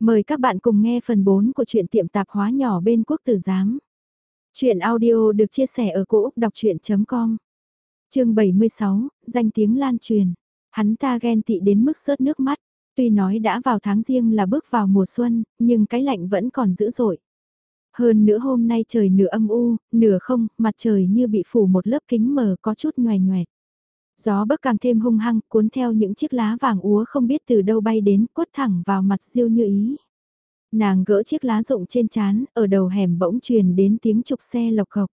Mời các bạn cùng nghe phần 4 của truyện tiệm tạp hóa nhỏ bên quốc tử giám. Chuyện audio được chia sẻ ở cỗ đọc chuyện.com Trường 76, danh tiếng lan truyền. Hắn ta ghen tị đến mức sớt nước mắt. Tuy nói đã vào tháng riêng là bước vào mùa xuân, nhưng cái lạnh vẫn còn dữ dội. Hơn nữa hôm nay trời nửa âm u, nửa không, mặt trời như bị phủ một lớp kính mờ có chút nhòe nhòe. Gió bấc càng thêm hung hăng, cuốn theo những chiếc lá vàng úa không biết từ đâu bay đến, quất thẳng vào mặt diêu như ý. Nàng gỡ chiếc lá rụng trên chán, ở đầu hẻm bỗng truyền đến tiếng trục xe lộc cộc.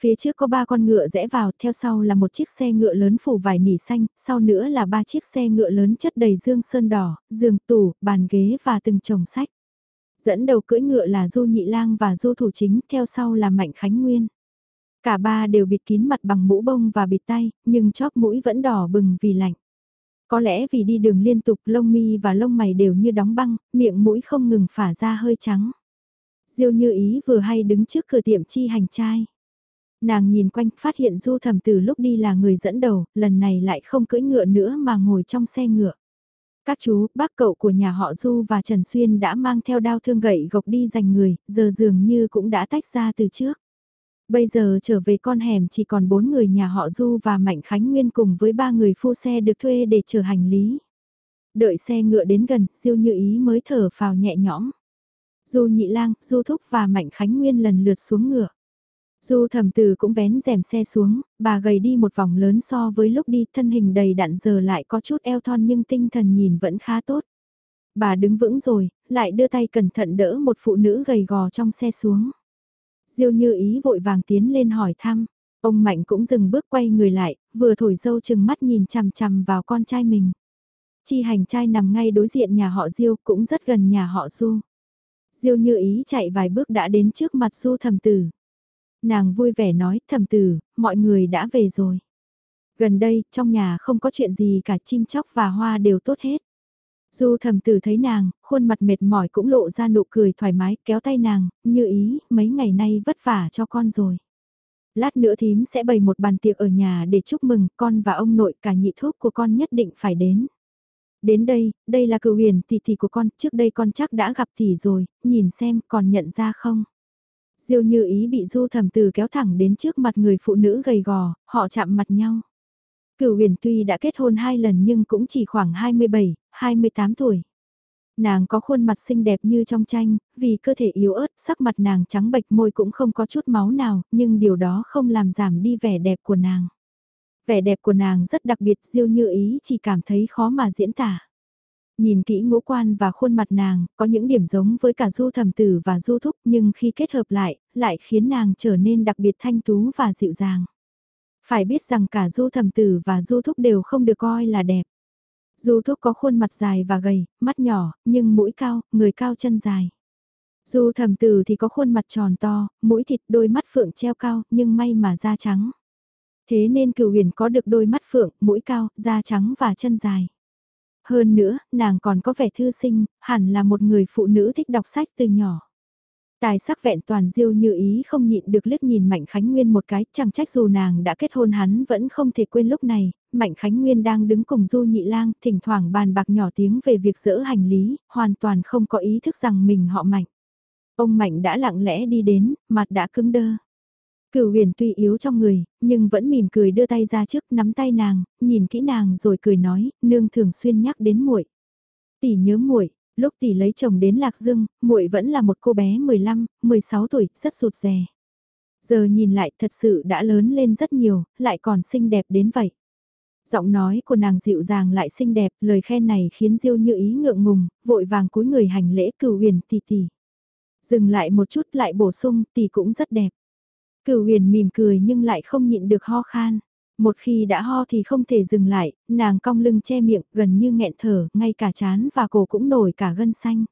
Phía trước có ba con ngựa rẽ vào, theo sau là một chiếc xe ngựa lớn phủ vải nỉ xanh, sau nữa là ba chiếc xe ngựa lớn chất đầy dương sơn đỏ, giường tủ, bàn ghế và từng chồng sách. Dẫn đầu cưỡi ngựa là Du Nhị Lang và Du Thủ Chính, theo sau là Mạnh Khánh Nguyên. Cả ba đều bịt kín mặt bằng mũ bông và bịt tay, nhưng chóp mũi vẫn đỏ bừng vì lạnh. Có lẽ vì đi đường liên tục lông mi và lông mày đều như đóng băng, miệng mũi không ngừng phả ra hơi trắng. Diêu như ý vừa hay đứng trước cửa tiệm chi hành trai. Nàng nhìn quanh phát hiện du thầm từ lúc đi là người dẫn đầu, lần này lại không cưỡi ngựa nữa mà ngồi trong xe ngựa. Các chú, bác cậu của nhà họ Du và Trần Xuyên đã mang theo đao thương gậy gộc đi giành người, giờ dường như cũng đã tách ra từ trước. Bây giờ trở về con hẻm chỉ còn bốn người nhà họ Du và Mạnh Khánh Nguyên cùng với ba người phu xe được thuê để chở hành lý. Đợi xe ngựa đến gần, Diêu Như Ý mới thở phào nhẹ nhõm. Du Nhị Lang, Du Thúc và Mạnh Khánh Nguyên lần lượt xuống ngựa. Du thẩm từ cũng vén rèm xe xuống, bà gầy đi một vòng lớn so với lúc đi thân hình đầy đặn giờ lại có chút eo thon nhưng tinh thần nhìn vẫn khá tốt. Bà đứng vững rồi, lại đưa tay cẩn thận đỡ một phụ nữ gầy gò trong xe xuống. Diêu như ý vội vàng tiến lên hỏi thăm. Ông Mạnh cũng dừng bước quay người lại, vừa thổi dâu chừng mắt nhìn chằm chằm vào con trai mình. Chi hành trai nằm ngay đối diện nhà họ Diêu cũng rất gần nhà họ Du. Diêu như ý chạy vài bước đã đến trước mặt Du thầm tử. Nàng vui vẻ nói thầm tử, mọi người đã về rồi. Gần đây, trong nhà không có chuyện gì cả chim chóc và hoa đều tốt hết. Du thầm tử thấy nàng, khuôn mặt mệt mỏi cũng lộ ra nụ cười thoải mái, kéo tay nàng, như ý, mấy ngày nay vất vả cho con rồi. Lát nữa thím sẽ bày một bàn tiệc ở nhà để chúc mừng, con và ông nội cả nhị thuốc của con nhất định phải đến. Đến đây, đây là cựu huyền tỷ tỷ của con, trước đây con chắc đã gặp tỷ rồi, nhìn xem còn nhận ra không. Diêu như ý bị du thầm tử kéo thẳng đến trước mặt người phụ nữ gầy gò, họ chạm mặt nhau. Cửu huyền tuy đã kết hôn hai lần nhưng cũng chỉ khoảng 27, 28 tuổi. Nàng có khuôn mặt xinh đẹp như trong tranh, vì cơ thể yếu ớt, sắc mặt nàng trắng bệch môi cũng không có chút máu nào, nhưng điều đó không làm giảm đi vẻ đẹp của nàng. Vẻ đẹp của nàng rất đặc biệt, diêu như ý chỉ cảm thấy khó mà diễn tả. Nhìn kỹ ngũ quan và khuôn mặt nàng, có những điểm giống với cả du thẩm tử và du thúc nhưng khi kết hợp lại, lại khiến nàng trở nên đặc biệt thanh tú và dịu dàng. Phải biết rằng cả du thẩm tử và du thúc đều không được coi là đẹp. Du thúc có khuôn mặt dài và gầy, mắt nhỏ, nhưng mũi cao, người cao chân dài. Du thẩm tử thì có khuôn mặt tròn to, mũi thịt đôi mắt phượng treo cao, nhưng may mà da trắng. Thế nên cửu huyền có được đôi mắt phượng, mũi cao, da trắng và chân dài. Hơn nữa, nàng còn có vẻ thư sinh, hẳn là một người phụ nữ thích đọc sách từ nhỏ. Tài sắc vẹn toàn diêu như ý không nhịn được liếc nhìn Mạnh Khánh Nguyên một cái, chẳng trách dù nàng đã kết hôn hắn vẫn không thể quên lúc này, Mạnh Khánh Nguyên đang đứng cùng Du Nhị Lang, thỉnh thoảng bàn bạc nhỏ tiếng về việc dỡ hành lý, hoàn toàn không có ý thức rằng mình họ Mạnh. Ông Mạnh đã lặng lẽ đi đến, mặt đã cứng đơ. Cửu huyền tuy yếu trong người, nhưng vẫn mỉm cười đưa tay ra trước nắm tay nàng, nhìn kỹ nàng rồi cười nói, nương thường xuyên nhắc đến muội. Tỷ nhớ muội, lúc tỷ lấy chồng đến Lạc Dương, muội vẫn là một cô bé 15, 16 tuổi, rất sụt rè. Giờ nhìn lại thật sự đã lớn lên rất nhiều, lại còn xinh đẹp đến vậy. Giọng nói của nàng dịu dàng lại xinh đẹp, lời khen này khiến Diêu Như Ý ngượng ngùng, vội vàng cúi người hành lễ cửu huyền tỷ tỷ. Dừng lại một chút lại bổ sung tỷ cũng rất đẹp. Cửu huyền mỉm cười nhưng lại không nhịn được ho khan. Một khi đã ho thì không thể dừng lại, nàng cong lưng che miệng gần như nghẹn thở, ngay cả chán và cổ cũng nổi cả gân xanh.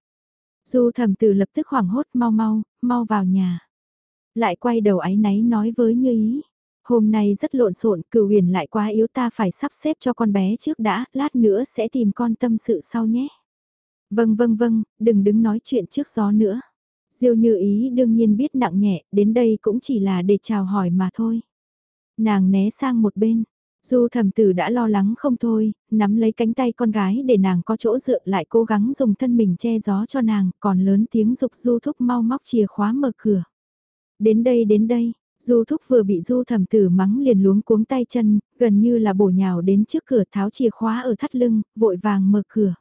Du thầm từ lập tức hoảng hốt mau mau, mau vào nhà. Lại quay đầu áy náy nói với như ý. Hôm nay rất lộn xộn, cửu huyền lại quá yếu ta phải sắp xếp cho con bé trước đã, lát nữa sẽ tìm con tâm sự sau nhé. Vâng vâng vâng, đừng đứng nói chuyện trước gió nữa. Diêu như ý đương nhiên biết nặng nhẹ, đến đây cũng chỉ là để chào hỏi mà thôi. Nàng né sang một bên, Du thẩm tử đã lo lắng không thôi, nắm lấy cánh tay con gái để nàng có chỗ dựa lại cố gắng dùng thân mình che gió cho nàng, còn lớn tiếng dục du thúc mau móc chìa khóa mở cửa. Đến đây đến đây, du thúc vừa bị du thẩm tử mắng liền luống cuống tay chân, gần như là bổ nhào đến trước cửa tháo chìa khóa ở thắt lưng, vội vàng mở cửa.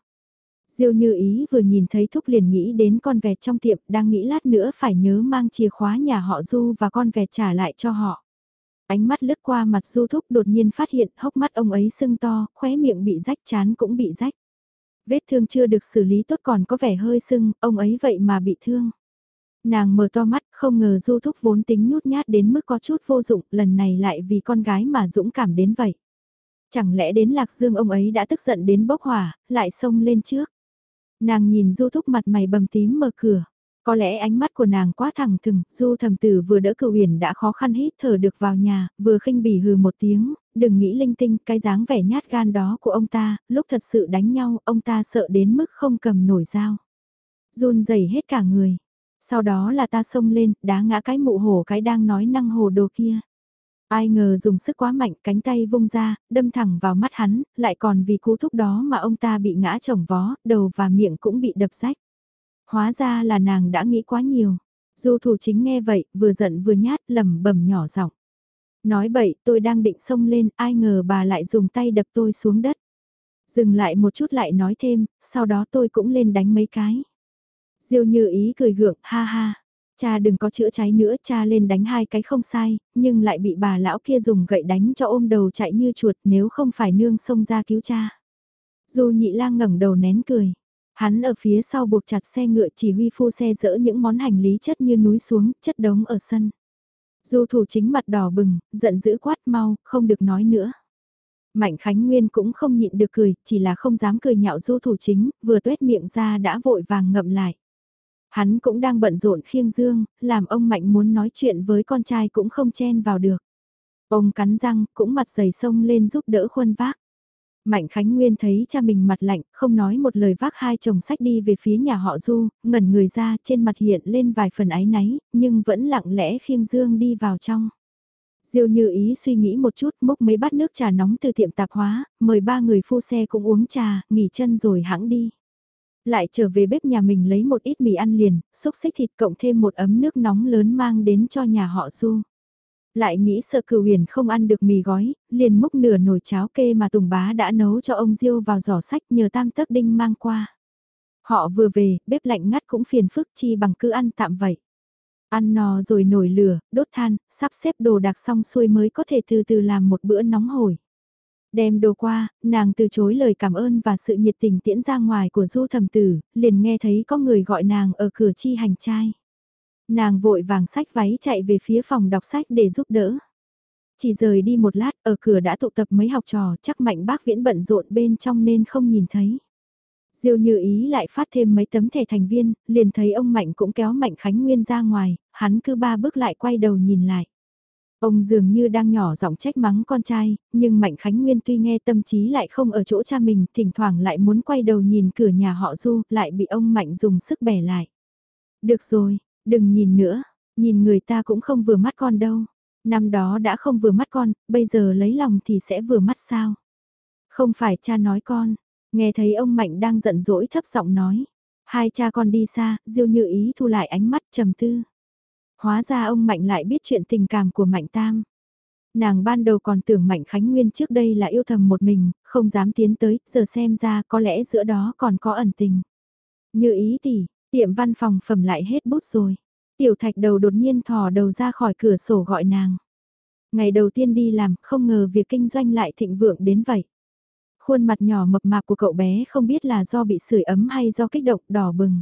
Diêu như ý vừa nhìn thấy thúc liền nghĩ đến con vẹt trong tiệm đang nghĩ lát nữa phải nhớ mang chìa khóa nhà họ du và con vẹt trả lại cho họ. Ánh mắt lướt qua mặt du thúc đột nhiên phát hiện hốc mắt ông ấy sưng to, khóe miệng bị rách chán cũng bị rách. Vết thương chưa được xử lý tốt còn có vẻ hơi sưng, ông ấy vậy mà bị thương. Nàng mở to mắt, không ngờ du thúc vốn tính nhút nhát đến mức có chút vô dụng, lần này lại vì con gái mà dũng cảm đến vậy. Chẳng lẽ đến Lạc Dương ông ấy đã tức giận đến bốc hỏa, lại xông lên trước. Nàng nhìn du thúc mặt mày bầm tím mở cửa. Có lẽ ánh mắt của nàng quá thẳng thừng, du thầm tử vừa đỡ cựu huyền đã khó khăn hít thở được vào nhà, vừa khinh bỉ hừ một tiếng, đừng nghĩ linh tinh cái dáng vẻ nhát gan đó của ông ta, lúc thật sự đánh nhau, ông ta sợ đến mức không cầm nổi dao. run rẩy hết cả người. Sau đó là ta xông lên, đá ngã cái mụ hổ cái đang nói năng hồ đồ kia. Ai ngờ dùng sức quá mạnh cánh tay vung ra, đâm thẳng vào mắt hắn, lại còn vì cú thúc đó mà ông ta bị ngã chồng vó, đầu và miệng cũng bị đập rách. Hóa ra là nàng đã nghĩ quá nhiều. Du thủ chính nghe vậy, vừa giận vừa nhát, lầm bẩm nhỏ giọng. Nói bậy, tôi đang định xông lên, ai ngờ bà lại dùng tay đập tôi xuống đất. Dừng lại một chút lại nói thêm, sau đó tôi cũng lên đánh mấy cái. Diêu như ý cười gượng, ha ha. Cha đừng có chữa cháy nữa, cha lên đánh hai cái không sai, nhưng lại bị bà lão kia dùng gậy đánh cho ôm đầu chạy như chuột nếu không phải nương xông ra cứu cha. Dù nhị lang ngẩng đầu nén cười. Hắn ở phía sau buộc chặt xe ngựa chỉ huy phu xe dỡ những món hành lý chất như núi xuống, chất đống ở sân. Du thủ chính mặt đỏ bừng, giận dữ quát mau, không được nói nữa. Mạnh Khánh Nguyên cũng không nhịn được cười, chỉ là không dám cười nhạo du thủ chính, vừa tuét miệng ra đã vội vàng ngậm lại. Hắn cũng đang bận rộn khiêng dương, làm ông Mạnh muốn nói chuyện với con trai cũng không chen vào được. Ông cắn răng, cũng mặt dày sông lên giúp đỡ khuân vác. Mạnh Khánh Nguyên thấy cha mình mặt lạnh, không nói một lời vác hai chồng sách đi về phía nhà họ Du, ngẩn người ra trên mặt hiện lên vài phần ái náy, nhưng vẫn lặng lẽ khiêng dương đi vào trong. Diêu như ý suy nghĩ một chút múc mấy bát nước trà nóng từ tiệm tạp hóa, mời ba người phu xe cũng uống trà, nghỉ chân rồi hãng đi. Lại trở về bếp nhà mình lấy một ít mì ăn liền, xúc xích thịt cộng thêm một ấm nước nóng lớn mang đến cho nhà họ Du. Lại nghĩ sợ cửu huyền không ăn được mì gói, liền múc nửa nồi cháo kê mà Tùng Bá đã nấu cho ông Diêu vào giỏ sách nhờ tam tấc đinh mang qua. Họ vừa về, bếp lạnh ngắt cũng phiền phức chi bằng cứ ăn tạm vậy. Ăn no rồi nổi lửa, đốt than, sắp xếp đồ đạc xong xuôi mới có thể từ từ làm một bữa nóng hổi. Đem đồ qua, nàng từ chối lời cảm ơn và sự nhiệt tình tiễn ra ngoài của du thầm tử, liền nghe thấy có người gọi nàng ở cửa chi hành trai. Nàng vội vàng sách váy chạy về phía phòng đọc sách để giúp đỡ. Chỉ rời đi một lát, ở cửa đã tụ tập mấy học trò, chắc mạnh bác viễn bận rộn bên trong nên không nhìn thấy. Diêu như ý lại phát thêm mấy tấm thẻ thành viên, liền thấy ông Mạnh cũng kéo Mạnh Khánh Nguyên ra ngoài, hắn cứ ba bước lại quay đầu nhìn lại. Ông dường như đang nhỏ giọng trách mắng con trai, nhưng Mạnh Khánh Nguyên tuy nghe tâm trí lại không ở chỗ cha mình, thỉnh thoảng lại muốn quay đầu nhìn cửa nhà họ Du, lại bị ông Mạnh dùng sức bẻ lại. Được rồi, đừng nhìn nữa, nhìn người ta cũng không vừa mắt con đâu. Năm đó đã không vừa mắt con, bây giờ lấy lòng thì sẽ vừa mắt sao? Không phải cha nói con, nghe thấy ông Mạnh đang giận dỗi thấp giọng nói. Hai cha con đi xa, Diêu Như Ý thu lại ánh mắt trầm tư. Hóa ra ông Mạnh lại biết chuyện tình cảm của Mạnh Tam. Nàng ban đầu còn tưởng Mạnh Khánh Nguyên trước đây là yêu thầm một mình, không dám tiến tới, giờ xem ra có lẽ giữa đó còn có ẩn tình. Như ý tỷ, tiệm văn phòng phẩm lại hết bút rồi. Tiểu thạch đầu đột nhiên thò đầu ra khỏi cửa sổ gọi nàng. Ngày đầu tiên đi làm, không ngờ việc kinh doanh lại thịnh vượng đến vậy. Khuôn mặt nhỏ mập mạp của cậu bé không biết là do bị sưởi ấm hay do kích động đỏ bừng.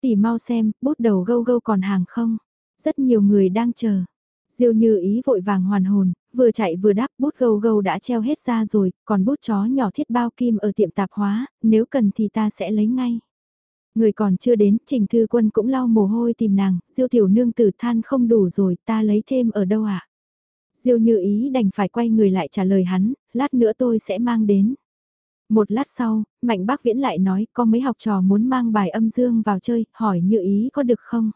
tỉ mau xem, bút đầu gâu gâu còn hàng không? Rất nhiều người đang chờ. Diêu như ý vội vàng hoàn hồn, vừa chạy vừa đáp bút gâu gâu đã treo hết ra rồi, còn bút chó nhỏ thiết bao kim ở tiệm tạp hóa, nếu cần thì ta sẽ lấy ngay. Người còn chưa đến, Trình Thư Quân cũng lau mồ hôi tìm nàng, Diêu tiểu nương tử than không đủ rồi, ta lấy thêm ở đâu ạ? À? Diêu như ý đành phải quay người lại trả lời hắn, lát nữa tôi sẽ mang đến. Một lát sau, Mạnh Bác Viễn lại nói có mấy học trò muốn mang bài âm dương vào chơi, hỏi như ý có được không?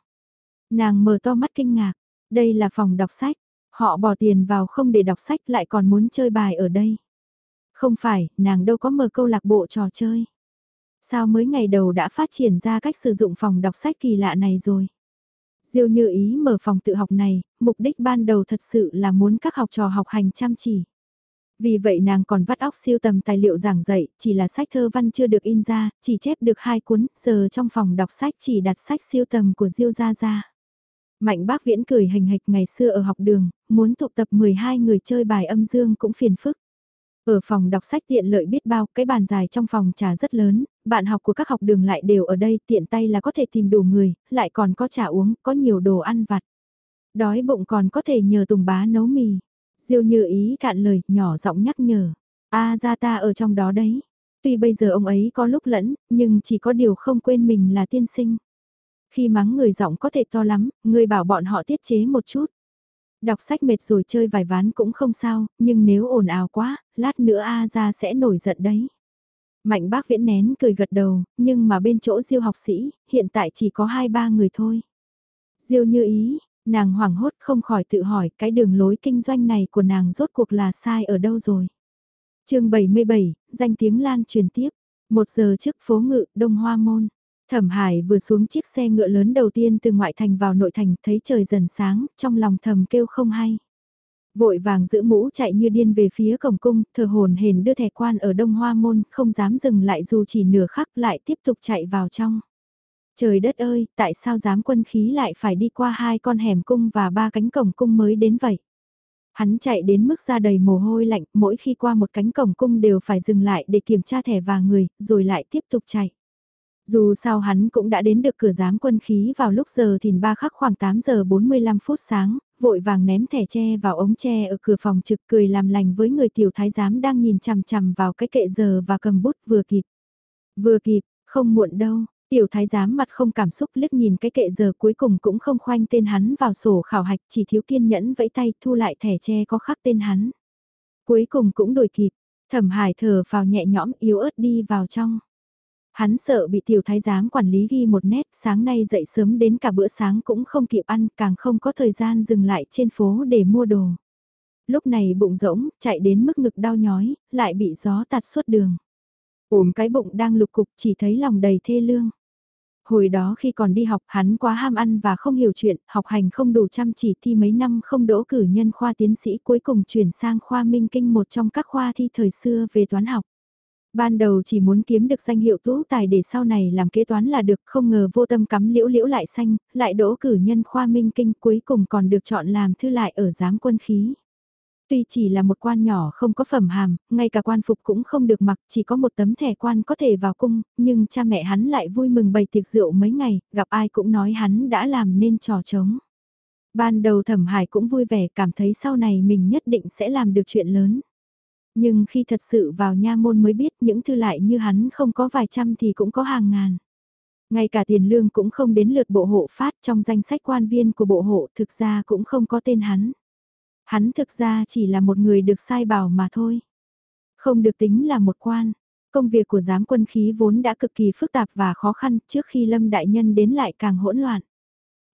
Nàng mở to mắt kinh ngạc, đây là phòng đọc sách, Họ bỏ tiền vào không để đọc sách lại còn muốn chơi bài ở đây. Không phải, nàng đâu có mở câu lạc bộ trò chơi. Sao mới ngày đầu đã phát triển ra cách sử dụng phòng đọc sách kỳ lạ này rồi? Diêu như ý mở phòng tự học này, mục đích ban đầu thật sự là muốn các học trò học hành chăm chỉ. Vì vậy nàng còn vắt óc siêu tầm tài liệu giảng dạy, chỉ là sách thơ văn chưa được in ra, chỉ chép được hai cuốn, giờ trong phòng đọc sách chỉ đặt sách siêu tầm của Diêu Gia Gia. Mạnh bác viễn cười hình hạch ngày xưa ở học đường, muốn tụ tập 12 người chơi bài âm dương cũng phiền phức. Ở phòng đọc sách tiện lợi biết bao, cái bàn dài trong phòng trà rất lớn, bạn học của các học đường lại đều ở đây, tiện tay là có thể tìm đủ người, lại còn có trà uống, có nhiều đồ ăn vặt. Đói bụng còn có thể nhờ Tùng Bá nấu mì. Diêu như ý cạn lời, nhỏ giọng nhắc nhở. a ra ta ở trong đó đấy. Tuy bây giờ ông ấy có lúc lẫn, nhưng chỉ có điều không quên mình là tiên sinh. Khi mắng người giọng có thể to lắm, người bảo bọn họ tiết chế một chút. Đọc sách mệt rồi chơi vài ván cũng không sao, nhưng nếu ồn ào quá, lát nữa A ra sẽ nổi giận đấy. Mạnh bác viễn nén cười gật đầu, nhưng mà bên chỗ diêu học sĩ, hiện tại chỉ có hai ba người thôi. Diêu như ý, nàng hoảng hốt không khỏi tự hỏi cái đường lối kinh doanh này của nàng rốt cuộc là sai ở đâu rồi. chương 77, danh tiếng lan truyền tiếp. Một giờ trước phố ngự, Đông Hoa Môn. Thẩm Hải vừa xuống chiếc xe ngựa lớn đầu tiên từ ngoại thành vào nội thành, thấy trời dần sáng, trong lòng thầm kêu không hay. Vội vàng giữ mũ chạy như điên về phía cổng cung, thờ hồn hền đưa thẻ quan ở Đông Hoa Môn, không dám dừng lại dù chỉ nửa khắc lại tiếp tục chạy vào trong. Trời đất ơi, tại sao dám quân khí lại phải đi qua hai con hẻm cung và ba cánh cổng cung mới đến vậy? Hắn chạy đến mức ra đầy mồ hôi lạnh, mỗi khi qua một cánh cổng cung đều phải dừng lại để kiểm tra thẻ và người, rồi lại tiếp tục chạy. Dù sao hắn cũng đã đến được cửa giám quân khí vào lúc giờ thìn ba khắc khoảng 8 giờ 45 phút sáng, vội vàng ném thẻ tre vào ống tre ở cửa phòng trực cười làm lành với người tiểu thái giám đang nhìn chằm chằm vào cái kệ giờ và cầm bút vừa kịp. Vừa kịp, không muộn đâu, tiểu thái giám mặt không cảm xúc liếc nhìn cái kệ giờ cuối cùng cũng không khoanh tên hắn vào sổ khảo hạch chỉ thiếu kiên nhẫn vẫy tay thu lại thẻ tre có khắc tên hắn. Cuối cùng cũng đổi kịp, thẩm hải thở vào nhẹ nhõm yếu ớt đi vào trong. Hắn sợ bị tiểu thái giám quản lý ghi một nét, sáng nay dậy sớm đến cả bữa sáng cũng không kịp ăn, càng không có thời gian dừng lại trên phố để mua đồ. Lúc này bụng rỗng, chạy đến mức ngực đau nhói, lại bị gió tạt suốt đường. Ôm cái bụng đang lục cục chỉ thấy lòng đầy thê lương. Hồi đó khi còn đi học hắn quá ham ăn và không hiểu chuyện, học hành không đủ chăm chỉ thi mấy năm không đỗ cử nhân khoa tiến sĩ cuối cùng chuyển sang khoa minh kinh một trong các khoa thi thời xưa về toán học. Ban đầu chỉ muốn kiếm được danh hiệu tú tài để sau này làm kế toán là được, không ngờ vô tâm cắm liễu liễu lại xanh, lại đỗ cử nhân khoa minh kinh cuối cùng còn được chọn làm thư lại ở giám quân khí. Tuy chỉ là một quan nhỏ không có phẩm hàm, ngay cả quan phục cũng không được mặc, chỉ có một tấm thẻ quan có thể vào cung, nhưng cha mẹ hắn lại vui mừng bày tiệc rượu mấy ngày, gặp ai cũng nói hắn đã làm nên trò trống. Ban đầu thẩm hải cũng vui vẻ cảm thấy sau này mình nhất định sẽ làm được chuyện lớn. Nhưng khi thật sự vào nha môn mới biết những thư lại như hắn không có vài trăm thì cũng có hàng ngàn. Ngay cả tiền lương cũng không đến lượt bộ hộ phát trong danh sách quan viên của bộ hộ thực ra cũng không có tên hắn. Hắn thực ra chỉ là một người được sai bảo mà thôi. Không được tính là một quan. Công việc của giám quân khí vốn đã cực kỳ phức tạp và khó khăn trước khi Lâm Đại Nhân đến lại càng hỗn loạn.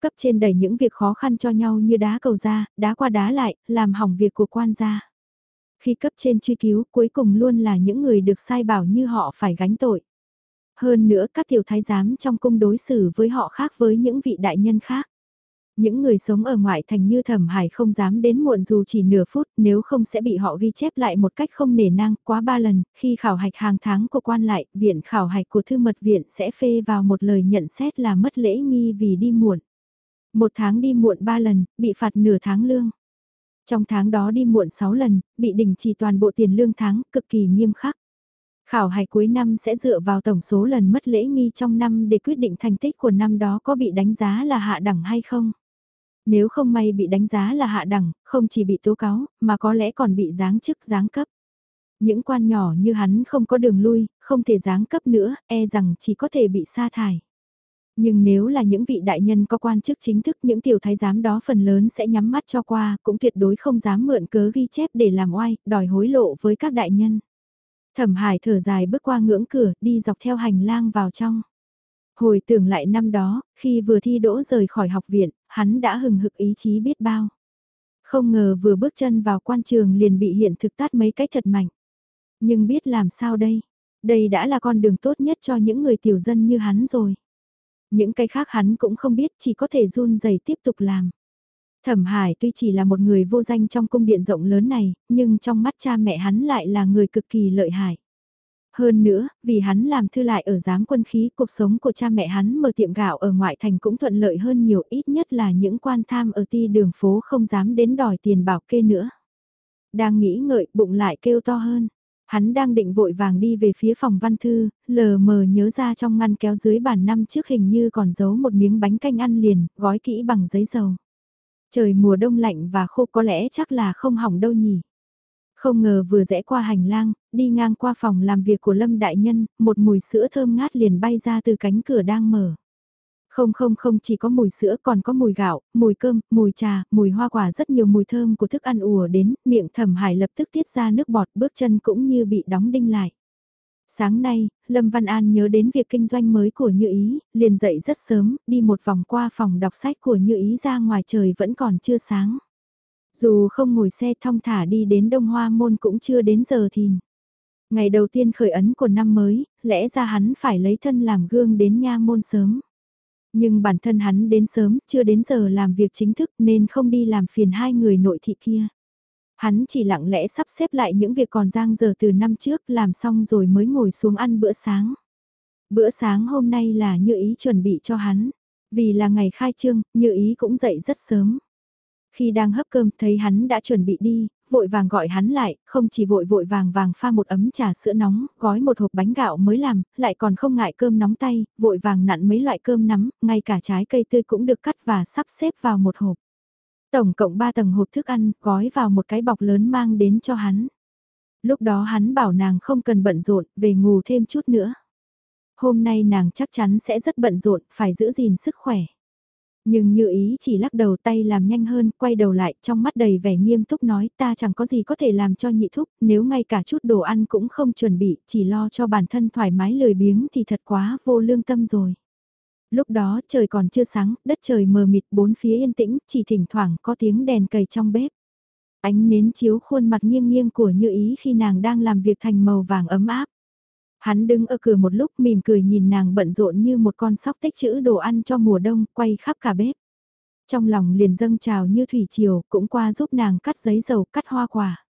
Cấp trên đẩy những việc khó khăn cho nhau như đá cầu ra, đá qua đá lại, làm hỏng việc của quan gia. Khi cấp trên truy cứu cuối cùng luôn là những người được sai bảo như họ phải gánh tội. Hơn nữa các tiểu thái giám trong cung đối xử với họ khác với những vị đại nhân khác. Những người sống ở ngoại thành như thẩm hải không dám đến muộn dù chỉ nửa phút nếu không sẽ bị họ ghi chép lại một cách không nể nang quá ba lần. Khi khảo hạch hàng tháng của quan lại, viện khảo hạch của thư mật viện sẽ phê vào một lời nhận xét là mất lễ nghi vì đi muộn. Một tháng đi muộn ba lần, bị phạt nửa tháng lương. Trong tháng đó đi muộn 6 lần, bị đình chỉ toàn bộ tiền lương tháng, cực kỳ nghiêm khắc. Khảo hạch cuối năm sẽ dựa vào tổng số lần mất lễ nghi trong năm để quyết định thành tích của năm đó có bị đánh giá là hạ đẳng hay không. Nếu không may bị đánh giá là hạ đẳng, không chỉ bị tố cáo, mà có lẽ còn bị giáng chức giáng cấp. Những quan nhỏ như hắn không có đường lui, không thể giáng cấp nữa, e rằng chỉ có thể bị sa thải. Nhưng nếu là những vị đại nhân có quan chức chính thức những tiểu thái giám đó phần lớn sẽ nhắm mắt cho qua, cũng tuyệt đối không dám mượn cớ ghi chép để làm oai, đòi hối lộ với các đại nhân. Thẩm Hải thở dài bước qua ngưỡng cửa, đi dọc theo hành lang vào trong. Hồi tưởng lại năm đó, khi vừa thi đỗ rời khỏi học viện, hắn đã hừng hực ý chí biết bao. Không ngờ vừa bước chân vào quan trường liền bị hiện thực tát mấy cái thật mạnh. Nhưng biết làm sao đây? Đây đã là con đường tốt nhất cho những người tiểu dân như hắn rồi. Những cái khác hắn cũng không biết chỉ có thể run rẩy tiếp tục làm. Thẩm Hải tuy chỉ là một người vô danh trong cung điện rộng lớn này, nhưng trong mắt cha mẹ hắn lại là người cực kỳ lợi hại. Hơn nữa, vì hắn làm thư lại ở giám quân khí, cuộc sống của cha mẹ hắn mở tiệm gạo ở ngoại thành cũng thuận lợi hơn nhiều ít nhất là những quan tham ở ti đường phố không dám đến đòi tiền bảo kê nữa. Đang nghĩ ngợi, bụng lại kêu to hơn. Hắn đang định vội vàng đi về phía phòng văn thư, lờ mờ nhớ ra trong ngăn kéo dưới bàn năm trước hình như còn giấu một miếng bánh canh ăn liền, gói kỹ bằng giấy dầu. Trời mùa đông lạnh và khô có lẽ chắc là không hỏng đâu nhỉ. Không ngờ vừa rẽ qua hành lang, đi ngang qua phòng làm việc của Lâm Đại Nhân, một mùi sữa thơm ngát liền bay ra từ cánh cửa đang mở. Không không không chỉ có mùi sữa còn có mùi gạo, mùi cơm, mùi trà, mùi hoa quả rất nhiều mùi thơm của thức ăn ùa đến, miệng thẩm hải lập tức tiết ra nước bọt bước chân cũng như bị đóng đinh lại. Sáng nay, Lâm Văn An nhớ đến việc kinh doanh mới của Như Ý, liền dậy rất sớm, đi một vòng qua phòng đọc sách của Như Ý ra ngoài trời vẫn còn chưa sáng. Dù không ngồi xe thong thả đi đến Đông Hoa Môn cũng chưa đến giờ thìn. Ngày đầu tiên khởi ấn của năm mới, lẽ ra hắn phải lấy thân làm gương đến nha môn sớm. Nhưng bản thân hắn đến sớm, chưa đến giờ làm việc chính thức nên không đi làm phiền hai người nội thị kia. Hắn chỉ lặng lẽ sắp xếp lại những việc còn giang giờ từ năm trước làm xong rồi mới ngồi xuống ăn bữa sáng. Bữa sáng hôm nay là như ý chuẩn bị cho hắn. Vì là ngày khai trương, như ý cũng dậy rất sớm. Khi đang hấp cơm thấy hắn đã chuẩn bị đi, vội vàng gọi hắn lại, không chỉ vội vội vàng vàng pha một ấm trà sữa nóng, gói một hộp bánh gạo mới làm, lại còn không ngại cơm nóng tay, vội vàng nặn mấy loại cơm nắm, ngay cả trái cây tươi cũng được cắt và sắp xếp vào một hộp. Tổng cộng 3 tầng hộp thức ăn, gói vào một cái bọc lớn mang đến cho hắn. Lúc đó hắn bảo nàng không cần bận rộn, về ngủ thêm chút nữa. Hôm nay nàng chắc chắn sẽ rất bận rộn, phải giữ gìn sức khỏe. Nhưng như ý chỉ lắc đầu tay làm nhanh hơn, quay đầu lại, trong mắt đầy vẻ nghiêm túc nói ta chẳng có gì có thể làm cho nhị thúc, nếu ngay cả chút đồ ăn cũng không chuẩn bị, chỉ lo cho bản thân thoải mái lười biếng thì thật quá vô lương tâm rồi. Lúc đó trời còn chưa sáng, đất trời mờ mịt bốn phía yên tĩnh, chỉ thỉnh thoảng có tiếng đèn cầy trong bếp. Ánh nến chiếu khuôn mặt nghiêng nghiêng của Như Ý khi nàng đang làm việc thành màu vàng ấm áp. Hắn đứng ở cửa một lúc mỉm cười nhìn nàng bận rộn như một con sóc tích chữ đồ ăn cho mùa đông quay khắp cả bếp. Trong lòng liền dâng trào như thủy triều cũng qua giúp nàng cắt giấy dầu cắt hoa quả.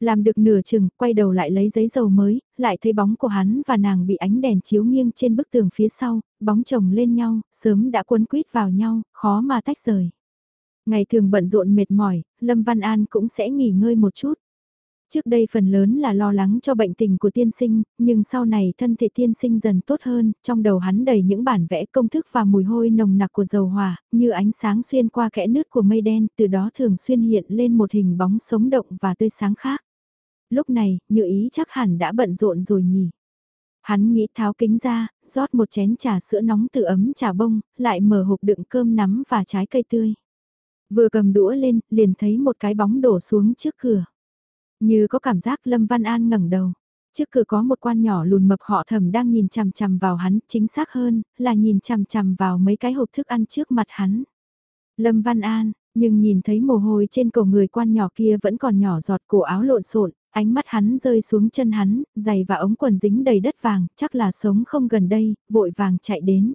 Làm được nửa chừng, quay đầu lại lấy giấy dầu mới, lại thấy bóng của hắn và nàng bị ánh đèn chiếu nghiêng trên bức tường phía sau, bóng chồng lên nhau, sớm đã cuốn quýt vào nhau, khó mà tách rời. Ngày thường bận rộn mệt mỏi, Lâm Văn An cũng sẽ nghỉ ngơi một chút. Trước đây phần lớn là lo lắng cho bệnh tình của tiên sinh, nhưng sau này thân thể tiên sinh dần tốt hơn, trong đầu hắn đầy những bản vẽ công thức và mùi hôi nồng nặc của dầu hỏa, như ánh sáng xuyên qua kẽ nước của mây đen, từ đó thường xuyên hiện lên một hình bóng sống động và tươi sáng khác. Lúc này, như ý chắc hẳn đã bận rộn rồi nhỉ. Hắn nghĩ tháo kính ra, rót một chén trà sữa nóng từ ấm trà bông, lại mở hộp đựng cơm nắm và trái cây tươi. Vừa cầm đũa lên, liền thấy một cái bóng đổ xuống trước cửa. Như có cảm giác Lâm Văn An ngẩng đầu. Trước cửa có một quan nhỏ lùn mập họ thầm đang nhìn chằm chằm vào hắn, chính xác hơn, là nhìn chằm chằm vào mấy cái hộp thức ăn trước mặt hắn. Lâm Văn An, nhưng nhìn thấy mồ hôi trên cổ người quan nhỏ kia vẫn còn nhỏ giọt cổ áo lộn xộn, ánh mắt hắn rơi xuống chân hắn, giày và ống quần dính đầy đất vàng, chắc là sống không gần đây, vội vàng chạy đến.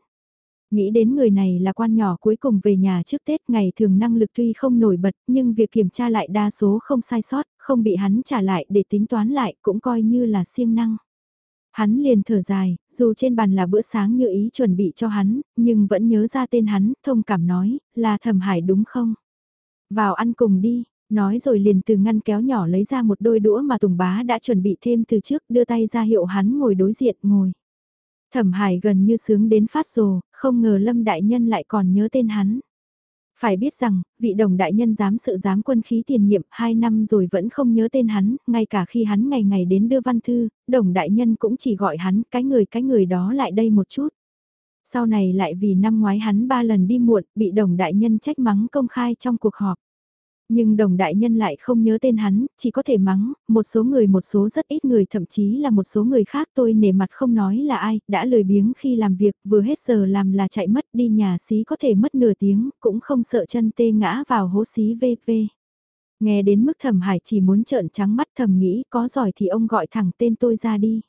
Nghĩ đến người này là quan nhỏ cuối cùng về nhà trước Tết ngày thường năng lực tuy không nổi bật nhưng việc kiểm tra lại đa số không sai sót, không bị hắn trả lại để tính toán lại cũng coi như là siêng năng. Hắn liền thở dài, dù trên bàn là bữa sáng như ý chuẩn bị cho hắn, nhưng vẫn nhớ ra tên hắn, thông cảm nói, là thẩm hải đúng không? Vào ăn cùng đi, nói rồi liền từ ngăn kéo nhỏ lấy ra một đôi đũa mà Tùng Bá đã chuẩn bị thêm từ trước đưa tay ra hiệu hắn ngồi đối diện ngồi. Thẩm Hải gần như sướng đến phát rồ, không ngờ Lâm Đại Nhân lại còn nhớ tên hắn. Phải biết rằng, vị đồng đại nhân dám sự dám quân khí tiền nhiệm 2 năm rồi vẫn không nhớ tên hắn, ngay cả khi hắn ngày ngày đến đưa văn thư, đồng đại nhân cũng chỉ gọi hắn cái người cái người đó lại đây một chút. Sau này lại vì năm ngoái hắn ba lần đi muộn, bị đồng đại nhân trách mắng công khai trong cuộc họp. Nhưng đồng đại nhân lại không nhớ tên hắn, chỉ có thể mắng, một số người một số rất ít người thậm chí là một số người khác tôi nể mặt không nói là ai, đã lười biếng khi làm việc, vừa hết giờ làm là chạy mất đi nhà xí có thể mất nửa tiếng, cũng không sợ chân tê ngã vào hố xí VV. Nghe đến mức thẩm hải chỉ muốn trợn trắng mắt thầm nghĩ có giỏi thì ông gọi thẳng tên tôi ra đi.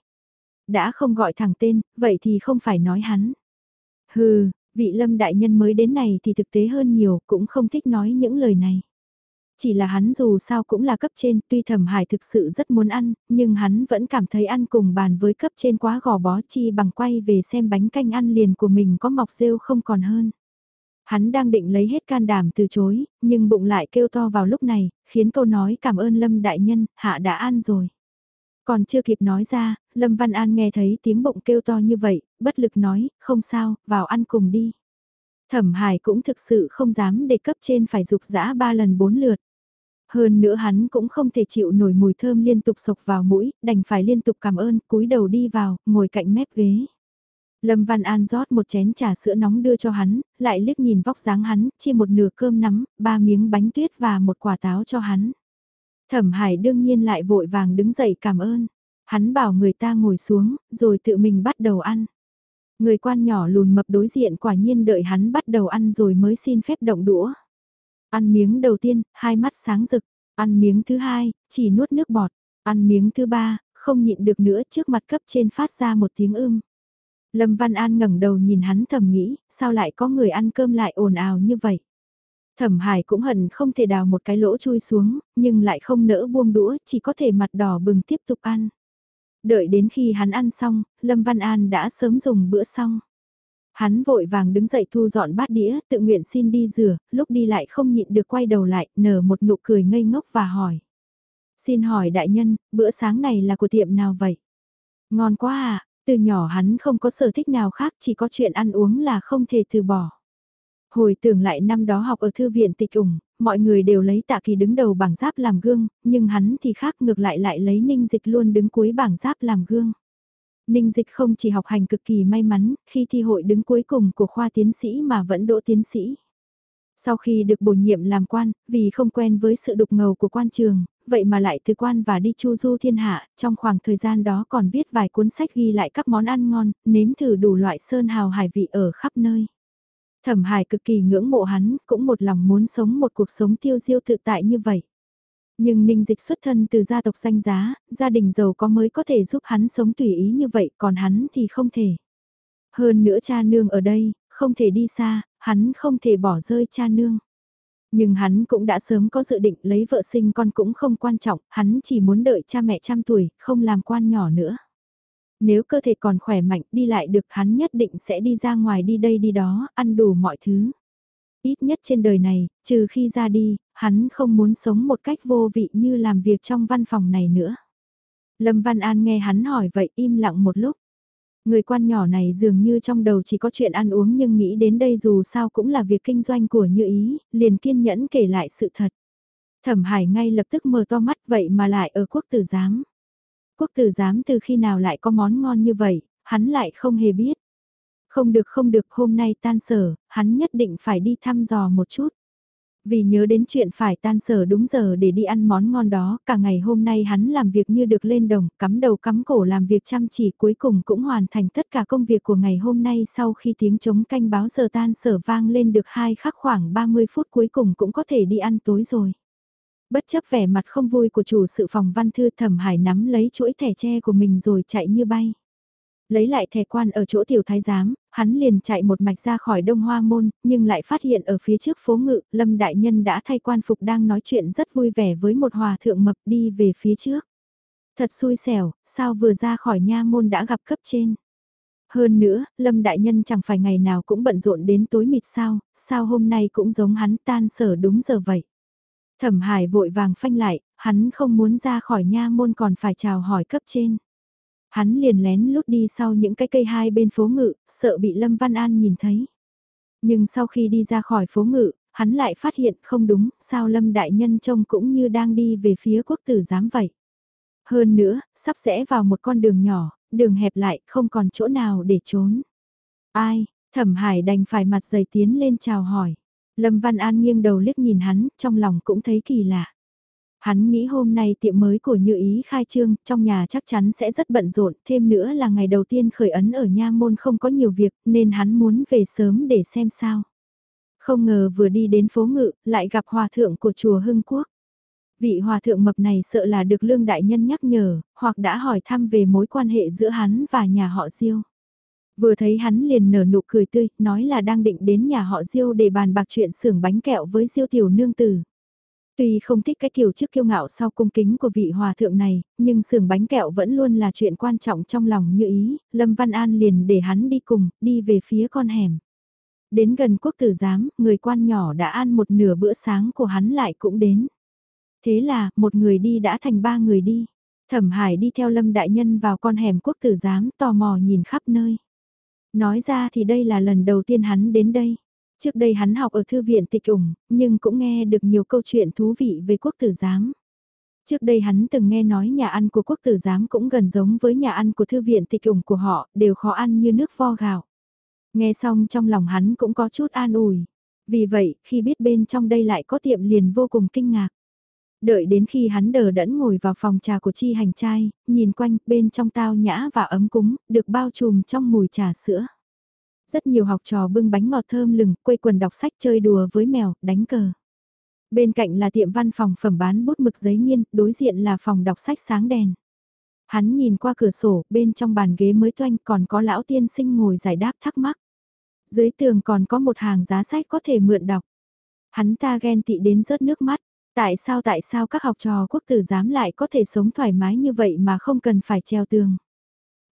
Đã không gọi thẳng tên, vậy thì không phải nói hắn. Hừ, vị lâm đại nhân mới đến này thì thực tế hơn nhiều, cũng không thích nói những lời này. Chỉ là hắn dù sao cũng là cấp trên, tuy thẩm hải thực sự rất muốn ăn, nhưng hắn vẫn cảm thấy ăn cùng bàn với cấp trên quá gò bó chi bằng quay về xem bánh canh ăn liền của mình có mọc rêu không còn hơn. Hắn đang định lấy hết can đảm từ chối, nhưng bụng lại kêu to vào lúc này, khiến câu nói cảm ơn Lâm Đại Nhân, hạ đã ăn rồi. Còn chưa kịp nói ra, Lâm Văn An nghe thấy tiếng bụng kêu to như vậy, bất lực nói, không sao, vào ăn cùng đi. Thẩm Hải cũng thực sự không dám để cấp trên phải dục dã ba lần bốn lượt. Hơn nữa hắn cũng không thể chịu nổi mùi thơm liên tục sộc vào mũi, đành phải liên tục cảm ơn, cúi đầu đi vào, ngồi cạnh mép ghế. Lâm Văn An rót một chén trà sữa nóng đưa cho hắn, lại liếc nhìn vóc dáng hắn, chia một nửa cơm nắm, ba miếng bánh tuyết và một quả táo cho hắn. Thẩm Hải đương nhiên lại vội vàng đứng dậy cảm ơn. Hắn bảo người ta ngồi xuống, rồi tự mình bắt đầu ăn. Người quan nhỏ lùn mập đối diện quả nhiên đợi hắn bắt đầu ăn rồi mới xin phép động đũa. Ăn miếng đầu tiên, hai mắt sáng rực. Ăn miếng thứ hai, chỉ nuốt nước bọt. Ăn miếng thứ ba, không nhịn được nữa trước mặt cấp trên phát ra một tiếng ưm. Lâm Văn An ngẩng đầu nhìn hắn thầm nghĩ, sao lại có người ăn cơm lại ồn ào như vậy. Thẩm Hải cũng hận không thể đào một cái lỗ chui xuống, nhưng lại không nỡ buông đũa, chỉ có thể mặt đỏ bừng tiếp tục ăn. Đợi đến khi hắn ăn xong, Lâm Văn An đã sớm dùng bữa xong. Hắn vội vàng đứng dậy thu dọn bát đĩa, tự nguyện xin đi rửa, lúc đi lại không nhịn được quay đầu lại, nở một nụ cười ngây ngốc và hỏi. Xin hỏi đại nhân, bữa sáng này là của tiệm nào vậy? Ngon quá à, từ nhỏ hắn không có sở thích nào khác chỉ có chuyện ăn uống là không thể từ bỏ. Hồi tưởng lại năm đó học ở thư viện tịch ủng, mọi người đều lấy tạ kỳ đứng đầu bảng giáp làm gương, nhưng hắn thì khác ngược lại lại lấy ninh dịch luôn đứng cuối bảng giáp làm gương. Ninh dịch không chỉ học hành cực kỳ may mắn, khi thi hội đứng cuối cùng của khoa tiến sĩ mà vẫn đỗ tiến sĩ. Sau khi được bổ nhiệm làm quan, vì không quen với sự đục ngầu của quan trường, vậy mà lại từ quan và đi chu du thiên hạ, trong khoảng thời gian đó còn viết vài cuốn sách ghi lại các món ăn ngon, nếm thử đủ loại sơn hào hải vị ở khắp nơi. Thẩm hải cực kỳ ngưỡng mộ hắn, cũng một lòng muốn sống một cuộc sống tiêu diêu tự tại như vậy. Nhưng ninh dịch xuất thân từ gia tộc danh giá, gia đình giàu có mới có thể giúp hắn sống tùy ý như vậy, còn hắn thì không thể. Hơn nữa cha nương ở đây, không thể đi xa, hắn không thể bỏ rơi cha nương. Nhưng hắn cũng đã sớm có dự định lấy vợ sinh con cũng không quan trọng, hắn chỉ muốn đợi cha mẹ trăm tuổi, không làm quan nhỏ nữa. Nếu cơ thể còn khỏe mạnh đi lại được hắn nhất định sẽ đi ra ngoài đi đây đi đó, ăn đủ mọi thứ. Ít nhất trên đời này, trừ khi ra đi, hắn không muốn sống một cách vô vị như làm việc trong văn phòng này nữa. Lâm Văn An nghe hắn hỏi vậy im lặng một lúc. Người quan nhỏ này dường như trong đầu chỉ có chuyện ăn uống nhưng nghĩ đến đây dù sao cũng là việc kinh doanh của Như Ý, liền kiên nhẫn kể lại sự thật. Thẩm Hải ngay lập tức mở to mắt vậy mà lại ở quốc tử giám. Quốc tử giám từ khi nào lại có món ngon như vậy, hắn lại không hề biết. Không được không được hôm nay tan sở, hắn nhất định phải đi thăm dò một chút. Vì nhớ đến chuyện phải tan sở đúng giờ để đi ăn món ngon đó, cả ngày hôm nay hắn làm việc như được lên đồng, cắm đầu cắm cổ làm việc chăm chỉ cuối cùng cũng hoàn thành tất cả công việc của ngày hôm nay sau khi tiếng chống canh báo giờ tan sở vang lên được hai khắc khoảng 30 phút cuối cùng cũng có thể đi ăn tối rồi. Bất chấp vẻ mặt không vui của chủ sự phòng văn thư thẩm hải nắm lấy chuỗi thẻ tre của mình rồi chạy như bay. Lấy lại thẻ quan ở chỗ tiểu thái giám, hắn liền chạy một mạch ra khỏi đông hoa môn, nhưng lại phát hiện ở phía trước phố ngự, lâm đại nhân đã thay quan phục đang nói chuyện rất vui vẻ với một hòa thượng mập đi về phía trước. Thật xui xẻo, sao vừa ra khỏi nha môn đã gặp cấp trên. Hơn nữa, Lâm Đại Nhân chẳng phải ngày nào cũng bận rộn đến tối mịt sao, sao hôm nay cũng giống hắn tan sở đúng giờ vậy. Thẩm Hải vội vàng phanh lại, hắn không muốn ra khỏi nha môn còn phải chào hỏi cấp trên. Hắn liền lén lút đi sau những cái cây hai bên phố ngự, sợ bị Lâm Văn An nhìn thấy. Nhưng sau khi đi ra khỏi phố ngự, hắn lại phát hiện không đúng, sao Lâm Đại Nhân trông cũng như đang đi về phía quốc tử giám vậy. Hơn nữa, sắp sẽ vào một con đường nhỏ, đường hẹp lại, không còn chỗ nào để trốn. Ai, thẩm hải đành phải mặt dày tiến lên chào hỏi. Lâm Văn An nghiêng đầu liếc nhìn hắn, trong lòng cũng thấy kỳ lạ. Hắn nghĩ hôm nay tiệm mới của Như Ý khai trương, trong nhà chắc chắn sẽ rất bận rộn, thêm nữa là ngày đầu tiên khởi ấn ở Nha Môn không có nhiều việc, nên hắn muốn về sớm để xem sao. Không ngờ vừa đi đến phố ngự, lại gặp hòa thượng của chùa Hưng Quốc. Vị hòa thượng mập này sợ là được lương đại nhân nhắc nhở, hoặc đã hỏi thăm về mối quan hệ giữa hắn và nhà họ Diêu. Vừa thấy hắn liền nở nụ cười tươi, nói là đang định đến nhà họ Diêu để bàn bạc chuyện xưởng bánh kẹo với Diêu tiểu nương tử. Tuy không thích cái kiểu trước kiêu ngạo sau cung kính của vị hòa thượng này, nhưng xưởng bánh kẹo vẫn luôn là chuyện quan trọng trong lòng như ý, Lâm Văn An liền để hắn đi cùng, đi về phía con hẻm. Đến gần quốc tử giám, người quan nhỏ đã ăn một nửa bữa sáng của hắn lại cũng đến. Thế là, một người đi đã thành ba người đi. Thẩm Hải đi theo Lâm Đại Nhân vào con hẻm quốc tử giám tò mò nhìn khắp nơi. Nói ra thì đây là lần đầu tiên hắn đến đây. Trước đây hắn học ở thư viện tịch ủng, nhưng cũng nghe được nhiều câu chuyện thú vị về quốc tử giám. Trước đây hắn từng nghe nói nhà ăn của quốc tử giám cũng gần giống với nhà ăn của thư viện tịch ủng của họ, đều khó ăn như nước vo gạo. Nghe xong trong lòng hắn cũng có chút an ủi. Vì vậy, khi biết bên trong đây lại có tiệm liền vô cùng kinh ngạc. Đợi đến khi hắn đờ đẫn ngồi vào phòng trà của chi hành trai, nhìn quanh bên trong tao nhã và ấm cúng, được bao trùm trong mùi trà sữa. Rất nhiều học trò bưng bánh ngọt thơm lừng, quây quần đọc sách chơi đùa với mèo, đánh cờ. Bên cạnh là tiệm văn phòng phẩm bán bút mực giấy nghiên, đối diện là phòng đọc sách sáng đèn. Hắn nhìn qua cửa sổ, bên trong bàn ghế mới toanh còn có lão tiên sinh ngồi giải đáp thắc mắc. Dưới tường còn có một hàng giá sách có thể mượn đọc. Hắn ta ghen tị đến rớt nước mắt. Tại sao tại sao các học trò quốc tử giám lại có thể sống thoải mái như vậy mà không cần phải treo tường?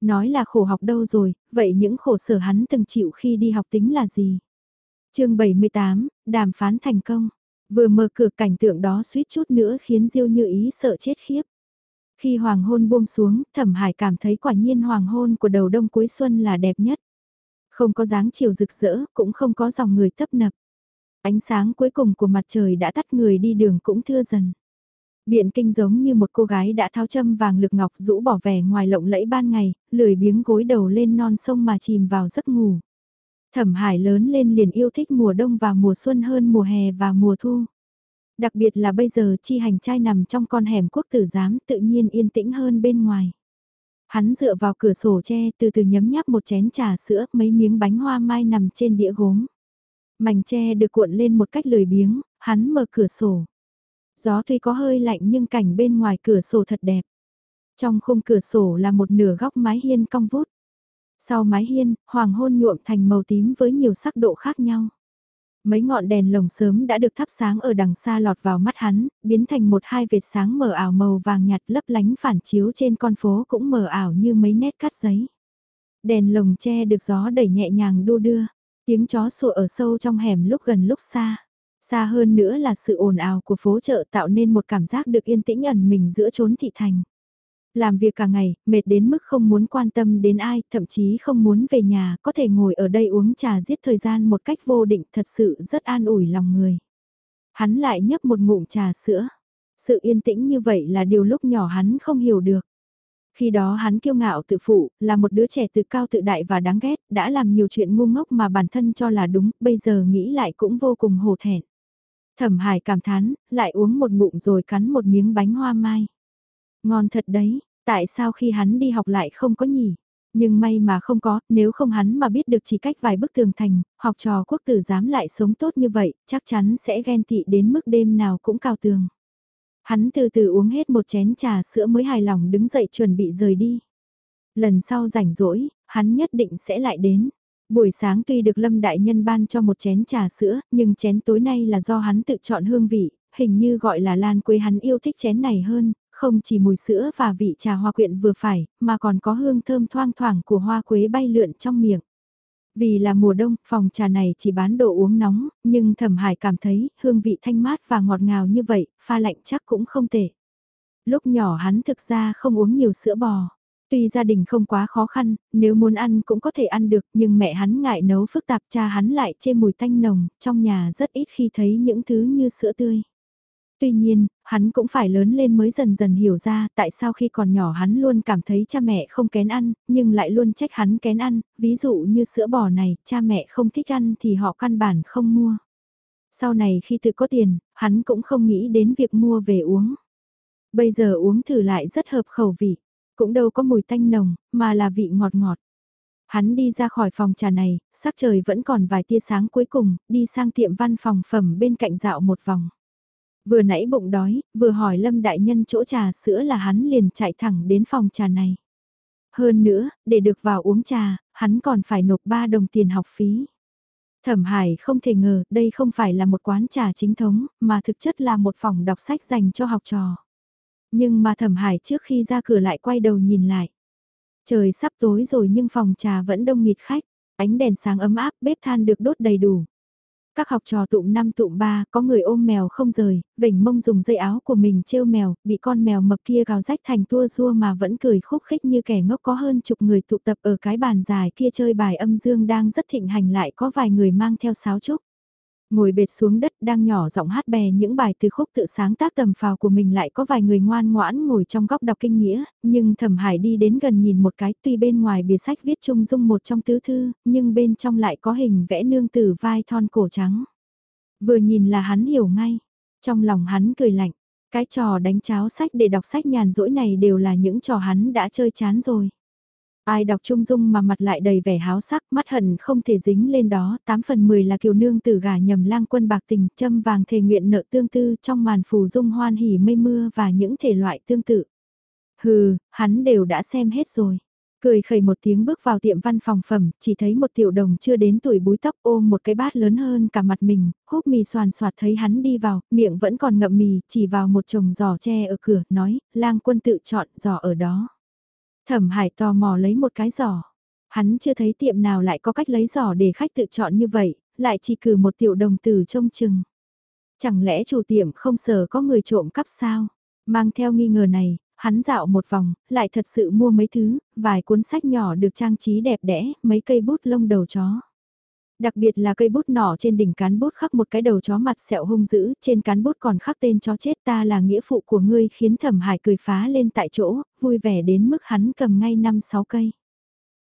Nói là khổ học đâu rồi, vậy những khổ sở hắn từng chịu khi đi học tính là gì? chương 78, đàm phán thành công. Vừa mở cửa cảnh tượng đó suýt chút nữa khiến Diêu như ý sợ chết khiếp. Khi hoàng hôn buông xuống, thẩm hải cảm thấy quả nhiên hoàng hôn của đầu đông cuối xuân là đẹp nhất. Không có dáng chiều rực rỡ, cũng không có dòng người tấp nập. Ánh sáng cuối cùng của mặt trời đã tắt người đi đường cũng thưa dần. Biện kinh giống như một cô gái đã tháo châm vàng lực ngọc rũ bỏ vẻ ngoài lộng lẫy ban ngày, lười biếng gối đầu lên non sông mà chìm vào giấc ngủ. Thẩm hải lớn lên liền yêu thích mùa đông và mùa xuân hơn mùa hè và mùa thu. Đặc biệt là bây giờ chi hành trai nằm trong con hẻm quốc tử giám tự nhiên yên tĩnh hơn bên ngoài. Hắn dựa vào cửa sổ tre từ từ nhấm nháp một chén trà sữa mấy miếng bánh hoa mai nằm trên đĩa gốm. Mảnh tre được cuộn lên một cách lười biếng, hắn mở cửa sổ. Gió tuy có hơi lạnh nhưng cảnh bên ngoài cửa sổ thật đẹp. Trong khung cửa sổ là một nửa góc mái hiên cong vút. Sau mái hiên, hoàng hôn nhuộm thành màu tím với nhiều sắc độ khác nhau. Mấy ngọn đèn lồng sớm đã được thắp sáng ở đằng xa lọt vào mắt hắn, biến thành một hai vệt sáng mờ ảo màu vàng nhạt lấp lánh phản chiếu trên con phố cũng mờ ảo như mấy nét cắt giấy. Đèn lồng tre được gió đẩy nhẹ nhàng đu đưa, tiếng chó sủa ở sâu trong hẻm lúc gần lúc xa. Xa hơn nữa là sự ồn ào của phố chợ tạo nên một cảm giác được yên tĩnh ẩn mình giữa chốn thị thành. Làm việc cả ngày, mệt đến mức không muốn quan tâm đến ai, thậm chí không muốn về nhà, có thể ngồi ở đây uống trà giết thời gian một cách vô định thật sự rất an ủi lòng người. Hắn lại nhấp một ngụm trà sữa. Sự yên tĩnh như vậy là điều lúc nhỏ hắn không hiểu được. Khi đó hắn kiêu ngạo tự phụ, là một đứa trẻ tự cao tự đại và đáng ghét, đã làm nhiều chuyện ngu ngốc mà bản thân cho là đúng, bây giờ nghĩ lại cũng vô cùng hổ thẹn. Thẩm Hải cảm thán, lại uống một ngụm rồi cắn một miếng bánh hoa mai. Ngon thật đấy, tại sao khi hắn đi học lại không có nhỉ? Nhưng may mà không có, nếu không hắn mà biết được chỉ cách vài bức tường thành, học trò quốc tử dám lại sống tốt như vậy, chắc chắn sẽ ghen tị đến mức đêm nào cũng cao tường. Hắn từ từ uống hết một chén trà sữa mới hài lòng đứng dậy chuẩn bị rời đi. Lần sau rảnh rỗi, hắn nhất định sẽ lại đến. Buổi sáng tuy được Lâm Đại Nhân ban cho một chén trà sữa, nhưng chén tối nay là do hắn tự chọn hương vị, hình như gọi là lan quế hắn yêu thích chén này hơn, không chỉ mùi sữa và vị trà hoa quyện vừa phải, mà còn có hương thơm thoang thoảng của hoa quế bay lượn trong miệng. Vì là mùa đông, phòng trà này chỉ bán đồ uống nóng, nhưng thẩm hải cảm thấy hương vị thanh mát và ngọt ngào như vậy, pha lạnh chắc cũng không tệ. Lúc nhỏ hắn thực ra không uống nhiều sữa bò. Tuy gia đình không quá khó khăn, nếu muốn ăn cũng có thể ăn được nhưng mẹ hắn ngại nấu phức tạp cha hắn lại chê mùi tanh nồng, trong nhà rất ít khi thấy những thứ như sữa tươi. Tuy nhiên, hắn cũng phải lớn lên mới dần dần hiểu ra tại sao khi còn nhỏ hắn luôn cảm thấy cha mẹ không kén ăn, nhưng lại luôn trách hắn kén ăn, ví dụ như sữa bò này, cha mẹ không thích ăn thì họ căn bản không mua. Sau này khi tự có tiền, hắn cũng không nghĩ đến việc mua về uống. Bây giờ uống thử lại rất hợp khẩu vị, cũng đâu có mùi tanh nồng, mà là vị ngọt ngọt. Hắn đi ra khỏi phòng trà này, sắc trời vẫn còn vài tia sáng cuối cùng, đi sang tiệm văn phòng phẩm bên cạnh dạo một vòng. Vừa nãy bụng đói, vừa hỏi Lâm Đại Nhân chỗ trà sữa là hắn liền chạy thẳng đến phòng trà này. Hơn nữa, để được vào uống trà, hắn còn phải nộp 3 đồng tiền học phí. Thẩm Hải không thể ngờ đây không phải là một quán trà chính thống, mà thực chất là một phòng đọc sách dành cho học trò. Nhưng mà Thẩm Hải trước khi ra cửa lại quay đầu nhìn lại. Trời sắp tối rồi nhưng phòng trà vẫn đông nghịt khách, ánh đèn sáng ấm áp, bếp than được đốt đầy đủ. Các học trò tụm năm tụm ba, có người ôm mèo không rời, vểnh mông dùng dây áo của mình trêu mèo, bị con mèo mập kia gào rách thành tua rua mà vẫn cười khúc khích như kẻ ngốc. Có hơn chục người tụ tập ở cái bàn dài kia chơi bài âm dương đang rất thịnh hành lại có vài người mang theo sáo trúc ngồi bệt xuống đất đang nhỏ giọng hát bè những bài từ khúc tự sáng tác tầm phào của mình lại có vài người ngoan ngoãn ngồi trong góc đọc kinh nghĩa, nhưng thẩm hải đi đến gần nhìn một cái tuy bên ngoài bìa sách viết trung dung một trong tứ thư, nhưng bên trong lại có hình vẽ nương tử vai thon cổ trắng. Vừa nhìn là hắn hiểu ngay, trong lòng hắn cười lạnh, cái trò đánh cháo sách để đọc sách nhàn rỗi này đều là những trò hắn đã chơi chán rồi. Ai đọc trung dung mà mặt lại đầy vẻ háo sắc, mắt hận không thể dính lên đó, 8 phần 10 là kiều nương tử gà nhầm lang quân bạc tình, châm vàng thề nguyện nợ tương tư trong màn phù dung hoan hỉ mây mưa và những thể loại tương tự. Hừ, hắn đều đã xem hết rồi. Cười khẩy một tiếng bước vào tiệm văn phòng phẩm, chỉ thấy một tiểu đồng chưa đến tuổi búi tóc ôm một cái bát lớn hơn cả mặt mình, hút mì soàn soạt thấy hắn đi vào, miệng vẫn còn ngậm mì, chỉ vào một chồng giò tre ở cửa, nói, lang quân tự chọn giò ở đó. Thẩm Hải tò mò lấy một cái giỏ. Hắn chưa thấy tiệm nào lại có cách lấy giỏ để khách tự chọn như vậy, lại chỉ cử một tiểu đồng tử trông chừng. Chẳng lẽ chủ tiệm không sợ có người trộm cắp sao? Mang theo nghi ngờ này, hắn dạo một vòng, lại thật sự mua mấy thứ, vài cuốn sách nhỏ được trang trí đẹp đẽ, mấy cây bút lông đầu chó. Đặc biệt là cây bút nỏ trên đỉnh cán bút khắc một cái đầu chó mặt sẹo hung dữ, trên cán bút còn khắc tên chó chết ta là nghĩa phụ của ngươi khiến thẩm hải cười phá lên tại chỗ, vui vẻ đến mức hắn cầm ngay năm sáu cây.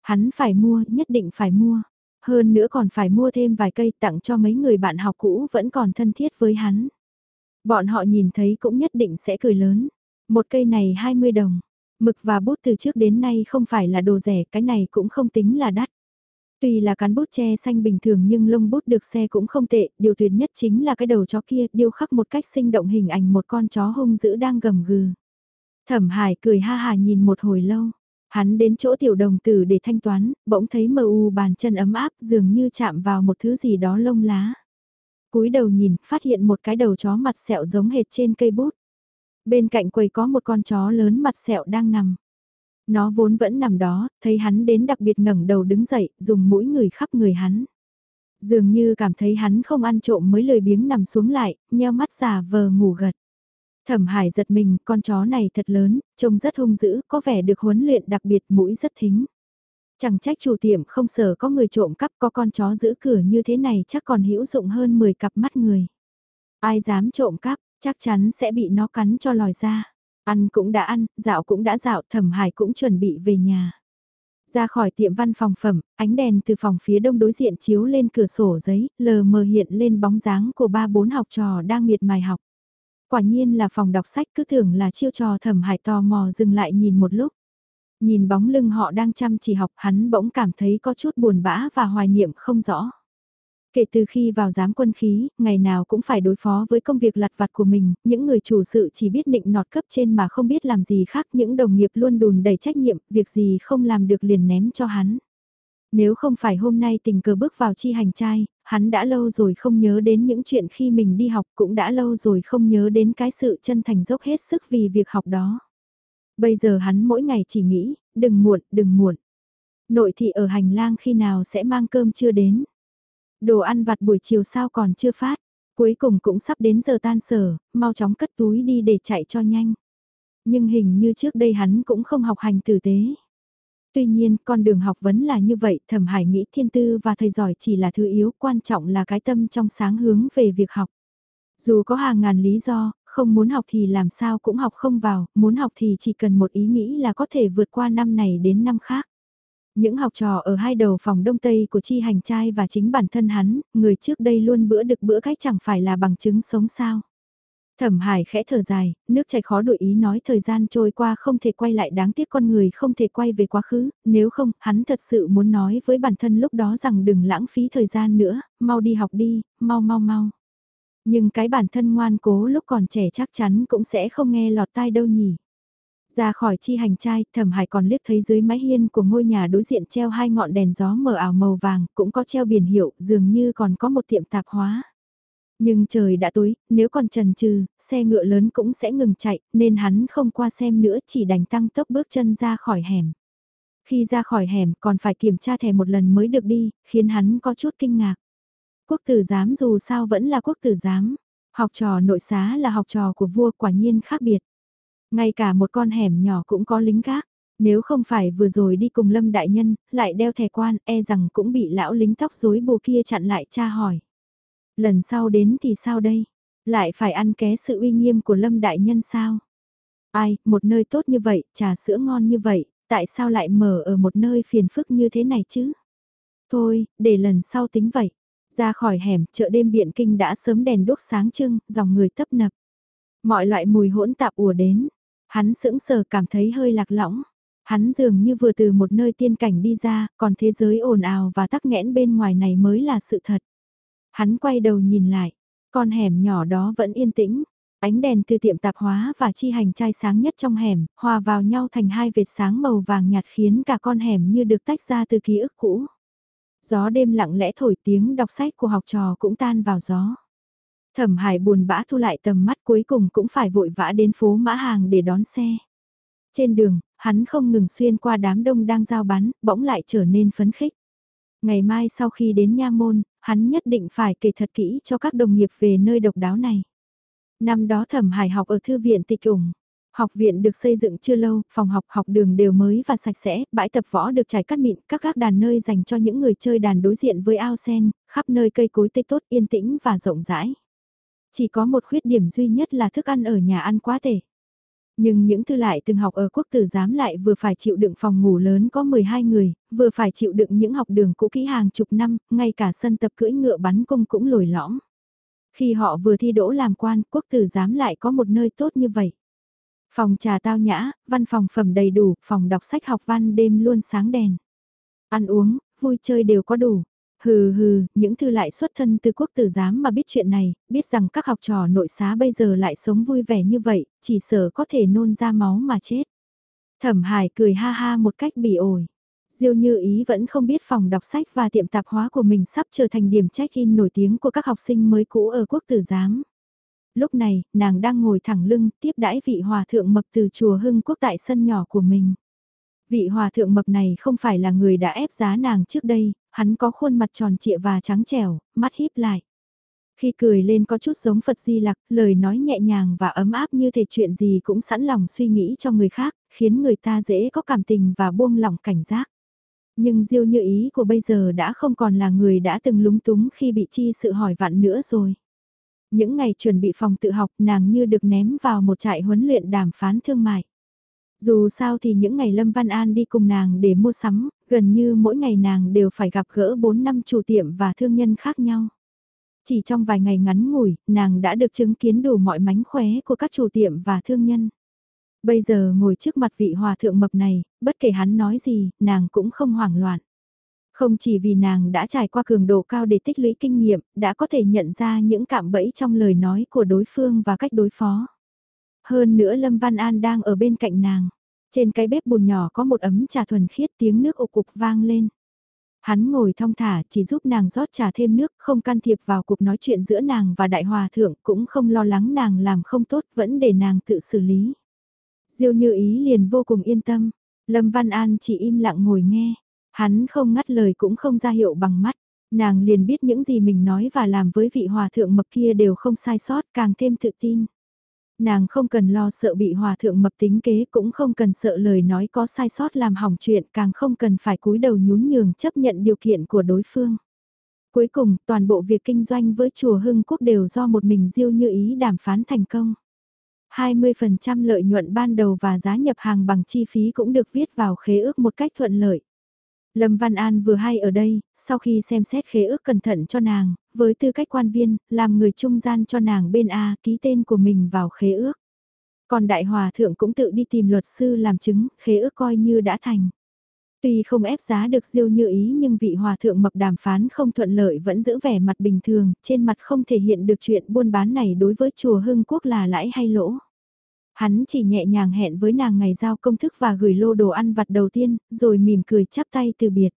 Hắn phải mua, nhất định phải mua. Hơn nữa còn phải mua thêm vài cây tặng cho mấy người bạn học cũ vẫn còn thân thiết với hắn. Bọn họ nhìn thấy cũng nhất định sẽ cười lớn. Một cây này 20 đồng. Mực và bút từ trước đến nay không phải là đồ rẻ, cái này cũng không tính là đắt. Tuy là cán bút che xanh bình thường nhưng lông bút được xe cũng không tệ, điều tuyệt nhất chính là cái đầu chó kia điêu khắc một cách sinh động hình ảnh một con chó hung dữ đang gầm gừ. Thẩm Hải cười ha hà nhìn một hồi lâu, hắn đến chỗ tiểu đồng tử để thanh toán, bỗng thấy mờ u bàn chân ấm áp dường như chạm vào một thứ gì đó lông lá. cúi đầu nhìn, phát hiện một cái đầu chó mặt sẹo giống hệt trên cây bút. Bên cạnh quầy có một con chó lớn mặt sẹo đang nằm. Nó vốn vẫn nằm đó, thấy hắn đến đặc biệt ngẩng đầu đứng dậy, dùng mũi người khắp người hắn. Dường như cảm thấy hắn không ăn trộm mới lười biếng nằm xuống lại, nheo mắt giả vờ ngủ gật. Thẩm Hải giật mình, con chó này thật lớn, trông rất hung dữ, có vẻ được huấn luyện đặc biệt mũi rất thính. Chẳng trách chủ tiệm không sợ có người trộm cắp có con chó giữ cửa như thế này chắc còn hữu dụng hơn 10 cặp mắt người. Ai dám trộm cắp, chắc chắn sẽ bị nó cắn cho lòi ra. Ăn cũng đã ăn, dạo cũng đã dạo, thẩm hải cũng chuẩn bị về nhà. Ra khỏi tiệm văn phòng phẩm, ánh đèn từ phòng phía đông đối diện chiếu lên cửa sổ giấy, lờ mờ hiện lên bóng dáng của ba bốn học trò đang miệt mài học. Quả nhiên là phòng đọc sách cứ tưởng là chiêu trò thẩm hải tò mò dừng lại nhìn một lúc. Nhìn bóng lưng họ đang chăm chỉ học hắn bỗng cảm thấy có chút buồn bã và hoài niệm không rõ. Kể từ khi vào giám quân khí, ngày nào cũng phải đối phó với công việc lặt vặt của mình, những người chủ sự chỉ biết định nọt cấp trên mà không biết làm gì khác, những đồng nghiệp luôn đùn đầy trách nhiệm, việc gì không làm được liền ném cho hắn. Nếu không phải hôm nay tình cờ bước vào chi hành trai, hắn đã lâu rồi không nhớ đến những chuyện khi mình đi học cũng đã lâu rồi không nhớ đến cái sự chân thành dốc hết sức vì việc học đó. Bây giờ hắn mỗi ngày chỉ nghĩ, đừng muộn, đừng muộn. Nội thị ở hành lang khi nào sẽ mang cơm chưa đến. Đồ ăn vặt buổi chiều sao còn chưa phát, cuối cùng cũng sắp đến giờ tan sở, mau chóng cất túi đi để chạy cho nhanh. Nhưng hình như trước đây hắn cũng không học hành tử tế. Tuy nhiên, con đường học vấn là như vậy, thẩm hải nghĩ thiên tư và thầy giỏi chỉ là thứ yếu, quan trọng là cái tâm trong sáng hướng về việc học. Dù có hàng ngàn lý do, không muốn học thì làm sao cũng học không vào, muốn học thì chỉ cần một ý nghĩ là có thể vượt qua năm này đến năm khác. Những học trò ở hai đầu phòng đông tây của chi hành trai và chính bản thân hắn, người trước đây luôn bữa được bữa cách chẳng phải là bằng chứng sống sao. Thẩm Hải khẽ thở dài, nước chảy khó đổi ý nói thời gian trôi qua không thể quay lại đáng tiếc con người không thể quay về quá khứ, nếu không, hắn thật sự muốn nói với bản thân lúc đó rằng đừng lãng phí thời gian nữa, mau đi học đi, mau mau mau. Nhưng cái bản thân ngoan cố lúc còn trẻ chắc chắn cũng sẽ không nghe lọt tai đâu nhỉ. Ra khỏi chi hành trai, thẩm hải còn liếc thấy dưới mái hiên của ngôi nhà đối diện treo hai ngọn đèn gió mờ ảo màu vàng, cũng có treo biển hiệu, dường như còn có một tiệm tạp hóa. Nhưng trời đã tối, nếu còn trần trừ, xe ngựa lớn cũng sẽ ngừng chạy, nên hắn không qua xem nữa chỉ đành tăng tốc bước chân ra khỏi hẻm. Khi ra khỏi hẻm còn phải kiểm tra thẻ một lần mới được đi, khiến hắn có chút kinh ngạc. Quốc tử giám dù sao vẫn là quốc tử giám. Học trò nội xá là học trò của vua quả nhiên khác biệt. Ngay cả một con hẻm nhỏ cũng có lính gác. Nếu không phải vừa rồi đi cùng Lâm Đại Nhân, lại đeo thẻ quan, e rằng cũng bị lão lính tóc rối bù kia chặn lại tra hỏi. Lần sau đến thì sao đây? Lại phải ăn ké sự uy nghiêm của Lâm Đại Nhân sao? Ai, một nơi tốt như vậy, trà sữa ngon như vậy, tại sao lại mở ở một nơi phiền phức như thế này chứ? Thôi, để lần sau tính vậy. Ra khỏi hẻm, chợ đêm Biện Kinh đã sớm đèn đốt sáng trưng, dòng người tấp nập. Mọi loại mùi hỗn tạp ùa đến. Hắn sững sờ cảm thấy hơi lạc lõng. Hắn dường như vừa từ một nơi tiên cảnh đi ra, còn thế giới ồn ào và tắc nghẽn bên ngoài này mới là sự thật. Hắn quay đầu nhìn lại, con hẻm nhỏ đó vẫn yên tĩnh, ánh đèn từ tiệm tạp hóa và chi hành chai sáng nhất trong hẻm, hòa vào nhau thành hai vệt sáng màu vàng nhạt khiến cả con hẻm như được tách ra từ ký ức cũ. Gió đêm lặng lẽ thổi tiếng đọc sách của học trò cũng tan vào gió. Thẩm Hải buồn bã thu lại tầm mắt cuối cùng cũng phải vội vã đến phố Mã Hàng để đón xe. Trên đường, hắn không ngừng xuyên qua đám đông đang giao bán, bỗng lại trở nên phấn khích. Ngày mai sau khi đến Nha Môn, hắn nhất định phải kể thật kỹ cho các đồng nghiệp về nơi độc đáo này. Năm đó Thẩm Hải học ở thư viện tịch ủng. Học viện được xây dựng chưa lâu, phòng học học đường đều mới và sạch sẽ, bãi tập võ được trải cắt mịn, các gác đàn nơi dành cho những người chơi đàn đối diện với ao sen, khắp nơi cây cối tây tốt yên tĩnh và rộng rãi. Chỉ có một khuyết điểm duy nhất là thức ăn ở nhà ăn quá tệ. Nhưng những thư lại từng học ở quốc tử giám lại vừa phải chịu đựng phòng ngủ lớn có 12 người, vừa phải chịu đựng những học đường cũ kỹ hàng chục năm, ngay cả sân tập cưỡi ngựa bắn cung cũng lồi lõm. Khi họ vừa thi đỗ làm quan, quốc tử giám lại có một nơi tốt như vậy. Phòng trà tao nhã, văn phòng phẩm đầy đủ, phòng đọc sách học văn đêm luôn sáng đèn. Ăn uống, vui chơi đều có đủ. Hừ hừ, những thư lại xuất thân từ quốc tử giám mà biết chuyện này, biết rằng các học trò nội xá bây giờ lại sống vui vẻ như vậy, chỉ sợ có thể nôn ra máu mà chết. Thẩm Hải cười ha ha một cách bỉ ổi. Diêu Như Ý vẫn không biết phòng đọc sách và tiệm tạp hóa của mình sắp trở thành điểm check-in nổi tiếng của các học sinh mới cũ ở quốc tử giám. Lúc này, nàng đang ngồi thẳng lưng tiếp đãi vị hòa thượng mập từ chùa Hưng Quốc tại sân nhỏ của mình. Vị hòa thượng mập này không phải là người đã ép giá nàng trước đây, hắn có khuôn mặt tròn trịa và trắng trẻo, mắt híp lại. Khi cười lên có chút giống Phật Di Lặc, lời nói nhẹ nhàng và ấm áp như thể chuyện gì cũng sẵn lòng suy nghĩ cho người khác, khiến người ta dễ có cảm tình và buông lỏng cảnh giác. Nhưng Diêu như ý của bây giờ đã không còn là người đã từng lúng túng khi bị chi sự hỏi vặn nữa rồi. Những ngày chuẩn bị phòng tự học nàng như được ném vào một trại huấn luyện đàm phán thương mại. Dù sao thì những ngày Lâm Văn An đi cùng nàng để mua sắm, gần như mỗi ngày nàng đều phải gặp gỡ 4 năm chủ tiệm và thương nhân khác nhau. Chỉ trong vài ngày ngắn ngủi, nàng đã được chứng kiến đủ mọi mánh khóe của các chủ tiệm và thương nhân. Bây giờ ngồi trước mặt vị hòa thượng mập này, bất kể hắn nói gì, nàng cũng không hoảng loạn. Không chỉ vì nàng đã trải qua cường độ cao để tích lũy kinh nghiệm, đã có thể nhận ra những cạm bẫy trong lời nói của đối phương và cách đối phó. Hơn nữa Lâm Văn An đang ở bên cạnh nàng. Trên cái bếp bùn nhỏ có một ấm trà thuần khiết tiếng nước ục cục vang lên. Hắn ngồi thong thả chỉ giúp nàng rót trà thêm nước, không can thiệp vào cuộc nói chuyện giữa nàng và đại hòa thượng, cũng không lo lắng nàng làm không tốt, vẫn để nàng tự xử lý. Diêu như ý liền vô cùng yên tâm, Lâm Văn An chỉ im lặng ngồi nghe, hắn không ngắt lời cũng không ra hiệu bằng mắt, nàng liền biết những gì mình nói và làm với vị hòa thượng mập kia đều không sai sót càng thêm tự tin. Nàng không cần lo sợ bị hòa thượng mập tính kế cũng không cần sợ lời nói có sai sót làm hỏng chuyện càng không cần phải cúi đầu nhún nhường chấp nhận điều kiện của đối phương. Cuối cùng, toàn bộ việc kinh doanh với chùa Hưng Quốc đều do một mình Diêu Như Ý đàm phán thành công. 20% lợi nhuận ban đầu và giá nhập hàng bằng chi phí cũng được viết vào khế ước một cách thuận lợi. Lâm Văn An vừa hay ở đây, sau khi xem xét khế ước cẩn thận cho nàng, với tư cách quan viên, làm người trung gian cho nàng bên A ký tên của mình vào khế ước. Còn Đại Hòa Thượng cũng tự đi tìm luật sư làm chứng, khế ước coi như đã thành. Tuy không ép giá được diêu như ý nhưng vị hòa thượng mập đàm phán không thuận lợi vẫn giữ vẻ mặt bình thường, trên mặt không thể hiện được chuyện buôn bán này đối với chùa Hưng Quốc là lãi hay lỗ. Hắn chỉ nhẹ nhàng hẹn với nàng ngày giao công thức và gửi lô đồ ăn vặt đầu tiên, rồi mỉm cười chắp tay từ biệt.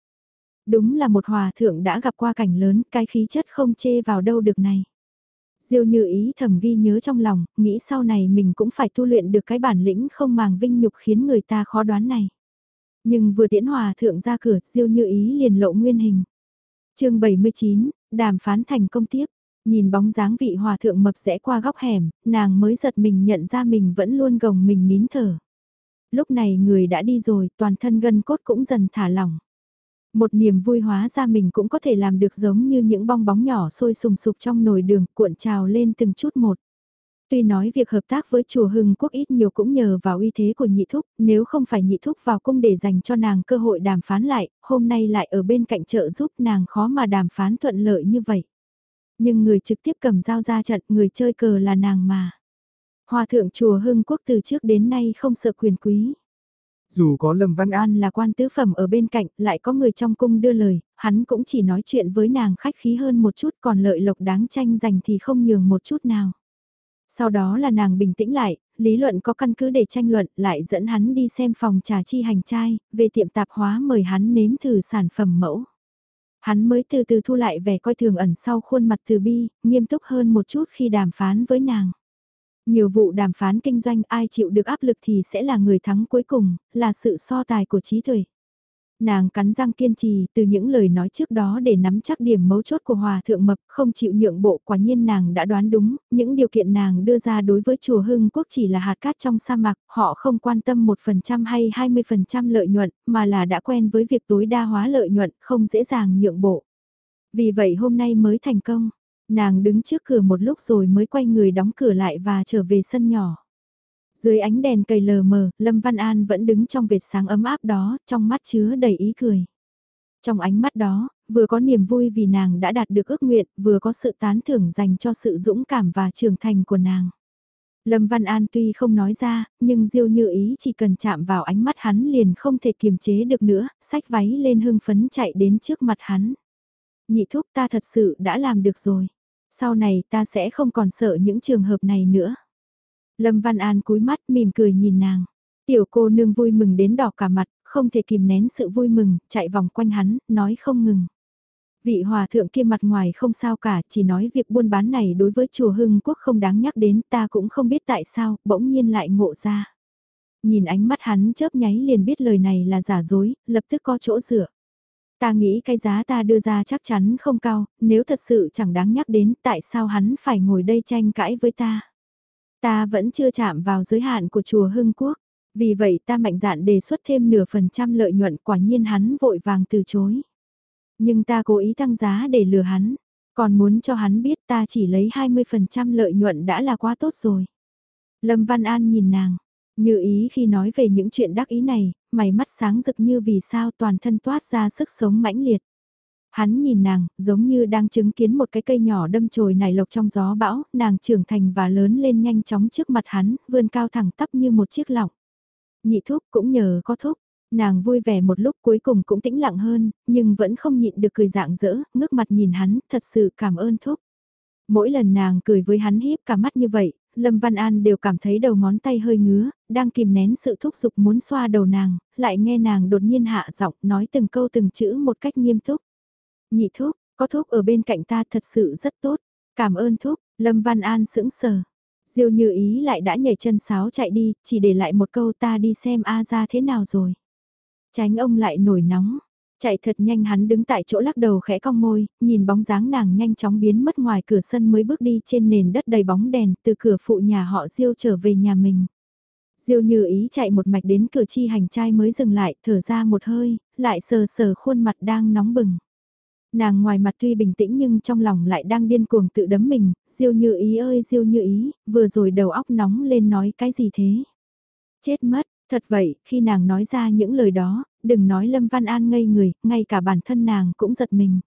Đúng là một hòa thượng đã gặp qua cảnh lớn, cái khí chất không chê vào đâu được này. Diêu như ý thầm ghi nhớ trong lòng, nghĩ sau này mình cũng phải tu luyện được cái bản lĩnh không màng vinh nhục khiến người ta khó đoán này. Nhưng vừa tiễn hòa thượng ra cửa, Diêu như ý liền lộ nguyên hình. chương 79, đàm phán thành công tiếp. Nhìn bóng dáng vị hòa thượng mập rẽ qua góc hẻm, nàng mới giật mình nhận ra mình vẫn luôn gồng mình nín thở. Lúc này người đã đi rồi, toàn thân gân cốt cũng dần thả lỏng. Một niềm vui hóa ra mình cũng có thể làm được giống như những bong bóng nhỏ sôi sùng sục trong nồi đường cuộn trào lên từng chút một. Tuy nói việc hợp tác với chùa Hưng Quốc ít nhiều cũng nhờ vào uy thế của nhị thúc, nếu không phải nhị thúc vào cung để dành cho nàng cơ hội đàm phán lại, hôm nay lại ở bên cạnh trợ giúp nàng khó mà đàm phán thuận lợi như vậy. Nhưng người trực tiếp cầm dao ra trận người chơi cờ là nàng mà. Hòa thượng chùa Hưng Quốc từ trước đến nay không sợ quyền quý. Dù có Lâm Văn An là quan tứ phẩm ở bên cạnh, lại có người trong cung đưa lời, hắn cũng chỉ nói chuyện với nàng khách khí hơn một chút còn lợi lộc đáng tranh giành thì không nhường một chút nào. Sau đó là nàng bình tĩnh lại, lý luận có căn cứ để tranh luận, lại dẫn hắn đi xem phòng trà chi hành trai, về tiệm tạp hóa mời hắn nếm thử sản phẩm mẫu. Hắn mới từ từ thu lại vẻ coi thường ẩn sau khuôn mặt từ bi, nghiêm túc hơn một chút khi đàm phán với nàng. Nhiều vụ đàm phán kinh doanh ai chịu được áp lực thì sẽ là người thắng cuối cùng, là sự so tài của trí tuệ. Nàng cắn răng kiên trì từ những lời nói trước đó để nắm chắc điểm mấu chốt của Hòa Thượng Mập không chịu nhượng bộ quả nhiên nàng đã đoán đúng, những điều kiện nàng đưa ra đối với chùa Hưng Quốc chỉ là hạt cát trong sa mạc, họ không quan tâm 1% hay 20% lợi nhuận, mà là đã quen với việc tối đa hóa lợi nhuận, không dễ dàng nhượng bộ. Vì vậy hôm nay mới thành công, nàng đứng trước cửa một lúc rồi mới quay người đóng cửa lại và trở về sân nhỏ. Dưới ánh đèn cầy lờ mờ, Lâm Văn An vẫn đứng trong vệt sáng ấm áp đó, trong mắt chứa đầy ý cười. Trong ánh mắt đó, vừa có niềm vui vì nàng đã đạt được ước nguyện, vừa có sự tán thưởng dành cho sự dũng cảm và trưởng thành của nàng. Lâm Văn An tuy không nói ra, nhưng Diêu như ý chỉ cần chạm vào ánh mắt hắn liền không thể kiềm chế được nữa, sách váy lên hưng phấn chạy đến trước mặt hắn. Nhị thúc ta thật sự đã làm được rồi. Sau này ta sẽ không còn sợ những trường hợp này nữa. Lâm Văn An cúi mắt mỉm cười nhìn nàng. Tiểu cô nương vui mừng đến đỏ cả mặt, không thể kìm nén sự vui mừng, chạy vòng quanh hắn, nói không ngừng. Vị hòa thượng kia mặt ngoài không sao cả, chỉ nói việc buôn bán này đối với chùa Hưng Quốc không đáng nhắc đến, ta cũng không biết tại sao, bỗng nhiên lại ngộ ra. Nhìn ánh mắt hắn chớp nháy liền biết lời này là giả dối, lập tức có chỗ dựa. Ta nghĩ cái giá ta đưa ra chắc chắn không cao, nếu thật sự chẳng đáng nhắc đến tại sao hắn phải ngồi đây tranh cãi với ta. Ta vẫn chưa chạm vào giới hạn của chùa Hưng Quốc, vì vậy ta mạnh dạn đề xuất thêm nửa phần trăm lợi nhuận quả nhiên hắn vội vàng từ chối. Nhưng ta cố ý tăng giá để lừa hắn, còn muốn cho hắn biết ta chỉ lấy 20% lợi nhuận đã là quá tốt rồi. Lâm Văn An nhìn nàng, như ý khi nói về những chuyện đắc ý này, mày mắt sáng rực như vì sao toàn thân toát ra sức sống mãnh liệt. Hắn nhìn nàng, giống như đang chứng kiến một cái cây nhỏ đâm chồi nảy lộc trong gió bão, nàng trưởng thành và lớn lên nhanh chóng trước mặt hắn, vươn cao thẳng tắp như một chiếc lọng. Nhị thúc cũng nhờ có thúc, nàng vui vẻ một lúc cuối cùng cũng tĩnh lặng hơn, nhưng vẫn không nhịn được cười dạng dỡ, ngước mặt nhìn hắn, thật sự cảm ơn thúc. Mỗi lần nàng cười với hắn híp cả mắt như vậy, Lâm Văn An đều cảm thấy đầu ngón tay hơi ngứa, đang kìm nén sự thúc giục muốn xoa đầu nàng, lại nghe nàng đột nhiên hạ giọng nói từng câu từng chữ một cách nghiêm túc. Nhị thúc, có thúc ở bên cạnh ta thật sự rất tốt. Cảm ơn thúc, Lâm Văn An sững sờ. Diêu như ý lại đã nhảy chân sáo chạy đi, chỉ để lại một câu ta đi xem A ra thế nào rồi. Tránh ông lại nổi nóng, chạy thật nhanh hắn đứng tại chỗ lắc đầu khẽ cong môi, nhìn bóng dáng nàng nhanh chóng biến mất ngoài cửa sân mới bước đi trên nền đất đầy bóng đèn từ cửa phụ nhà họ Diêu trở về nhà mình. Diêu như ý chạy một mạch đến cửa chi hành trai mới dừng lại, thở ra một hơi, lại sờ sờ khuôn mặt đang nóng bừng. Nàng ngoài mặt tuy bình tĩnh nhưng trong lòng lại đang điên cuồng tự đấm mình, Diêu như ý ơi Diêu như ý, vừa rồi đầu óc nóng lên nói cái gì thế? Chết mất, thật vậy, khi nàng nói ra những lời đó, đừng nói Lâm Văn An ngây người, ngay cả bản thân nàng cũng giật mình.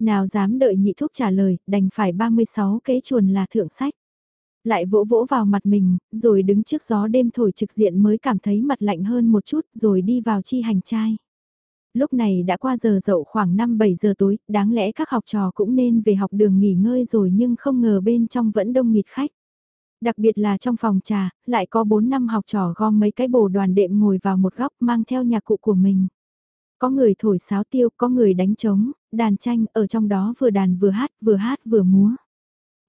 Nào dám đợi nhị thúc trả lời, đành phải 36 kế chuồn là thượng sách. Lại vỗ vỗ vào mặt mình, rồi đứng trước gió đêm thổi trực diện mới cảm thấy mặt lạnh hơn một chút, rồi đi vào chi hành trai lúc này đã qua giờ dậu khoảng 5-7 giờ tối, đáng lẽ các học trò cũng nên về học đường nghỉ ngơi rồi nhưng không ngờ bên trong vẫn đông nghịt khách. Đặc biệt là trong phòng trà, lại có 4 năm học trò gom mấy cái bồ đoàn đệm ngồi vào một góc mang theo nhạc cụ của mình. Có người thổi sáo tiêu, có người đánh trống, đàn tranh, ở trong đó vừa đàn vừa hát, vừa hát vừa múa.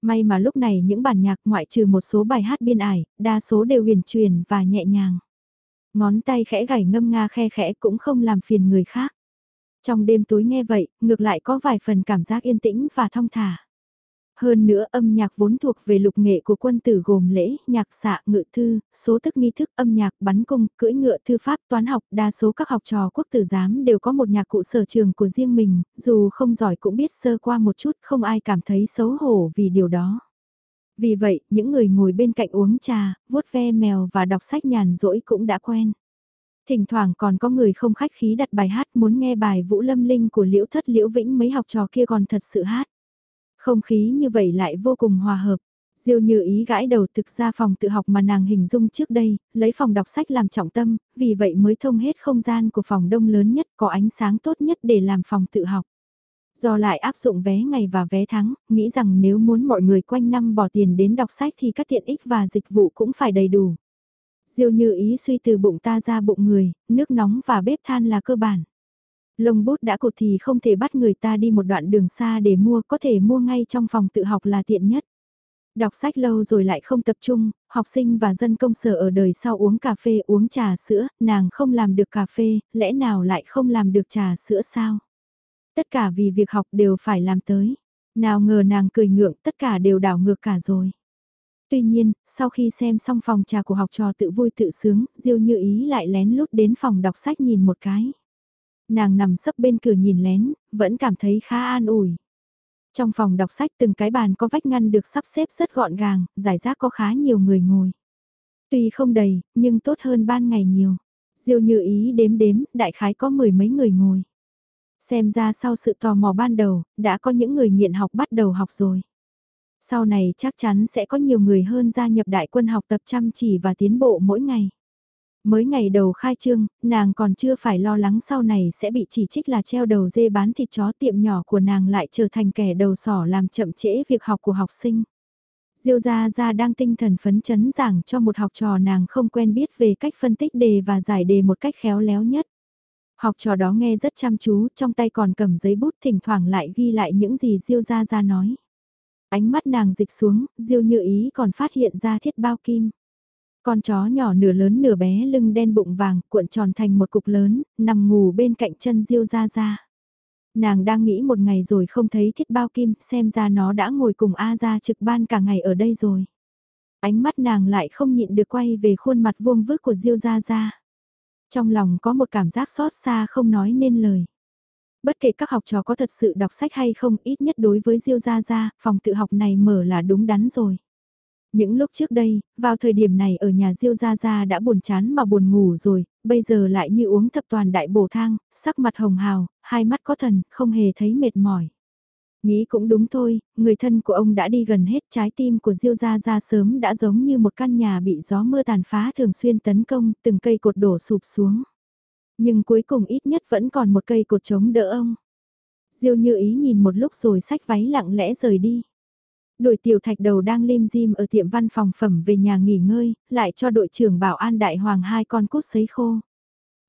May mà lúc này những bản nhạc ngoại trừ một số bài hát biên ải, đa số đều huyền truyền và nhẹ nhàng. Ngón tay khẽ gảy ngâm nga khe khẽ cũng không làm phiền người khác. Trong đêm tối nghe vậy, ngược lại có vài phần cảm giác yên tĩnh và thong thả. Hơn nữa âm nhạc vốn thuộc về lục nghệ của quân tử gồm lễ, nhạc xạ, ngự thư, số thức nghi thức âm nhạc, bắn cung, cưỡi ngựa thư pháp, toán học, đa số các học trò quốc tử giám đều có một nhạc cụ sở trường của riêng mình, dù không giỏi cũng biết sơ qua một chút, không ai cảm thấy xấu hổ vì điều đó. Vì vậy, những người ngồi bên cạnh uống trà, vuốt ve mèo và đọc sách nhàn rỗi cũng đã quen. Thỉnh thoảng còn có người không khách khí đặt bài hát muốn nghe bài Vũ Lâm Linh của Liễu Thất Liễu Vĩnh mấy học trò kia còn thật sự hát. Không khí như vậy lại vô cùng hòa hợp. Diêu như ý gãi đầu thực ra phòng tự học mà nàng hình dung trước đây, lấy phòng đọc sách làm trọng tâm, vì vậy mới thông hết không gian của phòng đông lớn nhất có ánh sáng tốt nhất để làm phòng tự học. Do lại áp dụng vé ngày và vé tháng, nghĩ rằng nếu muốn mọi người quanh năm bỏ tiền đến đọc sách thì các tiện ích và dịch vụ cũng phải đầy đủ. Diêu như ý suy từ bụng ta ra bụng người, nước nóng và bếp than là cơ bản. Lông bút đã cột thì không thể bắt người ta đi một đoạn đường xa để mua, có thể mua ngay trong phòng tự học là tiện nhất. Đọc sách lâu rồi lại không tập trung, học sinh và dân công sở ở đời sau uống cà phê uống trà sữa, nàng không làm được cà phê, lẽ nào lại không làm được trà sữa sao? Tất cả vì việc học đều phải làm tới. Nào ngờ nàng cười ngượng tất cả đều đảo ngược cả rồi. Tuy nhiên, sau khi xem xong phòng trà của học trò tự vui tự sướng, Diêu Như Ý lại lén lút đến phòng đọc sách nhìn một cái. Nàng nằm sấp bên cửa nhìn lén, vẫn cảm thấy khá an ủi. Trong phòng đọc sách từng cái bàn có vách ngăn được sắp xếp rất gọn gàng, giải rác có khá nhiều người ngồi. Tuy không đầy, nhưng tốt hơn ban ngày nhiều. Diêu như ý đếm đếm, đại khái có mười mấy người ngồi. Xem ra sau sự tò mò ban đầu, đã có những người nghiện học bắt đầu học rồi. Sau này chắc chắn sẽ có nhiều người hơn gia nhập đại quân học tập chăm chỉ và tiến bộ mỗi ngày. Mới ngày đầu khai trương, nàng còn chưa phải lo lắng sau này sẽ bị chỉ trích là treo đầu dê bán thịt chó tiệm nhỏ của nàng lại trở thành kẻ đầu sỏ làm chậm trễ việc học của học sinh. Diêu Gia Gia đang tinh thần phấn chấn giảng cho một học trò nàng không quen biết về cách phân tích đề và giải đề một cách khéo léo nhất. Học trò đó nghe rất chăm chú, trong tay còn cầm giấy bút thỉnh thoảng lại ghi lại những gì Diêu Gia Gia nói. Ánh mắt nàng dịch xuống, Diêu như ý còn phát hiện ra thiết bao kim. Con chó nhỏ nửa lớn nửa bé lưng đen bụng vàng, cuộn tròn thành một cục lớn, nằm ngủ bên cạnh chân Diêu Gia Gia. Nàng đang nghĩ một ngày rồi không thấy thiết bao kim, xem ra nó đã ngồi cùng A Gia trực ban cả ngày ở đây rồi. Ánh mắt nàng lại không nhịn được quay về khuôn mặt vuông vức của Diêu Gia Gia. Trong lòng có một cảm giác xót xa không nói nên lời. Bất kể các học trò có thật sự đọc sách hay không, ít nhất đối với Diêu Gia Gia, phòng tự học này mở là đúng đắn rồi. Những lúc trước đây, vào thời điểm này ở nhà Diêu Gia Gia đã buồn chán mà buồn ngủ rồi, bây giờ lại như uống thập toàn đại bổ thang, sắc mặt hồng hào, hai mắt có thần, không hề thấy mệt mỏi. Nghĩ cũng đúng thôi, người thân của ông đã đi gần hết trái tim của Diêu Gia Gia sớm đã giống như một căn nhà bị gió mưa tàn phá thường xuyên tấn công, từng cây cột đổ sụp xuống. Nhưng cuối cùng ít nhất vẫn còn một cây cột chống đỡ ông. Diêu như ý nhìn một lúc rồi xách váy lặng lẽ rời đi. Đội tiểu thạch đầu đang lim dim ở tiệm văn phòng phẩm về nhà nghỉ ngơi, lại cho đội trưởng bảo an đại hoàng hai con cút sấy khô.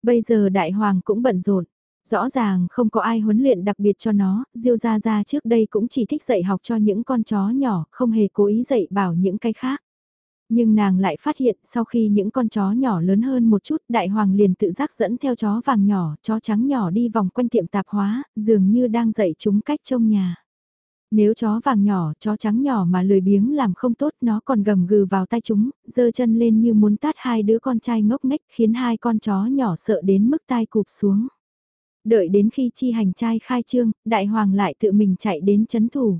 Bây giờ đại hoàng cũng bận rộn. Rõ ràng không có ai huấn luyện đặc biệt cho nó, Diêu Gia Gia trước đây cũng chỉ thích dạy học cho những con chó nhỏ, không hề cố ý dạy bảo những cái khác. Nhưng nàng lại phát hiện sau khi những con chó nhỏ lớn hơn một chút, đại hoàng liền tự giác dẫn theo chó vàng nhỏ, chó trắng nhỏ đi vòng quanh tiệm tạp hóa, dường như đang dạy chúng cách trông nhà. Nếu chó vàng nhỏ, chó trắng nhỏ mà lười biếng làm không tốt nó còn gầm gừ vào tay chúng, giơ chân lên như muốn tát hai đứa con trai ngốc nghếch khiến hai con chó nhỏ sợ đến mức tai cụp xuống. Đợi đến khi chi hành trai khai trương, đại hoàng lại tự mình chạy đến chấn thủ.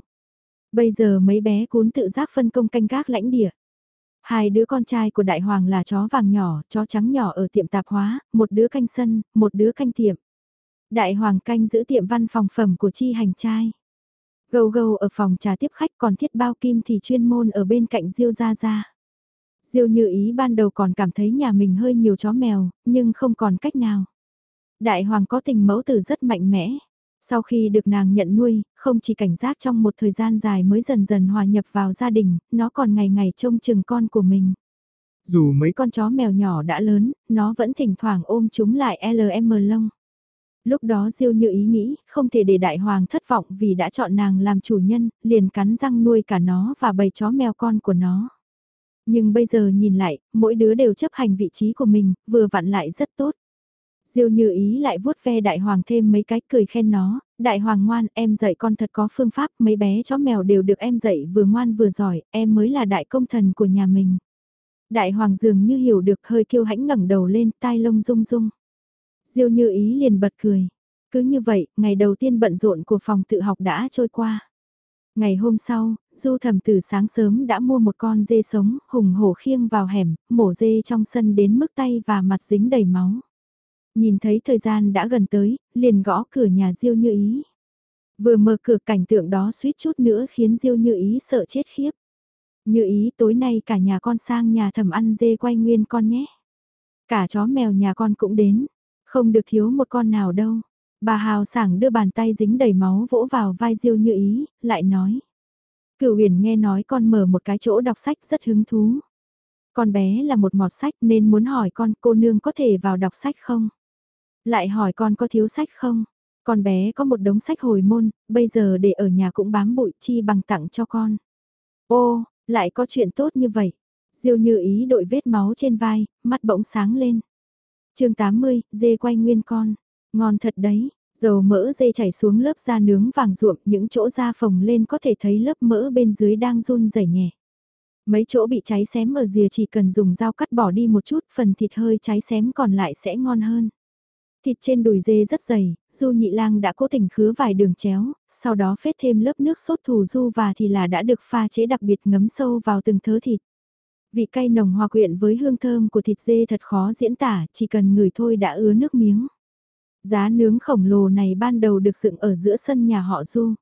Bây giờ mấy bé cún tự giác phân công canh gác lãnh địa. Hai đứa con trai của đại hoàng là chó vàng nhỏ, chó trắng nhỏ ở tiệm tạp hóa, một đứa canh sân, một đứa canh tiệm. Đại hoàng canh giữ tiệm văn phòng phẩm của chi hành trai. Gâu gâu ở phòng trà tiếp khách còn thiết bao kim thì chuyên môn ở bên cạnh Diêu Gia Gia. Diêu như ý ban đầu còn cảm thấy nhà mình hơi nhiều chó mèo, nhưng không còn cách nào. Đại hoàng có tình mẫu tử rất mạnh mẽ. Sau khi được nàng nhận nuôi, không chỉ cảnh giác trong một thời gian dài mới dần dần hòa nhập vào gia đình, nó còn ngày ngày trông chừng con của mình. Dù mấy con chó mèo nhỏ đã lớn, nó vẫn thỉnh thoảng ôm chúng lại LM lông. Lúc đó Diêu như ý nghĩ, không thể để đại hoàng thất vọng vì đã chọn nàng làm chủ nhân, liền cắn răng nuôi cả nó và bầy chó mèo con của nó. Nhưng bây giờ nhìn lại, mỗi đứa đều chấp hành vị trí của mình, vừa vặn lại rất tốt. Diêu như ý lại vuốt ve đại hoàng thêm mấy cái cười khen nó, đại hoàng ngoan em dạy con thật có phương pháp, mấy bé chó mèo đều được em dạy vừa ngoan vừa giỏi, em mới là đại công thần của nhà mình. Đại hoàng dường như hiểu được hơi kiêu hãnh ngẩng đầu lên tai lông rung rung. Diêu như ý liền bật cười. Cứ như vậy, ngày đầu tiên bận rộn của phòng tự học đã trôi qua. Ngày hôm sau, Du thẩm từ sáng sớm đã mua một con dê sống, hùng hổ khiêng vào hẻm, mổ dê trong sân đến mức tay và mặt dính đầy máu. Nhìn thấy thời gian đã gần tới, liền gõ cửa nhà Diêu Như Ý. Vừa mở cửa cảnh tượng đó suýt chút nữa khiến Diêu Như Ý sợ chết khiếp. Như Ý tối nay cả nhà con sang nhà thầm ăn dê quay nguyên con nhé. Cả chó mèo nhà con cũng đến, không được thiếu một con nào đâu. Bà hào sảng đưa bàn tay dính đầy máu vỗ vào vai Diêu Như Ý, lại nói. Cửu huyền nghe nói con mở một cái chỗ đọc sách rất hứng thú. Con bé là một mọt sách nên muốn hỏi con cô nương có thể vào đọc sách không? Lại hỏi con có thiếu sách không? Con bé có một đống sách hồi môn, bây giờ để ở nhà cũng bám bụi chi bằng tặng cho con. Ô, lại có chuyện tốt như vậy. Diêu như ý đội vết máu trên vai, mắt bỗng sáng lên. chương 80, dê quay nguyên con. Ngon thật đấy, dầu mỡ dê chảy xuống lớp da nướng vàng ruộm, những chỗ da phồng lên có thể thấy lớp mỡ bên dưới đang run rẩy nhẹ. Mấy chỗ bị cháy xém ở rìa chỉ cần dùng dao cắt bỏ đi một chút, phần thịt hơi cháy xém còn lại sẽ ngon hơn. Thịt trên đùi dê rất dày, du nhị lang đã cố tình khứa vài đường chéo, sau đó phết thêm lớp nước sốt thù du và thì là đã được pha chế đặc biệt ngấm sâu vào từng thớ thịt. Vị cay nồng hòa quyện với hương thơm của thịt dê thật khó diễn tả, chỉ cần ngửi thôi đã ứa nước miếng. Giá nướng khổng lồ này ban đầu được dựng ở giữa sân nhà họ Du.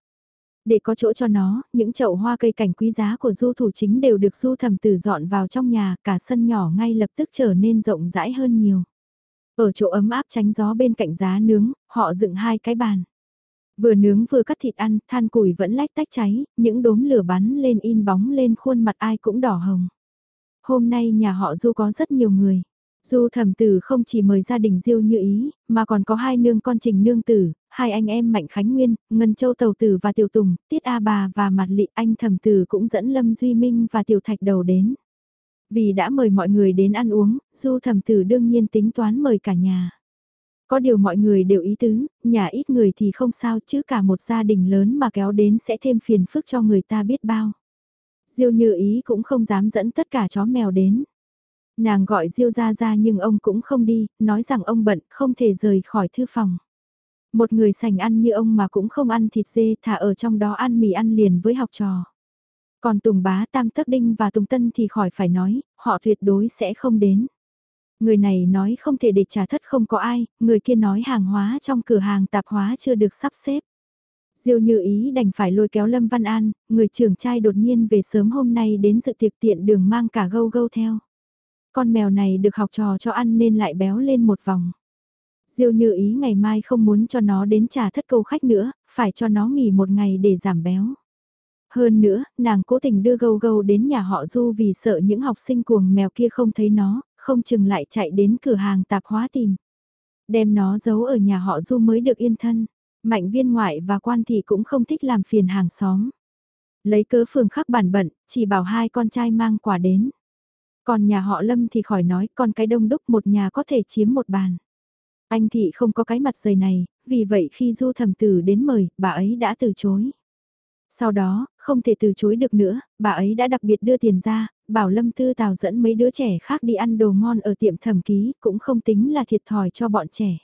Để có chỗ cho nó, những chậu hoa cây cảnh quý giá của Du thủ chính đều được Du thầm tử dọn vào trong nhà, cả sân nhỏ ngay lập tức trở nên rộng rãi hơn nhiều. Ở chỗ ấm áp tránh gió bên cạnh giá nướng, họ dựng hai cái bàn. Vừa nướng vừa cắt thịt ăn, than củi vẫn lách tách cháy, những đốm lửa bắn lên in bóng lên khuôn mặt ai cũng đỏ hồng. Hôm nay nhà họ Du có rất nhiều người. Du thẩm tử không chỉ mời gia đình Diêu như ý, mà còn có hai nương con trình nương tử, hai anh em Mạnh Khánh Nguyên, Ngân Châu Tàu Tử và Tiểu Tùng, Tiết A Bà và Mặt Lị anh thẩm tử cũng dẫn Lâm Duy Minh và Tiểu Thạch đầu đến. Vì đã mời mọi người đến ăn uống, Du thẩm tử đương nhiên tính toán mời cả nhà. Có điều mọi người đều ý tứ, nhà ít người thì không sao chứ cả một gia đình lớn mà kéo đến sẽ thêm phiền phức cho người ta biết bao. Diêu như ý cũng không dám dẫn tất cả chó mèo đến. Nàng gọi Diêu ra ra nhưng ông cũng không đi, nói rằng ông bận không thể rời khỏi thư phòng. Một người sành ăn như ông mà cũng không ăn thịt dê thả ở trong đó ăn mì ăn liền với học trò. Còn Tùng Bá Tam Tắc Đinh và Tùng Tân thì khỏi phải nói, họ tuyệt đối sẽ không đến. Người này nói không thể để trả thất không có ai, người kia nói hàng hóa trong cửa hàng tạp hóa chưa được sắp xếp. Diêu như ý đành phải lôi kéo Lâm Văn An, người trưởng trai đột nhiên về sớm hôm nay đến dự tiệc tiện đường mang cả gâu gâu theo. Con mèo này được học trò cho ăn nên lại béo lên một vòng. Diêu như ý ngày mai không muốn cho nó đến trả thất câu khách nữa, phải cho nó nghỉ một ngày để giảm béo. Hơn nữa, nàng cố tình đưa gâu gâu đến nhà họ Du vì sợ những học sinh cuồng mèo kia không thấy nó, không chừng lại chạy đến cửa hàng tạp hóa tìm. Đem nó giấu ở nhà họ Du mới được yên thân. Mạnh viên ngoại và quan thị cũng không thích làm phiền hàng xóm. Lấy cớ phường khắc bản bận, chỉ bảo hai con trai mang quà đến. Còn nhà họ Lâm thì khỏi nói, con cái đông đúc một nhà có thể chiếm một bàn. Anh thị không có cái mặt dày này, vì vậy khi du thẩm tử đến mời, bà ấy đã từ chối. Sau đó, không thể từ chối được nữa, bà ấy đã đặc biệt đưa tiền ra, bảo Lâm Tư Tào dẫn mấy đứa trẻ khác đi ăn đồ ngon ở tiệm thẩm ký, cũng không tính là thiệt thòi cho bọn trẻ.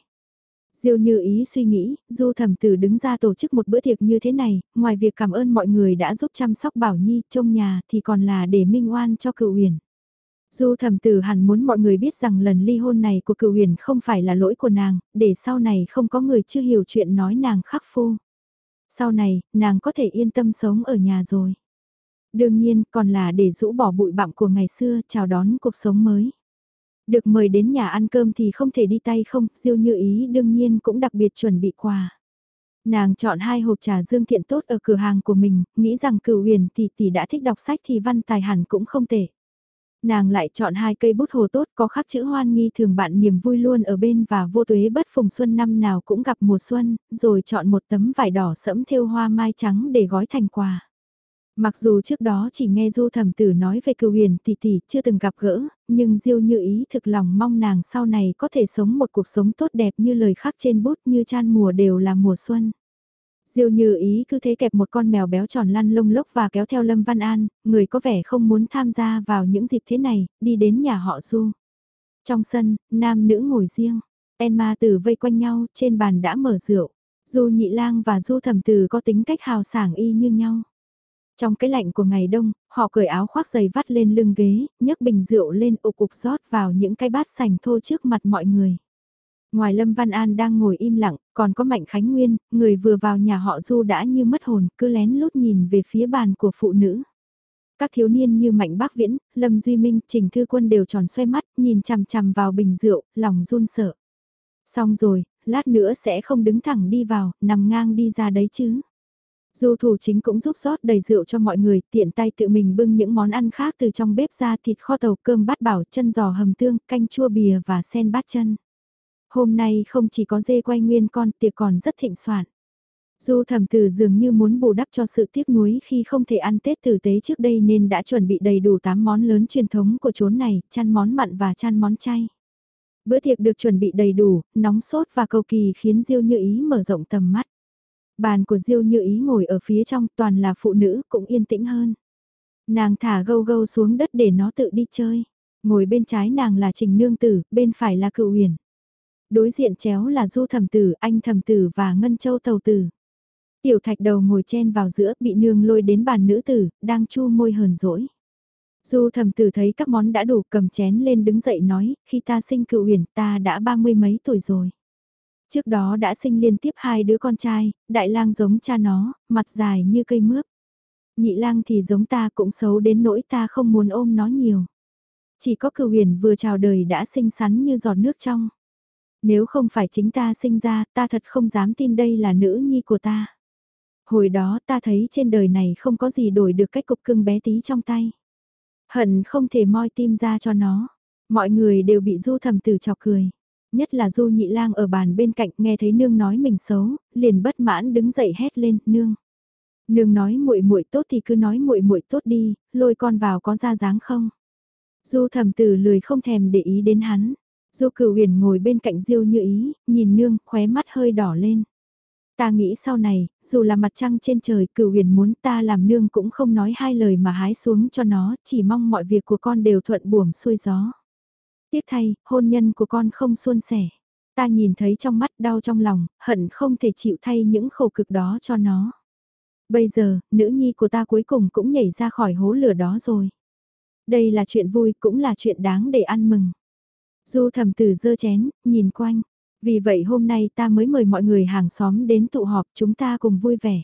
Diêu như ý suy nghĩ, du thẩm tử đứng ra tổ chức một bữa tiệc như thế này, ngoài việc cảm ơn mọi người đã giúp chăm sóc Bảo Nhi trong nhà thì còn là để minh oan cho cựu huyền. Du thẩm tử hẳn muốn mọi người biết rằng lần ly hôn này của cựu huyền không phải là lỗi của nàng, để sau này không có người chưa hiểu chuyện nói nàng khắc phu. Sau này, nàng có thể yên tâm sống ở nhà rồi. Đương nhiên, còn là để rũ bỏ bụi bặm của ngày xưa, chào đón cuộc sống mới. Được mời đến nhà ăn cơm thì không thể đi tay không, Diêu Như Ý đương nhiên cũng đặc biệt chuẩn bị quà. Nàng chọn hai hộp trà dương thiện tốt ở cửa hàng của mình, nghĩ rằng cửu huyền tỷ tỷ đã thích đọc sách thì văn tài hẳn cũng không tệ. Nàng lại chọn hai cây bút hồ tốt có khắc chữ hoan nghi thường bạn niềm vui luôn ở bên và vô tuế bất phùng xuân năm nào cũng gặp mùa xuân, rồi chọn một tấm vải đỏ sẫm thêu hoa mai trắng để gói thành quà. Mặc dù trước đó chỉ nghe Du Thẩm Tử nói về cựu huyền tỷ tỷ chưa từng gặp gỡ, nhưng Diêu như ý thực lòng mong nàng sau này có thể sống một cuộc sống tốt đẹp như lời khắc trên bút như chan mùa đều là mùa xuân. Diêu như ý cứ thế kẹp một con mèo béo tròn lăn lông lốc và kéo theo Lâm Văn An, người có vẻ không muốn tham gia vào những dịp thế này, đi đến nhà họ Du. Trong sân, nam nữ ngồi riêng, Enma tử vây quanh nhau, trên bàn đã mở rượu. Du nhị lang và Du thẩm tử có tính cách hào sảng y như nhau. Trong cái lạnh của ngày đông, họ cởi áo khoác giày vắt lên lưng ghế, nhấc bình rượu lên ục ục rót vào những cái bát sành thô trước mặt mọi người. Ngoài Lâm Văn An đang ngồi im lặng, còn có Mạnh Khánh Nguyên, người vừa vào nhà họ Du đã như mất hồn, cứ lén lút nhìn về phía bàn của phụ nữ. Các thiếu niên như Mạnh Bác Viễn, Lâm Duy Minh, Trình Thư Quân đều tròn xoay mắt, nhìn chằm chằm vào bình rượu, lòng run sợ. Xong rồi, lát nữa sẽ không đứng thẳng đi vào, nằm ngang đi ra đấy chứ. Du thủ chính cũng giúp rót đầy rượu cho mọi người, tiện tay tự mình bưng những món ăn khác từ trong bếp ra thịt kho tàu cơm bát bảo chân giò hầm tương, canh chua bìa và sen bát chân. Hôm nay không chỉ có dê quay nguyên con tiệc còn rất thịnh soạn. Du thẩm tử dường như muốn bù đắp cho sự tiếc nuối khi không thể ăn Tết tử tế trước đây nên đã chuẩn bị đầy đủ 8 món lớn truyền thống của chốn này, chăn món mặn và chăn món chay. Bữa tiệc được chuẩn bị đầy đủ, nóng sốt và cầu kỳ khiến Diêu Như Ý mở rộng tầm mắt. Bàn của Diêu Như Ý ngồi ở phía trong toàn là phụ nữ cũng yên tĩnh hơn. Nàng thả gâu gâu xuống đất để nó tự đi chơi. Ngồi bên trái nàng là Trình Nương Tử, bên phải là Cựu Huyền. Đối diện chéo là Du Thẩm Tử, Anh Thẩm Tử và Ngân Châu Tàu Tử. Tiểu thạch đầu ngồi chen vào giữa bị nương lôi đến bàn nữ tử, đang chu môi hờn dỗi. Du thầm tử thấy các món đã đủ cầm chén lên đứng dậy nói, khi ta sinh cựu huyền ta đã ba mươi mấy tuổi rồi. Trước đó đã sinh liên tiếp hai đứa con trai, đại lang giống cha nó, mặt dài như cây mướp. Nhị lang thì giống ta cũng xấu đến nỗi ta không muốn ôm nó nhiều. Chỉ có cựu huyền vừa chào đời đã xinh xắn như giọt nước trong. Nếu không phải chính ta sinh ra, ta thật không dám tin đây là nữ nhi của ta. Hồi đó ta thấy trên đời này không có gì đổi được cách cục cưng bé tí trong tay. Hận không thể moi tim ra cho nó. Mọi người đều bị du thầm tử chọc cười. Nhất là du nhị lang ở bàn bên cạnh nghe thấy nương nói mình xấu, liền bất mãn đứng dậy hét lên, nương. Nương nói muội muội tốt thì cứ nói muội muội tốt đi, lôi con vào có ra dáng không? Du thầm tử lười không thèm để ý đến hắn. Du cửu huyền ngồi bên cạnh diêu như ý, nhìn nương, khóe mắt hơi đỏ lên. Ta nghĩ sau này, dù là mặt trăng trên trời cửu huyền muốn ta làm nương cũng không nói hai lời mà hái xuống cho nó, chỉ mong mọi việc của con đều thuận buồm xuôi gió. Tiếc thay, hôn nhân của con không suôn sẻ. Ta nhìn thấy trong mắt đau trong lòng, hận không thể chịu thay những khổ cực đó cho nó. Bây giờ, nữ nhi của ta cuối cùng cũng nhảy ra khỏi hố lửa đó rồi. Đây là chuyện vui cũng là chuyện đáng để ăn mừng. Du thầm từ dơ chén, nhìn quanh. Vì vậy hôm nay ta mới mời mọi người hàng xóm đến tụ họp chúng ta cùng vui vẻ.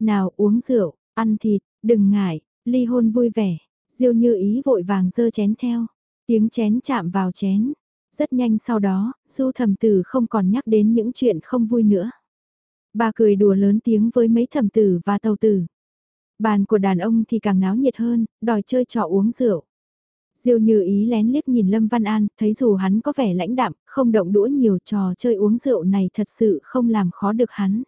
Nào uống rượu, ăn thịt, đừng ngại, ly hôn vui vẻ. Diêu như ý vội vàng dơ chén theo. Tiếng chén chạm vào chén. Rất nhanh sau đó, du thầm tử không còn nhắc đến những chuyện không vui nữa. Bà cười đùa lớn tiếng với mấy thầm tử và tàu tử. Bàn của đàn ông thì càng náo nhiệt hơn, đòi chơi trò uống rượu. Diêu như ý lén liếc nhìn Lâm Văn An, thấy dù hắn có vẻ lãnh đạm, không động đũa nhiều trò chơi uống rượu này thật sự không làm khó được hắn.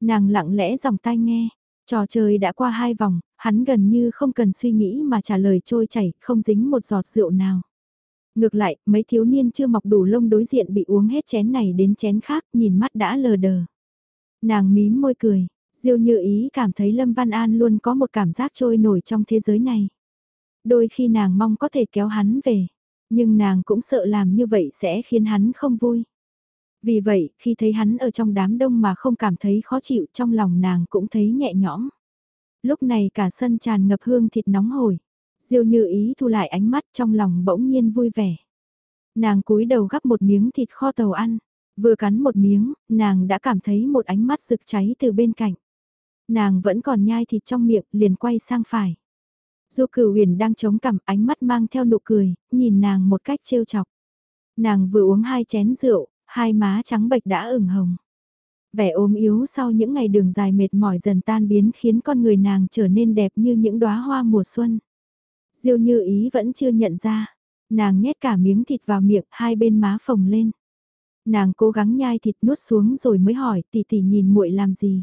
Nàng lặng lẽ dòng tai nghe, trò chơi đã qua hai vòng, hắn gần như không cần suy nghĩ mà trả lời trôi chảy, không dính một giọt rượu nào. Ngược lại, mấy thiếu niên chưa mọc đủ lông đối diện bị uống hết chén này đến chén khác, nhìn mắt đã lờ đờ. Nàng mím môi cười, Diêu như ý cảm thấy Lâm Văn An luôn có một cảm giác trôi nổi trong thế giới này. Đôi khi nàng mong có thể kéo hắn về, nhưng nàng cũng sợ làm như vậy sẽ khiến hắn không vui. Vì vậy, khi thấy hắn ở trong đám đông mà không cảm thấy khó chịu trong lòng nàng cũng thấy nhẹ nhõm. Lúc này cả sân tràn ngập hương thịt nóng hổi. Diêu như ý thu lại ánh mắt trong lòng bỗng nhiên vui vẻ. Nàng cúi đầu gắp một miếng thịt kho tàu ăn. Vừa cắn một miếng, nàng đã cảm thấy một ánh mắt rực cháy từ bên cạnh. Nàng vẫn còn nhai thịt trong miệng, liền quay sang phải. Du cửu huyền đang chống cằm ánh mắt mang theo nụ cười, nhìn nàng một cách trêu chọc. Nàng vừa uống hai chén rượu, hai má trắng bệch đã ửng hồng. Vẻ ốm yếu sau những ngày đường dài mệt mỏi dần tan biến khiến con người nàng trở nên đẹp như những đóa hoa mùa xuân. Diêu như ý vẫn chưa nhận ra, nàng nhét cả miếng thịt vào miệng hai bên má phồng lên. Nàng cố gắng nhai thịt nuốt xuống rồi mới hỏi tỷ tỷ nhìn muội làm gì.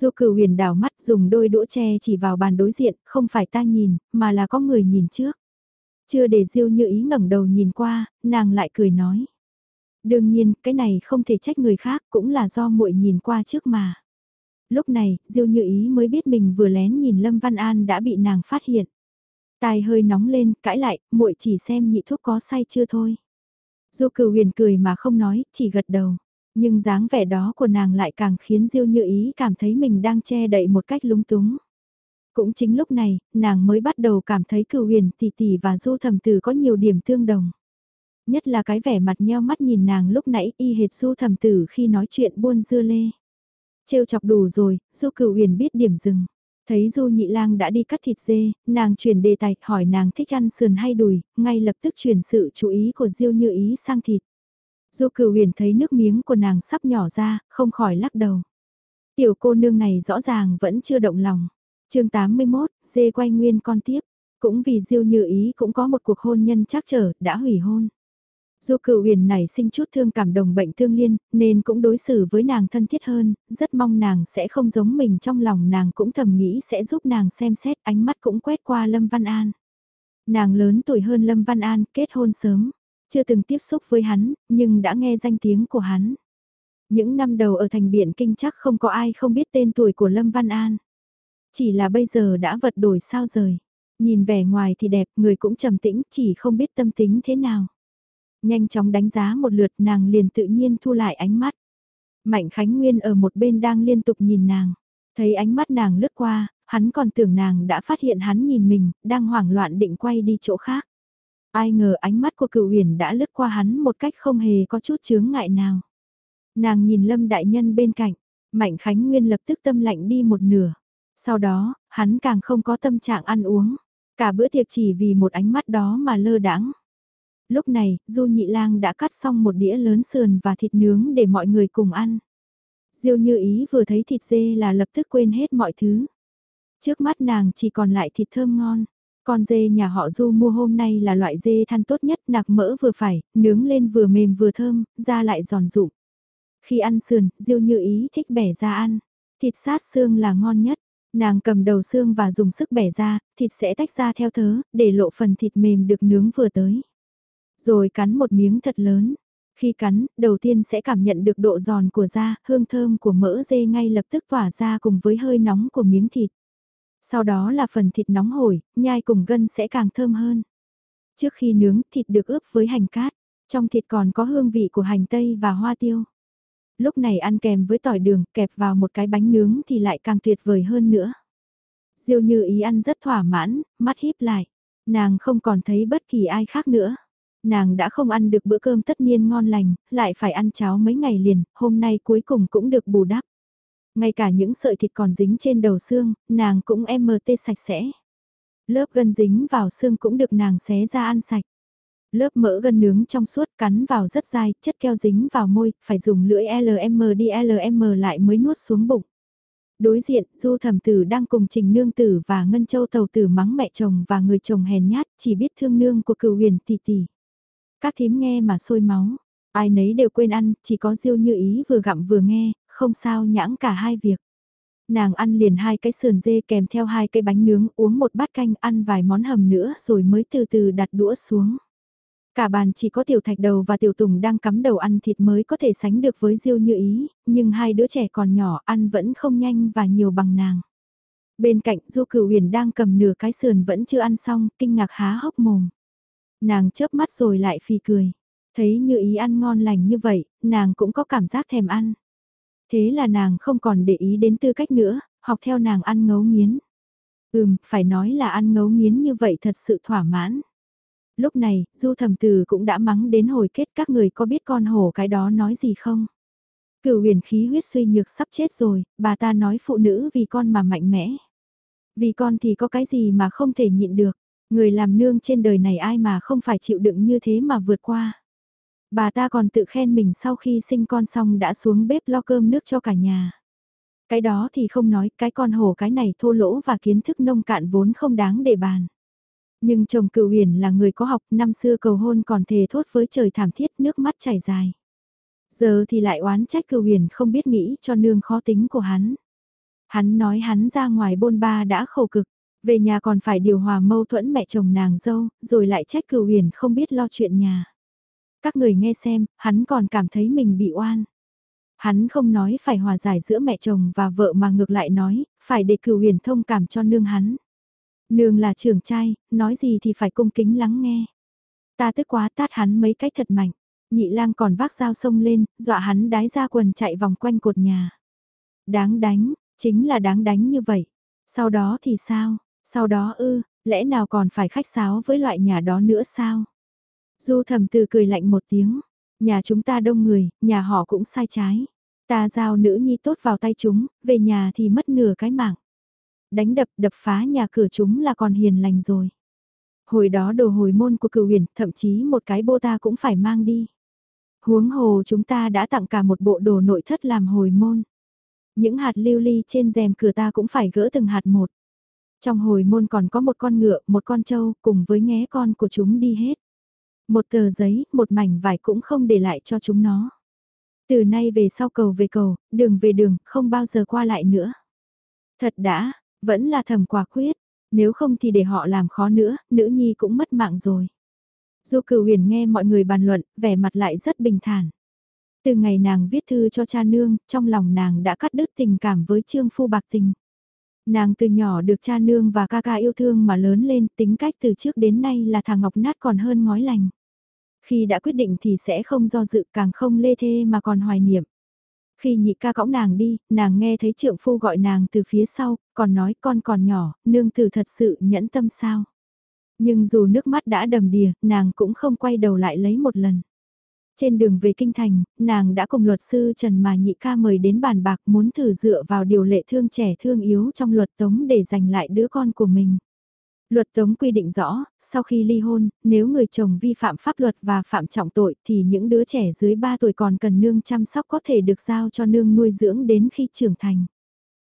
Du cửu huyền đảo mắt dùng đôi đũa tre chỉ vào bàn đối diện, không phải ta nhìn, mà là có người nhìn trước. Chưa để Diêu như ý ngẩng đầu nhìn qua, nàng lại cười nói. Đương nhiên, cái này không thể trách người khác, cũng là do muội nhìn qua trước mà. Lúc này, Diêu như ý mới biết mình vừa lén nhìn Lâm Văn An đã bị nàng phát hiện. Tai hơi nóng lên, cãi lại, muội chỉ xem nhị thuốc có say chưa thôi. Du cửu huyền cười mà không nói, chỉ gật đầu. Nhưng dáng vẻ đó của nàng lại càng khiến Diêu Như Ý cảm thấy mình đang che đậy một cách lúng túng. Cũng chính lúc này, nàng mới bắt đầu cảm thấy cửu huyền tỷ tỷ và du thầm tử có nhiều điểm tương đồng. Nhất là cái vẻ mặt nheo mắt nhìn nàng lúc nãy y hệt du thầm tử khi nói chuyện buôn dưa lê. Trêu chọc đủ rồi, du cửu huyền biết điểm dừng. Thấy Du Nhị Lang đã đi cắt thịt dê, nàng chuyển đề tài hỏi nàng thích ăn sườn hay đùi, ngay lập tức chuyển sự chú ý của Diêu Như Ý sang thịt. Du Cửu Huyền thấy nước miếng của nàng sắp nhỏ ra, không khỏi lắc đầu. Tiểu cô nương này rõ ràng vẫn chưa động lòng. Chương 81, dê quay nguyên con tiếp, cũng vì Diêu Như Ý cũng có một cuộc hôn nhân chắc trở, đã hủy hôn. Du Cửu huyền này sinh chút thương cảm đồng bệnh thương liên, nên cũng đối xử với nàng thân thiết hơn, rất mong nàng sẽ không giống mình trong lòng nàng cũng thầm nghĩ sẽ giúp nàng xem xét ánh mắt cũng quét qua Lâm Văn An. Nàng lớn tuổi hơn Lâm Văn An, kết hôn sớm, chưa từng tiếp xúc với hắn, nhưng đã nghe danh tiếng của hắn. Những năm đầu ở thành biển kinh chắc không có ai không biết tên tuổi của Lâm Văn An. Chỉ là bây giờ đã vật đổi sao rời. Nhìn vẻ ngoài thì đẹp, người cũng trầm tĩnh, chỉ không biết tâm tính thế nào. Nhanh chóng đánh giá một lượt nàng liền tự nhiên thu lại ánh mắt. Mạnh Khánh Nguyên ở một bên đang liên tục nhìn nàng. Thấy ánh mắt nàng lướt qua, hắn còn tưởng nàng đã phát hiện hắn nhìn mình, đang hoảng loạn định quay đi chỗ khác. Ai ngờ ánh mắt của cựu huyền đã lướt qua hắn một cách không hề có chút chướng ngại nào. Nàng nhìn Lâm Đại Nhân bên cạnh, Mạnh Khánh Nguyên lập tức tâm lạnh đi một nửa. Sau đó, hắn càng không có tâm trạng ăn uống. Cả bữa tiệc chỉ vì một ánh mắt đó mà lơ đãng lúc này, Du Nhị Lang đã cắt xong một đĩa lớn sườn và thịt nướng để mọi người cùng ăn. Diêu Như Ý vừa thấy thịt dê là lập tức quên hết mọi thứ. Trước mắt nàng chỉ còn lại thịt thơm ngon. Con dê nhà họ Du mua hôm nay là loại dê than tốt nhất nạc mỡ vừa phải, nướng lên vừa mềm vừa thơm, da lại giòn rụm. Khi ăn sườn, Diêu Như Ý thích bẻ ra ăn. Thịt sát xương là ngon nhất. Nàng cầm đầu xương và dùng sức bẻ ra, thịt sẽ tách ra theo thớ, để lộ phần thịt mềm được nướng vừa tới. Rồi cắn một miếng thật lớn. Khi cắn, đầu tiên sẽ cảm nhận được độ giòn của da, hương thơm của mỡ dê ngay lập tức tỏa ra cùng với hơi nóng của miếng thịt. Sau đó là phần thịt nóng hổi, nhai cùng gân sẽ càng thơm hơn. Trước khi nướng, thịt được ướp với hành cát. Trong thịt còn có hương vị của hành tây và hoa tiêu. Lúc này ăn kèm với tỏi đường, kẹp vào một cái bánh nướng thì lại càng tuyệt vời hơn nữa. Diêu như ý ăn rất thỏa mãn, mắt híp lại. Nàng không còn thấy bất kỳ ai khác nữa. Nàng đã không ăn được bữa cơm tất niên ngon lành, lại phải ăn cháo mấy ngày liền, hôm nay cuối cùng cũng được bù đắp. Ngay cả những sợi thịt còn dính trên đầu xương, nàng cũng MT sạch sẽ. Lớp gân dính vào xương cũng được nàng xé ra ăn sạch. Lớp mỡ gân nướng trong suốt cắn vào rất dai, chất keo dính vào môi, phải dùng lưỡi LM đi LM lại mới nuốt xuống bụng. Đối diện, Du Thẩm Tử đang cùng Trình Nương Tử và Ngân Châu Tàu Tử mắng mẹ chồng và người chồng hèn nhát, chỉ biết thương nương của cựu huyền tỷ tỷ. Các thím nghe mà sôi máu, ai nấy đều quên ăn, chỉ có Diêu Như Ý vừa gặm vừa nghe, không sao nhãng cả hai việc. Nàng ăn liền hai cái sườn dê kèm theo hai cái bánh nướng uống một bát canh ăn vài món hầm nữa rồi mới từ từ đặt đũa xuống. Cả bàn chỉ có tiểu thạch đầu và tiểu tùng đang cắm đầu ăn thịt mới có thể sánh được với Diêu Như Ý, nhưng hai đứa trẻ còn nhỏ ăn vẫn không nhanh và nhiều bằng nàng. Bên cạnh Du Cửu Huyền đang cầm nửa cái sườn vẫn chưa ăn xong, kinh ngạc há hốc mồm. Nàng chớp mắt rồi lại phì cười. Thấy như ý ăn ngon lành như vậy, nàng cũng có cảm giác thèm ăn. Thế là nàng không còn để ý đến tư cách nữa, học theo nàng ăn ngấu nghiến. Ừm, phải nói là ăn ngấu nghiến như vậy thật sự thỏa mãn. Lúc này, du thẩm từ cũng đã mắng đến hồi kết các người có biết con hổ cái đó nói gì không? Cửu huyền khí huyết suy nhược sắp chết rồi, bà ta nói phụ nữ vì con mà mạnh mẽ. Vì con thì có cái gì mà không thể nhịn được. Người làm nương trên đời này ai mà không phải chịu đựng như thế mà vượt qua. Bà ta còn tự khen mình sau khi sinh con xong đã xuống bếp lo cơm nước cho cả nhà. Cái đó thì không nói, cái con hổ cái này thô lỗ và kiến thức nông cạn vốn không đáng để bàn. Nhưng chồng cựu huyền là người có học, năm xưa cầu hôn còn thề thốt với trời thảm thiết nước mắt chảy dài. Giờ thì lại oán trách cựu huyền không biết nghĩ cho nương khó tính của hắn. Hắn nói hắn ra ngoài bôn ba đã khổ cực, về nhà còn phải điều hòa mâu thuẫn mẹ chồng nàng dâu, rồi lại trách cựu huyền không biết lo chuyện nhà. Các người nghe xem, hắn còn cảm thấy mình bị oan. Hắn không nói phải hòa giải giữa mẹ chồng và vợ mà ngược lại nói, phải để cửu huyền thông cảm cho nương hắn. Nương là trưởng trai, nói gì thì phải cung kính lắng nghe. Ta tức quá tát hắn mấy cách thật mạnh. Nhị lang còn vác dao sông lên, dọa hắn đái ra quần chạy vòng quanh cột nhà. Đáng đánh, chính là đáng đánh như vậy. Sau đó thì sao? Sau đó ư, lẽ nào còn phải khách sáo với loại nhà đó nữa sao? Du thầm từ cười lạnh một tiếng. Nhà chúng ta đông người, nhà họ cũng sai trái. Ta giao nữ nhi tốt vào tay chúng, về nhà thì mất nửa cái mạng. Đánh đập đập phá nhà cửa chúng là còn hiền lành rồi. Hồi đó đồ hồi môn của cửu huyền, thậm chí một cái bô ta cũng phải mang đi. Huống hồ chúng ta đã tặng cả một bộ đồ nội thất làm hồi môn. Những hạt lưu ly trên rèm cửa ta cũng phải gỡ từng hạt một. Trong hồi môn còn có một con ngựa, một con trâu, cùng với nghé con của chúng đi hết. Một tờ giấy, một mảnh vải cũng không để lại cho chúng nó. Từ nay về sau cầu về cầu, đường về đường, không bao giờ qua lại nữa. Thật đã, vẫn là thầm quả quyết, nếu không thì để họ làm khó nữa, nữ nhi cũng mất mạng rồi. Du cửu huyền nghe mọi người bàn luận, vẻ mặt lại rất bình thản. Từ ngày nàng viết thư cho cha nương, trong lòng nàng đã cắt đứt tình cảm với trương phu bạc tình. Nàng từ nhỏ được cha nương và ca ca yêu thương mà lớn lên, tính cách từ trước đến nay là thằng ngọc nát còn hơn ngói lành. Khi đã quyết định thì sẽ không do dự càng không lê thê mà còn hoài niệm. Khi nhị ca cõng nàng đi, nàng nghe thấy trượng phu gọi nàng từ phía sau, còn nói con còn nhỏ, nương tử thật sự nhẫn tâm sao. Nhưng dù nước mắt đã đầm đìa, nàng cũng không quay đầu lại lấy một lần. Trên đường về Kinh Thành, nàng đã cùng luật sư Trần mà nhị ca mời đến bàn bạc muốn thử dựa vào điều lệ thương trẻ thương yếu trong luật tống để giành lại đứa con của mình. Luật tống quy định rõ, sau khi ly hôn, nếu người chồng vi phạm pháp luật và phạm trọng tội thì những đứa trẻ dưới 3 tuổi còn cần nương chăm sóc có thể được giao cho nương nuôi dưỡng đến khi trưởng thành.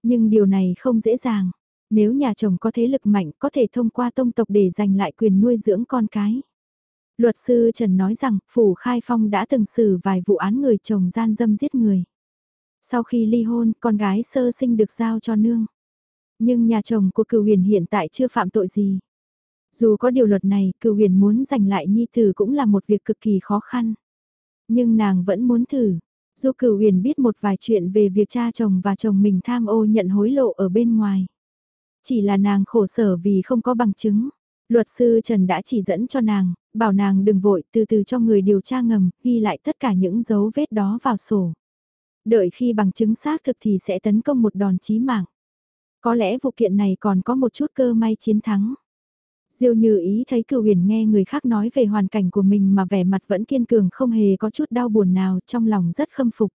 Nhưng điều này không dễ dàng. Nếu nhà chồng có thế lực mạnh có thể thông qua tông tộc để giành lại quyền nuôi dưỡng con cái. Luật sư Trần nói rằng, Phủ Khai Phong đã từng xử vài vụ án người chồng gian dâm giết người. Sau khi ly hôn, con gái sơ sinh được giao cho nương. Nhưng nhà chồng của cửu huyền hiện tại chưa phạm tội gì. Dù có điều luật này, cửu huyền muốn giành lại nhi tử cũng là một việc cực kỳ khó khăn. Nhưng nàng vẫn muốn thử. Dù cửu huyền biết một vài chuyện về việc cha chồng và chồng mình tham ô nhận hối lộ ở bên ngoài. Chỉ là nàng khổ sở vì không có bằng chứng. Luật sư Trần đã chỉ dẫn cho nàng, bảo nàng đừng vội từ từ cho người điều tra ngầm, ghi lại tất cả những dấu vết đó vào sổ. Đợi khi bằng chứng xác thực thì sẽ tấn công một đòn chí mạng. Có lẽ vụ kiện này còn có một chút cơ may chiến thắng. Diêu như ý thấy cửu huyền nghe người khác nói về hoàn cảnh của mình mà vẻ mặt vẫn kiên cường không hề có chút đau buồn nào trong lòng rất khâm phục.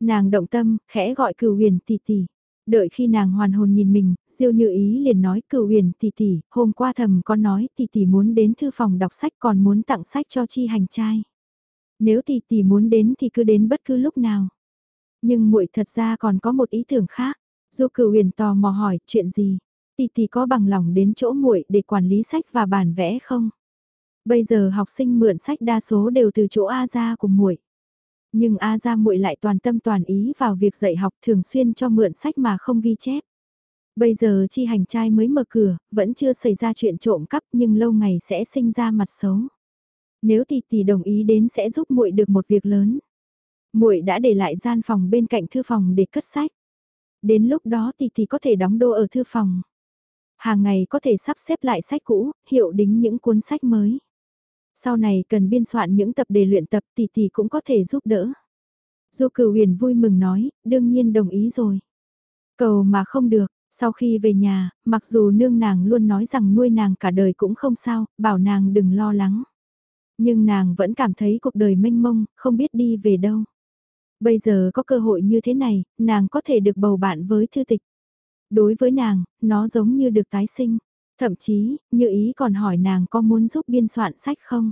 Nàng động tâm, khẽ gọi cửu huyền tỷ tỷ. Đợi khi nàng hoàn hồn nhìn mình, Diêu Như Ý liền nói cửu huyền tỷ tỷ, hôm qua thầm con nói tỷ tỷ muốn đến thư phòng đọc sách còn muốn tặng sách cho chi hành trai. Nếu tỷ tỷ muốn đến thì cứ đến bất cứ lúc nào. Nhưng muội thật ra còn có một ý tưởng khác. Du cửu huyền tò mò hỏi chuyện gì? Tỷ tỷ có bằng lòng đến chỗ muội để quản lý sách và bản vẽ không? Bây giờ học sinh mượn sách đa số đều từ chỗ A gia của muội. Nhưng A gia muội lại toàn tâm toàn ý vào việc dạy học thường xuyên cho mượn sách mà không ghi chép. Bây giờ chi hành trai mới mở cửa, vẫn chưa xảy ra chuyện trộm cắp nhưng lâu ngày sẽ sinh ra mặt xấu. Nếu tỷ tỷ đồng ý đến sẽ giúp muội được một việc lớn. Muội đã để lại gian phòng bên cạnh thư phòng để cất sách. Đến lúc đó thì thì có thể đóng đô ở thư phòng. Hàng ngày có thể sắp xếp lại sách cũ, hiệu đính những cuốn sách mới. Sau này cần biên soạn những tập đề luyện tập tỷ tỷ cũng có thể giúp đỡ. Du cửu huyền vui mừng nói, đương nhiên đồng ý rồi. Cầu mà không được, sau khi về nhà, mặc dù nương nàng luôn nói rằng nuôi nàng cả đời cũng không sao, bảo nàng đừng lo lắng. Nhưng nàng vẫn cảm thấy cuộc đời mênh mông, không biết đi về đâu. Bây giờ có cơ hội như thế này, nàng có thể được bầu bạn với thư tịch. Đối với nàng, nó giống như được tái sinh. Thậm chí, như ý còn hỏi nàng có muốn giúp biên soạn sách không?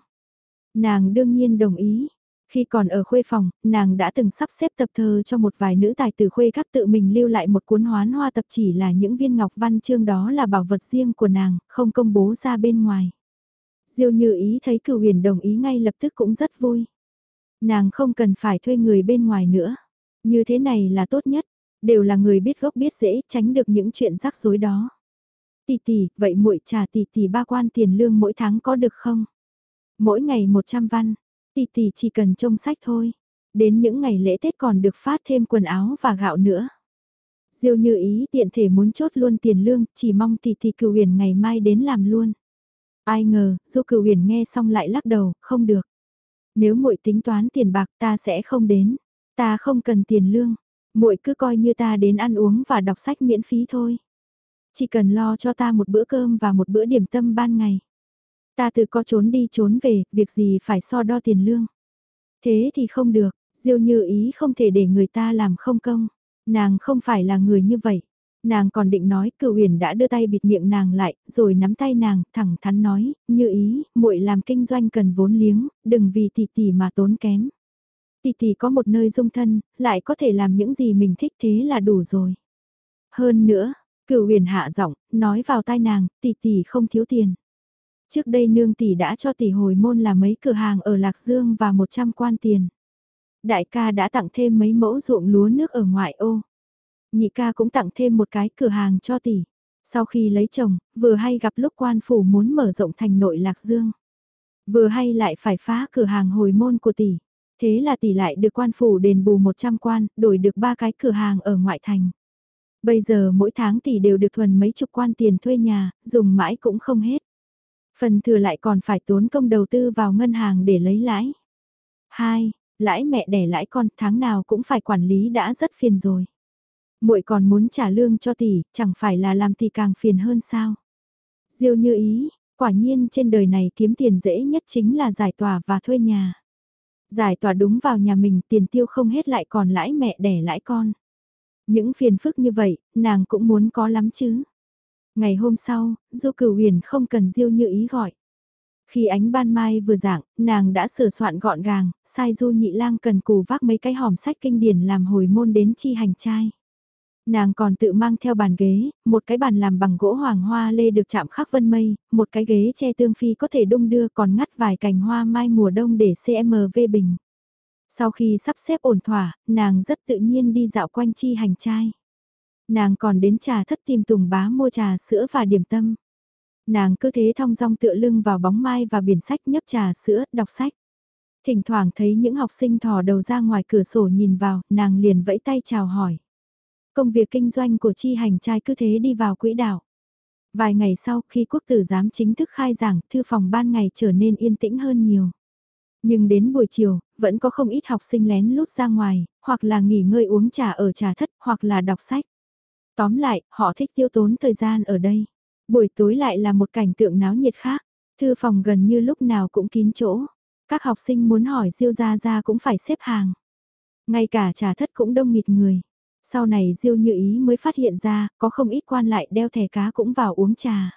Nàng đương nhiên đồng ý. Khi còn ở khuê phòng, nàng đã từng sắp xếp tập thơ cho một vài nữ tài tử khuê các tự mình lưu lại một cuốn hoán hoa tập chỉ là những viên ngọc văn chương đó là bảo vật riêng của nàng, không công bố ra bên ngoài. Diêu như ý thấy cửu huyền đồng ý ngay lập tức cũng rất vui. Nàng không cần phải thuê người bên ngoài nữa. Như thế này là tốt nhất, đều là người biết gốc biết dễ tránh được những chuyện rắc rối đó. Tỷ tỷ, vậy muội trả tỷ tỷ ba quan tiền lương mỗi tháng có được không? Mỗi ngày 100 văn, tỷ tỷ chỉ cần trông sách thôi. Đến những ngày lễ Tết còn được phát thêm quần áo và gạo nữa. Diêu như ý tiện thể muốn chốt luôn tiền lương, chỉ mong tỷ tỷ cửu huyền ngày mai đến làm luôn. Ai ngờ, Du Cửu Huyền nghe xong lại lắc đầu, không được. Nếu muội tính toán tiền bạc ta sẽ không đến. Ta không cần tiền lương. Muội cứ coi như ta đến ăn uống và đọc sách miễn phí thôi. Chỉ cần lo cho ta một bữa cơm và một bữa điểm tâm ban ngày. Ta tự có trốn đi trốn về, việc gì phải so đo tiền lương. Thế thì không được, Diêu như ý không thể để người ta làm không công. Nàng không phải là người như vậy. Nàng còn định nói, cửu huyền đã đưa tay bịt miệng nàng lại, rồi nắm tay nàng, thẳng thắn nói, như ý, muội làm kinh doanh cần vốn liếng, đừng vì tỷ tỷ mà tốn kém. Tỷ tỷ có một nơi dung thân, lại có thể làm những gì mình thích thế là đủ rồi. Hơn nữa, cửu huyền hạ giọng, nói vào tai nàng, tỷ tỷ không thiếu tiền. Trước đây nương tỷ đã cho tỷ hồi môn là mấy cửa hàng ở Lạc Dương và 100 quan tiền. Đại ca đã tặng thêm mấy mẫu ruộng lúa nước ở ngoại ô. Nhị ca cũng tặng thêm một cái cửa hàng cho tỷ. Sau khi lấy chồng, vừa hay gặp lúc quan phủ muốn mở rộng thành nội Lạc Dương. Vừa hay lại phải phá cửa hàng hồi môn của tỷ. Thế là tỷ lại được quan phủ đền bù 100 quan, đổi được ba cái cửa hàng ở ngoại thành. Bây giờ mỗi tháng tỷ đều được thuần mấy chục quan tiền thuê nhà, dùng mãi cũng không hết. Phần thừa lại còn phải tốn công đầu tư vào ngân hàng để lấy lãi. 2. Lãi mẹ đẻ lãi con tháng nào cũng phải quản lý đã rất phiền rồi muội còn muốn trả lương cho tỷ, chẳng phải là làm tỷ càng phiền hơn sao? Diêu như ý, quả nhiên trên đời này kiếm tiền dễ nhất chính là giải tỏa và thuê nhà. Giải tỏa đúng vào nhà mình tiền tiêu không hết lại còn lãi mẹ đẻ lãi con. Những phiền phức như vậy, nàng cũng muốn có lắm chứ. Ngày hôm sau, Du Cửu Huyền không cần Diêu Như Ý gọi. Khi ánh ban mai vừa dạng, nàng đã sửa soạn gọn gàng, sai Du Nhị Lang cần cù vác mấy cái hòm sách kinh điển làm hồi môn đến chi hành trai. Nàng còn tự mang theo bàn ghế, một cái bàn làm bằng gỗ hoàng hoa lê được chạm khắc vân mây, một cái ghế che tương phi có thể đung đưa còn ngắt vài cành hoa mai mùa đông để CMV bình. Sau khi sắp xếp ổn thỏa, nàng rất tự nhiên đi dạo quanh chi hành trai. Nàng còn đến trà thất tìm tùng bá mua trà sữa và điểm tâm. Nàng cứ thế thong dong tựa lưng vào bóng mai và biển sách nhấp trà sữa, đọc sách. Thỉnh thoảng thấy những học sinh thò đầu ra ngoài cửa sổ nhìn vào, nàng liền vẫy tay chào hỏi. Công việc kinh doanh của chi hành trai cứ thế đi vào quỹ đạo. Vài ngày sau khi quốc tử giám chính thức khai giảng, thư phòng ban ngày trở nên yên tĩnh hơn nhiều. Nhưng đến buổi chiều, vẫn có không ít học sinh lén lút ra ngoài, hoặc là nghỉ ngơi uống trà ở trà thất, hoặc là đọc sách. Tóm lại, họ thích tiêu tốn thời gian ở đây. Buổi tối lại là một cảnh tượng náo nhiệt khác. Thư phòng gần như lúc nào cũng kín chỗ. Các học sinh muốn hỏi Diêu Gia Gia cũng phải xếp hàng. Ngay cả trà thất cũng đông nghịt người. Sau này Diêu Như Ý mới phát hiện ra, có không ít quan lại đeo thẻ cá cũng vào uống trà.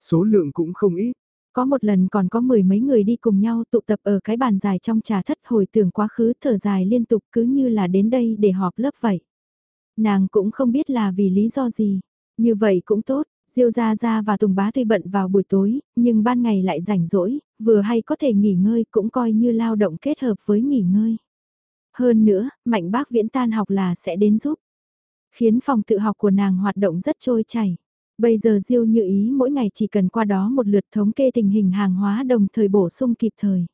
Số lượng cũng không ít. Có một lần còn có mười mấy người đi cùng nhau tụ tập ở cái bàn dài trong trà thất hồi tưởng quá khứ thở dài liên tục cứ như là đến đây để họp lớp vậy. Nàng cũng không biết là vì lý do gì. Như vậy cũng tốt, Diêu Gia Gia và Tùng Bá tuy bận vào buổi tối, nhưng ban ngày lại rảnh rỗi, vừa hay có thể nghỉ ngơi cũng coi như lao động kết hợp với nghỉ ngơi. Hơn nữa, mạnh bác viễn tan học là sẽ đến giúp. Khiến phòng tự học của nàng hoạt động rất trôi chảy. Bây giờ Diêu như ý mỗi ngày chỉ cần qua đó một lượt thống kê tình hình hàng hóa đồng thời bổ sung kịp thời.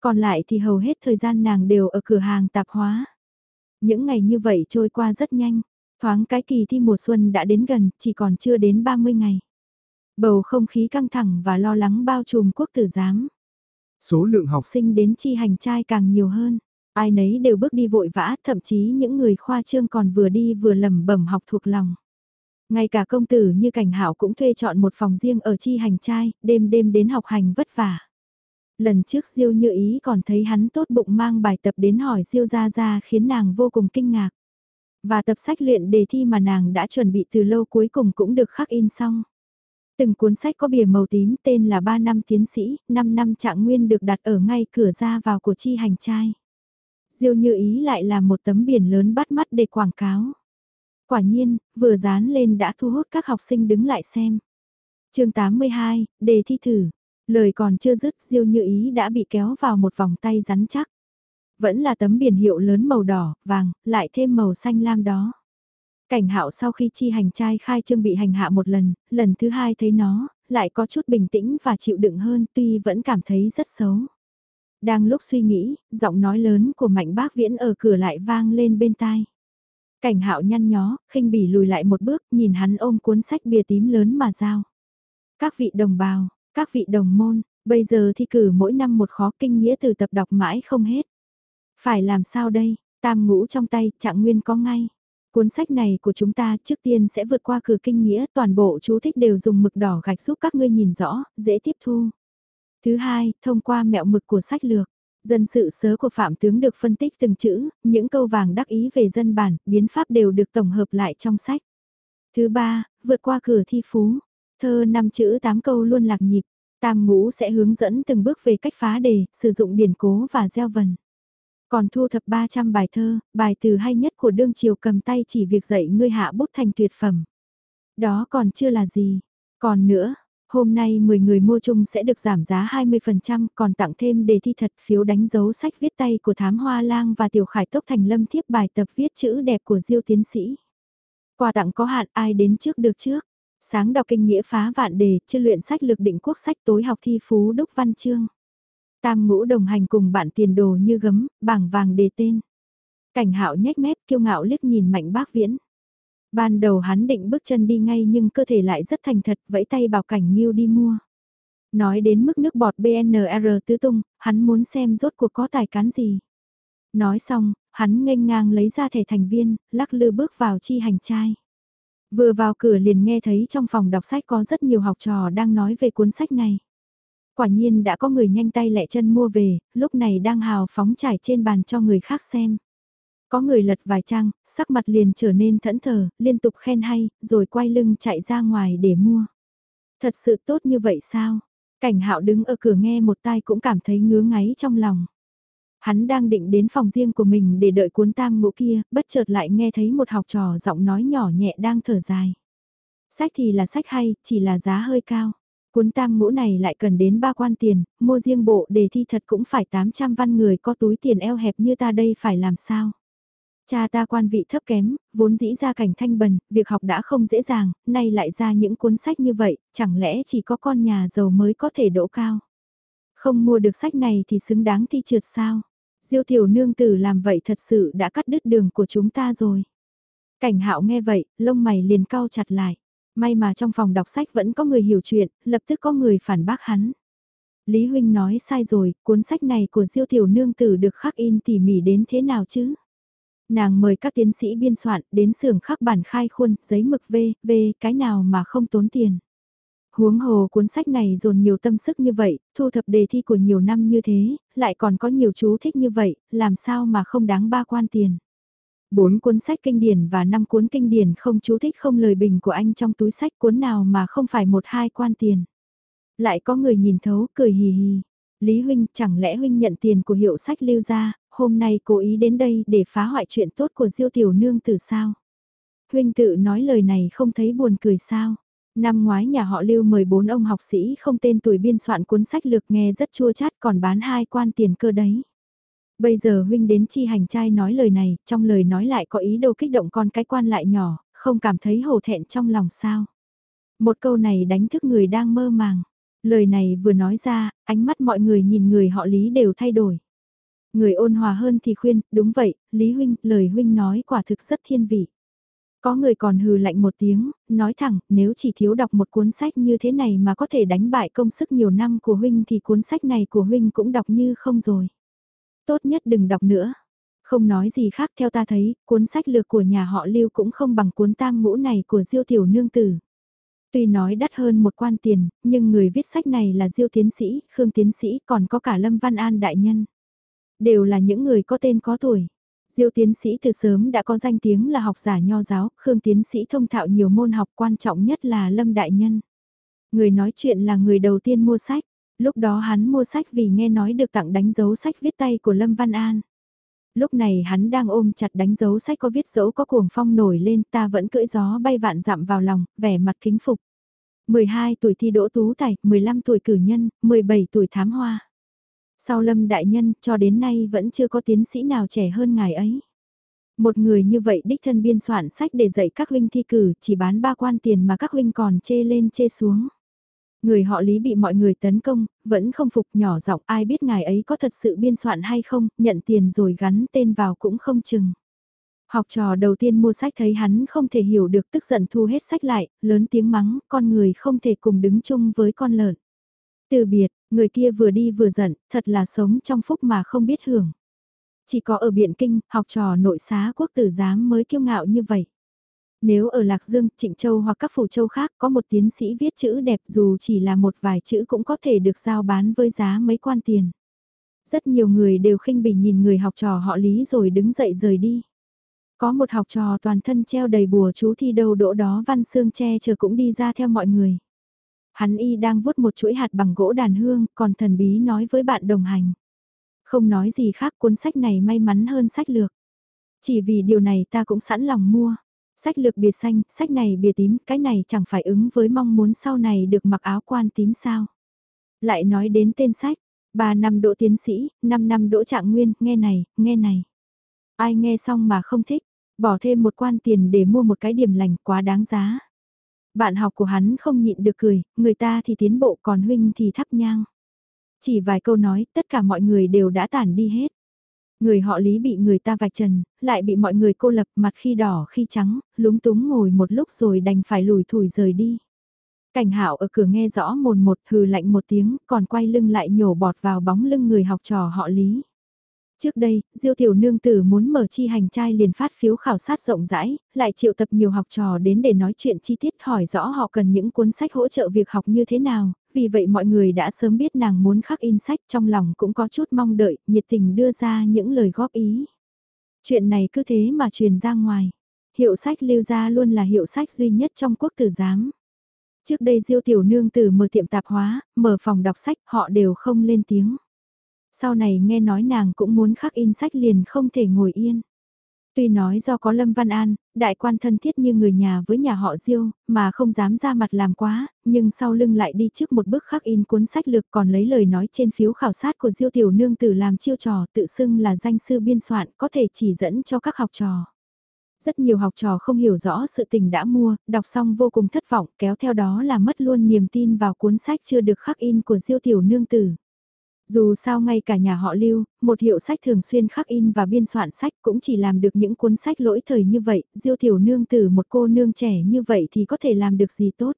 Còn lại thì hầu hết thời gian nàng đều ở cửa hàng tạp hóa. Những ngày như vậy trôi qua rất nhanh, thoáng cái kỳ thi mùa xuân đã đến gần, chỉ còn chưa đến 30 ngày. Bầu không khí căng thẳng và lo lắng bao trùm quốc tử giám. Số lượng học sinh đến chi hành trai càng nhiều hơn. Ai nấy đều bước đi vội vã, thậm chí những người khoa trương còn vừa đi vừa lầm bẩm học thuộc lòng. Ngay cả công tử như cảnh hạo cũng thuê chọn một phòng riêng ở chi hành trai, đêm đêm đến học hành vất vả. Lần trước Diêu như ý còn thấy hắn tốt bụng mang bài tập đến hỏi Diêu ra ra khiến nàng vô cùng kinh ngạc. Và tập sách luyện đề thi mà nàng đã chuẩn bị từ lâu cuối cùng cũng được khắc in xong. Từng cuốn sách có bìa màu tím tên là 3 năm tiến sĩ, 5 năm trạng nguyên được đặt ở ngay cửa ra vào của chi hành trai. Diêu như ý lại là một tấm biển lớn bắt mắt để quảng cáo. Quả nhiên, vừa dán lên đã thu hút các học sinh đứng lại xem. chương 82, đề thi thử. Lời còn chưa dứt Diêu như ý đã bị kéo vào một vòng tay rắn chắc. Vẫn là tấm biển hiệu lớn màu đỏ, vàng, lại thêm màu xanh lam đó. Cảnh hạo sau khi chi hành trai khai trương bị hành hạ một lần, lần thứ hai thấy nó, lại có chút bình tĩnh và chịu đựng hơn tuy vẫn cảm thấy rất xấu. Đang lúc suy nghĩ, giọng nói lớn của mạnh bác viễn ở cửa lại vang lên bên tai. Cảnh hạo nhăn nhó, khinh bỉ lùi lại một bước, nhìn hắn ôm cuốn sách bìa tím lớn mà giao. Các vị đồng bào, các vị đồng môn, bây giờ thi cử mỗi năm một khó kinh nghĩa từ tập đọc mãi không hết. Phải làm sao đây, tam ngũ trong tay, trạng nguyên có ngay. Cuốn sách này của chúng ta trước tiên sẽ vượt qua cửa kinh nghĩa, toàn bộ chú thích đều dùng mực đỏ gạch giúp các ngươi nhìn rõ, dễ tiếp thu. Thứ hai, thông qua mẹo mực của sách lược. Dân sự sớ của Phạm Tướng được phân tích từng chữ, những câu vàng đắc ý về dân bản, biến pháp đều được tổng hợp lại trong sách. Thứ ba, vượt qua cửa thi phú. Thơ năm chữ tám câu luôn lạc nhịp. Tam ngũ sẽ hướng dẫn từng bước về cách phá đề, sử dụng điển cố và gieo vần. Còn thu thập 300 bài thơ, bài từ hay nhất của đương triều cầm tay chỉ việc dạy ngươi hạ bút thành tuyệt phẩm. Đó còn chưa là gì. Còn nữa, hôm nay 10 người mua chung sẽ được giảm giá 20% còn tặng thêm đề thi thật phiếu đánh dấu sách viết tay của Thám Hoa Lang và Tiểu Khải Tốc Thành Lâm thiếp bài tập viết chữ đẹp của Diêu Tiến Sĩ. Quà tặng có hạn ai đến trước được trước. Sáng đọc kinh nghĩa phá vạn đề, chưa luyện sách lực định quốc sách tối học thi phú đúc văn chương. Tam ngũ đồng hành cùng bạn tiền đồ như gấm, bảng vàng đề tên. Cảnh hạo nhếch mép kiêu ngạo liếc nhìn mạnh bác viễn. Ban đầu hắn định bước chân đi ngay nhưng cơ thể lại rất thành thật vẫy tay bảo cảnh nhiêu đi mua. Nói đến mức nước bọt BNR tứ tung, hắn muốn xem rốt cuộc có tài cán gì. Nói xong, hắn nghênh ngang lấy ra thẻ thành viên, lắc lư bước vào chi hành trai. Vừa vào cửa liền nghe thấy trong phòng đọc sách có rất nhiều học trò đang nói về cuốn sách này. Quả nhiên đã có người nhanh tay lẹ chân mua về, lúc này đang hào phóng trải trên bàn cho người khác xem. Có người lật vài trang, sắc mặt liền trở nên thẫn thờ, liên tục khen hay, rồi quay lưng chạy ra ngoài để mua. Thật sự tốt như vậy sao? Cảnh hạo đứng ở cửa nghe một tai cũng cảm thấy ngứa ngáy trong lòng. Hắn đang định đến phòng riêng của mình để đợi cuốn tam ngũ kia, bất chợt lại nghe thấy một học trò giọng nói nhỏ nhẹ đang thở dài. Sách thì là sách hay, chỉ là giá hơi cao. Cuốn tam ngũ này lại cần đến ba quan tiền, mua riêng bộ đề thi thật cũng phải 800 văn người có túi tiền eo hẹp như ta đây phải làm sao. Cha ta quan vị thấp kém, vốn dĩ ra cảnh thanh bần, việc học đã không dễ dàng, nay lại ra những cuốn sách như vậy, chẳng lẽ chỉ có con nhà giàu mới có thể đỗ cao. Không mua được sách này thì xứng đáng thi trượt sao. Diêu tiểu nương tử làm vậy thật sự đã cắt đứt đường của chúng ta rồi. Cảnh hạo nghe vậy, lông mày liền cau chặt lại. May mà trong phòng đọc sách vẫn có người hiểu chuyện, lập tức có người phản bác hắn. Lý Huynh nói sai rồi, cuốn sách này của Diêu Tiểu Nương Tử được khắc in tỉ mỉ đến thế nào chứ? Nàng mời các tiến sĩ biên soạn đến xưởng khắc bản khai khuôn, giấy mực V, V, cái nào mà không tốn tiền. Huống hồ cuốn sách này dồn nhiều tâm sức như vậy, thu thập đề thi của nhiều năm như thế, lại còn có nhiều chú thích như vậy, làm sao mà không đáng ba quan tiền. Bốn cuốn sách kinh điển và năm cuốn kinh điển không chú thích không lời bình của anh trong túi sách cuốn nào mà không phải một hai quan tiền. Lại có người nhìn thấu cười hì hì. Lý Huynh chẳng lẽ Huynh nhận tiền của hiệu sách lưu ra, hôm nay cố ý đến đây để phá hoại chuyện tốt của Diêu Tiểu Nương từ sao? Huynh tự nói lời này không thấy buồn cười sao? Năm ngoái nhà họ lưu mời bốn ông học sĩ không tên tuổi biên soạn cuốn sách lược nghe rất chua chát còn bán hai quan tiền cơ đấy. Bây giờ huynh đến chi hành trai nói lời này, trong lời nói lại có ý đồ kích động con cái quan lại nhỏ, không cảm thấy hổ thẹn trong lòng sao. Một câu này đánh thức người đang mơ màng. Lời này vừa nói ra, ánh mắt mọi người nhìn người họ Lý đều thay đổi. Người ôn hòa hơn thì khuyên, đúng vậy, Lý Huynh, lời Huynh nói quả thực rất thiên vị. Có người còn hừ lạnh một tiếng, nói thẳng, nếu chỉ thiếu đọc một cuốn sách như thế này mà có thể đánh bại công sức nhiều năm của Huynh thì cuốn sách này của Huynh cũng đọc như không rồi. Tốt nhất đừng đọc nữa. Không nói gì khác theo ta thấy, cuốn sách lược của nhà họ Lưu cũng không bằng cuốn tam ngũ này của Diêu Tiểu Nương Tử. Tuy nói đắt hơn một quan tiền, nhưng người viết sách này là Diêu Tiến Sĩ, Khương Tiến Sĩ, còn có cả Lâm Văn An Đại Nhân. Đều là những người có tên có tuổi. Diêu tiến sĩ từ sớm đã có danh tiếng là học giả nho giáo, Khương tiến sĩ thông thạo nhiều môn học quan trọng nhất là Lâm Đại Nhân. Người nói chuyện là người đầu tiên mua sách, lúc đó hắn mua sách vì nghe nói được tặng đánh dấu sách viết tay của Lâm Văn An. Lúc này hắn đang ôm chặt đánh dấu sách có viết dấu có cuồng phong nổi lên ta vẫn cưỡi gió bay vạn dặm vào lòng, vẻ mặt kính phục. 12 tuổi thi đỗ tú tài, 15 tuổi cử nhân, 17 tuổi thám hoa. Sau lâm đại nhân, cho đến nay vẫn chưa có tiến sĩ nào trẻ hơn ngài ấy. Một người như vậy đích thân biên soạn sách để dạy các huynh thi cử, chỉ bán ba quan tiền mà các huynh còn chê lên chê xuống. Người họ lý bị mọi người tấn công, vẫn không phục nhỏ giọng ai biết ngài ấy có thật sự biên soạn hay không, nhận tiền rồi gắn tên vào cũng không chừng. Học trò đầu tiên mua sách thấy hắn không thể hiểu được tức giận thu hết sách lại, lớn tiếng mắng, con người không thể cùng đứng chung với con lợn. Từ biệt, người kia vừa đi vừa giận, thật là sống trong phúc mà không biết hưởng. Chỉ có ở Biện Kinh, học trò nội xá quốc tử giám mới kiêu ngạo như vậy. Nếu ở Lạc Dương, Trịnh Châu hoặc các phủ châu khác có một tiến sĩ viết chữ đẹp dù chỉ là một vài chữ cũng có thể được giao bán với giá mấy quan tiền. Rất nhiều người đều khinh bỉ nhìn người học trò họ lý rồi đứng dậy rời đi. Có một học trò toàn thân treo đầy bùa chú thi đâu đỗ đó văn xương che chờ cũng đi ra theo mọi người. Hắn y đang vuốt một chuỗi hạt bằng gỗ đàn hương, còn thần bí nói với bạn đồng hành. Không nói gì khác cuốn sách này may mắn hơn sách lược. Chỉ vì điều này ta cũng sẵn lòng mua. Sách lược bìa xanh, sách này bìa tím, cái này chẳng phải ứng với mong muốn sau này được mặc áo quan tím sao. Lại nói đến tên sách, 3 năm đỗ tiến sĩ, 5 năm đỗ trạng nguyên, nghe này, nghe này. Ai nghe xong mà không thích, bỏ thêm một quan tiền để mua một cái điểm lành quá đáng giá. Bạn học của hắn không nhịn được cười, người ta thì tiến bộ còn huynh thì thắp nhang. Chỉ vài câu nói, tất cả mọi người đều đã tản đi hết. Người họ lý bị người ta vạch trần, lại bị mọi người cô lập mặt khi đỏ khi trắng, lúng túng ngồi một lúc rồi đành phải lùi thủi rời đi. Cảnh hạo ở cửa nghe rõ mồn một hừ lạnh một tiếng, còn quay lưng lại nhổ bọt vào bóng lưng người học trò họ lý. Trước đây, Diêu Tiểu Nương Tử muốn mở chi hành trai liền phát phiếu khảo sát rộng rãi, lại triệu tập nhiều học trò đến để nói chuyện chi tiết hỏi rõ họ cần những cuốn sách hỗ trợ việc học như thế nào, vì vậy mọi người đã sớm biết nàng muốn khắc in sách trong lòng cũng có chút mong đợi, nhiệt tình đưa ra những lời góp ý. Chuyện này cứ thế mà truyền ra ngoài. Hiệu sách lưu ra luôn là hiệu sách duy nhất trong quốc tử giám. Trước đây Diêu Tiểu Nương Tử mở tiệm tạp hóa, mở phòng đọc sách, họ đều không lên tiếng. Sau này nghe nói nàng cũng muốn khắc in sách liền không thể ngồi yên. Tuy nói do có Lâm Văn An, đại quan thân thiết như người nhà với nhà họ Diêu, mà không dám ra mặt làm quá, nhưng sau lưng lại đi trước một bước khắc in cuốn sách lược còn lấy lời nói trên phiếu khảo sát của Diêu Tiểu Nương Tử làm chiêu trò tự xưng là danh sư biên soạn có thể chỉ dẫn cho các học trò. Rất nhiều học trò không hiểu rõ sự tình đã mua, đọc xong vô cùng thất vọng kéo theo đó là mất luôn niềm tin vào cuốn sách chưa được khắc in của Diêu Tiểu Nương Tử. Dù sao ngay cả nhà họ lưu, một hiệu sách thường xuyên khắc in và biên soạn sách cũng chỉ làm được những cuốn sách lỗi thời như vậy, diêu tiểu nương từ một cô nương trẻ như vậy thì có thể làm được gì tốt.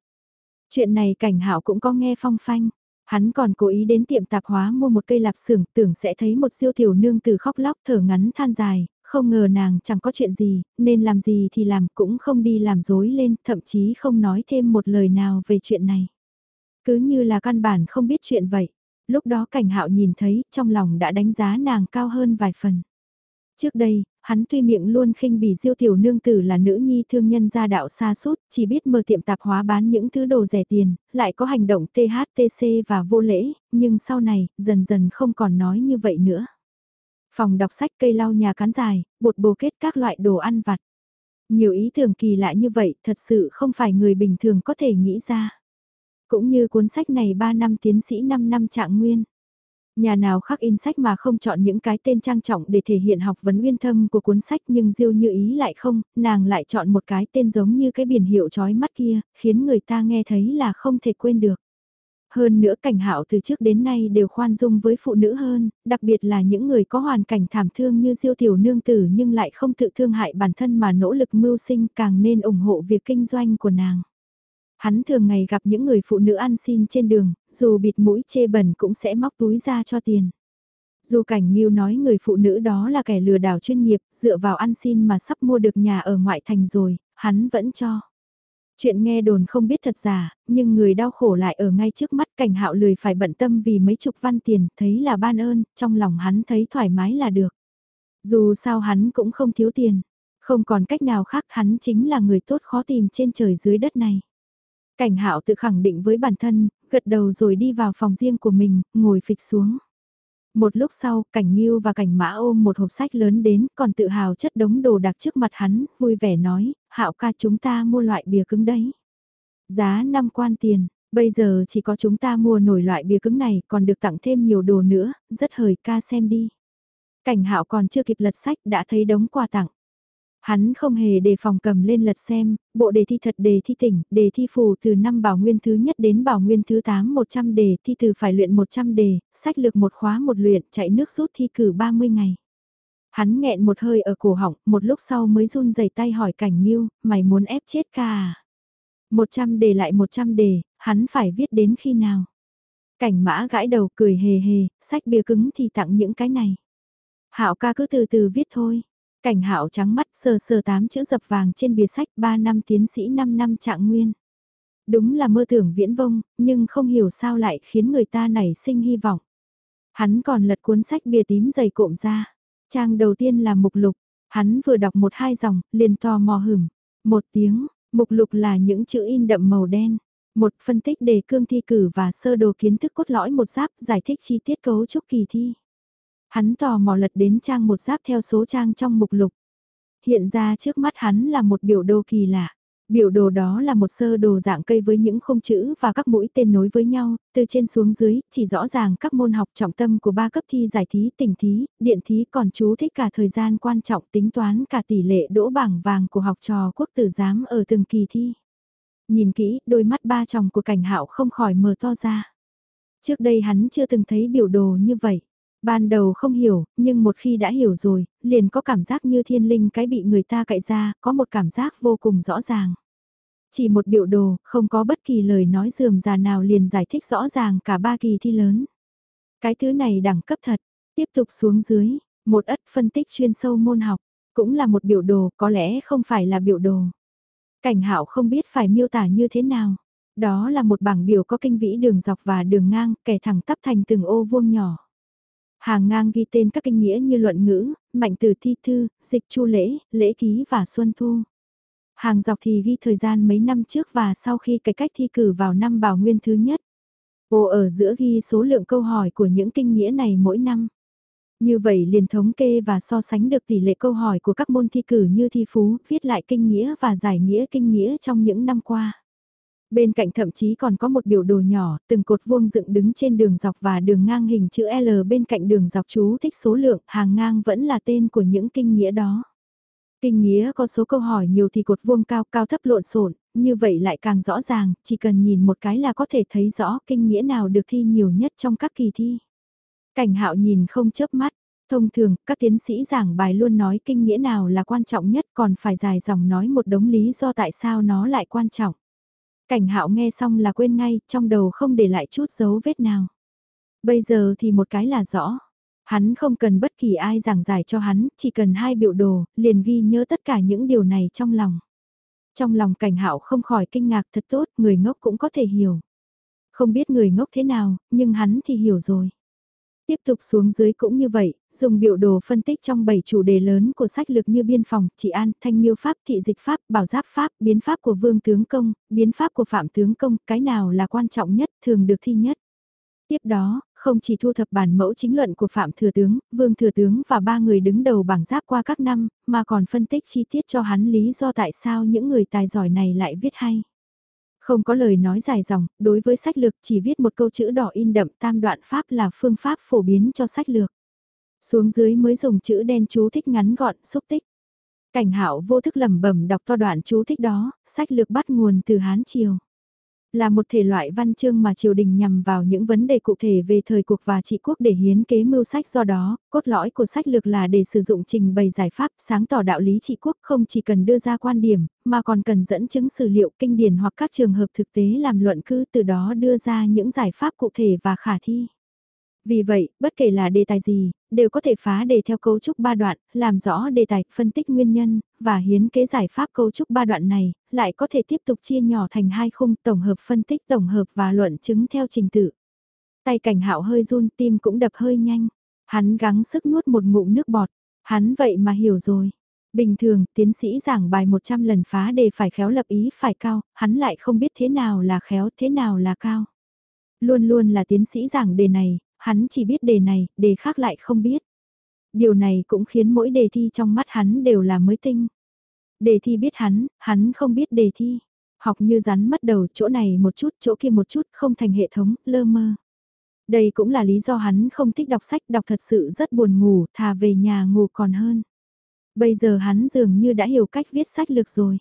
Chuyện này cảnh hạo cũng có nghe phong phanh. Hắn còn cố ý đến tiệm tạp hóa mua một cây lạp xưởng tưởng sẽ thấy một siêu tiểu nương từ khóc lóc thở ngắn than dài, không ngờ nàng chẳng có chuyện gì, nên làm gì thì làm cũng không đi làm dối lên, thậm chí không nói thêm một lời nào về chuyện này. Cứ như là căn bản không biết chuyện vậy. Lúc đó cảnh hạo nhìn thấy, trong lòng đã đánh giá nàng cao hơn vài phần. Trước đây, hắn tuy miệng luôn khinh bỉ diêu tiểu nương tử là nữ nhi thương nhân gia đạo xa suốt, chỉ biết mở tiệm tạp hóa bán những thứ đồ rẻ tiền, lại có hành động THTC và vô lễ, nhưng sau này, dần dần không còn nói như vậy nữa. Phòng đọc sách cây lau nhà cán dài, bột bồ kết các loại đồ ăn vặt. Nhiều ý tưởng kỳ lạ như vậy thật sự không phải người bình thường có thể nghĩ ra. Cũng như cuốn sách này 3 năm tiến sĩ 5 năm trạng nguyên. Nhà nào khắc in sách mà không chọn những cái tên trang trọng để thể hiện học vấn uyên thâm của cuốn sách nhưng diêu như ý lại không, nàng lại chọn một cái tên giống như cái biển hiệu chói mắt kia, khiến người ta nghe thấy là không thể quên được. Hơn nữa cảnh hạo từ trước đến nay đều khoan dung với phụ nữ hơn, đặc biệt là những người có hoàn cảnh thảm thương như diêu tiểu nương tử nhưng lại không tự thương hại bản thân mà nỗ lực mưu sinh càng nên ủng hộ việc kinh doanh của nàng. Hắn thường ngày gặp những người phụ nữ ăn xin trên đường, dù bịt mũi chê bẩn cũng sẽ móc túi ra cho tiền. Dù cảnh Nghiêu nói người phụ nữ đó là kẻ lừa đảo chuyên nghiệp, dựa vào ăn xin mà sắp mua được nhà ở ngoại thành rồi, hắn vẫn cho. Chuyện nghe đồn không biết thật giả, nhưng người đau khổ lại ở ngay trước mắt cảnh hạo lười phải bận tâm vì mấy chục văn tiền, thấy là ban ơn, trong lòng hắn thấy thoải mái là được. Dù sao hắn cũng không thiếu tiền, không còn cách nào khác hắn chính là người tốt khó tìm trên trời dưới đất này. Cảnh hạo tự khẳng định với bản thân, gật đầu rồi đi vào phòng riêng của mình, ngồi phịch xuống. Một lúc sau, cảnh Nghiêu và cảnh mã ôm một hộp sách lớn đến, còn tự hào chất đống đồ đặc trước mặt hắn, vui vẻ nói, hạo ca chúng ta mua loại bìa cứng đấy. Giá 5 quan tiền, bây giờ chỉ có chúng ta mua nổi loại bìa cứng này, còn được tặng thêm nhiều đồ nữa, rất hời ca xem đi. Cảnh hạo còn chưa kịp lật sách đã thấy đống quà tặng. Hắn không hề đề phòng cầm lên lật xem, bộ đề thi thật đề thi tỉnh, đề thi phù từ năm bảo nguyên thứ nhất đến bảo nguyên thứ 8 100 đề, thi từ phải luyện 100 đề, sách lược một khóa một luyện, chạy nước rút thi cử 30 ngày. Hắn nghẹn một hơi ở cổ họng, một lúc sau mới run rẩy tay hỏi cảnh Nhiêu, mày muốn ép chết ca à? 100 đề lại 100 đề, hắn phải viết đến khi nào? Cảnh mã gãi đầu cười hề hề, sách bìa cứng thì tặng những cái này. Hạo ca cứ từ từ viết thôi. Cảnh hạo trắng mắt sờ sờ tám chữ dập vàng trên bìa sách 3 năm tiến sĩ 5 năm trạng nguyên. Đúng là mơ tưởng viễn vông, nhưng không hiểu sao lại khiến người ta nảy sinh hy vọng. Hắn còn lật cuốn sách bìa tím dày cộm ra. Trang đầu tiên là mục lục, hắn vừa đọc một hai dòng, liền to mò hửm. Một tiếng, mục lục là những chữ in đậm màu đen. Một phân tích đề cương thi cử và sơ đồ kiến thức cốt lõi một giáp giải thích chi tiết cấu trúc kỳ thi. Hắn tò mò lật đến trang một giáp theo số trang trong mục lục. Hiện ra trước mắt hắn là một biểu đồ kỳ lạ. Biểu đồ đó là một sơ đồ dạng cây với những khung chữ và các mũi tên nối với nhau, từ trên xuống dưới, chỉ rõ ràng các môn học trọng tâm của ba cấp thi giải thí, tỉnh thí, điện thí còn chú thích cả thời gian quan trọng tính toán cả tỷ lệ đỗ bảng vàng của học trò quốc tử giám ở từng kỳ thi. Nhìn kỹ, đôi mắt ba chồng của cảnh hạo không khỏi mở to ra. Trước đây hắn chưa từng thấy biểu đồ như vậy. Ban đầu không hiểu, nhưng một khi đã hiểu rồi, liền có cảm giác như thiên linh cái bị người ta cậy ra, có một cảm giác vô cùng rõ ràng. Chỉ một biểu đồ, không có bất kỳ lời nói dườm già nào liền giải thích rõ ràng cả ba kỳ thi lớn. Cái thứ này đẳng cấp thật, tiếp tục xuống dưới, một ất phân tích chuyên sâu môn học, cũng là một biểu đồ, có lẽ không phải là biểu đồ. Cảnh hạo không biết phải miêu tả như thế nào. Đó là một bảng biểu có kinh vĩ đường dọc và đường ngang, kẻ thẳng tắp thành từng ô vuông nhỏ. Hàng ngang ghi tên các kinh nghĩa như luận ngữ, mạnh từ thi thư, dịch chu lễ, lễ ký và xuân thu. Hàng dọc thì ghi thời gian mấy năm trước và sau khi cái cách thi cử vào năm bảo nguyên thứ nhất. Ô ở giữa ghi số lượng câu hỏi của những kinh nghĩa này mỗi năm. Như vậy liền thống kê và so sánh được tỷ lệ câu hỏi của các môn thi cử như thi phú, viết lại kinh nghĩa và giải nghĩa kinh nghĩa trong những năm qua. Bên cạnh thậm chí còn có một biểu đồ nhỏ, từng cột vuông dựng đứng trên đường dọc và đường ngang hình chữ L bên cạnh đường dọc chú thích số lượng, hàng ngang vẫn là tên của những kinh nghĩa đó. Kinh nghĩa có số câu hỏi nhiều thì cột vuông cao cao thấp lộn xộn, như vậy lại càng rõ ràng, chỉ cần nhìn một cái là có thể thấy rõ kinh nghĩa nào được thi nhiều nhất trong các kỳ thi. Cảnh hạo nhìn không chớp mắt, thông thường các tiến sĩ giảng bài luôn nói kinh nghĩa nào là quan trọng nhất còn phải dài dòng nói một đống lý do tại sao nó lại quan trọng. Cảnh hạo nghe xong là quên ngay, trong đầu không để lại chút dấu vết nào. Bây giờ thì một cái là rõ. Hắn không cần bất kỳ ai giảng giải cho hắn, chỉ cần hai biểu đồ, liền ghi nhớ tất cả những điều này trong lòng. Trong lòng cảnh hạo không khỏi kinh ngạc thật tốt, người ngốc cũng có thể hiểu. Không biết người ngốc thế nào, nhưng hắn thì hiểu rồi. Tiếp tục xuống dưới cũng như vậy, dùng biểu đồ phân tích trong 7 chủ đề lớn của sách lược như biên phòng, trị an, thanh miêu pháp, thị dịch pháp, bảo giáp pháp, biến pháp của vương tướng công, biến pháp của phạm tướng công, cái nào là quan trọng nhất, thường được thi nhất. Tiếp đó, không chỉ thu thập bản mẫu chính luận của Phạm Thừa Tướng, Vương Thừa Tướng và ba người đứng đầu bảng giáp qua các năm, mà còn phân tích chi tiết cho hắn lý do tại sao những người tài giỏi này lại viết hay. Không có lời nói dài dòng, đối với sách lược chỉ viết một câu chữ đỏ in đậm tam đoạn pháp là phương pháp phổ biến cho sách lược. Xuống dưới mới dùng chữ đen chú thích ngắn gọn, xúc tích. Cảnh hạo vô thức lẩm bẩm đọc to đoạn chú thích đó, sách lược bắt nguồn từ Hán Triều là một thể loại văn chương mà triều đình nhằm vào những vấn đề cụ thể về thời cuộc và trị quốc để hiến kế mưu sách do đó, cốt lõi của sách lược là để sử dụng trình bày giải pháp sáng tỏ đạo lý trị quốc không chỉ cần đưa ra quan điểm, mà còn cần dẫn chứng sử liệu kinh điển hoặc các trường hợp thực tế làm luận cư từ đó đưa ra những giải pháp cụ thể và khả thi. Vì vậy, bất kể là đề tài gì, đều có thể phá đề theo cấu trúc ba đoạn, làm rõ đề tài, phân tích nguyên nhân, và hiến kế giải pháp cấu trúc ba đoạn này, lại có thể tiếp tục chia nhỏ thành hai khung tổng hợp phân tích tổng hợp và luận chứng theo trình tự. Tay cảnh hạo hơi run tim cũng đập hơi nhanh, hắn gắng sức nuốt một ngụm nước bọt, Hắn vậy mà hiểu rồi. Bình thường, tiến sĩ giảng bài 100 lần phá đề phải khéo lập ý phải cao, hắn lại không biết thế nào là khéo, thế nào là cao. Luôn luôn là tiến sĩ giảng đề này, hắn chỉ biết đề này, đề khác lại không biết. Điều này cũng khiến mỗi đề thi trong mắt hắn đều là mới tinh. Đề thi biết hắn, hắn không biết đề thi. Học như rắn mất đầu, chỗ này một chút, chỗ kia một chút, không thành hệ thống, lơ mơ. Đây cũng là lý do hắn không thích đọc sách, đọc thật sự rất buồn ngủ, thà về nhà ngủ còn hơn. Bây giờ hắn dường như đã hiểu cách viết sách lược rồi.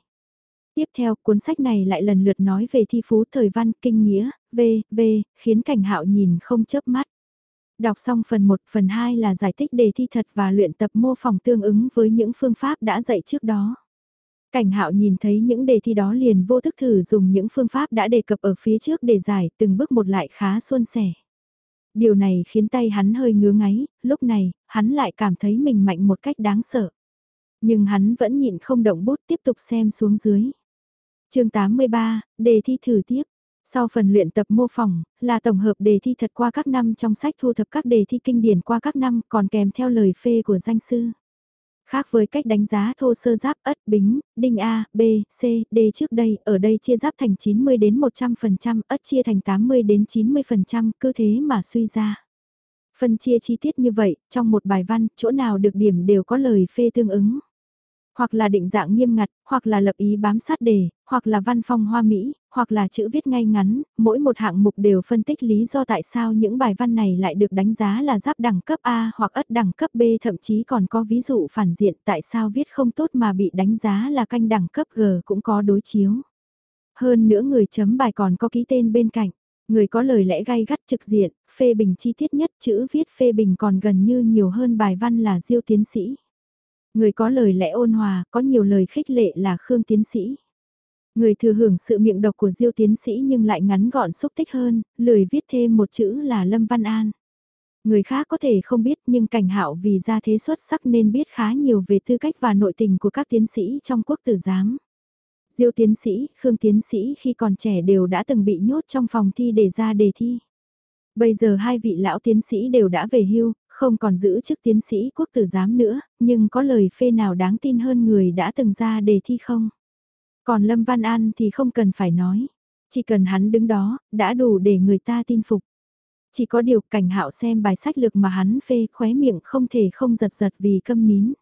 Tiếp theo, cuốn sách này lại lần lượt nói về thi phú thời văn, kinh nghĩa, v, v, khiến cảnh hạo nhìn không chớp mắt. Đọc xong phần 1, phần 2 là giải thích đề thi thật và luyện tập mô phỏng tương ứng với những phương pháp đã dạy trước đó. Cảnh hạo nhìn thấy những đề thi đó liền vô thức thử dùng những phương pháp đã đề cập ở phía trước để giải từng bước một lại khá suôn sẻ. Điều này khiến tay hắn hơi ngứa ngáy, lúc này, hắn lại cảm thấy mình mạnh một cách đáng sợ. Nhưng hắn vẫn nhịn không động bút tiếp tục xem xuống dưới. chương 83, đề thi thử tiếp. Sau phần luyện tập mô phỏng, là tổng hợp đề thi thật qua các năm trong sách thu thập các đề thi kinh điển qua các năm còn kèm theo lời phê của danh sư. Khác với cách đánh giá thô sơ giáp ất bính, đinh A, B, C, D trước đây, ở đây chia giáp thành 90 đến 100%, ất chia thành 80 đến 90%, cứ thế mà suy ra. Phân chia chi tiết như vậy, trong một bài văn, chỗ nào được điểm đều có lời phê tương ứng hoặc là định dạng nghiêm ngặt, hoặc là lập ý bám sát đề, hoặc là văn phong hoa mỹ, hoặc là chữ viết ngay ngắn, mỗi một hạng mục đều phân tích lý do tại sao những bài văn này lại được đánh giá là giáp đẳng cấp A hoặc ất đẳng cấp B thậm chí còn có ví dụ phản diện tại sao viết không tốt mà bị đánh giá là canh đẳng cấp G cũng có đối chiếu. Hơn nữa người chấm bài còn có ký tên bên cạnh. Người có lời lẽ gay gắt trực diện, phê bình chi tiết nhất chữ viết phê bình còn gần như nhiều hơn bài văn là diêu tiến sĩ. Người có lời lẽ ôn hòa, có nhiều lời khích lệ là Khương Tiến Sĩ. Người thừa hưởng sự miệng độc của Diêu Tiến Sĩ nhưng lại ngắn gọn xúc tích hơn, lười viết thêm một chữ là Lâm Văn An. Người khác có thể không biết nhưng cảnh hạo vì ra thế xuất sắc nên biết khá nhiều về tư cách và nội tình của các tiến sĩ trong quốc tử giám. Diêu tiến sĩ, Khương tiến sĩ khi còn trẻ đều đã từng bị nhốt trong phòng thi để ra đề thi. Bây giờ hai vị lão tiến sĩ đều đã về hưu, không còn giữ chức tiến sĩ quốc tử giám nữa, nhưng có lời phê nào đáng tin hơn người đã từng ra đề thi không? Còn Lâm Văn An thì không cần phải nói, chỉ cần hắn đứng đó, đã đủ để người ta tin phục. Chỉ có điều cảnh hạo xem bài sách lược mà hắn phê khóe miệng không thể không giật giật vì câm nín.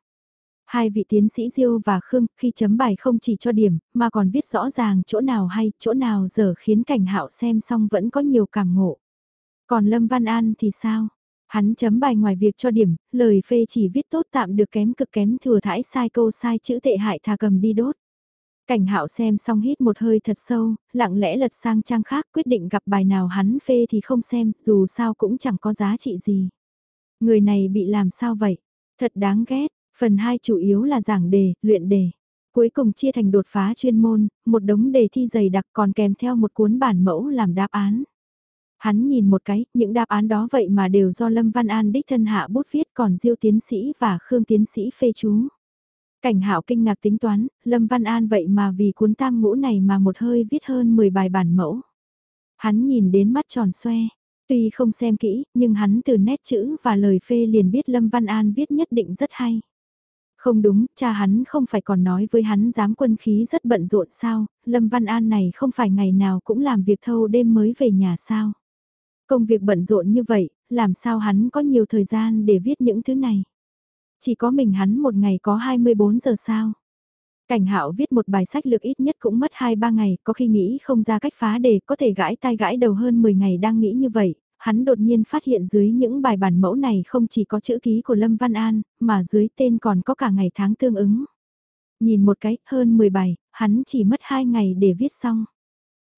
Hai vị tiến sĩ Diêu và Khương khi chấm bài không chỉ cho điểm mà còn viết rõ ràng chỗ nào hay chỗ nào dở khiến cảnh hạo xem xong vẫn có nhiều cảm ngộ. Còn Lâm Văn An thì sao? Hắn chấm bài ngoài việc cho điểm, lời phê chỉ viết tốt tạm được kém cực kém thừa thãi sai câu sai chữ tệ hại thà cầm đi đốt. Cảnh hạo xem xong hít một hơi thật sâu, lặng lẽ lật sang trang khác quyết định gặp bài nào hắn phê thì không xem, dù sao cũng chẳng có giá trị gì. Người này bị làm sao vậy? Thật đáng ghét, phần 2 chủ yếu là giảng đề, luyện đề. Cuối cùng chia thành đột phá chuyên môn, một đống đề thi dày đặc còn kèm theo một cuốn bản mẫu làm đáp án. Hắn nhìn một cái, những đáp án đó vậy mà đều do Lâm Văn An đích thân hạ bút viết còn Diêu tiến sĩ và Khương tiến sĩ phê chú. Cảnh hạo kinh ngạc tính toán, Lâm Văn An vậy mà vì cuốn tam ngũ này mà một hơi viết hơn 10 bài bản mẫu. Hắn nhìn đến mắt tròn xoe, tuy không xem kỹ, nhưng hắn từ nét chữ và lời phê liền biết Lâm Văn An viết nhất định rất hay. Không đúng, cha hắn không phải còn nói với hắn giám quân khí rất bận rộn sao, Lâm Văn An này không phải ngày nào cũng làm việc thâu đêm mới về nhà sao. Công việc bận rộn như vậy, làm sao hắn có nhiều thời gian để viết những thứ này. Chỉ có mình hắn một ngày có 24 giờ sao. Cảnh hạo viết một bài sách lược ít nhất cũng mất 2-3 ngày, có khi nghĩ không ra cách phá đề, có thể gãi tai gãi đầu hơn 10 ngày đang nghĩ như vậy, hắn đột nhiên phát hiện dưới những bài bản mẫu này không chỉ có chữ ký của Lâm Văn An, mà dưới tên còn có cả ngày tháng tương ứng. Nhìn một cái, hơn 10 bài, hắn chỉ mất 2 ngày để viết xong.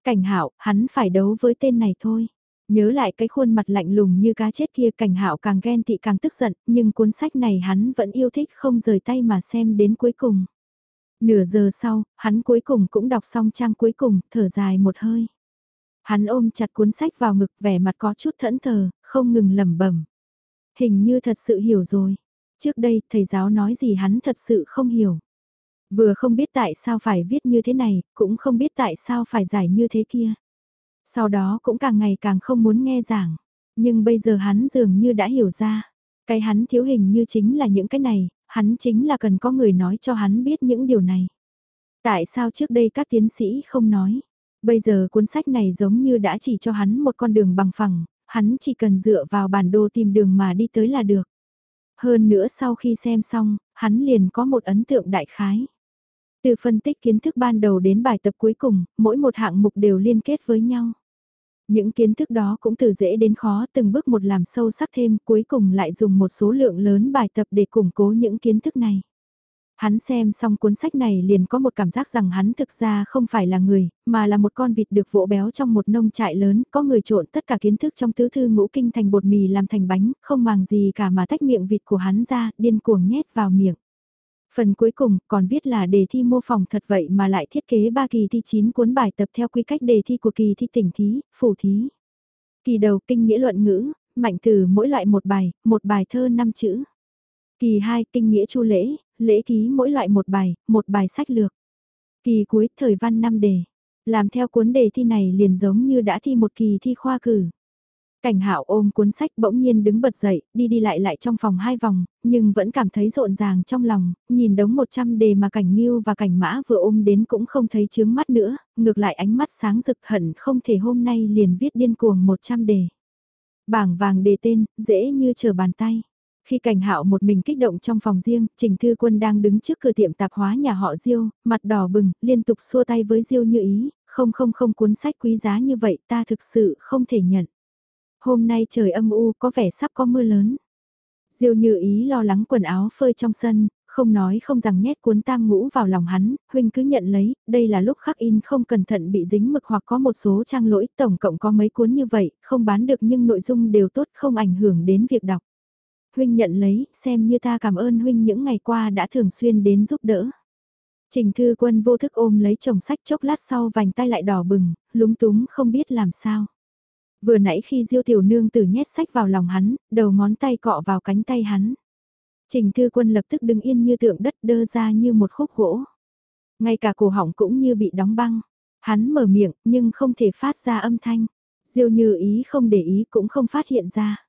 Cảnh hạo, hắn phải đấu với tên này thôi. Nhớ lại cái khuôn mặt lạnh lùng như cá chết kia cảnh hạo càng ghen tị càng tức giận, nhưng cuốn sách này hắn vẫn yêu thích không rời tay mà xem đến cuối cùng. Nửa giờ sau, hắn cuối cùng cũng đọc xong trang cuối cùng, thở dài một hơi. Hắn ôm chặt cuốn sách vào ngực vẻ mặt có chút thẫn thờ, không ngừng lẩm bẩm. Hình như thật sự hiểu rồi. Trước đây, thầy giáo nói gì hắn thật sự không hiểu. Vừa không biết tại sao phải viết như thế này, cũng không biết tại sao phải giải như thế kia. Sau đó cũng càng ngày càng không muốn nghe giảng. Nhưng bây giờ hắn dường như đã hiểu ra. Cái hắn thiếu hình như chính là những cái này, hắn chính là cần có người nói cho hắn biết những điều này. Tại sao trước đây các tiến sĩ không nói? Bây giờ cuốn sách này giống như đã chỉ cho hắn một con đường bằng phẳng, hắn chỉ cần dựa vào bản đồ tìm đường mà đi tới là được. Hơn nữa sau khi xem xong, hắn liền có một ấn tượng đại khái. Từ phân tích kiến thức ban đầu đến bài tập cuối cùng, mỗi một hạng mục đều liên kết với nhau. Những kiến thức đó cũng từ dễ đến khó từng bước một làm sâu sắc thêm cuối cùng lại dùng một số lượng lớn bài tập để củng cố những kiến thức này. Hắn xem xong cuốn sách này liền có một cảm giác rằng hắn thực ra không phải là người, mà là một con vịt được vỗ béo trong một nông trại lớn, có người trộn tất cả kiến thức trong tứ thư ngũ kinh thành bột mì làm thành bánh, không màng gì cả mà tách miệng vịt của hắn ra, điên cuồng nhét vào miệng. Phần cuối cùng còn viết là đề thi mô phỏng thật vậy mà lại thiết kế ba kỳ thi 9 cuốn bài tập theo quy cách đề thi của kỳ thi tỉnh thí, phủ thí. Kỳ đầu kinh nghĩa luận ngữ, mạnh từ mỗi loại một bài, một bài thơ 5 chữ. Kỳ 2 kinh nghĩa chu lễ, lễ ký mỗi loại một bài, một bài sách lược. Kỳ cuối thời văn 5 đề. Làm theo cuốn đề thi này liền giống như đã thi một kỳ thi khoa cử. Cảnh hạo ôm cuốn sách bỗng nhiên đứng bật dậy, đi đi lại lại trong phòng hai vòng, nhưng vẫn cảm thấy rộn ràng trong lòng, nhìn đống 100 đề mà cảnh nghiêu và cảnh mã vừa ôm đến cũng không thấy chướng mắt nữa, ngược lại ánh mắt sáng rực hận không thể hôm nay liền viết điên cuồng 100 đề. Bảng vàng đề tên, dễ như chờ bàn tay. Khi cảnh hạo một mình kích động trong phòng riêng, Trình Thư Quân đang đứng trước cửa tiệm tạp hóa nhà họ Diêu, mặt đỏ bừng, liên tục xua tay với Diêu như ý, không không không cuốn sách quý giá như vậy ta thực sự không thể nhận. Hôm nay trời âm u có vẻ sắp có mưa lớn. Diêu như ý lo lắng quần áo phơi trong sân, không nói không rằng nhét cuốn tam ngũ vào lòng hắn, huynh cứ nhận lấy, đây là lúc khắc in không cẩn thận bị dính mực hoặc có một số trang lỗi, tổng cộng có mấy cuốn như vậy, không bán được nhưng nội dung đều tốt không ảnh hưởng đến việc đọc. Huynh nhận lấy, xem như ta cảm ơn huynh những ngày qua đã thường xuyên đến giúp đỡ. Trình thư quân vô thức ôm lấy chồng sách chốc lát sau vành tay lại đỏ bừng, lúng túng không biết làm sao. Vừa nãy khi diêu tiểu nương tử nhét sách vào lòng hắn, đầu ngón tay cọ vào cánh tay hắn. Trình thư quân lập tức đứng yên như tượng đất đơ ra như một khúc gỗ. Ngay cả cổ họng cũng như bị đóng băng. Hắn mở miệng nhưng không thể phát ra âm thanh. Diêu như ý không để ý cũng không phát hiện ra.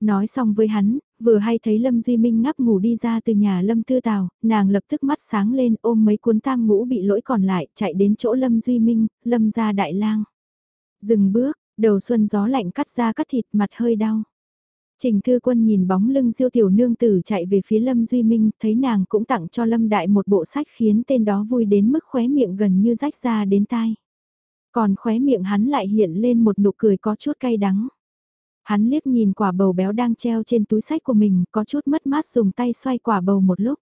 Nói xong với hắn, vừa hay thấy Lâm Duy Minh ngắp ngủ đi ra từ nhà Lâm Tư Tào, nàng lập tức mắt sáng lên ôm mấy cuốn tam ngũ bị lỗi còn lại, chạy đến chỗ Lâm Duy Minh, Lâm ra đại lang. Dừng bước, đầu xuân gió lạnh cắt ra cắt thịt mặt hơi đau. Trình Thư Quân nhìn bóng lưng diêu tiểu nương tử chạy về phía Lâm Duy Minh, thấy nàng cũng tặng cho Lâm Đại một bộ sách khiến tên đó vui đến mức khóe miệng gần như rách ra đến tai. Còn khóe miệng hắn lại hiện lên một nụ cười có chút cay đắng. Hắn liếc nhìn quả bầu béo đang treo trên túi sách của mình, có chút mất mát dùng tay xoay quả bầu một lúc.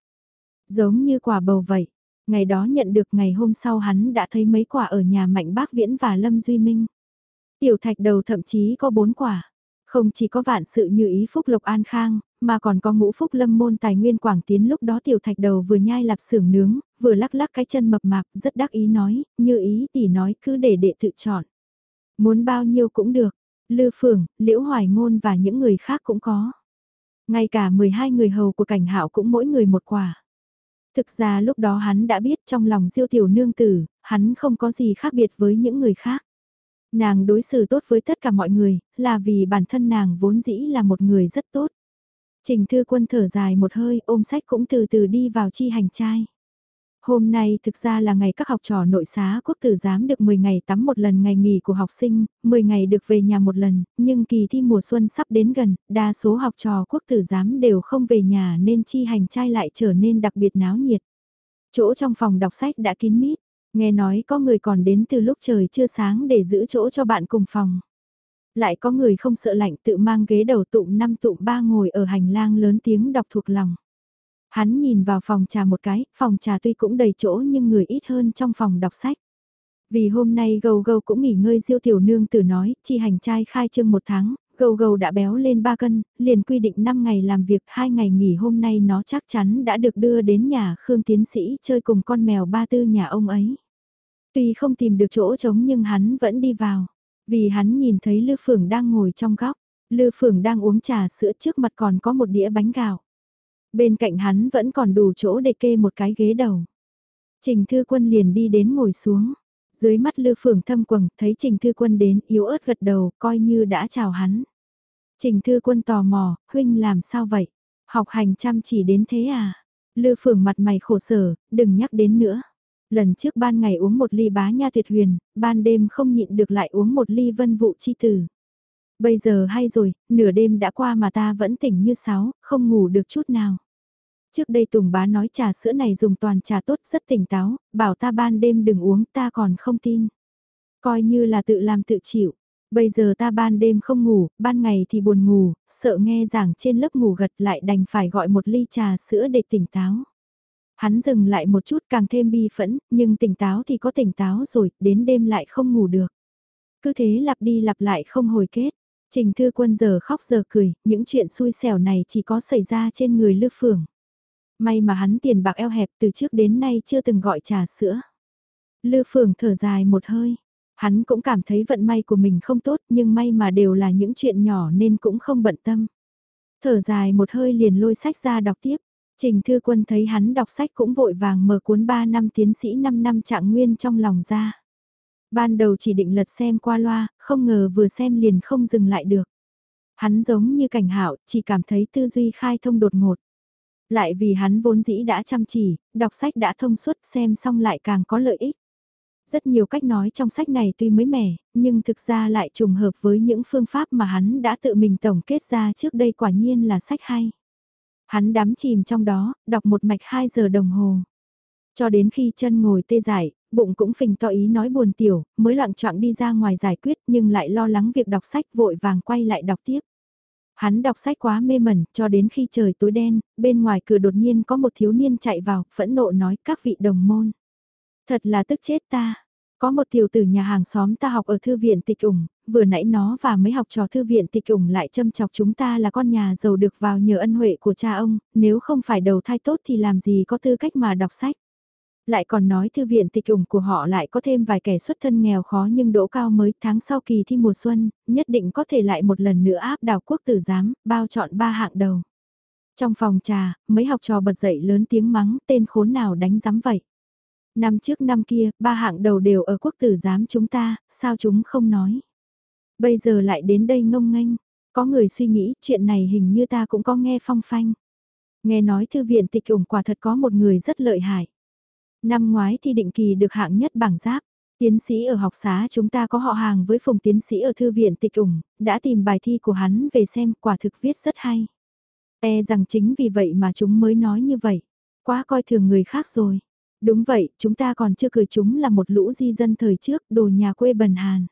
Giống như quả bầu vậy. Ngày đó nhận được ngày hôm sau hắn đã thấy mấy quả ở nhà Mạnh Bác Viễn và Lâm Duy Minh. Tiểu thạch đầu thậm chí có bốn quả. Không chỉ có vạn sự như ý phúc lộc an khang, mà còn có ngũ phúc lâm môn tài nguyên quảng tiến lúc đó tiểu thạch đầu vừa nhai lạp xưởng nướng, vừa lắc lắc cái chân mập mạp, rất đắc ý nói, như ý tỷ nói cứ để đệ tự chọn. Muốn bao nhiêu cũng được, Lư Phường, Liễu Hoài Ngôn và những người khác cũng có. Ngay cả 12 người hầu của cảnh hạo cũng mỗi người một quả. Thực ra lúc đó hắn đã biết trong lòng diêu tiểu nương tử, hắn không có gì khác biệt với những người khác. Nàng đối xử tốt với tất cả mọi người, là vì bản thân nàng vốn dĩ là một người rất tốt. Trình thư quân thở dài một hơi ôm sách cũng từ từ đi vào chi hành trai. Hôm nay thực ra là ngày các học trò nội xá quốc tử giám được 10 ngày tắm một lần ngày nghỉ của học sinh, 10 ngày được về nhà một lần, nhưng kỳ thi mùa xuân sắp đến gần, đa số học trò quốc tử giám đều không về nhà nên chi hành trai lại trở nên đặc biệt náo nhiệt. Chỗ trong phòng đọc sách đã kín mít, nghe nói có người còn đến từ lúc trời chưa sáng để giữ chỗ cho bạn cùng phòng. Lại có người không sợ lạnh tự mang ghế đầu tụm năm tụm ba ngồi ở hành lang lớn tiếng đọc thuộc lòng. Hắn nhìn vào phòng trà một cái, phòng trà tuy cũng đầy chỗ nhưng người ít hơn trong phòng đọc sách. Vì hôm nay gầu gầu cũng nghỉ ngơi diêu tiểu nương tử nói, chi hành trai khai trương một tháng, gầu gầu đã béo lên 3 cân, liền quy định 5 ngày làm việc, 2 ngày nghỉ hôm nay nó chắc chắn đã được đưa đến nhà Khương Tiến Sĩ chơi cùng con mèo ba tư nhà ông ấy. Tuy không tìm được chỗ trống nhưng hắn vẫn đi vào, vì hắn nhìn thấy Lư Phượng đang ngồi trong góc, Lư Phượng đang uống trà sữa trước mặt còn có một đĩa bánh gạo. Bên cạnh hắn vẫn còn đủ chỗ để kê một cái ghế đầu. Trình Thư Quân liền đi đến ngồi xuống. Dưới mắt Lư Phường thâm quầng, thấy Trình Thư Quân đến, yếu ớt gật đầu, coi như đã chào hắn. Trình Thư Quân tò mò, huynh làm sao vậy? Học hành chăm chỉ đến thế à? Lư Phượng mặt mày khổ sở, đừng nhắc đến nữa. Lần trước ban ngày uống một ly bá nha tuyệt huyền, ban đêm không nhịn được lại uống một ly vân vụ chi tử. Bây giờ hay rồi, nửa đêm đã qua mà ta vẫn tỉnh như sáo, không ngủ được chút nào. Trước đây Tùng bá nói trà sữa này dùng toàn trà tốt rất tỉnh táo, bảo ta ban đêm đừng uống ta còn không tin. Coi như là tự làm tự chịu. Bây giờ ta ban đêm không ngủ, ban ngày thì buồn ngủ, sợ nghe giảng trên lớp ngủ gật lại đành phải gọi một ly trà sữa để tỉnh táo. Hắn dừng lại một chút càng thêm bi phẫn, nhưng tỉnh táo thì có tỉnh táo rồi, đến đêm lại không ngủ được. Cứ thế lặp đi lặp lại không hồi kết. Trình Thư Quân giờ khóc giờ cười, những chuyện xui xẻo này chỉ có xảy ra trên người Lư Phường. May mà hắn tiền bạc eo hẹp từ trước đến nay chưa từng gọi trà sữa. Lư Phường thở dài một hơi. Hắn cũng cảm thấy vận may của mình không tốt nhưng may mà đều là những chuyện nhỏ nên cũng không bận tâm. Thở dài một hơi liền lôi sách ra đọc tiếp. Trình Thư Quân thấy hắn đọc sách cũng vội vàng mở cuốn 3 năm tiến sĩ 5 năm trạng nguyên trong lòng ra. Ban đầu chỉ định lật xem qua loa, không ngờ vừa xem liền không dừng lại được. Hắn giống như cảnh hạo, chỉ cảm thấy tư duy khai thông đột ngột. Lại vì hắn vốn dĩ đã chăm chỉ, đọc sách đã thông suốt xem xong lại càng có lợi ích. Rất nhiều cách nói trong sách này tuy mới mẻ, nhưng thực ra lại trùng hợp với những phương pháp mà hắn đã tự mình tổng kết ra trước đây quả nhiên là sách hay. Hắn đắm chìm trong đó, đọc một mạch 2 giờ đồng hồ. Cho đến khi chân ngồi tê dại, bụng cũng phình to ý nói buồn tiểu, mới lặng trọng đi ra ngoài giải quyết nhưng lại lo lắng việc đọc sách vội vàng quay lại đọc tiếp. Hắn đọc sách quá mê mẩn, cho đến khi trời tối đen, bên ngoài cửa đột nhiên có một thiếu niên chạy vào, phẫn nộ nói các vị đồng môn. Thật là tức chết ta. Có một tiểu tử nhà hàng xóm ta học ở thư viện tịch ủng, vừa nãy nó và mấy học trò thư viện tịch ủng lại châm chọc chúng ta là con nhà giàu được vào nhờ ân huệ của cha ông, nếu không phải đầu thai tốt thì làm gì có tư cách mà đọc sách. Lại còn nói thư viện tịch ủng của họ lại có thêm vài kẻ xuất thân nghèo khó nhưng đỗ cao mới tháng sau kỳ thi mùa xuân, nhất định có thể lại một lần nữa áp đảo quốc tử giám, bao chọn ba hạng đầu. Trong phòng trà, mấy học trò bật dậy lớn tiếng mắng tên khốn nào đánh giám vậy. Năm trước năm kia, ba hạng đầu đều ở quốc tử giám chúng ta, sao chúng không nói. Bây giờ lại đến đây ngông nghênh, có người suy nghĩ chuyện này hình như ta cũng có nghe phong phanh. Nghe nói thư viện tịch ủng quả thật có một người rất lợi hại. Năm ngoái thì định kỳ được hạng nhất bảng giáp. Tiến sĩ ở học xá chúng ta có họ hàng với phùng tiến sĩ ở thư viện tịch ủng, đã tìm bài thi của hắn về xem quả thực viết rất hay. E rằng chính vì vậy mà chúng mới nói như vậy. Quá coi thường người khác rồi. Đúng vậy, chúng ta còn chưa cười chúng là một lũ di dân thời trước, đồ nhà quê bần hàn.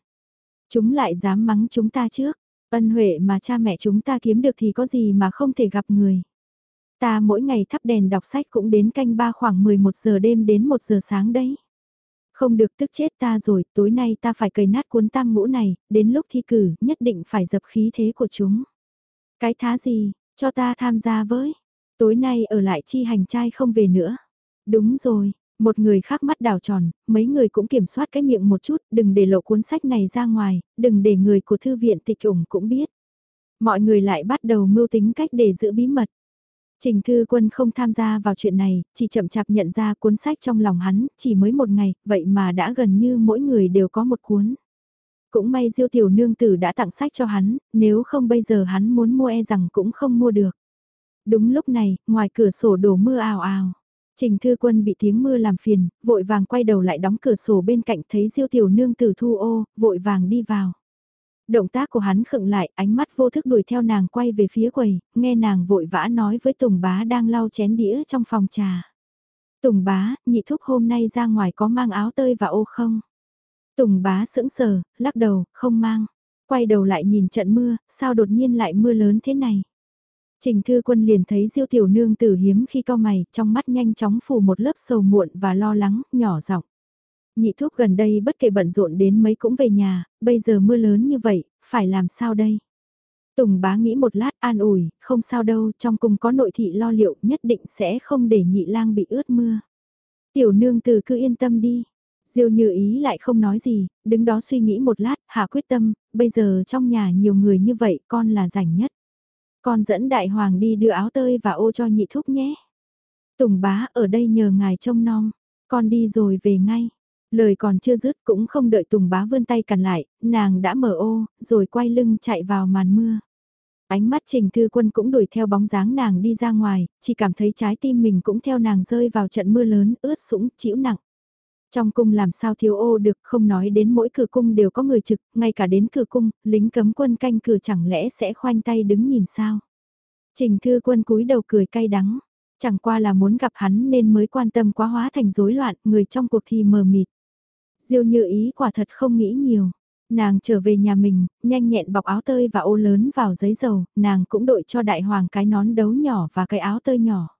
Chúng lại dám mắng chúng ta trước, ân huệ mà cha mẹ chúng ta kiếm được thì có gì mà không thể gặp người. Ta mỗi ngày thắp đèn đọc sách cũng đến canh ba khoảng 11 giờ đêm đến 1 giờ sáng đấy. Không được tức chết ta rồi, tối nay ta phải cầy nát cuốn tam ngũ này, đến lúc thi cử, nhất định phải dập khí thế của chúng. Cái thá gì, cho ta tham gia với. Tối nay ở lại chi hành trai không về nữa. Đúng rồi, một người khác mắt đảo tròn, mấy người cũng kiểm soát cái miệng một chút, đừng để lộ cuốn sách này ra ngoài, đừng để người của thư viện tịch ủng cũng biết. Mọi người lại bắt đầu mưu tính cách để giữ bí mật. Trình Thư Quân không tham gia vào chuyện này, chỉ chậm chạp nhận ra cuốn sách trong lòng hắn, chỉ mới một ngày, vậy mà đã gần như mỗi người đều có một cuốn. Cũng may Diêu Tiểu Nương Tử đã tặng sách cho hắn, nếu không bây giờ hắn muốn mua e rằng cũng không mua được. Đúng lúc này, ngoài cửa sổ đổ mưa ào ào. Trình Thư Quân bị tiếng mưa làm phiền, vội vàng quay đầu lại đóng cửa sổ bên cạnh thấy Diêu Tiểu Nương từ thu ô, vội vàng đi vào. Động tác của hắn khựng lại, ánh mắt vô thức đuổi theo nàng quay về phía quầy, nghe nàng vội vã nói với Tùng Bá đang lau chén đĩa trong phòng trà. Tùng Bá, nhị thúc hôm nay ra ngoài có mang áo tơi và ô không? Tùng Bá sững sờ, lắc đầu, không mang. Quay đầu lại nhìn trận mưa, sao đột nhiên lại mưa lớn thế này? Trình Thư Quân liền thấy Diêu Tiểu Nương tử hiếm khi cao mày, trong mắt nhanh chóng phủ một lớp sầu muộn và lo lắng, nhỏ giọng. Nhị thuốc gần đây bất kể bận rộn đến mấy cũng về nhà, bây giờ mưa lớn như vậy, phải làm sao đây? Tùng bá nghĩ một lát an ủi, không sao đâu, trong cung có nội thị lo liệu nhất định sẽ không để nhị lang bị ướt mưa. Tiểu nương từ cứ yên tâm đi. Diêu như ý lại không nói gì, đứng đó suy nghĩ một lát, hạ quyết tâm, bây giờ trong nhà nhiều người như vậy con là rảnh nhất. Con dẫn đại hoàng đi đưa áo tơi và ô cho nhị thúc nhé. Tùng bá ở đây nhờ ngài trông nom, con đi rồi về ngay. Lời còn chưa dứt cũng không đợi Tùng bá vươn tay cằn lại, nàng đã mở ô, rồi quay lưng chạy vào màn mưa. Ánh mắt Trình Thư Quân cũng đuổi theo bóng dáng nàng đi ra ngoài, chỉ cảm thấy trái tim mình cũng theo nàng rơi vào trận mưa lớn, ướt sũng, chịu nặng. Trong cung làm sao thiếu ô được, không nói đến mỗi cửa cung đều có người trực, ngay cả đến cửa cung, lính cấm quân canh cửa chẳng lẽ sẽ khoanh tay đứng nhìn sao. Trình Thư Quân cúi đầu cười cay đắng, chẳng qua là muốn gặp hắn nên mới quan tâm quá hóa thành rối loạn, người trong cuộc thì mờ mịt. Diêu như ý quả thật không nghĩ nhiều. Nàng trở về nhà mình, nhanh nhẹn bọc áo tơi và ô lớn vào giấy dầu, nàng cũng đội cho đại hoàng cái nón đấu nhỏ và cái áo tơi nhỏ.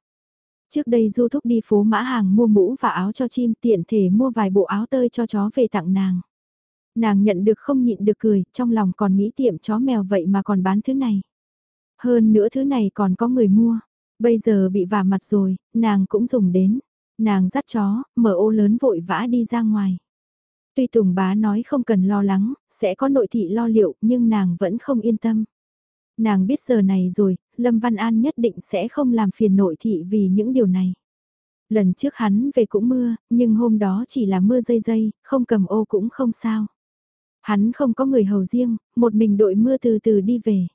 Trước đây du thúc đi phố mã hàng mua mũ và áo cho chim tiện thể mua vài bộ áo tơi cho chó về tặng nàng. Nàng nhận được không nhịn được cười, trong lòng còn nghĩ tiệm chó mèo vậy mà còn bán thứ này. Hơn nữa thứ này còn có người mua. Bây giờ bị vả mặt rồi, nàng cũng dùng đến. Nàng dắt chó, mở ô lớn vội vã đi ra ngoài. Tuy Tùng bá nói không cần lo lắng, sẽ có nội thị lo liệu, nhưng nàng vẫn không yên tâm. Nàng biết giờ này rồi, Lâm Văn An nhất định sẽ không làm phiền nội thị vì những điều này. Lần trước hắn về cũng mưa, nhưng hôm đó chỉ là mưa dây dây, không cầm ô cũng không sao. Hắn không có người hầu riêng, một mình đội mưa từ từ đi về.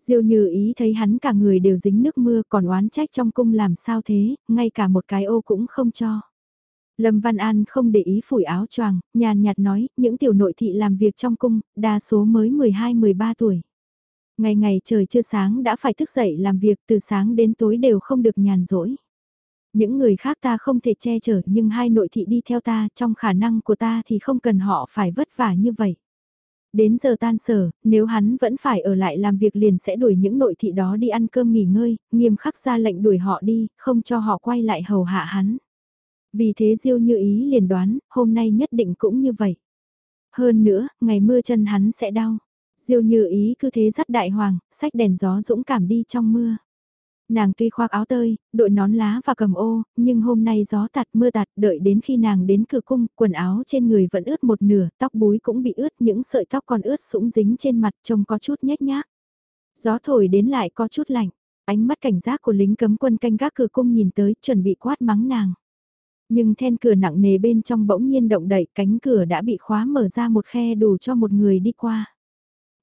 Diêu như ý thấy hắn cả người đều dính nước mưa còn oán trách trong cung làm sao thế, ngay cả một cái ô cũng không cho. Lâm Văn An không để ý phủi áo choàng, nhàn nhạt nói, những tiểu nội thị làm việc trong cung, đa số mới 12-13 tuổi. Ngày ngày trời chưa sáng đã phải thức dậy làm việc từ sáng đến tối đều không được nhàn rỗi. Những người khác ta không thể che chở nhưng hai nội thị đi theo ta trong khả năng của ta thì không cần họ phải vất vả như vậy. Đến giờ tan sở, nếu hắn vẫn phải ở lại làm việc liền sẽ đuổi những nội thị đó đi ăn cơm nghỉ ngơi, nghiêm khắc ra lệnh đuổi họ đi, không cho họ quay lại hầu hạ hắn. Vì thế Diêu như ý liền đoán, hôm nay nhất định cũng như vậy. Hơn nữa, ngày mưa chân hắn sẽ đau. Diêu như ý cứ thế dắt đại hoàng, sách đèn gió dũng cảm đi trong mưa. Nàng tuy khoác áo tơi, đội nón lá và cầm ô, nhưng hôm nay gió tạt mưa tạt đợi đến khi nàng đến cửa cung, quần áo trên người vẫn ướt một nửa, tóc búi cũng bị ướt, những sợi tóc còn ướt sũng dính trên mặt trông có chút nhếch nhác. Gió thổi đến lại có chút lạnh, ánh mắt cảnh giác của lính cấm quân canh gác cửa cung nhìn tới chuẩn bị quát mắng nàng. Nhưng then cửa nặng nề bên trong bỗng nhiên động đẩy cánh cửa đã bị khóa mở ra một khe đủ cho một người đi qua.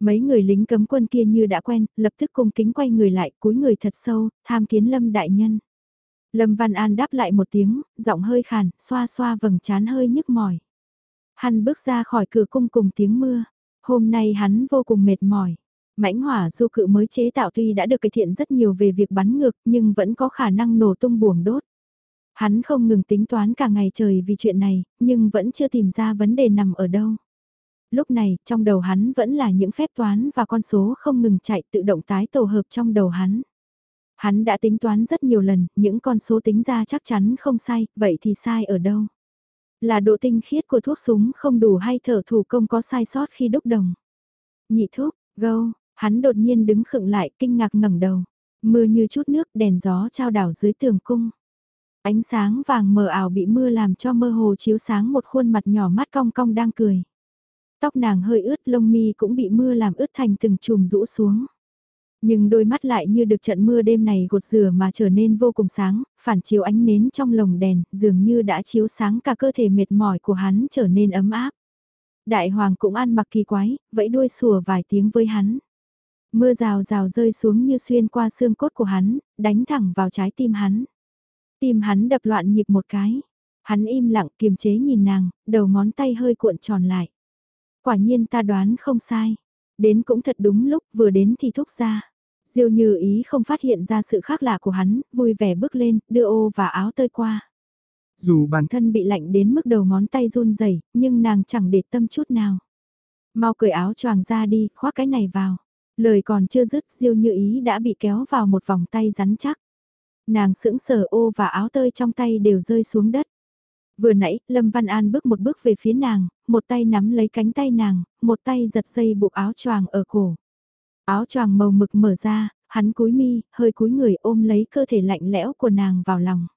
Mấy người lính cấm quân kia như đã quen, lập tức cung kính quay người lại, cúi người thật sâu, tham kiến Lâm đại nhân. Lâm Văn An đáp lại một tiếng, giọng hơi khàn, xoa xoa vầng trán hơi nhức mỏi. Hắn bước ra khỏi cửa cung cùng tiếng mưa. Hôm nay hắn vô cùng mệt mỏi. Mãnh hỏa du cự mới chế tạo tuy đã được cải thiện rất nhiều về việc bắn ngược nhưng vẫn có khả năng nổ tung buồng đốt. Hắn không ngừng tính toán cả ngày trời vì chuyện này, nhưng vẫn chưa tìm ra vấn đề nằm ở đâu. Lúc này, trong đầu hắn vẫn là những phép toán và con số không ngừng chạy tự động tái tổ hợp trong đầu hắn. Hắn đã tính toán rất nhiều lần, những con số tính ra chắc chắn không sai, vậy thì sai ở đâu? Là độ tinh khiết của thuốc súng không đủ hay thở thủ công có sai sót khi đúc đồng? Nhị thuốc, gâu, hắn đột nhiên đứng khựng lại kinh ngạc ngẩng đầu. Mưa như chút nước đèn gió trao đảo dưới tường cung. Ánh sáng vàng mờ ảo bị mưa làm cho mơ hồ chiếu sáng một khuôn mặt nhỏ mắt cong cong đang cười. Tóc nàng hơi ướt lông mi cũng bị mưa làm ướt thành từng chùm rũ xuống. Nhưng đôi mắt lại như được trận mưa đêm này gột rửa mà trở nên vô cùng sáng, phản chiếu ánh nến trong lồng đèn, dường như đã chiếu sáng cả cơ thể mệt mỏi của hắn trở nên ấm áp. Đại hoàng cũng ăn mặc kỳ quái, vẫy đuôi sủa vài tiếng với hắn. Mưa rào rào rơi xuống như xuyên qua xương cốt của hắn, đánh thẳng vào trái tim hắn. Tim hắn đập loạn nhịp một cái. Hắn im lặng kiềm chế nhìn nàng, đầu ngón tay hơi cuộn tròn lại. Quả nhiên ta đoán không sai. Đến cũng thật đúng lúc vừa đến thì thúc ra. Diêu như ý không phát hiện ra sự khác lạ của hắn, vui vẻ bước lên, đưa ô và áo tơi qua. Dù bản thân bị lạnh đến mức đầu ngón tay run rẩy nhưng nàng chẳng để tâm chút nào. Mau cởi áo choàng ra đi, khoác cái này vào. Lời còn chưa dứt Diêu như ý đã bị kéo vào một vòng tay rắn chắc. Nàng sững sờ ô và áo tơi trong tay đều rơi xuống đất. Vừa nãy, Lâm Văn An bước một bước về phía nàng, một tay nắm lấy cánh tay nàng, một tay giật dây buộc áo choàng ở cổ. Áo choàng màu mực mở ra, hắn cúi mi, hơi cúi người ôm lấy cơ thể lạnh lẽo của nàng vào lòng.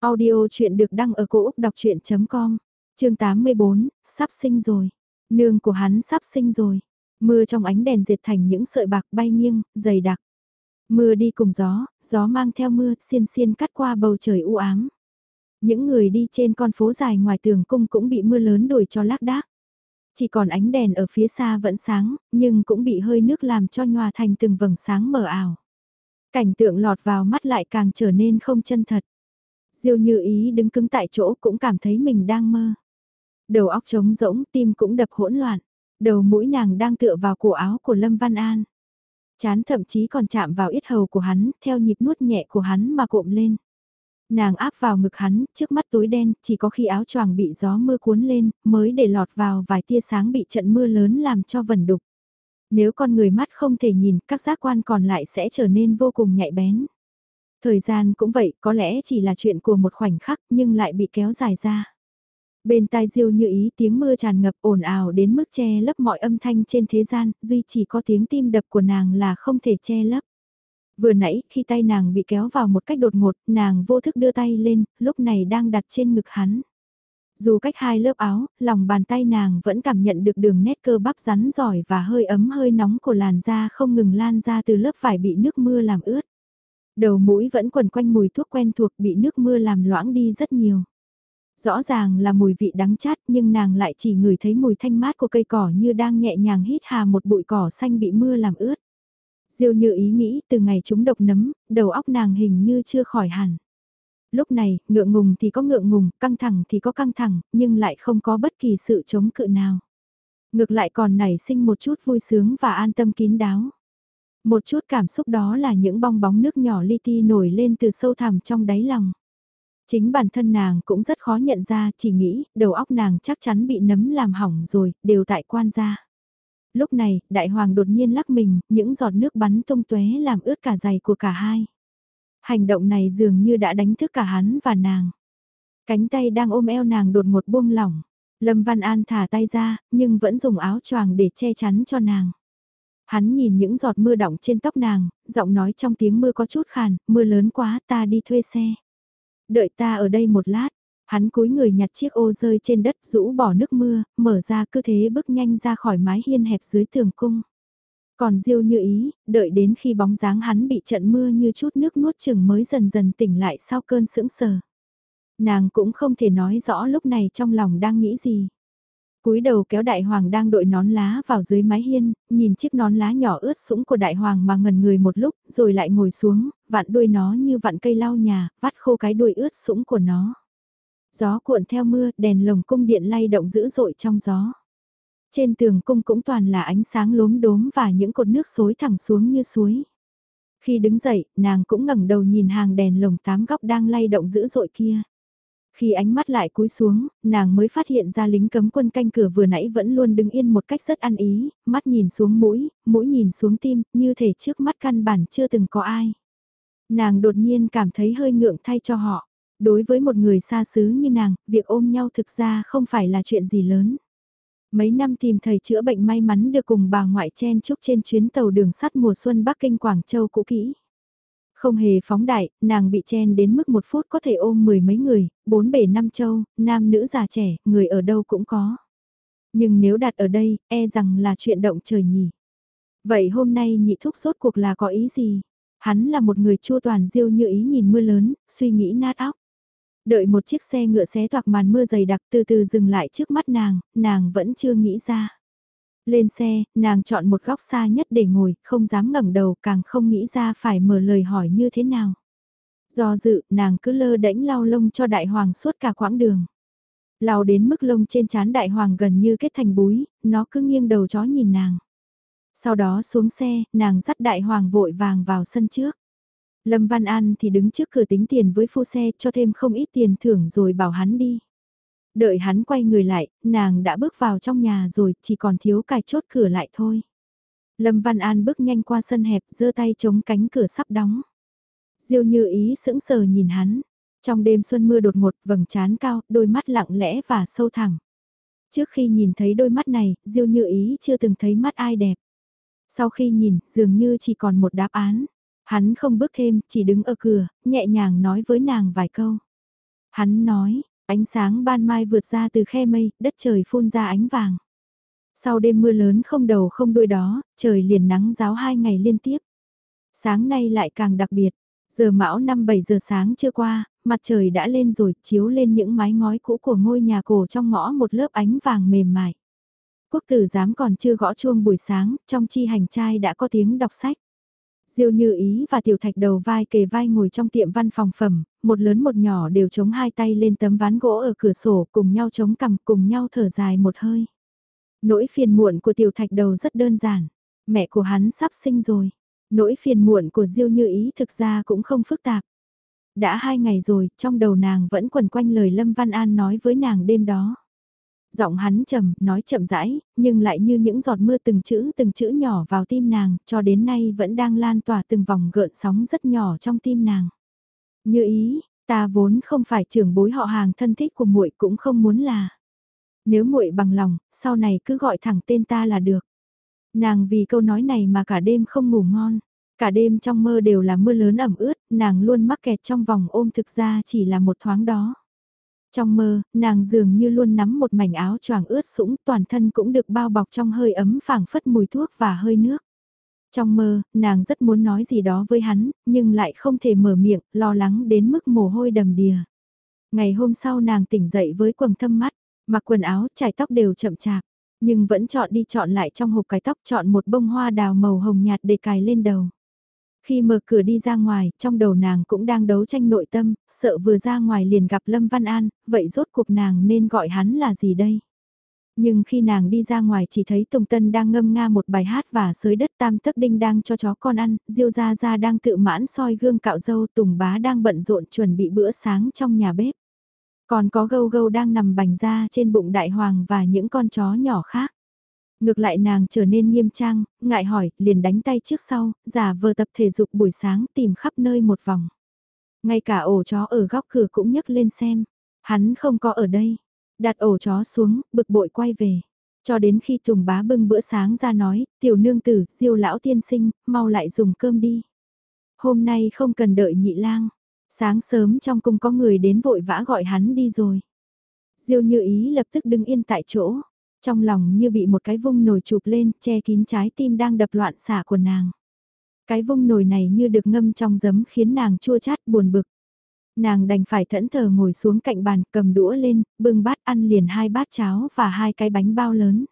Audio chuyện được đăng ở cổ Úc đọc chuyện.com, chương 84, sắp sinh rồi. Nương của hắn sắp sinh rồi. Mưa trong ánh đèn diệt thành những sợi bạc bay nghiêng, dày đặc. Mưa đi cùng gió, gió mang theo mưa xiên xiên cắt qua bầu trời u ám. Những người đi trên con phố dài ngoài tường cung cũng bị mưa lớn đuổi cho lác đác. Chỉ còn ánh đèn ở phía xa vẫn sáng, nhưng cũng bị hơi nước làm cho nhòa thành từng vầng sáng mờ ảo. Cảnh tượng lọt vào mắt lại càng trở nên không chân thật. Diêu như ý đứng cứng tại chỗ cũng cảm thấy mình đang mơ. Đầu óc trống rỗng, tim cũng đập hỗn loạn. Đầu mũi nàng đang tựa vào cổ áo của Lâm Văn An. Chán thậm chí còn chạm vào yết hầu của hắn, theo nhịp nuốt nhẹ của hắn mà cộm lên. Nàng áp vào ngực hắn, trước mắt tối đen, chỉ có khi áo choàng bị gió mưa cuốn lên, mới để lọt vào vài tia sáng bị trận mưa lớn làm cho vẩn đục. Nếu con người mắt không thể nhìn, các giác quan còn lại sẽ trở nên vô cùng nhạy bén. Thời gian cũng vậy, có lẽ chỉ là chuyện của một khoảnh khắc nhưng lại bị kéo dài ra. Bên tai diêu như ý tiếng mưa tràn ngập ồn ào đến mức che lấp mọi âm thanh trên thế gian, duy chỉ có tiếng tim đập của nàng là không thể che lấp. Vừa nãy, khi tay nàng bị kéo vào một cách đột ngột, nàng vô thức đưa tay lên, lúc này đang đặt trên ngực hắn. Dù cách hai lớp áo, lòng bàn tay nàng vẫn cảm nhận được đường nét cơ bắp rắn giỏi và hơi ấm hơi nóng của làn da không ngừng lan ra từ lớp vải bị nước mưa làm ướt. Đầu mũi vẫn quần quanh mùi thuốc quen thuộc bị nước mưa làm loãng đi rất nhiều. Rõ ràng là mùi vị đắng chát nhưng nàng lại chỉ ngửi thấy mùi thanh mát của cây cỏ như đang nhẹ nhàng hít hà một bụi cỏ xanh bị mưa làm ướt. Diêu như ý nghĩ từ ngày chúng độc nấm, đầu óc nàng hình như chưa khỏi hẳn. Lúc này, ngượng ngùng thì có ngượng ngùng, căng thẳng thì có căng thẳng, nhưng lại không có bất kỳ sự chống cự nào. Ngược lại còn nảy sinh một chút vui sướng và an tâm kín đáo. Một chút cảm xúc đó là những bong bóng nước nhỏ li ti nổi lên từ sâu thẳm trong đáy lòng. Chính bản thân nàng cũng rất khó nhận ra, chỉ nghĩ, đầu óc nàng chắc chắn bị nấm làm hỏng rồi, đều tại quan gia. Lúc này, đại hoàng đột nhiên lắc mình, những giọt nước bắn tung tóe làm ướt cả giày của cả hai. Hành động này dường như đã đánh thức cả hắn và nàng. Cánh tay đang ôm eo nàng đột một buông lỏng. Lâm Văn An thả tay ra, nhưng vẫn dùng áo choàng để che chắn cho nàng. Hắn nhìn những giọt mưa đọng trên tóc nàng, giọng nói trong tiếng mưa có chút khàn, mưa lớn quá ta đi thuê xe. Đợi ta ở đây một lát, hắn cúi người nhặt chiếc ô rơi trên đất rũ bỏ nước mưa, mở ra cứ thế bước nhanh ra khỏi mái hiên hẹp dưới tường cung. Còn Diêu như ý, đợi đến khi bóng dáng hắn bị trận mưa như chút nước nuốt chừng mới dần dần tỉnh lại sau cơn sững sờ. Nàng cũng không thể nói rõ lúc này trong lòng đang nghĩ gì cúi đầu kéo đại hoàng đang đội nón lá vào dưới mái hiên, nhìn chiếc nón lá nhỏ ướt sũng của đại hoàng mà ngần người một lúc, rồi lại ngồi xuống, vặn đuôi nó như vặn cây lau nhà, vắt khô cái đuôi ướt sũng của nó. Gió cuộn theo mưa, đèn lồng cung điện lay động dữ dội trong gió. Trên tường cung cũng toàn là ánh sáng lốm đốm và những cột nước xối thẳng xuống như suối. Khi đứng dậy, nàng cũng ngẩng đầu nhìn hàng đèn lồng tám góc đang lay động dữ dội kia. Khi ánh mắt lại cúi xuống, nàng mới phát hiện ra lính cấm quân canh cửa vừa nãy vẫn luôn đứng yên một cách rất ăn ý, mắt nhìn xuống mũi, mũi nhìn xuống tim, như thể trước mắt căn bản chưa từng có ai. Nàng đột nhiên cảm thấy hơi ngượng thay cho họ. Đối với một người xa xứ như nàng, việc ôm nhau thực ra không phải là chuyện gì lớn. Mấy năm tìm thầy chữa bệnh may mắn được cùng bà ngoại chen chúc trên chuyến tàu đường sắt mùa xuân Bắc Kinh Quảng Châu cũ kỹ. Không hề phóng đại, nàng bị chen đến mức một phút có thể ôm mười mấy người, bốn bể năm châu, nam nữ già trẻ, người ở đâu cũng có. Nhưng nếu đặt ở đây, e rằng là chuyện động trời nhỉ. Vậy hôm nay nhị thúc sốt cuộc là có ý gì? Hắn là một người chua toàn diêu như ý nhìn mưa lớn, suy nghĩ nát óc. Đợi một chiếc xe ngựa xé toạc màn mưa dày đặc từ từ dừng lại trước mắt nàng, nàng vẫn chưa nghĩ ra. Lên xe, nàng chọn một góc xa nhất để ngồi, không dám ngẩng đầu càng không nghĩ ra phải mở lời hỏi như thế nào. Do dự, nàng cứ lơ đễnh lau lông cho đại hoàng suốt cả quãng đường. Lau đến mức lông trên trán đại hoàng gần như kết thành búi, nó cứ nghiêng đầu chó nhìn nàng. Sau đó xuống xe, nàng dắt đại hoàng vội vàng vào sân trước. Lâm Văn An thì đứng trước cửa tính tiền với phu xe cho thêm không ít tiền thưởng rồi bảo hắn đi. Đợi hắn quay người lại, nàng đã bước vào trong nhà rồi, chỉ còn thiếu cài chốt cửa lại thôi. Lâm Văn An bước nhanh qua sân hẹp, giơ tay chống cánh cửa sắp đóng. Diêu như ý sững sờ nhìn hắn. Trong đêm xuân mưa đột ngột, vầng trán cao, đôi mắt lặng lẽ và sâu thẳng. Trước khi nhìn thấy đôi mắt này, Diêu như ý chưa từng thấy mắt ai đẹp. Sau khi nhìn, dường như chỉ còn một đáp án. Hắn không bước thêm, chỉ đứng ở cửa, nhẹ nhàng nói với nàng vài câu. Hắn nói, Ánh sáng ban mai vượt ra từ khe mây, đất trời phun ra ánh vàng. Sau đêm mưa lớn không đầu không đuôi đó, trời liền nắng giáo hai ngày liên tiếp. Sáng nay lại càng đặc biệt, giờ mão 5-7 giờ sáng chưa qua, mặt trời đã lên rồi, chiếu lên những mái ngói cũ của ngôi nhà cổ trong ngõ một lớp ánh vàng mềm mại. Quốc tử giám còn chưa gõ chuông buổi sáng, trong chi hành trai đã có tiếng đọc sách. Diêu Như Ý và Tiểu Thạch đầu vai kề vai ngồi trong tiệm văn phòng phẩm, một lớn một nhỏ đều chống hai tay lên tấm ván gỗ ở cửa sổ cùng nhau chống cằm cùng nhau thở dài một hơi. Nỗi phiền muộn của Tiểu Thạch đầu rất đơn giản, mẹ của hắn sắp sinh rồi. Nỗi phiền muộn của Diêu Như Ý thực ra cũng không phức tạp. Đã hai ngày rồi, trong đầu nàng vẫn quẩn quanh lời Lâm Văn An nói với nàng đêm đó giọng hắn trầm, nói chậm rãi, nhưng lại như những giọt mưa từng chữ từng chữ nhỏ vào tim nàng, cho đến nay vẫn đang lan tỏa từng vòng gợn sóng rất nhỏ trong tim nàng. Như ý, ta vốn không phải trưởng bối họ hàng thân thích của muội cũng không muốn là. Nếu muội bằng lòng, sau này cứ gọi thẳng tên ta là được. Nàng vì câu nói này mà cả đêm không ngủ ngon. Cả đêm trong mơ đều là mưa lớn ẩm ướt, nàng luôn mắc kẹt trong vòng ôm thực ra chỉ là một thoáng đó. Trong mơ, nàng dường như luôn nắm một mảnh áo choàng ướt sũng toàn thân cũng được bao bọc trong hơi ấm phảng phất mùi thuốc và hơi nước. Trong mơ, nàng rất muốn nói gì đó với hắn, nhưng lại không thể mở miệng, lo lắng đến mức mồ hôi đầm đìa. Ngày hôm sau nàng tỉnh dậy với quầng thâm mắt, mặc quần áo, trải tóc đều chậm chạp, nhưng vẫn chọn đi chọn lại trong hộp cái tóc chọn một bông hoa đào màu hồng nhạt để cài lên đầu. Khi mở cửa đi ra ngoài, trong đầu nàng cũng đang đấu tranh nội tâm, sợ vừa ra ngoài liền gặp Lâm Văn An, vậy rốt cuộc nàng nên gọi hắn là gì đây? Nhưng khi nàng đi ra ngoài chỉ thấy Tùng Tân đang ngâm nga một bài hát và sới đất tam tấc đinh đang cho chó con ăn, Diêu Gia Gia đang tự mãn soi gương cạo dâu Tùng Bá đang bận rộn chuẩn bị bữa sáng trong nhà bếp. Còn có gâu gâu đang nằm bành ra trên bụng đại hoàng và những con chó nhỏ khác. Ngược lại nàng trở nên nghiêm trang, ngại hỏi, liền đánh tay trước sau, giả vờ tập thể dục buổi sáng tìm khắp nơi một vòng. Ngay cả ổ chó ở góc cửa cũng nhấc lên xem. Hắn không có ở đây. Đặt ổ chó xuống, bực bội quay về. Cho đến khi Tùng bá bưng bữa sáng ra nói, tiểu nương tử, diêu lão tiên sinh, mau lại dùng cơm đi. Hôm nay không cần đợi nhị lang. Sáng sớm trong cung có người đến vội vã gọi hắn đi rồi. Diêu như ý lập tức đứng yên tại chỗ. Trong lòng như bị một cái vung nồi chụp lên, che kín trái tim đang đập loạn xả của nàng. Cái vung nồi này như được ngâm trong giấm khiến nàng chua chát buồn bực. Nàng đành phải thẫn thờ ngồi xuống cạnh bàn cầm đũa lên, bưng bát ăn liền hai bát cháo và hai cái bánh bao lớn.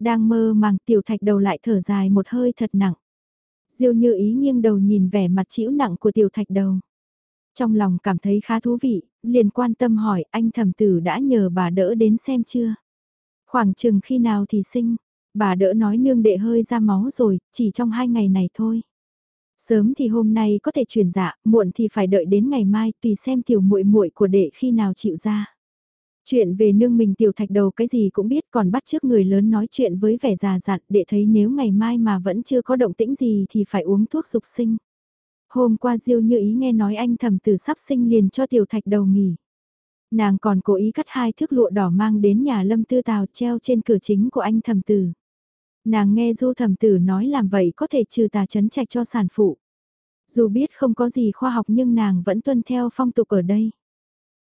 Đang mơ màng tiểu thạch đầu lại thở dài một hơi thật nặng. Diêu như ý nghiêng đầu nhìn vẻ mặt chịu nặng của tiểu thạch đầu. Trong lòng cảm thấy khá thú vị, liền quan tâm hỏi anh thẩm tử đã nhờ bà đỡ đến xem chưa. Khoảng chừng khi nào thì sinh, bà đỡ nói nương đệ hơi ra máu rồi, chỉ trong hai ngày này thôi. Sớm thì hôm nay có thể chuyển dạ, muộn thì phải đợi đến ngày mai tùy xem tiểu muội muội của đệ khi nào chịu ra. Chuyện về nương mình tiểu thạch đầu cái gì cũng biết còn bắt trước người lớn nói chuyện với vẻ già dặn để thấy nếu ngày mai mà vẫn chưa có động tĩnh gì thì phải uống thuốc dục sinh. Hôm qua Diêu như ý nghe nói anh thầm tử sắp sinh liền cho tiểu thạch đầu nghỉ. Nàng còn cố ý cắt hai thước lụa đỏ mang đến nhà lâm tư tào treo trên cửa chính của anh thầm tử. Nàng nghe du thầm tử nói làm vậy có thể trừ tà chấn trạch cho sản phụ. Dù biết không có gì khoa học nhưng nàng vẫn tuân theo phong tục ở đây.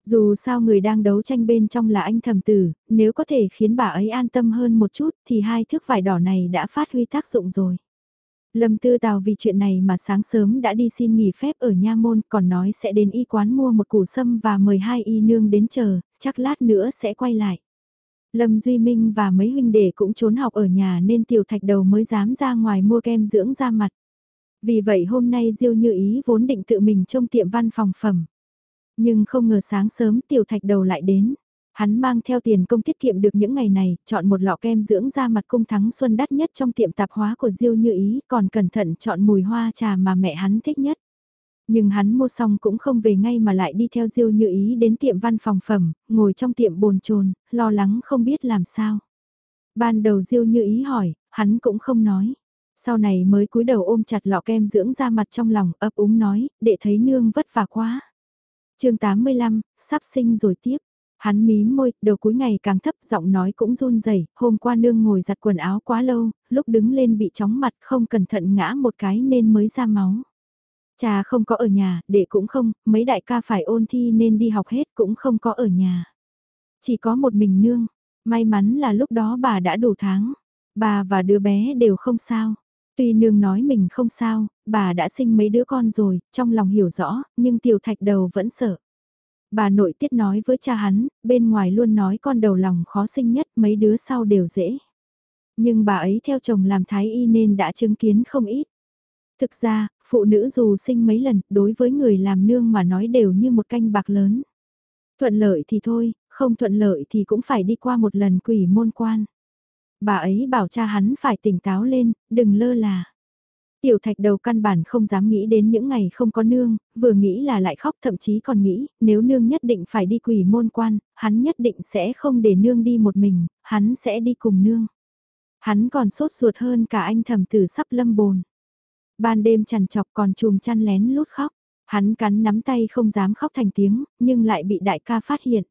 Dù sao người đang đấu tranh bên trong là anh thầm tử, nếu có thể khiến bà ấy an tâm hơn một chút thì hai thước vải đỏ này đã phát huy tác dụng rồi. Lâm Tư Tào vì chuyện này mà sáng sớm đã đi xin nghỉ phép ở Nha Môn còn nói sẽ đến y quán mua một củ sâm và mời hai y nương đến chờ, chắc lát nữa sẽ quay lại. Lâm Duy Minh và mấy huynh đệ cũng trốn học ở nhà nên tiểu thạch đầu mới dám ra ngoài mua kem dưỡng da mặt. Vì vậy hôm nay Diêu Như Ý vốn định tự mình trông tiệm văn phòng phẩm. Nhưng không ngờ sáng sớm tiểu thạch đầu lại đến. Hắn mang theo tiền công tiết kiệm được những ngày này, chọn một lọ kem dưỡng da mặt cung thắng xuân đắt nhất trong tiệm tạp hóa của Diêu Như Ý, còn cẩn thận chọn mùi hoa trà mà mẹ hắn thích nhất. Nhưng hắn mua xong cũng không về ngay mà lại đi theo Diêu Như Ý đến tiệm văn phòng phẩm, ngồi trong tiệm bồn chồn, lo lắng không biết làm sao. Ban đầu Diêu Như Ý hỏi, hắn cũng không nói. Sau này mới cúi đầu ôm chặt lọ kem dưỡng da mặt trong lòng, ấp úng nói, để thấy nương vất vả quá. chương 85, sắp sinh rồi tiếp. Hắn mí môi, đầu cuối ngày càng thấp, giọng nói cũng run rẩy. hôm qua nương ngồi giặt quần áo quá lâu, lúc đứng lên bị chóng mặt không cẩn thận ngã một cái nên mới ra máu. Cha không có ở nhà, đệ cũng không, mấy đại ca phải ôn thi nên đi học hết cũng không có ở nhà. Chỉ có một mình nương, may mắn là lúc đó bà đã đủ tháng, bà và đứa bé đều không sao. Tuy nương nói mình không sao, bà đã sinh mấy đứa con rồi, trong lòng hiểu rõ, nhưng tiểu thạch đầu vẫn sợ. Bà nội tiết nói với cha hắn, bên ngoài luôn nói con đầu lòng khó sinh nhất mấy đứa sau đều dễ. Nhưng bà ấy theo chồng làm thái y nên đã chứng kiến không ít. Thực ra, phụ nữ dù sinh mấy lần, đối với người làm nương mà nói đều như một canh bạc lớn. Thuận lợi thì thôi, không thuận lợi thì cũng phải đi qua một lần quỷ môn quan. Bà ấy bảo cha hắn phải tỉnh táo lên, đừng lơ là. Tiểu thạch đầu căn bản không dám nghĩ đến những ngày không có nương, vừa nghĩ là lại khóc thậm chí còn nghĩ, nếu nương nhất định phải đi quỷ môn quan, hắn nhất định sẽ không để nương đi một mình, hắn sẽ đi cùng nương. Hắn còn sốt ruột hơn cả anh thầm tử sắp lâm bồn. Ban đêm chằn chọc còn chùm chăn lén lút khóc, hắn cắn nắm tay không dám khóc thành tiếng, nhưng lại bị đại ca phát hiện.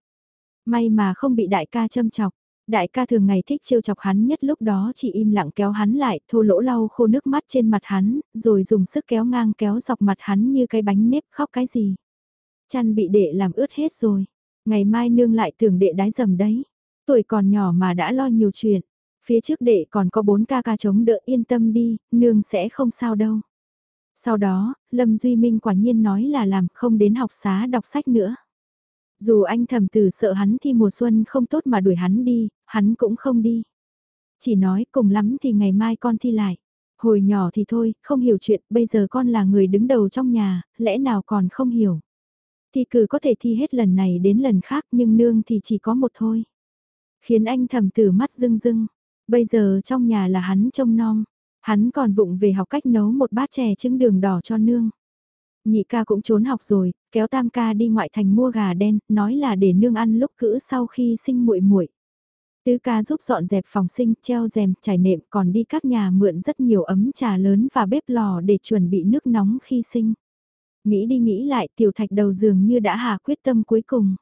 May mà không bị đại ca châm chọc, Đại ca thường ngày thích trêu chọc hắn nhất lúc đó chỉ im lặng kéo hắn lại, thô lỗ lau khô nước mắt trên mặt hắn, rồi dùng sức kéo ngang kéo dọc mặt hắn như cái bánh nếp khóc cái gì. Chăn bị đệ làm ướt hết rồi, ngày mai nương lại tưởng đệ đái dầm đấy. Tuổi còn nhỏ mà đã lo nhiều chuyện, phía trước đệ còn có bốn ca ca chống đỡ yên tâm đi, nương sẽ không sao đâu. Sau đó, Lâm Duy Minh quả nhiên nói là làm không đến học xá đọc sách nữa. Dù anh thầm tử sợ hắn thi mùa xuân không tốt mà đuổi hắn đi, hắn cũng không đi. Chỉ nói cùng lắm thì ngày mai con thi lại. Hồi nhỏ thì thôi, không hiểu chuyện, bây giờ con là người đứng đầu trong nhà, lẽ nào còn không hiểu. Thi cử có thể thi hết lần này đến lần khác nhưng nương thì chỉ có một thôi. Khiến anh thầm tử mắt rưng rưng. Bây giờ trong nhà là hắn trông non. Hắn còn vụng về học cách nấu một bát chè trứng đường đỏ cho nương. Nhị ca cũng trốn học rồi, kéo tam ca đi ngoại thành mua gà đen, nói là để nương ăn lúc cữ sau khi sinh muội muội. Tứ ca giúp dọn dẹp phòng sinh, treo rèm, trải nệm, còn đi các nhà mượn rất nhiều ấm trà lớn và bếp lò để chuẩn bị nước nóng khi sinh. Nghĩ đi nghĩ lại, tiểu thạch đầu dường như đã hạ quyết tâm cuối cùng.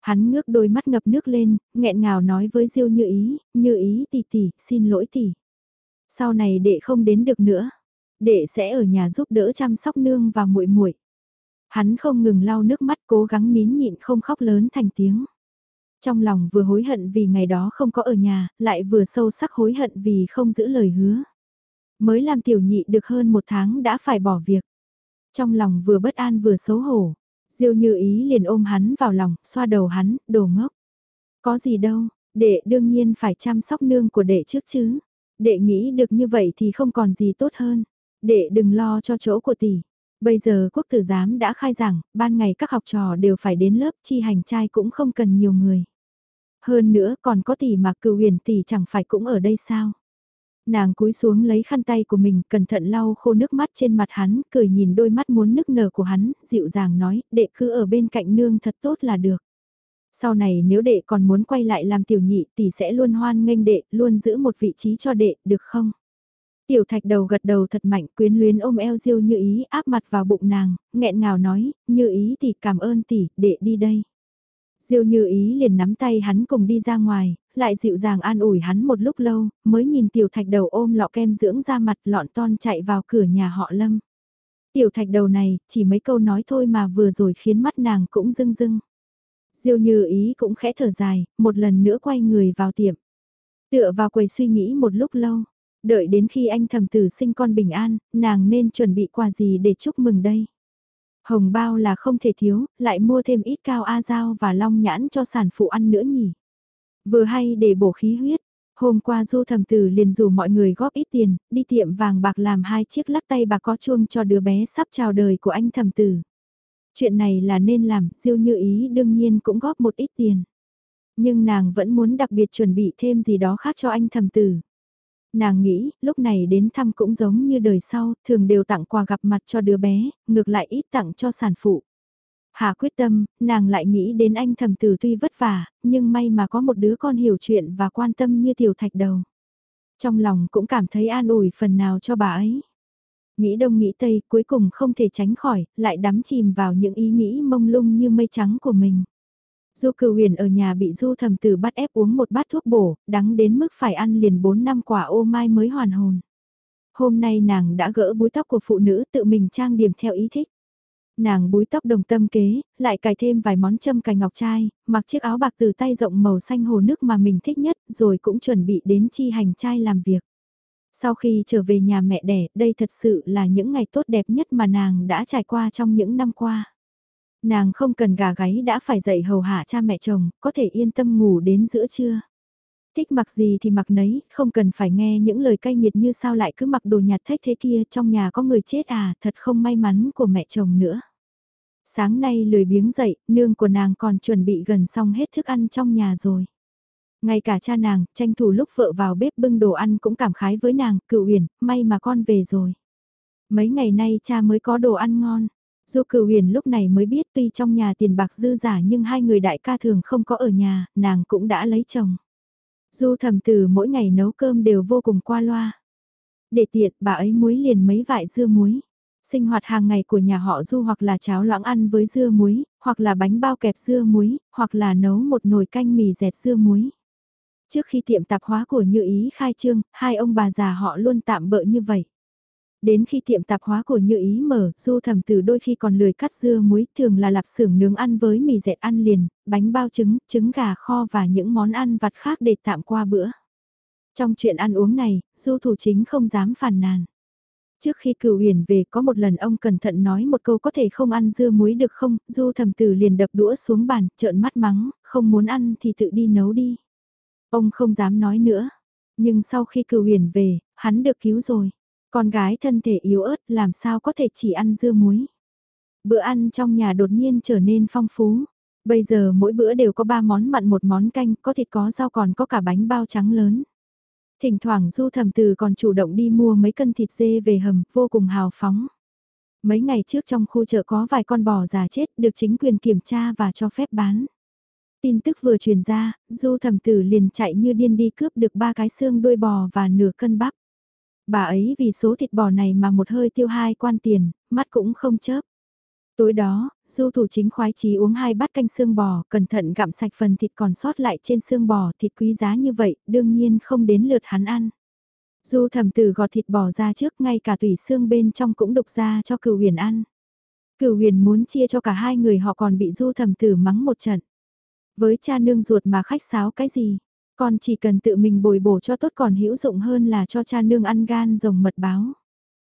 Hắn ngước đôi mắt ngập nước lên, nghẹn ngào nói với Diêu Như Ý, Như Ý tỷ tỷ, xin lỗi tỷ. Sau này đệ không đến được nữa đệ sẽ ở nhà giúp đỡ chăm sóc nương và muội muội. Hắn không ngừng lau nước mắt cố gắng nín nhịn không khóc lớn thành tiếng. Trong lòng vừa hối hận vì ngày đó không có ở nhà, lại vừa sâu sắc hối hận vì không giữ lời hứa. Mới làm tiểu nhị được hơn một tháng đã phải bỏ việc. Trong lòng vừa bất an vừa xấu hổ. Diêu như ý liền ôm hắn vào lòng, xoa đầu hắn, đồ ngốc. Có gì đâu, đệ đương nhiên phải chăm sóc nương của đệ trước chứ. Đệ nghĩ được như vậy thì không còn gì tốt hơn. Đệ đừng lo cho chỗ của tỷ. Bây giờ quốc tử giám đã khai giảng, ban ngày các học trò đều phải đến lớp chi hành trai cũng không cần nhiều người. Hơn nữa còn có tỷ mà cựu huyền tỷ chẳng phải cũng ở đây sao. Nàng cúi xuống lấy khăn tay của mình, cẩn thận lau khô nước mắt trên mặt hắn, cười nhìn đôi mắt muốn nức nở của hắn, dịu dàng nói, đệ cứ ở bên cạnh nương thật tốt là được. Sau này nếu đệ còn muốn quay lại làm tiểu nhị tỷ sẽ luôn hoan nghênh đệ, luôn giữ một vị trí cho đệ, được không? Tiểu thạch đầu gật đầu thật mạnh quyến luyến ôm eo diêu như ý áp mặt vào bụng nàng, nghẹn ngào nói, như ý thì cảm ơn tỷ, đệ đi đây. Diêu như ý liền nắm tay hắn cùng đi ra ngoài, lại dịu dàng an ủi hắn một lúc lâu, mới nhìn tiểu thạch đầu ôm lọ kem dưỡng ra mặt lọn ton chạy vào cửa nhà họ lâm. Tiểu thạch đầu này, chỉ mấy câu nói thôi mà vừa rồi khiến mắt nàng cũng rưng rưng. Diêu như ý cũng khẽ thở dài, một lần nữa quay người vào tiệm. Tựa vào quầy suy nghĩ một lúc lâu, Đợi đến khi anh thầm tử sinh con bình an, nàng nên chuẩn bị quà gì để chúc mừng đây? Hồng bao là không thể thiếu, lại mua thêm ít cao a dao và long nhãn cho sản phụ ăn nữa nhỉ. Vừa hay để bổ khí huyết, hôm qua du thầm tử liền rủ mọi người góp ít tiền, đi tiệm vàng bạc làm hai chiếc lắc tay bạc có chuông cho đứa bé sắp chào đời của anh thầm tử. Chuyện này là nên làm, diêu như ý đương nhiên cũng góp một ít tiền. Nhưng nàng vẫn muốn đặc biệt chuẩn bị thêm gì đó khác cho anh thầm tử. Nàng nghĩ, lúc này đến thăm cũng giống như đời sau, thường đều tặng quà gặp mặt cho đứa bé, ngược lại ít tặng cho sản phụ. Hà quyết tâm, nàng lại nghĩ đến anh thầm tử tuy vất vả, nhưng may mà có một đứa con hiểu chuyện và quan tâm như tiểu thạch đầu. Trong lòng cũng cảm thấy an ủi phần nào cho bà ấy. Nghĩ đông nghĩ tây cuối cùng không thể tránh khỏi, lại đắm chìm vào những ý nghĩ mông lung như mây trắng của mình. Du cửu huyền ở nhà bị du thầm tử bắt ép uống một bát thuốc bổ, đắng đến mức phải ăn liền 4 năm quả ô mai mới hoàn hồn. Hôm nay nàng đã gỡ búi tóc của phụ nữ tự mình trang điểm theo ý thích. Nàng búi tóc đồng tâm kế, lại cài thêm vài món châm cài ngọc trai, mặc chiếc áo bạc từ tay rộng màu xanh hồ nước mà mình thích nhất, rồi cũng chuẩn bị đến chi hành trai làm việc. Sau khi trở về nhà mẹ đẻ, đây thật sự là những ngày tốt đẹp nhất mà nàng đã trải qua trong những năm qua. Nàng không cần gà gáy đã phải dậy hầu hạ cha mẹ chồng, có thể yên tâm ngủ đến giữa trưa. Thích mặc gì thì mặc nấy, không cần phải nghe những lời cay nghiệt như sao lại cứ mặc đồ nhạt thách thế kia, trong nhà có người chết à, thật không may mắn của mẹ chồng nữa. Sáng nay lười biếng dậy, nương của nàng còn chuẩn bị gần xong hết thức ăn trong nhà rồi. Ngay cả cha nàng, tranh thủ lúc vợ vào bếp bưng đồ ăn cũng cảm khái với nàng, cựu uyển, may mà con về rồi. Mấy ngày nay cha mới có đồ ăn ngon. Du cửu huyền lúc này mới biết tuy trong nhà tiền bạc dư giả nhưng hai người đại ca thường không có ở nhà, nàng cũng đã lấy chồng. Du thầm từ mỗi ngày nấu cơm đều vô cùng qua loa. Để tiện bà ấy muối liền mấy vại dưa muối. Sinh hoạt hàng ngày của nhà họ Du hoặc là cháo loãng ăn với dưa muối, hoặc là bánh bao kẹp dưa muối, hoặc là nấu một nồi canh mì dẹt dưa muối. Trước khi tiệm tạp hóa của Như Ý khai trương, hai ông bà già họ luôn tạm bỡ như vậy. Đến khi tiệm tạp hóa của Như Ý mở, Du Thẩm từ đôi khi còn lười cắt dưa muối thường là lạp xưởng nướng ăn với mì dẹt ăn liền, bánh bao trứng, trứng gà kho và những món ăn vặt khác để tạm qua bữa. Trong chuyện ăn uống này, Du thủ chính không dám phàn nàn. Trước khi cửu huyền về có một lần ông cẩn thận nói một câu có thể không ăn dưa muối được không, Du thầm tử liền đập đũa xuống bàn, trợn mắt mắng, không muốn ăn thì tự đi nấu đi. Ông không dám nói nữa. Nhưng sau khi cửu huyền về, hắn được cứu rồi. Con gái thân thể yếu ớt làm sao có thể chỉ ăn dưa muối. Bữa ăn trong nhà đột nhiên trở nên phong phú. Bây giờ mỗi bữa đều có ba món mặn một món canh, có thịt có rau còn có cả bánh bao trắng lớn. Thỉnh thoảng du thầm từ còn chủ động đi mua mấy cân thịt dê về hầm, vô cùng hào phóng. Mấy ngày trước trong khu chợ có vài con bò già chết được chính quyền kiểm tra và cho phép bán. Tin tức vừa truyền ra, du thầm tử liền chạy như điên đi cướp được ba cái xương đuôi bò và nửa cân bắp. Bà ấy vì số thịt bò này mà một hơi tiêu hai quan tiền, mắt cũng không chớp. Tối đó, du thủ chính khoái chí uống hai bát canh xương bò, cẩn thận gặm sạch phần thịt còn sót lại trên xương bò, thịt quý giá như vậy, đương nhiên không đến lượt hắn ăn. Du thầm tử gọt thịt bò ra trước, ngay cả tủy xương bên trong cũng đục ra cho cửu huyền ăn. Cửu huyền muốn chia cho cả hai người họ còn bị du thầm tử mắng một trận. Với cha nương ruột mà khách sáo cái gì? Con chỉ cần tự mình bồi bổ cho tốt còn hữu dụng hơn là cho cha nương ăn gan rồng mật báo.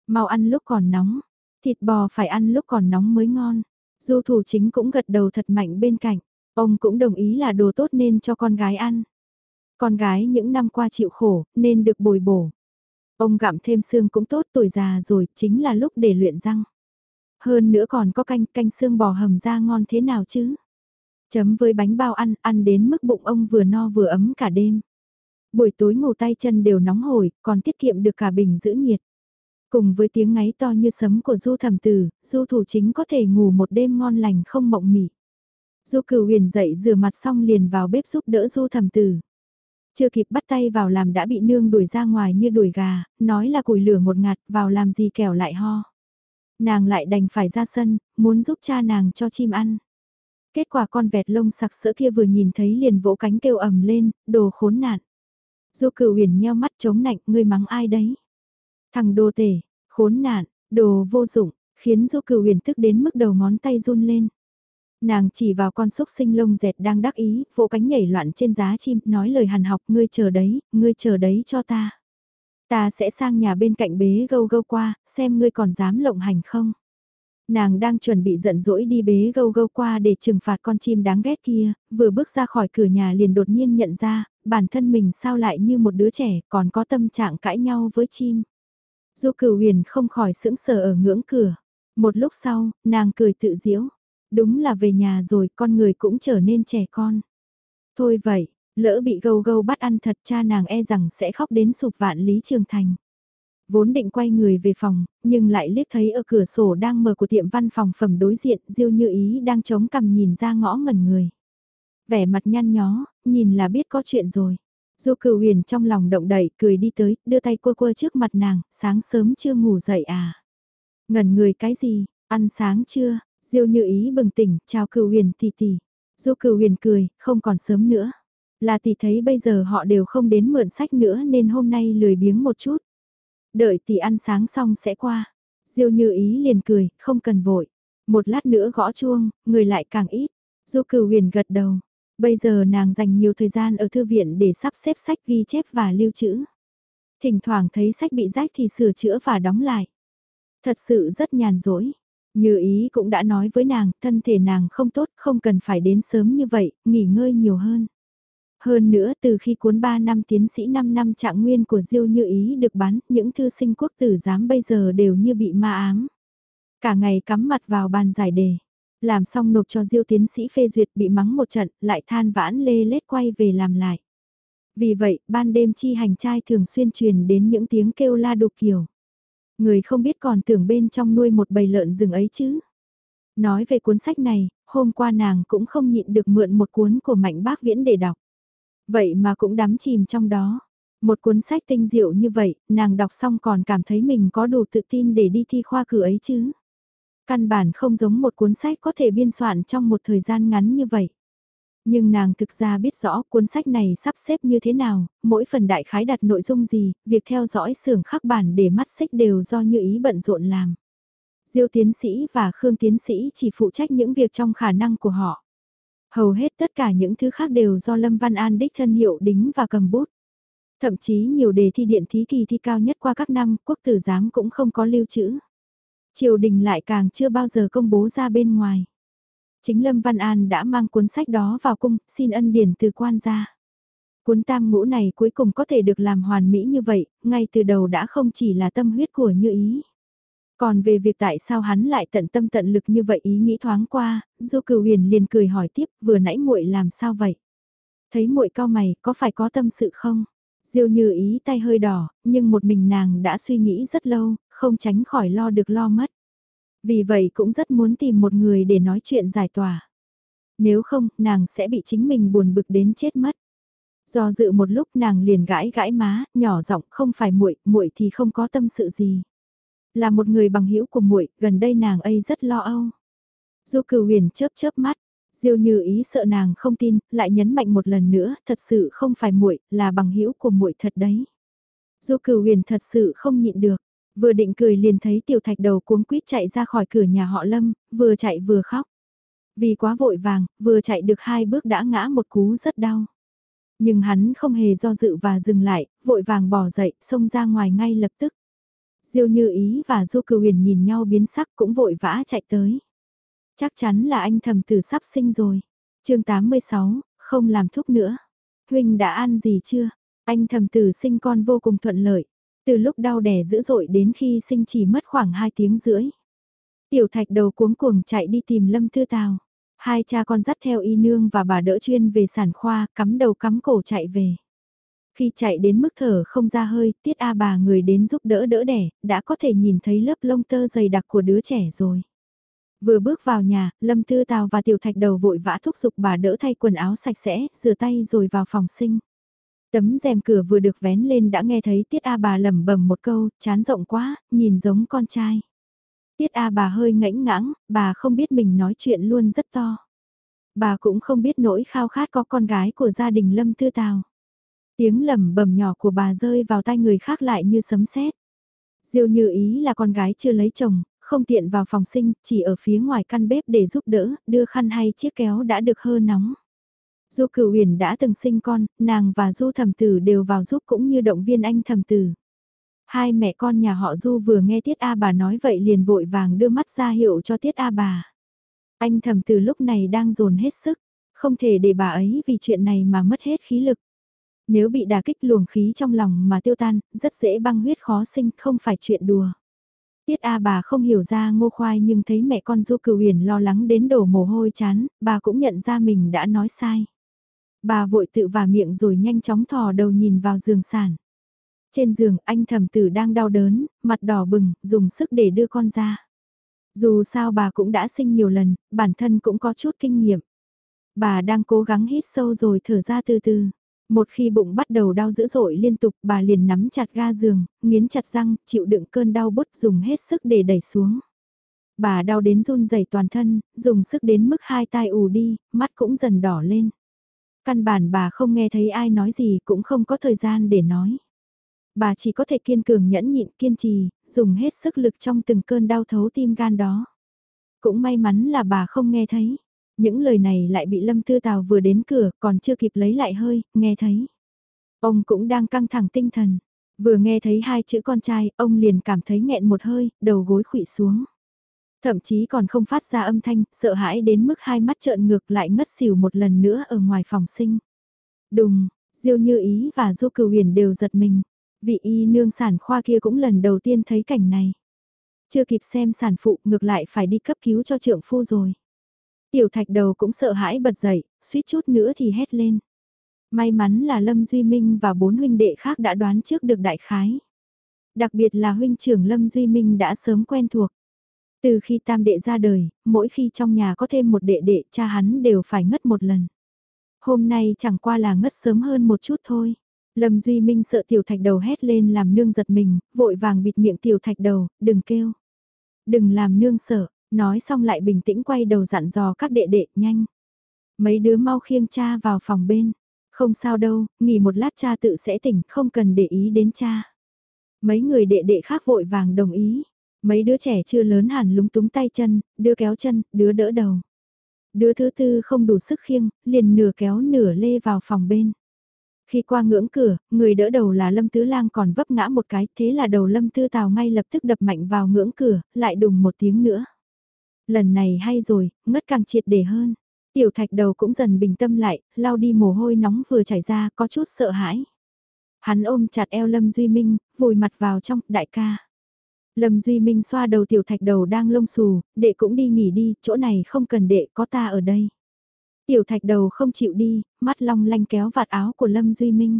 Mau ăn lúc còn nóng, thịt bò phải ăn lúc còn nóng mới ngon. Du thủ chính cũng gật đầu thật mạnh bên cạnh, ông cũng đồng ý là đồ tốt nên cho con gái ăn. Con gái những năm qua chịu khổ nên được bồi bổ. Ông gặm thêm xương cũng tốt tuổi già rồi chính là lúc để luyện răng. Hơn nữa còn có canh canh xương bò hầm ra ngon thế nào chứ? Chấm với bánh bao ăn, ăn đến mức bụng ông vừa no vừa ấm cả đêm. Buổi tối ngủ tay chân đều nóng hổi, còn tiết kiệm được cả bình giữ nhiệt. Cùng với tiếng ngáy to như sấm của du thẩm tử, du thủ chính có thể ngủ một đêm ngon lành không mộng mị. Du cửu huyền dậy rửa mặt xong liền vào bếp giúp đỡ du thẩm tử. Chưa kịp bắt tay vào làm đã bị nương đuổi ra ngoài như đuổi gà, nói là củi lửa một ngạt vào làm gì kẻo lại ho. Nàng lại đành phải ra sân, muốn giúp cha nàng cho chim ăn. Kết quả con vẹt lông sặc sỡ kia vừa nhìn thấy liền vỗ cánh kêu ầm lên, đồ khốn nạn. Du cửu huyền nheo mắt chống nạnh, ngươi mắng ai đấy? Thằng đồ tể, khốn nạn, đồ vô dụng, khiến du cửu huyền tức đến mức đầu ngón tay run lên. Nàng chỉ vào con xúc sinh lông dẹt đang đắc ý, vỗ cánh nhảy loạn trên giá chim, nói lời hàn học, ngươi chờ đấy, ngươi chờ đấy cho ta. Ta sẽ sang nhà bên cạnh bế gâu gâu qua, xem ngươi còn dám lộng hành không. Nàng đang chuẩn bị giận dỗi đi bế gâu gâu qua để trừng phạt con chim đáng ghét kia, vừa bước ra khỏi cửa nhà liền đột nhiên nhận ra, bản thân mình sao lại như một đứa trẻ còn có tâm trạng cãi nhau với chim. Du cửu huyền không khỏi sững sờ ở ngưỡng cửa. Một lúc sau, nàng cười tự diễu. Đúng là về nhà rồi con người cũng trở nên trẻ con. Thôi vậy, lỡ bị gâu gâu bắt ăn thật cha nàng e rằng sẽ khóc đến sụp vạn lý trường thành vốn định quay người về phòng, nhưng lại liếc thấy ở cửa sổ đang mở của tiệm văn phòng phẩm đối diện, Diêu Như Ý đang chống cằm nhìn ra ngõ ngẩn người. Vẻ mặt nhăn nhó, nhìn là biết có chuyện rồi. Du cửu huyền trong lòng động đậy cười đi tới, đưa tay quơ quơ trước mặt nàng, sáng sớm chưa ngủ dậy à. Ngẩn người cái gì, ăn sáng chưa, Diêu Như Ý bừng tỉnh, chào cửu huyền tỷ tỷ. Du cửu huyền cười, không còn sớm nữa. Là tỷ thấy bây giờ họ đều không đến mượn sách nữa nên hôm nay lười biếng một chút. Đợi tỷ ăn sáng xong sẽ qua. Diêu như ý liền cười, không cần vội. Một lát nữa gõ chuông, người lại càng ít. Du cửu huyền gật đầu. Bây giờ nàng dành nhiều thời gian ở thư viện để sắp xếp sách ghi chép và lưu trữ. Thỉnh thoảng thấy sách bị rách thì sửa chữa và đóng lại. Thật sự rất nhàn rỗi. Như ý cũng đã nói với nàng, thân thể nàng không tốt, không cần phải đến sớm như vậy, nghỉ ngơi nhiều hơn. Hơn nữa từ khi cuốn 3 năm tiến sĩ 5 năm trạng nguyên của Diêu Như Ý được bán, những thư sinh quốc tử giám bây giờ đều như bị ma ám. Cả ngày cắm mặt vào bàn giải đề. Làm xong nộp cho Diêu tiến sĩ phê duyệt bị mắng một trận, lại than vãn lê lết quay về làm lại. Vì vậy, ban đêm chi hành trai thường xuyên truyền đến những tiếng kêu la đục kiểu. Người không biết còn tưởng bên trong nuôi một bầy lợn rừng ấy chứ. Nói về cuốn sách này, hôm qua nàng cũng không nhịn được mượn một cuốn của Mạnh Bác Viễn để đọc. Vậy mà cũng đắm chìm trong đó. Một cuốn sách tinh diệu như vậy, nàng đọc xong còn cảm thấy mình có đủ tự tin để đi thi khoa cử ấy chứ. Căn bản không giống một cuốn sách có thể biên soạn trong một thời gian ngắn như vậy. Nhưng nàng thực ra biết rõ cuốn sách này sắp xếp như thế nào, mỗi phần đại khái đặt nội dung gì, việc theo dõi xưởng khắc bản để mắt xích đều do như ý bận rộn làm. Diêu tiến sĩ và Khương tiến sĩ chỉ phụ trách những việc trong khả năng của họ. Hầu hết tất cả những thứ khác đều do Lâm Văn An đích thân hiệu đính và cầm bút. Thậm chí nhiều đề thi điện thí kỳ thi cao nhất qua các năm, quốc tử giám cũng không có lưu trữ. Triều đình lại càng chưa bao giờ công bố ra bên ngoài. Chính Lâm Văn An đã mang cuốn sách đó vào cung, xin ân điển từ quan gia. Cuốn tam ngũ này cuối cùng có thể được làm hoàn mỹ như vậy, ngay từ đầu đã không chỉ là tâm huyết của như ý. Còn về việc tại sao hắn lại tận tâm tận lực như vậy ý nghĩ thoáng qua, Du Cửu Huyền liền cười hỏi tiếp, vừa nãy muội làm sao vậy? Thấy muội cao mày, có phải có tâm sự không? Diêu Như ý tay hơi đỏ, nhưng một mình nàng đã suy nghĩ rất lâu, không tránh khỏi lo được lo mất. Vì vậy cũng rất muốn tìm một người để nói chuyện giải tỏa. Nếu không, nàng sẽ bị chính mình buồn bực đến chết mất. Do dự một lúc nàng liền gãi gãi má, nhỏ giọng không phải muội, muội thì không có tâm sự gì. Là một người bằng hữu của muội, gần đây nàng ấy rất lo âu. Du Cửu Huyền chớp chớp mắt, Diêu Như ý sợ nàng không tin, lại nhấn mạnh một lần nữa, thật sự không phải muội, là bằng hữu của muội thật đấy. Du Cửu Huyền thật sự không nhịn được, vừa định cười liền thấy tiểu thạch đầu cuống quýt chạy ra khỏi cửa nhà họ Lâm, vừa chạy vừa khóc. Vì quá vội vàng, vừa chạy được hai bước đã ngã một cú rất đau. Nhưng hắn không hề do dự và dừng lại, vội vàng bỏ dậy, xông ra ngoài ngay lập tức. Diêu Như Ý và Du Cửu Huyền nhìn nhau biến sắc cũng vội vã chạy tới. Chắc chắn là anh thầm tử sắp sinh rồi. chương 86, không làm thúc nữa. Huynh đã ăn gì chưa? Anh thầm tử sinh con vô cùng thuận lợi. Từ lúc đau đẻ dữ dội đến khi sinh chỉ mất khoảng 2 tiếng rưỡi. Tiểu thạch đầu cuống cuồng chạy đi tìm Lâm Thư Tào. Hai cha con dắt theo y nương và bà đỡ chuyên về sản khoa, cắm đầu cắm cổ chạy về. Khi chạy đến mức thở không ra hơi, tiết A bà người đến giúp đỡ đỡ đẻ, đã có thể nhìn thấy lớp lông tơ dày đặc của đứa trẻ rồi. Vừa bước vào nhà, Lâm Tư Tào và Tiểu Thạch đầu vội vã thúc giục bà đỡ thay quần áo sạch sẽ, rửa tay rồi vào phòng sinh. Tấm rèm cửa vừa được vén lên đã nghe thấy Tiết A bà lẩm bẩm một câu, chán rộng quá, nhìn giống con trai. Tiết A bà hơi ngãnh ngãng, bà không biết mình nói chuyện luôn rất to. Bà cũng không biết nỗi khao khát có con gái của gia đình Lâm Tư Tào. Tiếng lẩm bẩm nhỏ của bà rơi vào tai người khác lại như sấm sét. Diêu như ý là con gái chưa lấy chồng, không tiện vào phòng sinh, chỉ ở phía ngoài căn bếp để giúp đỡ, đưa khăn hay chiếc kéo đã được hơ nóng. Du cửu huyền đã từng sinh con, nàng và Du thẩm tử đều vào giúp cũng như động viên anh thẩm tử. Hai mẹ con nhà họ Du vừa nghe Tiết A bà nói vậy liền vội vàng đưa mắt ra hiệu cho Tiết A bà. Anh thẩm tử lúc này đang dồn hết sức, không thể để bà ấy vì chuyện này mà mất hết khí lực. Nếu bị đả kích luồng khí trong lòng mà tiêu tan, rất dễ băng huyết khó sinh, không phải chuyện đùa. Tiết A bà không hiểu ra ngô khoai nhưng thấy mẹ con Du Cửu Huyền lo lắng đến đổ mồ hôi chán, bà cũng nhận ra mình đã nói sai. Bà vội tự vả miệng rồi nhanh chóng thò đầu nhìn vào giường sản. Trên giường anh thầm tử đang đau đớn, mặt đỏ bừng, dùng sức để đưa con ra. Dù sao bà cũng đã sinh nhiều lần, bản thân cũng có chút kinh nghiệm. Bà đang cố gắng hít sâu rồi thở ra từ từ. Một khi bụng bắt đầu đau dữ dội liên tục bà liền nắm chặt ga giường, nghiến chặt răng, chịu đựng cơn đau bút dùng hết sức để đẩy xuống. Bà đau đến run rẩy toàn thân, dùng sức đến mức hai tai ù đi, mắt cũng dần đỏ lên. Căn bản bà không nghe thấy ai nói gì cũng không có thời gian để nói. Bà chỉ có thể kiên cường nhẫn nhịn kiên trì, dùng hết sức lực trong từng cơn đau thấu tim gan đó. Cũng may mắn là bà không nghe thấy. Những lời này lại bị Lâm Tư Tào vừa đến cửa còn chưa kịp lấy lại hơi, nghe thấy. Ông cũng đang căng thẳng tinh thần. Vừa nghe thấy hai chữ con trai, ông liền cảm thấy nghẹn một hơi, đầu gối khụy xuống. Thậm chí còn không phát ra âm thanh, sợ hãi đến mức hai mắt trợn ngược lại ngất xỉu một lần nữa ở ngoài phòng sinh. Đùng, Diêu Như Ý và Du Cửu Huyền đều giật mình. Vị y nương sản khoa kia cũng lần đầu tiên thấy cảnh này. Chưa kịp xem sản phụ ngược lại phải đi cấp cứu cho trượng phu rồi. Tiểu thạch đầu cũng sợ hãi bật dậy, suýt chút nữa thì hét lên. May mắn là Lâm Duy Minh và bốn huynh đệ khác đã đoán trước được đại khái. Đặc biệt là huynh trưởng Lâm Duy Minh đã sớm quen thuộc. Từ khi tam đệ ra đời, mỗi khi trong nhà có thêm một đệ đệ cha hắn đều phải ngất một lần. Hôm nay chẳng qua là ngất sớm hơn một chút thôi. Lâm Duy Minh sợ tiểu thạch đầu hét lên làm nương giật mình, vội vàng bịt miệng tiểu thạch đầu, đừng kêu. Đừng làm nương sợ, nói xong lại bình tĩnh quay đầu dặn dò các đệ đệ, nhanh. Mấy đứa mau khiêng cha vào phòng bên. Không sao đâu, nghỉ một lát cha tự sẽ tỉnh, không cần để ý đến cha. Mấy người đệ đệ khác vội vàng đồng ý. Mấy đứa trẻ chưa lớn hẳn lúng túng tay chân, đứa kéo chân, đứa đỡ đầu. Đứa thứ tư không đủ sức khiêng, liền nửa kéo nửa lê vào phòng bên. Khi qua ngưỡng cửa, người đỡ đầu là Lâm Tứ Lang còn vấp ngã một cái, thế là đầu Lâm Tư Tào ngay lập tức đập mạnh vào ngưỡng cửa, lại đùng một tiếng nữa. Lần này hay rồi, ngất càng triệt để hơn. Tiểu thạch đầu cũng dần bình tâm lại, lau đi mồ hôi nóng vừa chảy ra, có chút sợ hãi. Hắn ôm chặt eo Lâm Duy Minh, vùi mặt vào trong, đại ca. Lâm Duy Minh xoa đầu tiểu thạch đầu đang lông xù, đệ cũng đi nghỉ đi, chỗ này không cần đệ, có ta ở đây. Tiểu thạch đầu không chịu đi, mắt long lanh kéo vạt áo của Lâm Duy Minh.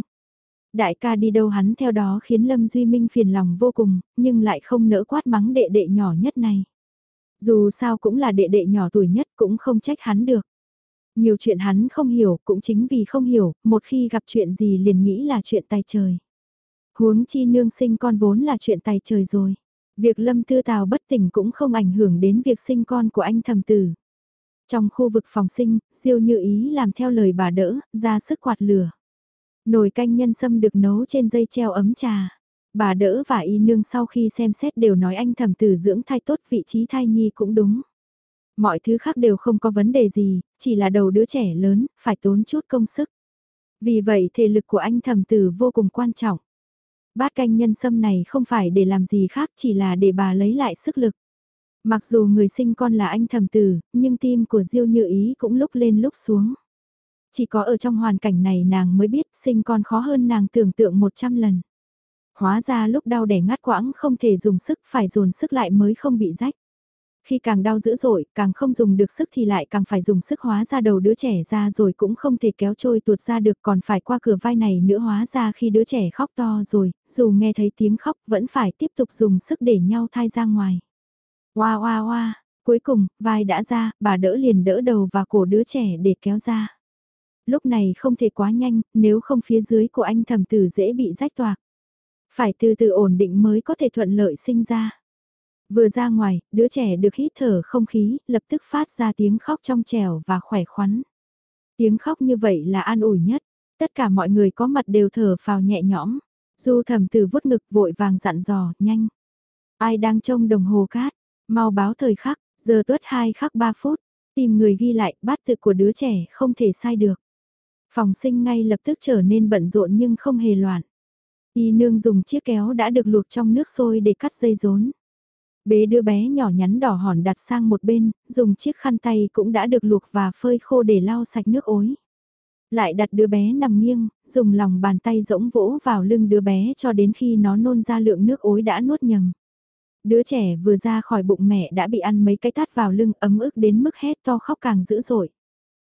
Đại ca đi đâu hắn theo đó khiến Lâm Duy Minh phiền lòng vô cùng, nhưng lại không nỡ quát mắng đệ đệ nhỏ nhất này. Dù sao cũng là đệ đệ nhỏ tuổi nhất cũng không trách hắn được. Nhiều chuyện hắn không hiểu cũng chính vì không hiểu, một khi gặp chuyện gì liền nghĩ là chuyện tài trời. Huống chi nương sinh con vốn là chuyện tài trời rồi. Việc Lâm Tư Tào bất tỉnh cũng không ảnh hưởng đến việc sinh con của anh thầm tử. Trong khu vực phòng sinh, Diêu Như Ý làm theo lời bà đỡ, ra sức quạt lửa. Nồi canh nhân sâm được nấu trên dây treo ấm trà. Bà đỡ và y nương sau khi xem xét đều nói anh thầm tử dưỡng thai tốt vị trí thai nhi cũng đúng. Mọi thứ khác đều không có vấn đề gì, chỉ là đầu đứa trẻ lớn, phải tốn chút công sức. Vì vậy thể lực của anh thầm tử vô cùng quan trọng. Bát canh nhân sâm này không phải để làm gì khác chỉ là để bà lấy lại sức lực. Mặc dù người sinh con là anh thầm tử, nhưng tim của Diêu Như Ý cũng lúc lên lúc xuống. Chỉ có ở trong hoàn cảnh này nàng mới biết sinh con khó hơn nàng tưởng tượng 100 lần. Hóa ra lúc đau đẻ ngắt quãng không thể dùng sức phải dồn sức lại mới không bị rách. Khi càng đau dữ dội, càng không dùng được sức thì lại càng phải dùng sức hóa ra đầu đứa trẻ ra rồi cũng không thể kéo trôi tuột ra được còn phải qua cửa vai này nữa hóa ra khi đứa trẻ khóc to rồi, dù nghe thấy tiếng khóc vẫn phải tiếp tục dùng sức để nhau thai ra ngoài. Hoa hoa hoa, cuối cùng, vai đã ra, bà đỡ liền đỡ đầu và cổ đứa trẻ để kéo ra. Lúc này không thể quá nhanh, nếu không phía dưới của anh thầm tử dễ bị rách toạc. Phải từ từ ổn định mới có thể thuận lợi sinh ra. Vừa ra ngoài, đứa trẻ được hít thở không khí, lập tức phát ra tiếng khóc trong trẻo và khỏe khoắn. Tiếng khóc như vậy là an ủi nhất, tất cả mọi người có mặt đều thở phào nhẹ nhõm. Du thầm từ vuốt ngực vội vàng dặn dò, nhanh. Ai đang trông đồng hồ cát, mau báo thời khắc, giờ tuất 2 khắc 3 phút, tìm người ghi lại bát tự của đứa trẻ không thể sai được. Phòng sinh ngay lập tức trở nên bận rộn nhưng không hề loạn. Y nương dùng chiếc kéo đã được luộc trong nước sôi để cắt dây rốn. Bế đứa bé nhỏ nhắn đỏ hòn đặt sang một bên, dùng chiếc khăn tay cũng đã được luộc và phơi khô để lau sạch nước ối. Lại đặt đứa bé nằm nghiêng, dùng lòng bàn tay rỗng vỗ vào lưng đứa bé cho đến khi nó nôn ra lượng nước ối đã nuốt nhầm. Đứa trẻ vừa ra khỏi bụng mẹ đã bị ăn mấy cái tát vào lưng ấm ức đến mức hét to khóc càng dữ dội.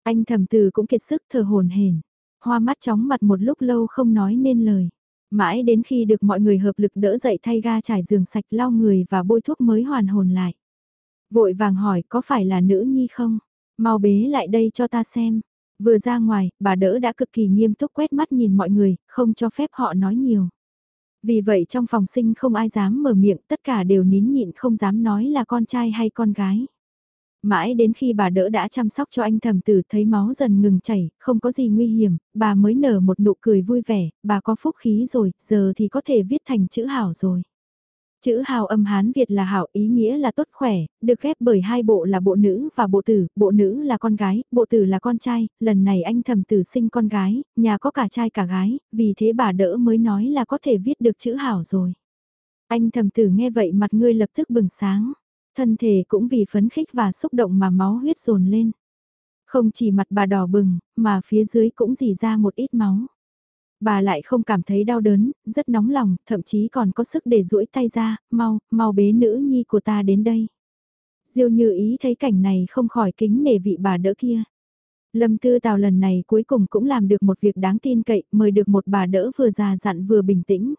Anh thầm từ cũng kiệt sức thở hồn hển, hoa mắt chóng mặt một lúc lâu không nói nên lời. Mãi đến khi được mọi người hợp lực đỡ dậy thay ga trải giường sạch lau người và bôi thuốc mới hoàn hồn lại. Vội vàng hỏi có phải là nữ nhi không? Mau bế lại đây cho ta xem. Vừa ra ngoài, bà đỡ đã cực kỳ nghiêm túc quét mắt nhìn mọi người, không cho phép họ nói nhiều. Vì vậy trong phòng sinh không ai dám mở miệng, tất cả đều nín nhịn không dám nói là con trai hay con gái. Mãi đến khi bà đỡ đã chăm sóc cho anh thầm tử thấy máu dần ngừng chảy, không có gì nguy hiểm, bà mới nở một nụ cười vui vẻ, bà có phúc khí rồi, giờ thì có thể viết thành chữ hảo rồi. Chữ hào âm Hán Việt là hảo ý nghĩa là tốt khỏe, được ghép bởi hai bộ là bộ nữ và bộ tử, bộ nữ là con gái, bộ tử là con trai, lần này anh thầm tử sinh con gái, nhà có cả trai cả gái, vì thế bà đỡ mới nói là có thể viết được chữ hảo rồi. Anh thầm tử nghe vậy mặt ngươi lập tức bừng sáng. Thân thể cũng vì phấn khích và xúc động mà máu huyết dồn lên. Không chỉ mặt bà đỏ bừng, mà phía dưới cũng dì ra một ít máu. Bà lại không cảm thấy đau đớn, rất nóng lòng, thậm chí còn có sức để duỗi tay ra, mau, mau bế nữ nhi của ta đến đây. Diêu như ý thấy cảnh này không khỏi kính nể vị bà đỡ kia. Lâm Tư Tào lần này cuối cùng cũng làm được một việc đáng tin cậy, mời được một bà đỡ vừa già dặn vừa bình tĩnh.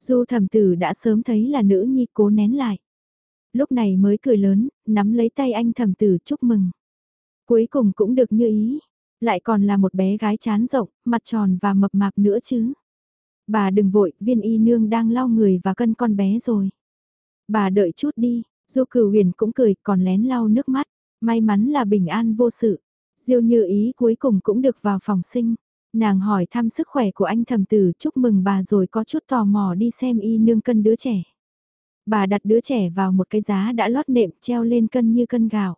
Du thẩm tử đã sớm thấy là nữ nhi cố nén lại. Lúc này mới cười lớn, nắm lấy tay anh thẩm tử chúc mừng. Cuối cùng cũng được như ý, lại còn là một bé gái chán rộng, mặt tròn và mập mạp nữa chứ. Bà đừng vội, viên y nương đang lau người và cân con bé rồi. Bà đợi chút đi, Du cửu huyền cũng cười còn lén lau nước mắt, may mắn là bình an vô sự. Diêu như ý cuối cùng cũng được vào phòng sinh. Nàng hỏi thăm sức khỏe của anh thầm tử chúc mừng bà rồi có chút tò mò đi xem y nương cân đứa trẻ. Bà đặt đứa trẻ vào một cái giá đã lót nệm treo lên cân như cân gạo.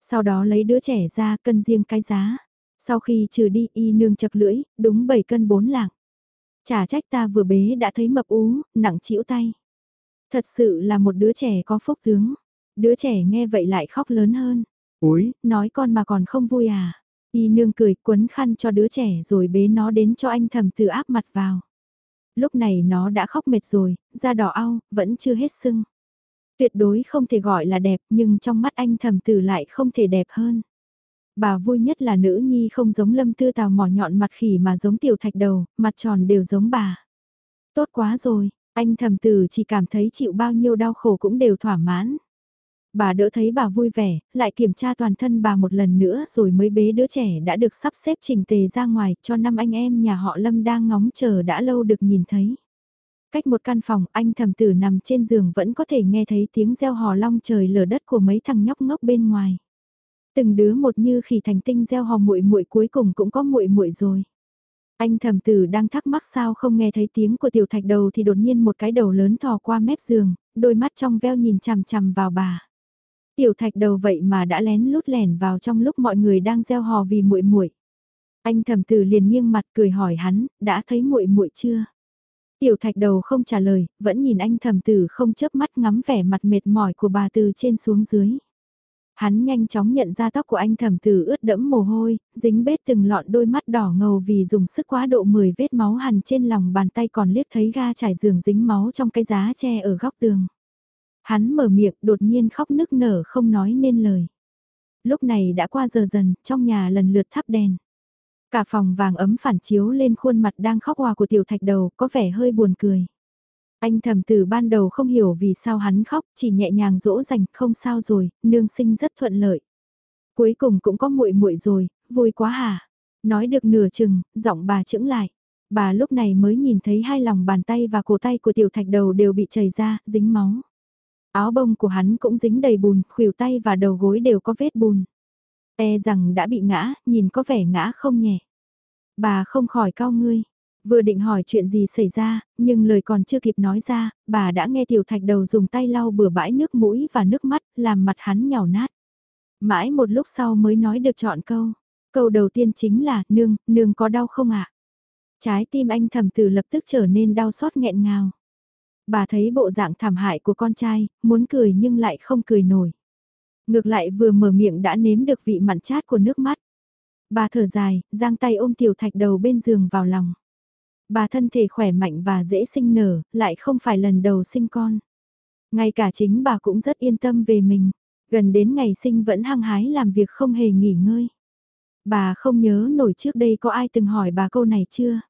Sau đó lấy đứa trẻ ra cân riêng cái giá. Sau khi trừ đi y nương chật lưỡi, đúng 7 cân 4 lạng. Chả trách ta vừa bế đã thấy mập ú, nặng chịu tay. Thật sự là một đứa trẻ có phúc tướng. Đứa trẻ nghe vậy lại khóc lớn hơn. Ôi, nói con mà còn không vui à. Y nương cười quấn khăn cho đứa trẻ rồi bế nó đến cho anh thầm từ áp mặt vào. Lúc này nó đã khóc mệt rồi, da đỏ au, vẫn chưa hết sưng. Tuyệt đối không thể gọi là đẹp nhưng trong mắt anh thầm tử lại không thể đẹp hơn. Bà vui nhất là nữ nhi không giống lâm tư tào mỏ nhọn mặt khỉ mà giống tiểu thạch đầu, mặt tròn đều giống bà. Tốt quá rồi, anh thầm tử chỉ cảm thấy chịu bao nhiêu đau khổ cũng đều thỏa mãn. Bà đỡ thấy bà vui vẻ, lại kiểm tra toàn thân bà một lần nữa rồi mới bế đứa trẻ đã được sắp xếp chỉnh tề ra ngoài cho năm anh em nhà họ Lâm đang ngóng chờ đã lâu được nhìn thấy. Cách một căn phòng anh thầm tử nằm trên giường vẫn có thể nghe thấy tiếng reo hò long trời lở đất của mấy thằng nhóc ngốc bên ngoài. Từng đứa một như khỉ thành tinh reo hò muội muội cuối cùng cũng có muội muội rồi. Anh thầm tử đang thắc mắc sao không nghe thấy tiếng của tiểu thạch đầu thì đột nhiên một cái đầu lớn thò qua mép giường, đôi mắt trong veo nhìn chằm chằm vào bà. Tiểu thạch đầu vậy mà đã lén lút lẻn vào trong lúc mọi người đang gieo hò vì muội muội. Anh thầm tử liền nghiêng mặt cười hỏi hắn, đã thấy muội muội chưa? Tiểu thạch đầu không trả lời, vẫn nhìn anh thầm tử không chớp mắt ngắm vẻ mặt mệt mỏi của bà từ trên xuống dưới. Hắn nhanh chóng nhận ra tóc của anh thầm tử ướt đẫm mồ hôi, dính bết từng lọn đôi mắt đỏ ngầu vì dùng sức quá độ 10 vết máu hằn trên lòng bàn tay còn liếc thấy ga trải giường dính máu trong cái giá tre ở góc tường. Hắn mở miệng đột nhiên khóc nức nở không nói nên lời. Lúc này đã qua giờ dần, trong nhà lần lượt thắp đèn. Cả phòng vàng ấm phản chiếu lên khuôn mặt đang khóc hòa của tiểu thạch đầu có vẻ hơi buồn cười. Anh thầm từ ban đầu không hiểu vì sao hắn khóc, chỉ nhẹ nhàng dỗ dành, không sao rồi, nương sinh rất thuận lợi. Cuối cùng cũng có muội muội rồi, vui quá hả? Nói được nửa chừng, giọng bà chững lại. Bà lúc này mới nhìn thấy hai lòng bàn tay và cổ tay của tiểu thạch đầu đều bị chảy ra, dính máu. Áo bông của hắn cũng dính đầy bùn, khuỷu tay và đầu gối đều có vết bùn. E rằng đã bị ngã, nhìn có vẻ ngã không nhẹ. Bà không khỏi cao ngươi. Vừa định hỏi chuyện gì xảy ra, nhưng lời còn chưa kịp nói ra, bà đã nghe tiểu thạch đầu dùng tay lau bừa bãi nước mũi và nước mắt, làm mặt hắn nhào nát. Mãi một lúc sau mới nói được chọn câu. Câu đầu tiên chính là, nương, nương có đau không ạ? Trái tim anh thầm từ lập tức trở nên đau xót nghẹn ngào. Bà thấy bộ dạng thảm hại của con trai, muốn cười nhưng lại không cười nổi. Ngược lại vừa mở miệng đã nếm được vị mặn chát của nước mắt. Bà thở dài, giang tay ôm tiểu thạch đầu bên giường vào lòng. Bà thân thể khỏe mạnh và dễ sinh nở, lại không phải lần đầu sinh con. Ngay cả chính bà cũng rất yên tâm về mình. Gần đến ngày sinh vẫn hăng hái làm việc không hề nghỉ ngơi. Bà không nhớ nổi trước đây có ai từng hỏi bà câu này chưa?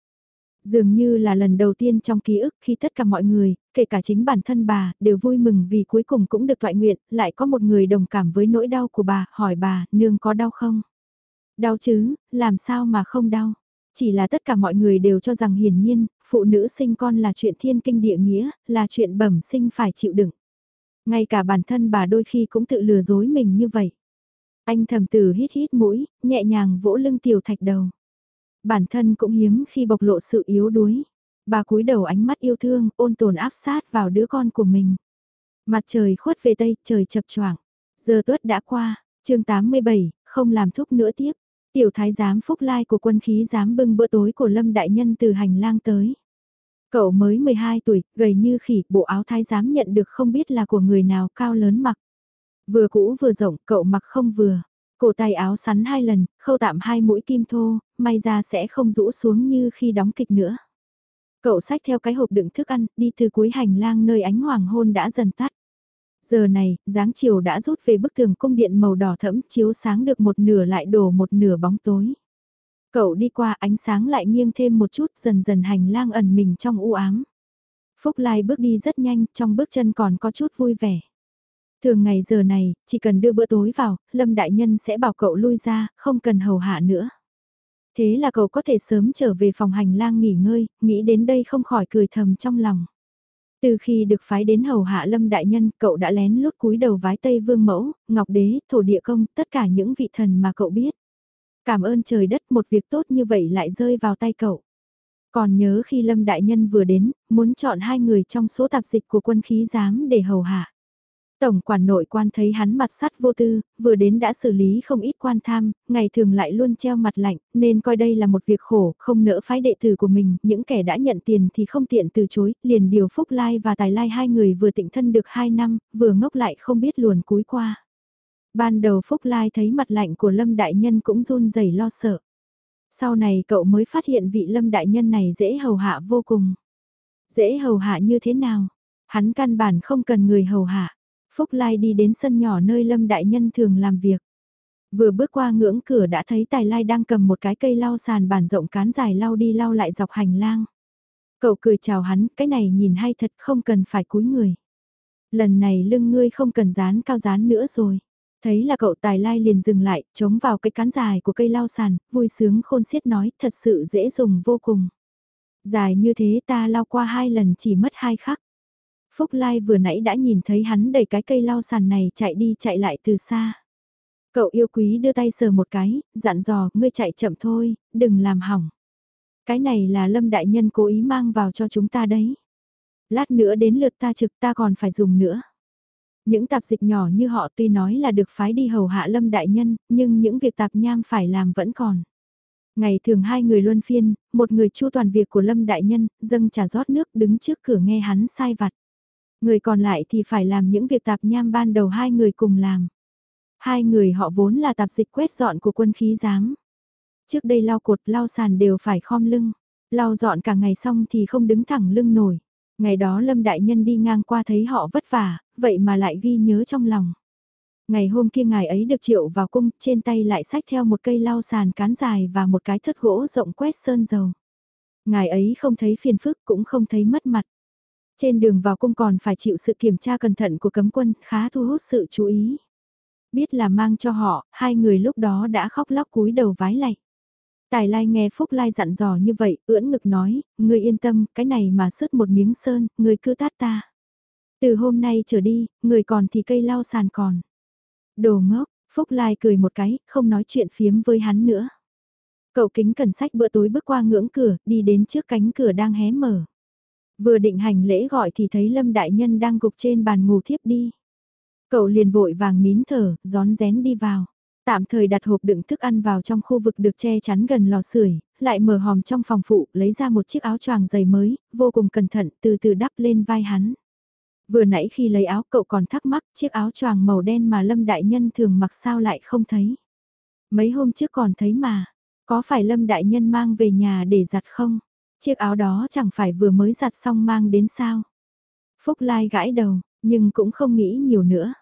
Dường như là lần đầu tiên trong ký ức khi tất cả mọi người, kể cả chính bản thân bà, đều vui mừng vì cuối cùng cũng được thoại nguyện, lại có một người đồng cảm với nỗi đau của bà, hỏi bà, nương có đau không? Đau chứ, làm sao mà không đau? Chỉ là tất cả mọi người đều cho rằng hiển nhiên, phụ nữ sinh con là chuyện thiên kinh địa nghĩa, là chuyện bẩm sinh phải chịu đựng. Ngay cả bản thân bà đôi khi cũng tự lừa dối mình như vậy. Anh thầm tử hít hít mũi, nhẹ nhàng vỗ lưng tiểu thạch đầu. Bản thân cũng hiếm khi bộc lộ sự yếu đuối. Bà cúi đầu ánh mắt yêu thương, ôn tồn áp sát vào đứa con của mình. Mặt trời khuất về tây, trời chập choạng. Giờ tuất đã qua, chương 87, không làm thúc nữa tiếp. Tiểu thái giám phúc lai của quân khí giám bưng bữa tối của Lâm Đại Nhân từ hành lang tới. Cậu mới 12 tuổi, gầy như khỉ, bộ áo thái giám nhận được không biết là của người nào cao lớn mặc. Vừa cũ vừa rộng, cậu mặc không vừa. Cổ tay áo sắn hai lần, khâu tạm hai mũi kim thô, may ra sẽ không rũ xuống như khi đóng kịch nữa. Cậu xách theo cái hộp đựng thức ăn, đi từ cuối hành lang nơi ánh hoàng hôn đã dần tắt. Giờ này, dáng chiều đã rút về bức tường cung điện màu đỏ thẫm chiếu sáng được một nửa lại đổ một nửa bóng tối. Cậu đi qua ánh sáng lại nghiêng thêm một chút dần dần hành lang ẩn mình trong u ám. Phúc Lai bước đi rất nhanh, trong bước chân còn có chút vui vẻ. Thường ngày giờ này, chỉ cần đưa bữa tối vào, Lâm Đại Nhân sẽ bảo cậu lui ra, không cần hầu hạ nữa. Thế là cậu có thể sớm trở về phòng hành lang nghỉ ngơi, nghĩ đến đây không khỏi cười thầm trong lòng. Từ khi được phái đến hầu hạ lâm đại nhân, cậu đã lén lút cúi đầu vái Tây Vương Mẫu, Ngọc Đế, Thổ Địa Công, tất cả những vị thần mà cậu biết. Cảm ơn trời đất một việc tốt như vậy lại rơi vào tay cậu. Còn nhớ khi Lâm Đại Nhân vừa đến, muốn chọn hai người trong số tạp dịch của quân khí giám để hầu hạ. Tổng quản nội quan thấy hắn mặt sắt vô tư, vừa đến đã xử lý không ít quan tham, ngày thường lại luôn treo mặt lạnh, nên coi đây là một việc khổ, không nỡ phái đệ tử của mình, những kẻ đã nhận tiền thì không tiện từ chối, liền điều Phúc Lai và Tài Lai hai người vừa tịnh thân được hai năm, vừa ngốc lại không biết luồn cúi qua. Ban đầu Phúc Lai thấy mặt lạnh của Lâm Đại Nhân cũng run rẩy lo sợ. Sau này cậu mới phát hiện vị Lâm Đại Nhân này dễ hầu hạ vô cùng. Dễ hầu hạ như thế nào? Hắn căn bản không cần người hầu hạ Phúc Lai đi đến sân nhỏ nơi Lâm Đại Nhân thường làm việc. Vừa bước qua ngưỡng cửa đã thấy Tài Lai đang cầm một cái cây lau sàn bản rộng cán dài lau đi lau lại dọc hành lang. Cậu cười chào hắn, cái này nhìn hay thật không cần phải cúi người. Lần này lưng ngươi không cần dán cao dán nữa rồi. Thấy là cậu Tài Lai liền dừng lại, chống vào cái cán dài của cây lau sàn, vui sướng khôn xiết nói thật sự dễ dùng vô cùng. Dài như thế ta lau qua hai lần chỉ mất hai khắc. Phúc Lai vừa nãy đã nhìn thấy hắn đẩy cái cây lau sàn này chạy đi chạy lại từ xa. Cậu yêu quý đưa tay sờ một cái, dặn dò, ngươi chạy chậm thôi, đừng làm hỏng. Cái này là Lâm Đại Nhân cố ý mang vào cho chúng ta đấy. Lát nữa đến lượt ta trực ta còn phải dùng nữa. Những tạp dịch nhỏ như họ tuy nói là được phái đi hầu hạ Lâm Đại Nhân, nhưng những việc tạp nham phải làm vẫn còn. Ngày thường hai người luân phiên, một người chu toàn việc của Lâm Đại Nhân, dâng trà rót nước đứng trước cửa nghe hắn sai vặt. Người còn lại thì phải làm những việc tạp nham ban đầu hai người cùng làm. Hai người họ vốn là tạp dịch quét dọn của quân khí giám. Trước đây lau cột lau sàn đều phải khom lưng. Lau dọn cả ngày xong thì không đứng thẳng lưng nổi. Ngày đó Lâm Đại Nhân đi ngang qua thấy họ vất vả, vậy mà lại ghi nhớ trong lòng. Ngày hôm kia ngài ấy được triệu vào cung, trên tay lại xách theo một cây lau sàn cán dài và một cái thất gỗ rộng quét sơn dầu. Ngài ấy không thấy phiền phức cũng không thấy mất mặt. Trên đường vào cung còn phải chịu sự kiểm tra cẩn thận của cấm quân, khá thu hút sự chú ý. Biết là mang cho họ, hai người lúc đó đã khóc lóc cúi đầu vái lạy. Tài Lai nghe Phúc Lai dặn dò như vậy, ưỡn ngực nói, ngươi yên tâm, cái này mà sứt một miếng sơn, ngươi cứ tát ta. Từ hôm nay trở đi, người còn thì cây lau sàn còn. Đồ ngốc, Phúc Lai cười một cái, không nói chuyện phiếm với hắn nữa. Cậu kính cần sách bữa tối bước qua ngưỡng cửa, đi đến trước cánh cửa đang hé mở. Vừa định hành lễ gọi thì thấy Lâm Đại Nhân đang gục trên bàn ngủ thiếp đi. Cậu liền vội vàng nín thở, gión rén đi vào. Tạm thời đặt hộp đựng thức ăn vào trong khu vực được che chắn gần lò sưởi, lại mở hòm trong phòng phụ, lấy ra một chiếc áo choàng dày mới, vô cùng cẩn thận, từ từ đắp lên vai hắn. Vừa nãy khi lấy áo cậu còn thắc mắc chiếc áo choàng màu đen mà Lâm Đại Nhân thường mặc sao lại không thấy. Mấy hôm trước còn thấy mà, có phải Lâm Đại Nhân mang về nhà để giặt không? Chiếc áo đó chẳng phải vừa mới giặt xong mang đến sao. Phúc Lai gãi đầu, nhưng cũng không nghĩ nhiều nữa.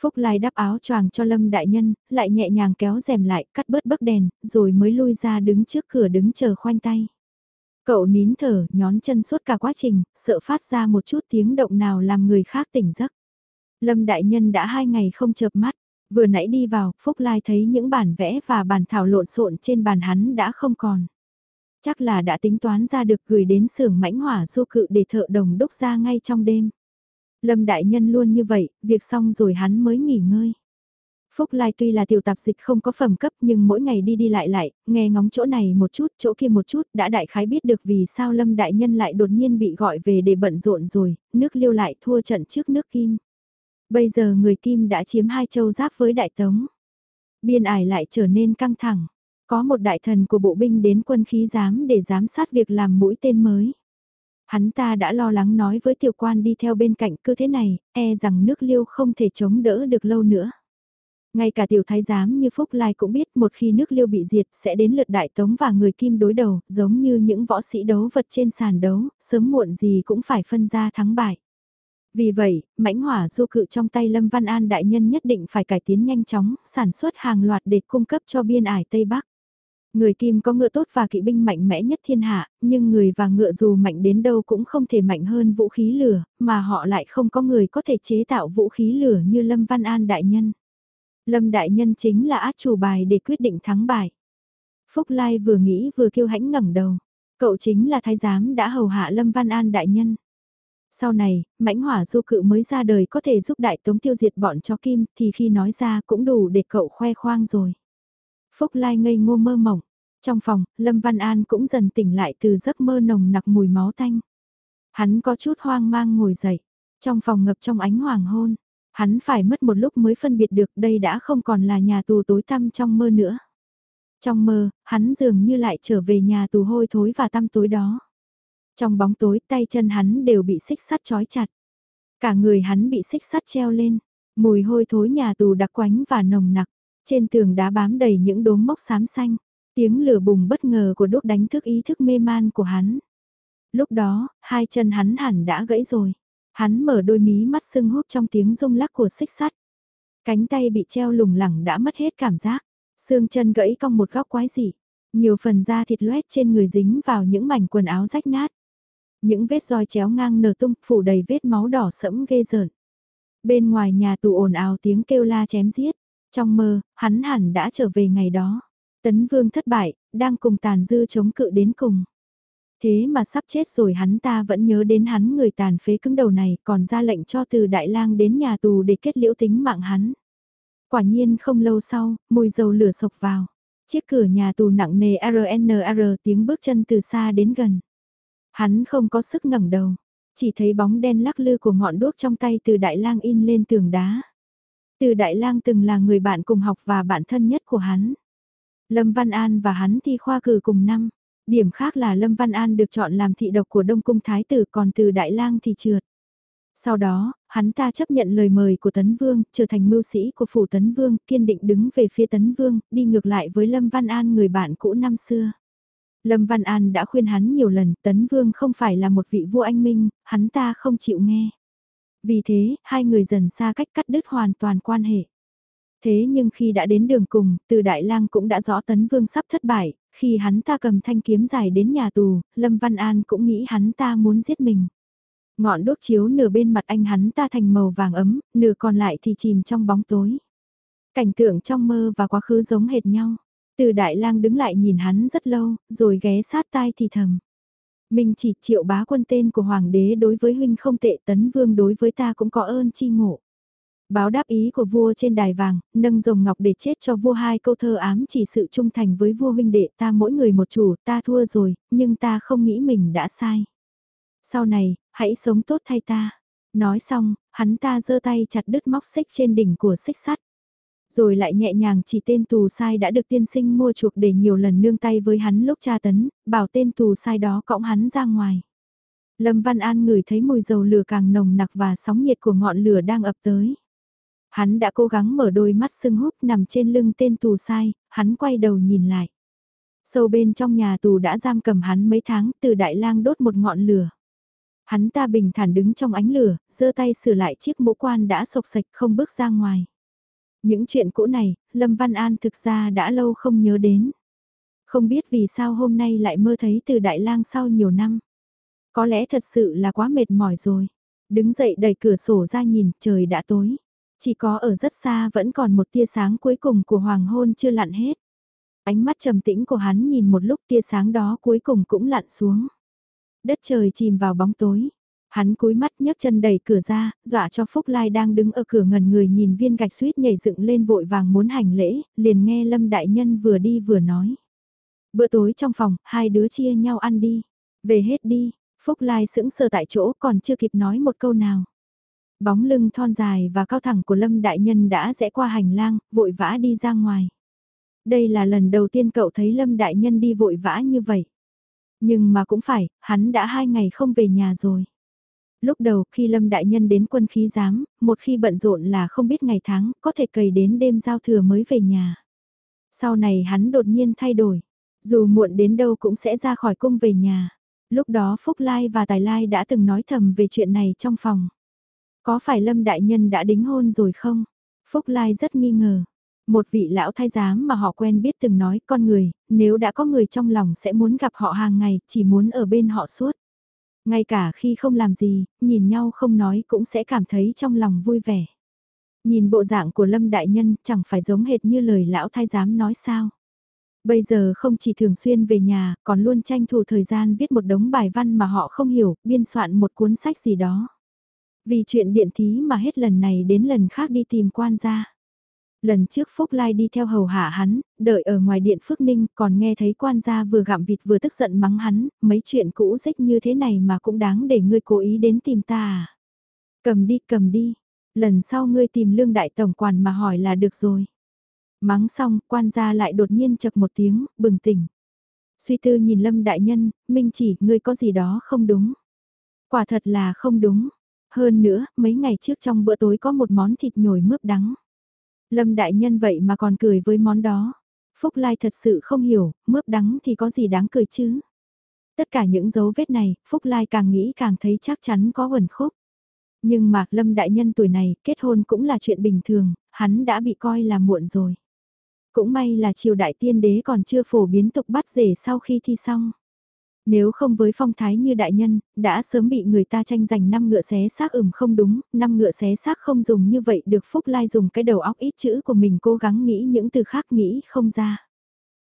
Phúc Lai đắp áo choàng cho Lâm Đại Nhân, lại nhẹ nhàng kéo rèm lại, cắt bớt bấc đèn, rồi mới lui ra đứng trước cửa đứng chờ khoanh tay. Cậu nín thở, nhón chân suốt cả quá trình, sợ phát ra một chút tiếng động nào làm người khác tỉnh giấc. Lâm Đại Nhân đã hai ngày không chợp mắt, vừa nãy đi vào, Phúc Lai thấy những bản vẽ và bản thảo lộn xộn trên bàn hắn đã không còn. Chắc là đã tính toán ra được gửi đến xưởng mãnh hỏa du cự để thợ đồng đúc ra ngay trong đêm. Lâm Đại Nhân luôn như vậy, việc xong rồi hắn mới nghỉ ngơi. Phúc Lai tuy là tiểu tạp dịch không có phẩm cấp nhưng mỗi ngày đi đi lại lại, nghe ngóng chỗ này một chút, chỗ kia một chút, đã đại khái biết được vì sao Lâm Đại Nhân lại đột nhiên bị gọi về để bận rộn rồi, nước liêu lại thua trận trước nước Kim. Bây giờ người Kim đã chiếm hai châu giáp với Đại Tống. Biên ải lại trở nên căng thẳng. Có một đại thần của bộ binh đến quân khí giám để giám sát việc làm mũi tên mới. Hắn ta đã lo lắng nói với tiểu quan đi theo bên cạnh cứ thế này, e rằng nước liêu không thể chống đỡ được lâu nữa. Ngay cả tiểu thái giám như Phúc Lai cũng biết một khi nước liêu bị diệt sẽ đến lượt đại tống và người kim đối đầu, giống như những võ sĩ đấu vật trên sàn đấu, sớm muộn gì cũng phải phân ra thắng bại. Vì vậy, mãnh hỏa du cự trong tay Lâm Văn An đại nhân nhất định phải cải tiến nhanh chóng, sản xuất hàng loạt để cung cấp cho biên ải Tây Bắc. Người Kim có ngựa tốt và kỵ binh mạnh mẽ nhất thiên hạ, nhưng người và ngựa dù mạnh đến đâu cũng không thể mạnh hơn vũ khí lửa, mà họ lại không có người có thể chế tạo vũ khí lửa như Lâm Văn An đại nhân. Lâm đại nhân chính là át chủ bài để quyết định thắng bài. Phúc Lai vừa nghĩ vừa kêu hãnh ngẩng đầu. Cậu chính là thái giám đã hầu hạ Lâm Văn An đại nhân. Sau này, mãnh hỏa du cự mới ra đời có thể giúp đại tống tiêu diệt bọn chó kim thì khi nói ra cũng đủ để cậu khoe khoang rồi. Phúc Lai ngây ngô mơ mộng. Trong phòng, Lâm Văn An cũng dần tỉnh lại từ giấc mơ nồng nặc mùi máu tanh. Hắn có chút hoang mang ngồi dậy. Trong phòng ngập trong ánh hoàng hôn, hắn phải mất một lúc mới phân biệt được đây đã không còn là nhà tù tối tăm trong mơ nữa. Trong mơ, hắn dường như lại trở về nhà tù hôi thối và tăm tối đó. Trong bóng tối tay chân hắn đều bị xích sắt trói chặt. Cả người hắn bị xích sắt treo lên, mùi hôi thối nhà tù đặc quánh và nồng nặc. Trên tường đá bám đầy những đốm mốc xám xanh, tiếng lửa bùng bất ngờ của đốt đánh thức ý thức mê man của hắn. Lúc đó, hai chân hắn hẳn đã gãy rồi. Hắn mở đôi mí mắt sưng húp trong tiếng rung lắc của xích sắt. Cánh tay bị treo lủng lẳng đã mất hết cảm giác. Xương chân gãy cong một góc quái dị. Nhiều phần da thịt loét trên người dính vào những mảnh quần áo rách nát. Những vết roi chéo ngang nở tung phủ đầy vết máu đỏ sẫm ghê rợn. Bên ngoài nhà tù ồn ào tiếng kêu la chém giết. Trong mơ, hắn hẳn đã trở về ngày đó. Tấn Vương thất bại, đang cùng tàn dư chống cự đến cùng. Thế mà sắp chết rồi hắn ta vẫn nhớ đến hắn người tàn phế cứng đầu này còn ra lệnh cho từ Đại lang đến nhà tù để kết liễu tính mạng hắn. Quả nhiên không lâu sau, mùi dầu lửa sộc vào. Chiếc cửa nhà tù nặng nề RNR tiếng bước chân từ xa đến gần. Hắn không có sức ngẩng đầu, chỉ thấy bóng đen lắc lư của ngọn đuốc trong tay từ Đại lang in lên tường đá. Từ Đại lang từng là người bạn cùng học và bạn thân nhất của hắn. Lâm Văn An và hắn thi khoa cử cùng năm. Điểm khác là Lâm Văn An được chọn làm thị độc của Đông Cung Thái tử còn từ Đại lang thì trượt. Sau đó, hắn ta chấp nhận lời mời của Tấn Vương, trở thành mưu sĩ của phủ Tấn Vương, kiên định đứng về phía Tấn Vương, đi ngược lại với Lâm Văn An người bạn cũ năm xưa. Lâm Văn An đã khuyên hắn nhiều lần, Tấn Vương không phải là một vị vua anh minh, hắn ta không chịu nghe. Vì thế, hai người dần xa cách cắt đứt hoàn toàn quan hệ. Thế nhưng khi đã đến đường cùng, từ Đại lang cũng đã rõ Tấn Vương sắp thất bại, khi hắn ta cầm thanh kiếm dài đến nhà tù, Lâm Văn An cũng nghĩ hắn ta muốn giết mình. Ngọn đốt chiếu nửa bên mặt anh hắn ta thành màu vàng ấm, nửa còn lại thì chìm trong bóng tối. Cảnh tượng trong mơ và quá khứ giống hệt nhau. Từ đại lang đứng lại nhìn hắn rất lâu, rồi ghé sát tai thì thầm. Mình chỉ triệu bá quân tên của hoàng đế đối với huynh không tệ tấn vương đối với ta cũng có ơn chi ngộ. Báo đáp ý của vua trên đài vàng, nâng rồng ngọc để chết cho vua hai câu thơ ám chỉ sự trung thành với vua huynh đệ ta mỗi người một chủ ta thua rồi, nhưng ta không nghĩ mình đã sai. Sau này, hãy sống tốt thay ta. Nói xong, hắn ta giơ tay chặt đứt móc xích trên đỉnh của xích sắt. Rồi lại nhẹ nhàng chỉ tên tù sai đã được tiên sinh mua chuộc để nhiều lần nương tay với hắn lúc tra tấn, bảo tên tù sai đó cõng hắn ra ngoài. Lâm Văn An ngửi thấy mùi dầu lửa càng nồng nặc và sóng nhiệt của ngọn lửa đang ập tới. Hắn đã cố gắng mở đôi mắt sưng húp nằm trên lưng tên tù sai, hắn quay đầu nhìn lại. Sâu bên trong nhà tù đã giam cầm hắn mấy tháng từ đại lang đốt một ngọn lửa. Hắn ta bình thản đứng trong ánh lửa, giơ tay sửa lại chiếc mũ quan đã sộc sạch không bước ra ngoài. Những chuyện cũ này, Lâm Văn An thực ra đã lâu không nhớ đến. Không biết vì sao hôm nay lại mơ thấy từ Đại lang sau nhiều năm. Có lẽ thật sự là quá mệt mỏi rồi. Đứng dậy đẩy cửa sổ ra nhìn, trời đã tối. Chỉ có ở rất xa vẫn còn một tia sáng cuối cùng của hoàng hôn chưa lặn hết. Ánh mắt trầm tĩnh của hắn nhìn một lúc tia sáng đó cuối cùng cũng lặn xuống. Đất trời chìm vào bóng tối. Hắn cúi mắt nhấc chân đẩy cửa ra, dọa cho Phúc Lai đang đứng ở cửa ngần người nhìn viên gạch suýt nhảy dựng lên vội vàng muốn hành lễ, liền nghe Lâm Đại Nhân vừa đi vừa nói. Bữa tối trong phòng, hai đứa chia nhau ăn đi. Về hết đi, Phúc Lai sững sờ tại chỗ còn chưa kịp nói một câu nào. Bóng lưng thon dài và cao thẳng của Lâm Đại Nhân đã rẽ qua hành lang, vội vã đi ra ngoài. Đây là lần đầu tiên cậu thấy Lâm Đại Nhân đi vội vã như vậy. Nhưng mà cũng phải, hắn đã hai ngày không về nhà rồi. Lúc đầu khi Lâm Đại Nhân đến quân khí giám, một khi bận rộn là không biết ngày tháng, có thể cày đến đêm giao thừa mới về nhà. Sau này hắn đột nhiên thay đổi, dù muộn đến đâu cũng sẽ ra khỏi cung về nhà. Lúc đó Phúc Lai và Tài Lai đã từng nói thầm về chuyện này trong phòng. Có phải Lâm Đại Nhân đã đính hôn rồi không? Phúc Lai rất nghi ngờ. Một vị lão thái giám mà họ quen biết từng nói con người, nếu đã có người trong lòng sẽ muốn gặp họ hàng ngày, chỉ muốn ở bên họ suốt. Ngay cả khi không làm gì, nhìn nhau không nói cũng sẽ cảm thấy trong lòng vui vẻ. Nhìn bộ dạng của Lâm Đại Nhân chẳng phải giống hệt như lời lão thái giám nói sao. Bây giờ không chỉ thường xuyên về nhà, còn luôn tranh thủ thời gian viết một đống bài văn mà họ không hiểu, biên soạn một cuốn sách gì đó. Vì chuyện điện thí mà hết lần này đến lần khác đi tìm quan gia. Lần trước Phúc Lai đi theo hầu hạ hắn, đợi ở ngoài điện Phước Ninh còn nghe thấy quan gia vừa gặm vịt vừa tức giận mắng hắn, mấy chuyện cũ rích như thế này mà cũng đáng để ngươi cố ý đến tìm ta à. Cầm đi cầm đi, lần sau ngươi tìm lương đại tổng quản mà hỏi là được rồi. Mắng xong, quan gia lại đột nhiên chập một tiếng, bừng tỉnh. Suy tư nhìn Lâm Đại Nhân, Minh chỉ, ngươi có gì đó không đúng. Quả thật là không đúng. Hơn nữa, mấy ngày trước trong bữa tối có một món thịt nhồi mướp đắng. Lâm Đại Nhân vậy mà còn cười với món đó. Phúc Lai thật sự không hiểu, mướp đắng thì có gì đáng cười chứ. Tất cả những dấu vết này, Phúc Lai càng nghĩ càng thấy chắc chắn có quẩn khúc. Nhưng mà Lâm Đại Nhân tuổi này, kết hôn cũng là chuyện bình thường, hắn đã bị coi là muộn rồi. Cũng may là triều đại tiên đế còn chưa phổ biến tục bắt rể sau khi thi xong. Nếu không với phong thái như đại nhân, đã sớm bị người ta tranh giành năm ngựa xé xác ửm không đúng, năm ngựa xé xác không dùng như vậy được Phúc Lai dùng cái đầu óc ít chữ của mình cố gắng nghĩ những từ khác nghĩ không ra.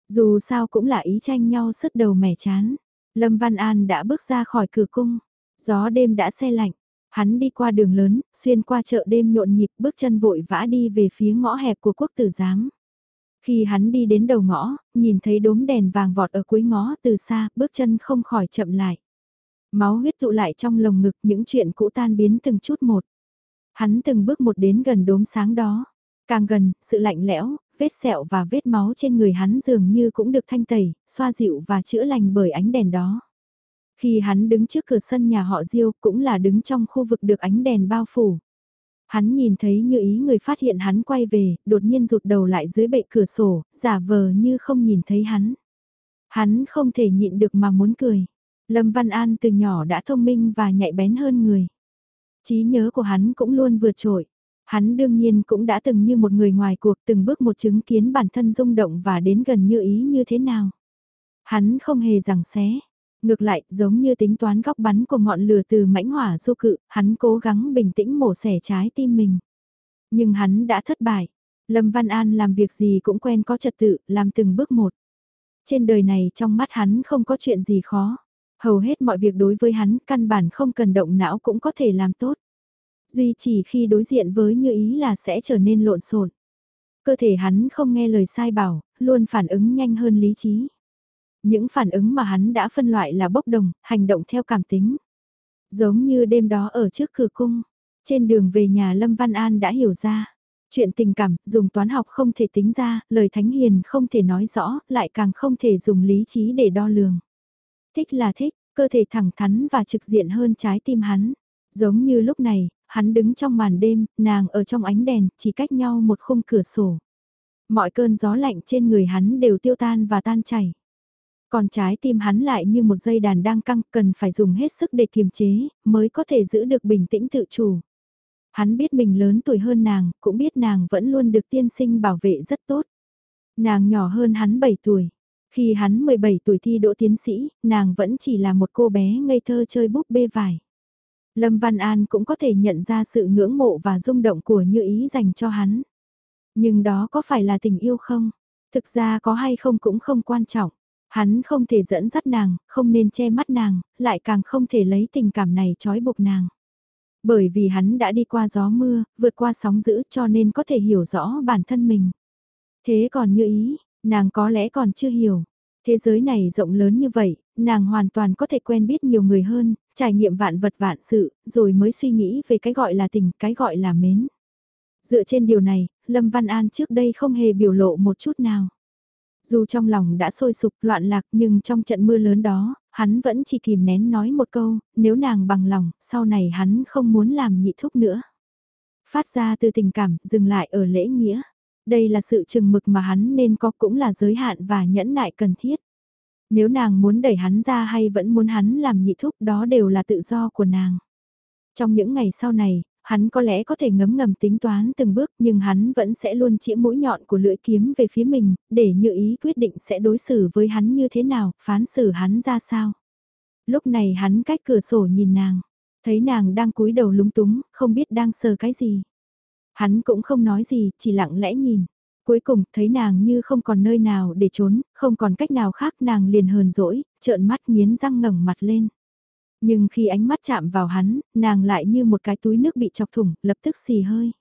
Dù sao cũng là ý tranh nhau sứt đầu mẻ chán. Lâm Văn An đã bước ra khỏi cửa cung, gió đêm đã xe lạnh, hắn đi qua đường lớn, xuyên qua chợ đêm nhộn nhịp bước chân vội vã đi về phía ngõ hẹp của quốc tử giám. Khi hắn đi đến đầu ngõ, nhìn thấy đốm đèn vàng vọt ở cuối ngõ từ xa, bước chân không khỏi chậm lại. Máu huyết tụ lại trong lồng ngực những chuyện cũ tan biến từng chút một. Hắn từng bước một đến gần đốm sáng đó. Càng gần, sự lạnh lẽo, vết sẹo và vết máu trên người hắn dường như cũng được thanh tẩy, xoa dịu và chữa lành bởi ánh đèn đó. Khi hắn đứng trước cửa sân nhà họ Diêu cũng là đứng trong khu vực được ánh đèn bao phủ. Hắn nhìn thấy như ý người phát hiện hắn quay về, đột nhiên rụt đầu lại dưới bệ cửa sổ, giả vờ như không nhìn thấy hắn. Hắn không thể nhịn được mà muốn cười. Lâm Văn An từ nhỏ đã thông minh và nhạy bén hơn người. trí nhớ của hắn cũng luôn vượt trội. Hắn đương nhiên cũng đã từng như một người ngoài cuộc từng bước một chứng kiến bản thân rung động và đến gần như ý như thế nào. Hắn không hề rằng xé, Ngược lại, giống như tính toán góc bắn của ngọn lửa từ mãnh hỏa du cự, hắn cố gắng bình tĩnh mổ xẻ trái tim mình. Nhưng hắn đã thất bại. Lâm Văn An làm việc gì cũng quen có trật tự, làm từng bước một. Trên đời này trong mắt hắn không có chuyện gì khó. Hầu hết mọi việc đối với hắn căn bản không cần động não cũng có thể làm tốt. Duy chỉ khi đối diện với như ý là sẽ trở nên lộn xộn. Cơ thể hắn không nghe lời sai bảo, luôn phản ứng nhanh hơn lý trí. Những phản ứng mà hắn đã phân loại là bốc đồng, hành động theo cảm tính. Giống như đêm đó ở trước cửa cung, trên đường về nhà Lâm Văn An đã hiểu ra. Chuyện tình cảm, dùng toán học không thể tính ra, lời thánh hiền không thể nói rõ, lại càng không thể dùng lý trí để đo lường. Thích là thích, cơ thể thẳng thắn và trực diện hơn trái tim hắn. Giống như lúc này, hắn đứng trong màn đêm, nàng ở trong ánh đèn, chỉ cách nhau một khung cửa sổ. Mọi cơn gió lạnh trên người hắn đều tiêu tan và tan chảy. Còn trái tim hắn lại như một dây đàn đang căng cần phải dùng hết sức để kiềm chế, mới có thể giữ được bình tĩnh tự chủ. Hắn biết mình lớn tuổi hơn nàng, cũng biết nàng vẫn luôn được tiên sinh bảo vệ rất tốt. Nàng nhỏ hơn hắn 7 tuổi. Khi hắn 17 tuổi thi đỗ tiến sĩ, nàng vẫn chỉ là một cô bé ngây thơ chơi búp bê vải. Lâm Văn An cũng có thể nhận ra sự ngưỡng mộ và rung động của như ý dành cho hắn. Nhưng đó có phải là tình yêu không? Thực ra có hay không cũng không quan trọng. Hắn không thể dẫn dắt nàng, không nên che mắt nàng, lại càng không thể lấy tình cảm này trói buộc nàng. Bởi vì hắn đã đi qua gió mưa, vượt qua sóng dữ cho nên có thể hiểu rõ bản thân mình. Thế còn như ý, nàng có lẽ còn chưa hiểu. Thế giới này rộng lớn như vậy, nàng hoàn toàn có thể quen biết nhiều người hơn, trải nghiệm vạn vật vạn sự, rồi mới suy nghĩ về cái gọi là tình, cái gọi là mến. Dựa trên điều này, Lâm Văn An trước đây không hề biểu lộ một chút nào. Dù trong lòng đã sôi sục loạn lạc nhưng trong trận mưa lớn đó, hắn vẫn chỉ kìm nén nói một câu, nếu nàng bằng lòng, sau này hắn không muốn làm nhị thúc nữa. Phát ra từ tình cảm, dừng lại ở lễ nghĩa. Đây là sự chừng mực mà hắn nên có cũng là giới hạn và nhẫn nại cần thiết. Nếu nàng muốn đẩy hắn ra hay vẫn muốn hắn làm nhị thúc đó đều là tự do của nàng. Trong những ngày sau này, hắn có lẽ có thể ngấm ngầm tính toán từng bước nhưng hắn vẫn sẽ luôn chĩa mũi nhọn của lưỡi kiếm về phía mình, để như ý quyết định sẽ đối xử với hắn như thế nào, phán xử hắn ra sao. Lúc này hắn cách cửa sổ nhìn nàng, thấy nàng đang cúi đầu lúng túng, không biết đang sờ cái gì. Hắn cũng không nói gì, chỉ lặng lẽ nhìn. Cuối cùng, thấy nàng như không còn nơi nào để trốn, không còn cách nào khác nàng liền hờn dỗi, trợn mắt nghiến răng ngẩng mặt lên. Nhưng khi ánh mắt chạm vào hắn, nàng lại như một cái túi nước bị chọc thủng, lập tức xì hơi.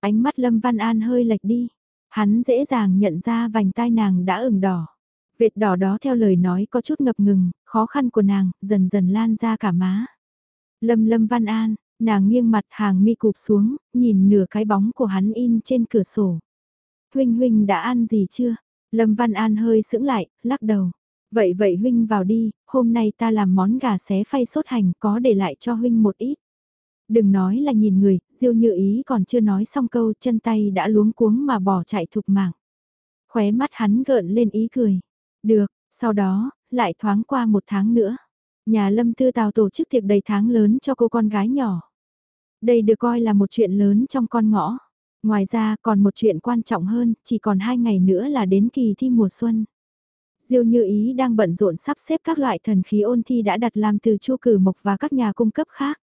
Ánh mắt Lâm Văn An hơi lệch đi. Hắn dễ dàng nhận ra vành tai nàng đã ửng đỏ. Vệt đỏ đó theo lời nói có chút ngập ngừng, khó khăn của nàng, dần dần lan ra cả má. Lâm Lâm Văn An, nàng nghiêng mặt hàng mi cụp xuống, nhìn nửa cái bóng của hắn in trên cửa sổ. Huynh Huynh đã ăn gì chưa? Lâm Văn An hơi sững lại, lắc đầu. Vậy vậy huynh vào đi, hôm nay ta làm món gà xé phay sốt hành có để lại cho huynh một ít. Đừng nói là nhìn người, diêu như ý còn chưa nói xong câu chân tay đã luống cuống mà bỏ chạy thục mạng. Khóe mắt hắn gợn lên ý cười. Được, sau đó, lại thoáng qua một tháng nữa. Nhà lâm tư tào tổ chức tiệc đầy tháng lớn cho cô con gái nhỏ. Đây được coi là một chuyện lớn trong con ngõ. Ngoài ra còn một chuyện quan trọng hơn, chỉ còn hai ngày nữa là đến kỳ thi mùa xuân. Diêu Như Ý đang bận rộn sắp xếp các loại thần khí ôn thi đã đặt làm từ chu cử mộc và các nhà cung cấp khác.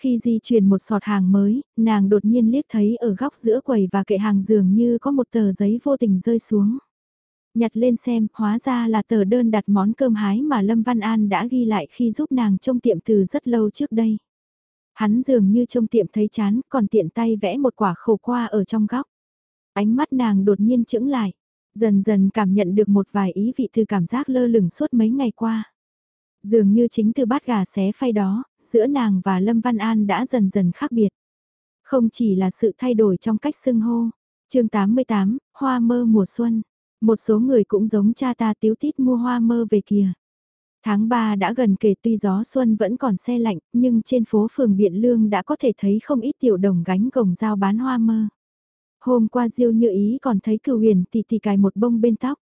Khi di chuyển một sọt hàng mới, nàng đột nhiên liếc thấy ở góc giữa quầy và kệ hàng dường như có một tờ giấy vô tình rơi xuống. Nhặt lên xem, hóa ra là tờ đơn đặt món cơm hái mà Lâm Văn An đã ghi lại khi giúp nàng trông tiệm từ rất lâu trước đây. Hắn dường như trông tiệm thấy chán, còn tiện tay vẽ một quả khổ qua ở trong góc. Ánh mắt nàng đột nhiên chững lại. Dần dần cảm nhận được một vài ý vị từ cảm giác lơ lửng suốt mấy ngày qua. Dường như chính từ bát gà xé phay đó, giữa nàng và Lâm Văn An đã dần dần khác biệt. Không chỉ là sự thay đổi trong cách xưng hô. chương 88, Hoa mơ mùa xuân. Một số người cũng giống cha ta tiếu tít mua hoa mơ về kìa. Tháng 3 đã gần kể tuy gió xuân vẫn còn xe lạnh, nhưng trên phố phường Biện Lương đã có thể thấy không ít tiểu đồng gánh gồng dao bán hoa mơ. Hôm qua Diêu Như Ý còn thấy cửu huyền tỷ tỷ cài một bông bên tóc.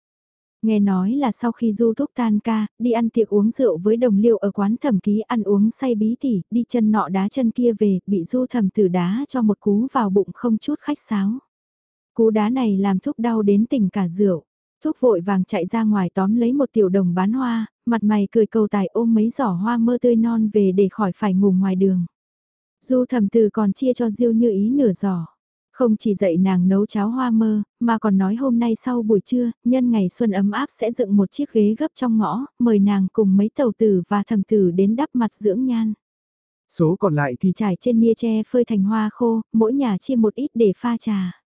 Nghe nói là sau khi du thúc tan ca, đi ăn tiệc uống rượu với đồng liêu ở quán thẩm ký ăn uống say bí tỉ, đi chân nọ đá chân kia về, bị du thầm tử đá cho một cú vào bụng không chút khách sáo. Cú đá này làm thúc đau đến tỉnh cả rượu. Thúc vội vàng chạy ra ngoài tóm lấy một tiểu đồng bán hoa, mặt mày cười cầu tài ôm mấy giỏ hoa mơ tươi non về để khỏi phải ngủ ngoài đường. Du thầm tử còn chia cho Diêu như ý nửa giỏ. Không chỉ dạy nàng nấu cháo hoa mơ, mà còn nói hôm nay sau buổi trưa, nhân ngày xuân ấm áp sẽ dựng một chiếc ghế gấp trong ngõ, mời nàng cùng mấy tàu tử và thầm tử đến đắp mặt dưỡng nhan. Số còn lại thì trải trên nia tre phơi thành hoa khô, mỗi nhà chia một ít để pha trà.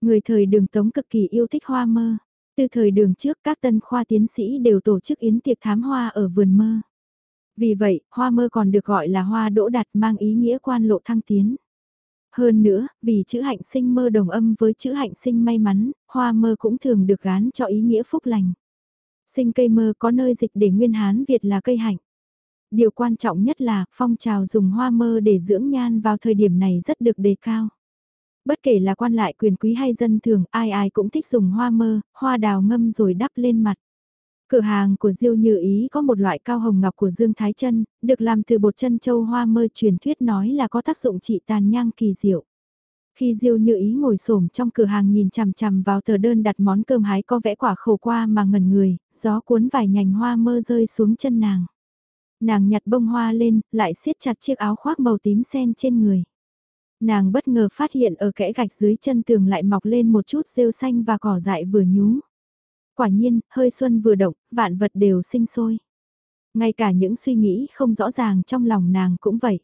Người thời đường tống cực kỳ yêu thích hoa mơ. Từ thời đường trước các tân khoa tiến sĩ đều tổ chức yến tiệc thám hoa ở vườn mơ. Vì vậy, hoa mơ còn được gọi là hoa đỗ đạt mang ý nghĩa quan lộ thăng tiến. Hơn nữa, vì chữ hạnh sinh mơ đồng âm với chữ hạnh sinh may mắn, hoa mơ cũng thường được gán cho ý nghĩa phúc lành. Sinh cây mơ có nơi dịch để nguyên Hán Việt là cây hạnh. Điều quan trọng nhất là phong trào dùng hoa mơ để dưỡng nhan vào thời điểm này rất được đề cao. Bất kể là quan lại quyền quý hay dân thường, ai ai cũng thích dùng hoa mơ, hoa đào ngâm rồi đắp lên mặt. Cửa hàng của Diêu Như Ý có một loại cao hồng ngọc của Dương Thái Chân, được làm từ bột chân châu hoa mơ truyền thuyết nói là có tác dụng trị tàn nhang kỳ diệu. Khi Diêu Như Ý ngồi xổm trong cửa hàng nhìn chằm chằm vào tờ đơn đặt món cơm hái có vẽ quả khổ qua mà ngẩn người, gió cuốn vài nhành hoa mơ rơi xuống chân nàng. Nàng nhặt bông hoa lên, lại siết chặt chiếc áo khoác màu tím sen trên người. Nàng bất ngờ phát hiện ở kẽ gạch dưới chân tường lại mọc lên một chút rêu xanh và cỏ dại vừa nhú. Quả nhiên, hơi xuân vừa động, vạn vật đều sinh sôi. Ngay cả những suy nghĩ không rõ ràng trong lòng nàng cũng vậy.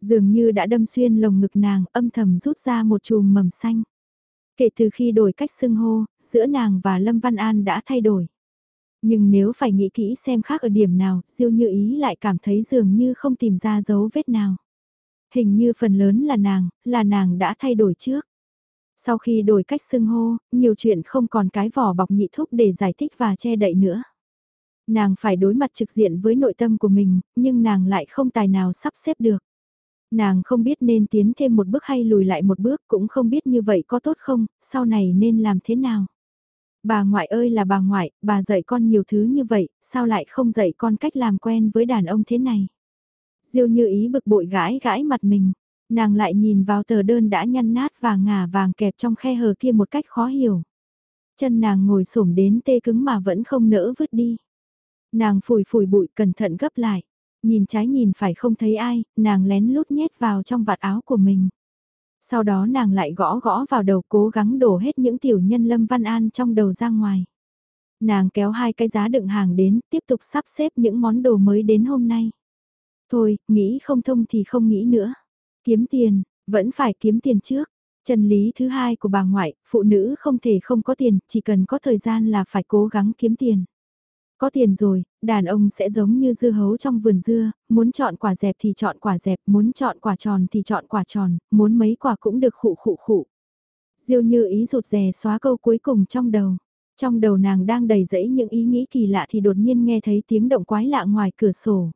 Dường như đã đâm xuyên lồng ngực nàng âm thầm rút ra một chùm mầm xanh. Kể từ khi đổi cách xưng hô, giữa nàng và Lâm Văn An đã thay đổi. Nhưng nếu phải nghĩ kỹ xem khác ở điểm nào, Diêu Như Ý lại cảm thấy dường như không tìm ra dấu vết nào. Hình như phần lớn là nàng, là nàng đã thay đổi trước. Sau khi đổi cách xưng hô, nhiều chuyện không còn cái vỏ bọc nhị thúc để giải thích và che đậy nữa. Nàng phải đối mặt trực diện với nội tâm của mình, nhưng nàng lại không tài nào sắp xếp được. Nàng không biết nên tiến thêm một bước hay lùi lại một bước, cũng không biết như vậy có tốt không, sau này nên làm thế nào. Bà ngoại ơi là bà ngoại, bà dạy con nhiều thứ như vậy, sao lại không dạy con cách làm quen với đàn ông thế này. Diêu như ý bực bội gãi gãi mặt mình, nàng lại nhìn vào tờ đơn đã nhăn nát và ngả vàng kẹp trong khe hờ kia một cách khó hiểu. Chân nàng ngồi xổm đến tê cứng mà vẫn không nỡ vứt đi. Nàng phủi phủi bụi cẩn thận gấp lại, nhìn trái nhìn phải không thấy ai, nàng lén lút nhét vào trong vạt áo của mình. Sau đó nàng lại gõ gõ vào đầu cố gắng đổ hết những tiểu nhân Lâm Văn An trong đầu ra ngoài. Nàng kéo hai cái giá đựng hàng đến, tiếp tục sắp xếp những món đồ mới đến hôm nay. Thôi, nghĩ không thông thì không nghĩ nữa. Kiếm tiền, vẫn phải kiếm tiền trước. Chân lý thứ hai của bà ngoại, phụ nữ không thể không có tiền, chỉ cần có thời gian là phải cố gắng kiếm tiền. Có tiền rồi, đàn ông sẽ giống như dưa hấu trong vườn dưa, muốn chọn quả dẹp thì chọn quả dẹp, muốn chọn quả tròn thì chọn quả tròn, muốn mấy quả cũng được khụ khụ khụ. Diêu như ý rụt rè xóa câu cuối cùng trong đầu. Trong đầu nàng đang đầy rẫy những ý nghĩ kỳ lạ thì đột nhiên nghe thấy tiếng động quái lạ ngoài cửa sổ.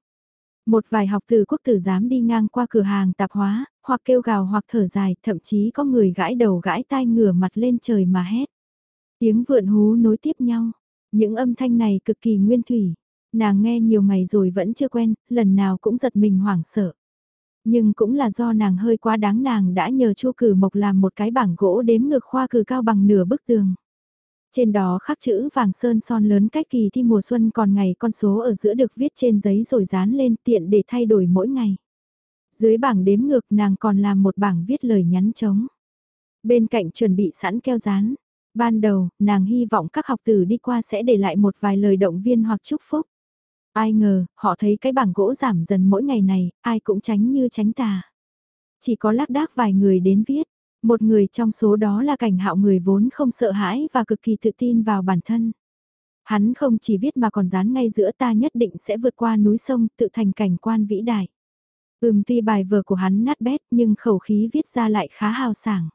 Một vài học từ quốc tử dám đi ngang qua cửa hàng tạp hóa, hoặc kêu gào hoặc thở dài, thậm chí có người gãi đầu gãi tai ngửa mặt lên trời mà hét. Tiếng vượn hú nối tiếp nhau, những âm thanh này cực kỳ nguyên thủy. Nàng nghe nhiều ngày rồi vẫn chưa quen, lần nào cũng giật mình hoảng sợ. Nhưng cũng là do nàng hơi quá đáng nàng đã nhờ chu cử mộc làm một cái bảng gỗ đếm ngược khoa cử cao bằng nửa bức tường. Trên đó khắc chữ vàng sơn son lớn cách kỳ thi mùa xuân còn ngày con số ở giữa được viết trên giấy rồi dán lên tiện để thay đổi mỗi ngày. Dưới bảng đếm ngược nàng còn làm một bảng viết lời nhắn trống. Bên cạnh chuẩn bị sẵn keo dán. Ban đầu, nàng hy vọng các học tử đi qua sẽ để lại một vài lời động viên hoặc chúc phúc. Ai ngờ, họ thấy cái bảng gỗ giảm dần mỗi ngày này, ai cũng tránh như tránh tà. Chỉ có lác đác vài người đến viết, một người trong số đó là cảnh hạo người vốn không sợ hãi và cực kỳ tự tin vào bản thân. Hắn không chỉ viết mà còn dán ngay giữa ta nhất định sẽ vượt qua núi sông, tự thành cảnh quan vĩ đại. Ừm, tuy bài vở của hắn nát bét nhưng khẩu khí viết ra lại khá hào sảng.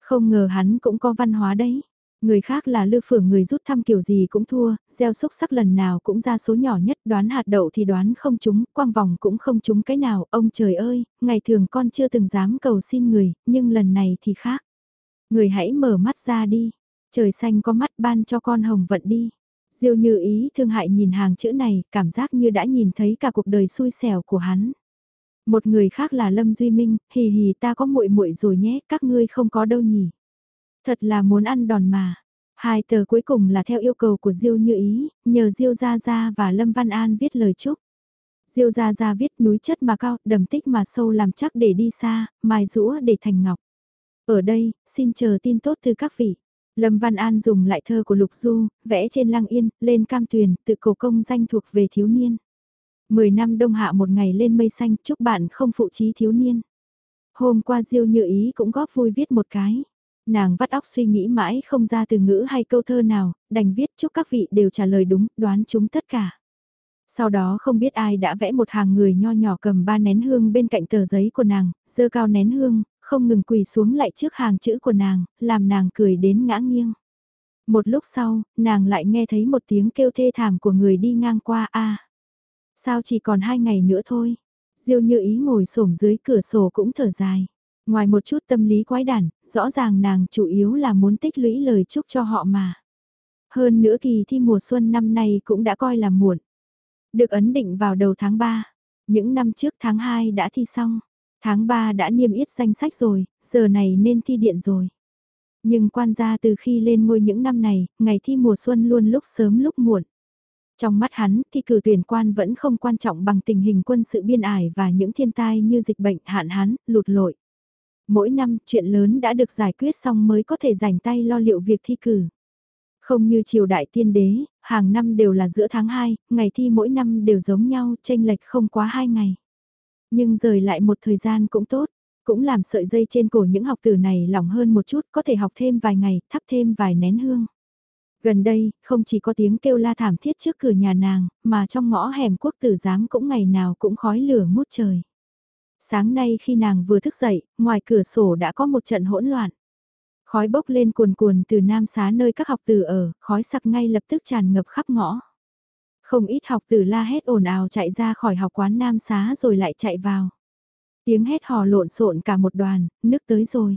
Không ngờ hắn cũng có văn hóa đấy. Người khác là lư phưởng người rút thăm kiểu gì cũng thua, gieo xúc sắc lần nào cũng ra số nhỏ nhất đoán hạt đậu thì đoán không trúng, quang vòng cũng không trúng cái nào, ông trời ơi, ngày thường con chưa từng dám cầu xin người, nhưng lần này thì khác. Người hãy mở mắt ra đi, trời xanh có mắt ban cho con hồng vận đi. Diêu như ý thương hại nhìn hàng chữ này, cảm giác như đã nhìn thấy cả cuộc đời xui xẻo của hắn. Một người khác là Lâm Duy Minh, hì hì ta có muội muội rồi nhé, các ngươi không có đâu nhỉ. Thật là muốn ăn đòn mà. Hai tờ cuối cùng là theo yêu cầu của Diêu Như Ý, nhờ Diêu Gia Gia và Lâm Văn An viết lời chúc. Diêu Gia Gia viết núi chất mà cao, đầm tích mà sâu làm chắc để đi xa, mài rũa để thành ngọc. Ở đây, xin chờ tin tốt từ các vị. Lâm Văn An dùng lại thơ của Lục Du, vẽ trên lăng yên, lên cam tuyền, tự cổ công danh thuộc về thiếu niên. Mười năm đông hạ một ngày lên mây xanh, chúc bạn không phụ trí thiếu niên. Hôm qua Diêu Như Ý cũng góp vui viết một cái. Nàng vắt óc suy nghĩ mãi không ra từ ngữ hay câu thơ nào, đành viết chúc các vị đều trả lời đúng, đoán chúng tất cả. Sau đó không biết ai đã vẽ một hàng người nho nhỏ cầm ba nén hương bên cạnh tờ giấy của nàng, dơ cao nén hương, không ngừng quỳ xuống lại trước hàng chữ của nàng, làm nàng cười đến ngã nghiêng. Một lúc sau, nàng lại nghe thấy một tiếng kêu thê thảm của người đi ngang qua a Sao chỉ còn hai ngày nữa thôi? Diêu như ý ngồi xổm dưới cửa sổ cũng thở dài. Ngoài một chút tâm lý quái đản, rõ ràng nàng chủ yếu là muốn tích lũy lời chúc cho họ mà. Hơn nữa kỳ thi mùa xuân năm nay cũng đã coi là muộn. Được ấn định vào đầu tháng 3. Những năm trước tháng 2 đã thi xong. Tháng 3 đã niêm yết danh sách rồi, giờ này nên thi điện rồi. Nhưng quan gia từ khi lên ngôi những năm này, ngày thi mùa xuân luôn lúc sớm lúc muộn. Trong mắt hắn, thi cử tuyển quan vẫn không quan trọng bằng tình hình quân sự biên ải và những thiên tai như dịch bệnh hạn hán, lụt lội. Mỗi năm, chuyện lớn đã được giải quyết xong mới có thể rảnh tay lo liệu việc thi cử. Không như triều đại tiên đế, hàng năm đều là giữa tháng 2, ngày thi mỗi năm đều giống nhau, tranh lệch không quá 2 ngày. Nhưng rời lại một thời gian cũng tốt, cũng làm sợi dây trên cổ những học tử này lỏng hơn một chút, có thể học thêm vài ngày, thắp thêm vài nén hương. Gần đây, không chỉ có tiếng kêu la thảm thiết trước cửa nhà nàng, mà trong ngõ hẻm quốc tử giám cũng ngày nào cũng khói lửa ngút trời. Sáng nay khi nàng vừa thức dậy, ngoài cửa sổ đã có một trận hỗn loạn. Khói bốc lên cuồn cuồn từ nam xá nơi các học tử ở, khói sặc ngay lập tức tràn ngập khắp ngõ. Không ít học tử la hét ồn ào chạy ra khỏi học quán nam xá rồi lại chạy vào. Tiếng hét hò lộn xộn cả một đoàn, nước tới rồi.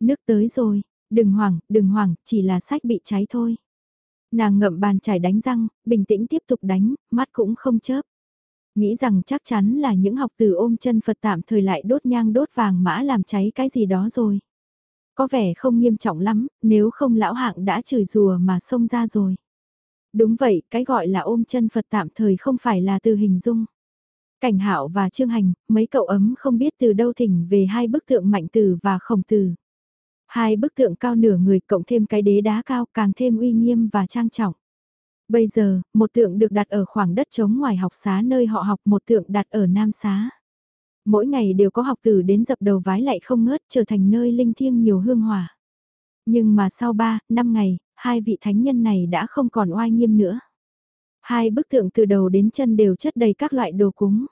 Nước tới rồi, đừng hoảng, đừng hoảng, chỉ là sách bị cháy thôi. Nàng ngậm bàn chải đánh răng, bình tĩnh tiếp tục đánh, mắt cũng không chớp. Nghĩ rằng chắc chắn là những học tử ôm chân Phật tạm thời lại đốt nhang đốt vàng mã làm cháy cái gì đó rồi. Có vẻ không nghiêm trọng lắm, nếu không lão hạng đã chửi rùa mà xông ra rồi. Đúng vậy, cái gọi là ôm chân Phật tạm thời không phải là từ hình dung. Cảnh hạo và Trương Hành, mấy cậu ấm không biết từ đâu thỉnh về hai bức tượng mạnh tử và khổng tử. Hai bức tượng cao nửa người cộng thêm cái đế đá cao càng thêm uy nghiêm và trang trọng. Bây giờ, một tượng được đặt ở khoảng đất trống ngoài học xá nơi họ học một tượng đặt ở Nam Xá. Mỗi ngày đều có học tử đến dập đầu vái lại không ngớt trở thành nơi linh thiêng nhiều hương hỏa. Nhưng mà sau 3, 5 ngày, hai vị thánh nhân này đã không còn oai nghiêm nữa. Hai bức tượng từ đầu đến chân đều chất đầy các loại đồ cúng.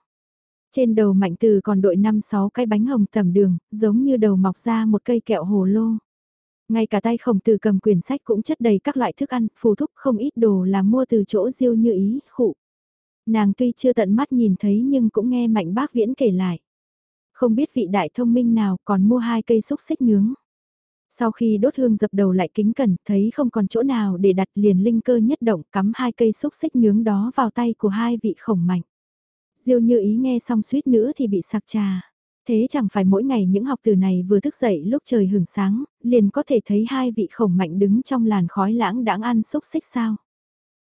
Trên đầu mạnh từ còn đội 5-6 cái bánh hồng tầm đường, giống như đầu mọc ra một cây kẹo hồ lô. Ngay cả tay khổng tử cầm quyển sách cũng chất đầy các loại thức ăn, phù thúc không ít đồ là mua từ chỗ diêu như ý, khụ. Nàng tuy chưa tận mắt nhìn thấy nhưng cũng nghe mạnh bác viễn kể lại. Không biết vị đại thông minh nào còn mua hai cây xúc xích nướng. Sau khi đốt hương dập đầu lại kính cẩn, thấy không còn chỗ nào để đặt liền linh cơ nhất động cắm hai cây xúc xích nướng đó vào tay của hai vị khổng mạnh. Diêu như ý nghe xong suýt nữa thì bị sặc trà. Thế chẳng phải mỗi ngày những học từ này vừa thức dậy lúc trời hưởng sáng, liền có thể thấy hai vị khổng mạnh đứng trong làn khói lãng đãng ăn xúc xích sao.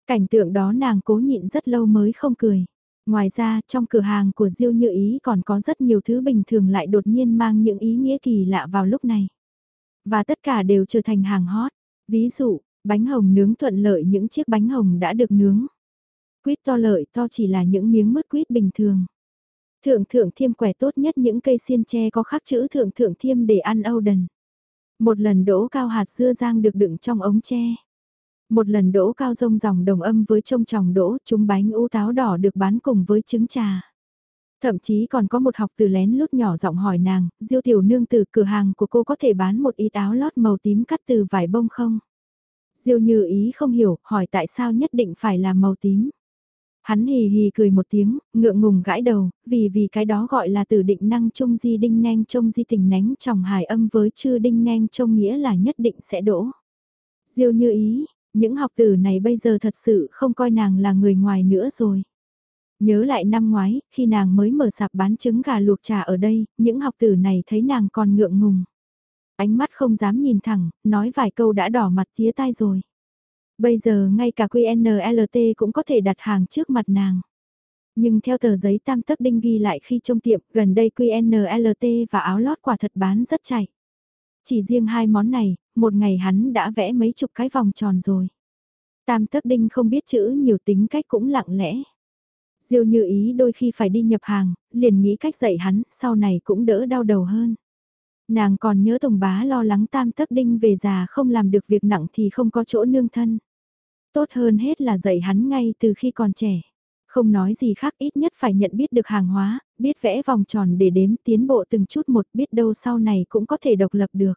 Cảnh tượng đó nàng cố nhịn rất lâu mới không cười. Ngoài ra, trong cửa hàng của Diêu Như Ý còn có rất nhiều thứ bình thường lại đột nhiên mang những ý nghĩa kỳ lạ vào lúc này. Và tất cả đều trở thành hàng hot. Ví dụ, bánh hồng nướng thuận lợi những chiếc bánh hồng đã được nướng. Quýt to lợi to chỉ là những miếng mứt quýt bình thường. Thượng thượng thiêm quẻ tốt nhất những cây xiên tre có khắc chữ thượng thượng thiêm để ăn âu đần. Một lần đỗ cao hạt dưa giang được đựng trong ống tre. Một lần đỗ cao rông dòng đồng âm với trông tròng đỗ, chúng bánh ú táo đỏ được bán cùng với trứng trà. Thậm chí còn có một học từ lén lút nhỏ giọng hỏi nàng, diêu tiểu nương từ cửa hàng của cô có thể bán một ít áo lót màu tím cắt từ vải bông không? Diêu như ý không hiểu, hỏi tại sao nhất định phải là màu tím. Hắn hì hì cười một tiếng, ngượng ngùng gãi đầu, vì vì cái đó gọi là từ định năng trông di đinh neng trông di tình nánh trong hài âm với chư đinh neng trông nghĩa là nhất định sẽ đỗ. Diêu như ý, những học tử này bây giờ thật sự không coi nàng là người ngoài nữa rồi. Nhớ lại năm ngoái, khi nàng mới mở sạp bán trứng gà luộc trà ở đây, những học tử này thấy nàng còn ngượng ngùng. Ánh mắt không dám nhìn thẳng, nói vài câu đã đỏ mặt tía tai rồi. Bây giờ ngay cả QNLT cũng có thể đặt hàng trước mặt nàng. Nhưng theo tờ giấy tam tấc đinh ghi lại khi trong tiệm, gần đây QNLT và áo lót quả thật bán rất chạy. Chỉ riêng hai món này, một ngày hắn đã vẽ mấy chục cái vòng tròn rồi. Tam tấc đinh không biết chữ nhiều tính cách cũng lặng lẽ. Diêu như ý đôi khi phải đi nhập hàng, liền nghĩ cách dạy hắn, sau này cũng đỡ đau đầu hơn. Nàng còn nhớ Tổng bá lo lắng tam tấc đinh về già không làm được việc nặng thì không có chỗ nương thân. Tốt hơn hết là dạy hắn ngay từ khi còn trẻ. Không nói gì khác ít nhất phải nhận biết được hàng hóa, biết vẽ vòng tròn để đếm tiến bộ từng chút một biết đâu sau này cũng có thể độc lập được.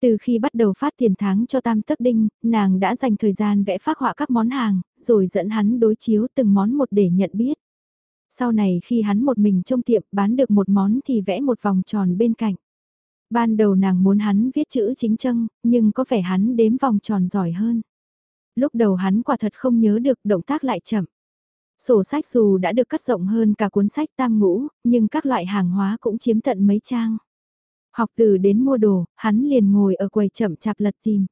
Từ khi bắt đầu phát tiền tháng cho Tam Tấc Đinh, nàng đã dành thời gian vẽ phác họa các món hàng, rồi dẫn hắn đối chiếu từng món một để nhận biết. Sau này khi hắn một mình trong tiệm bán được một món thì vẽ một vòng tròn bên cạnh. Ban đầu nàng muốn hắn viết chữ chính chân, nhưng có vẻ hắn đếm vòng tròn giỏi hơn. Lúc đầu hắn quả thật không nhớ được động tác lại chậm. Sổ sách dù đã được cắt rộng hơn cả cuốn sách tam ngũ, nhưng các loại hàng hóa cũng chiếm tận mấy trang. Học từ đến mua đồ, hắn liền ngồi ở quầy chậm chạp lật tìm.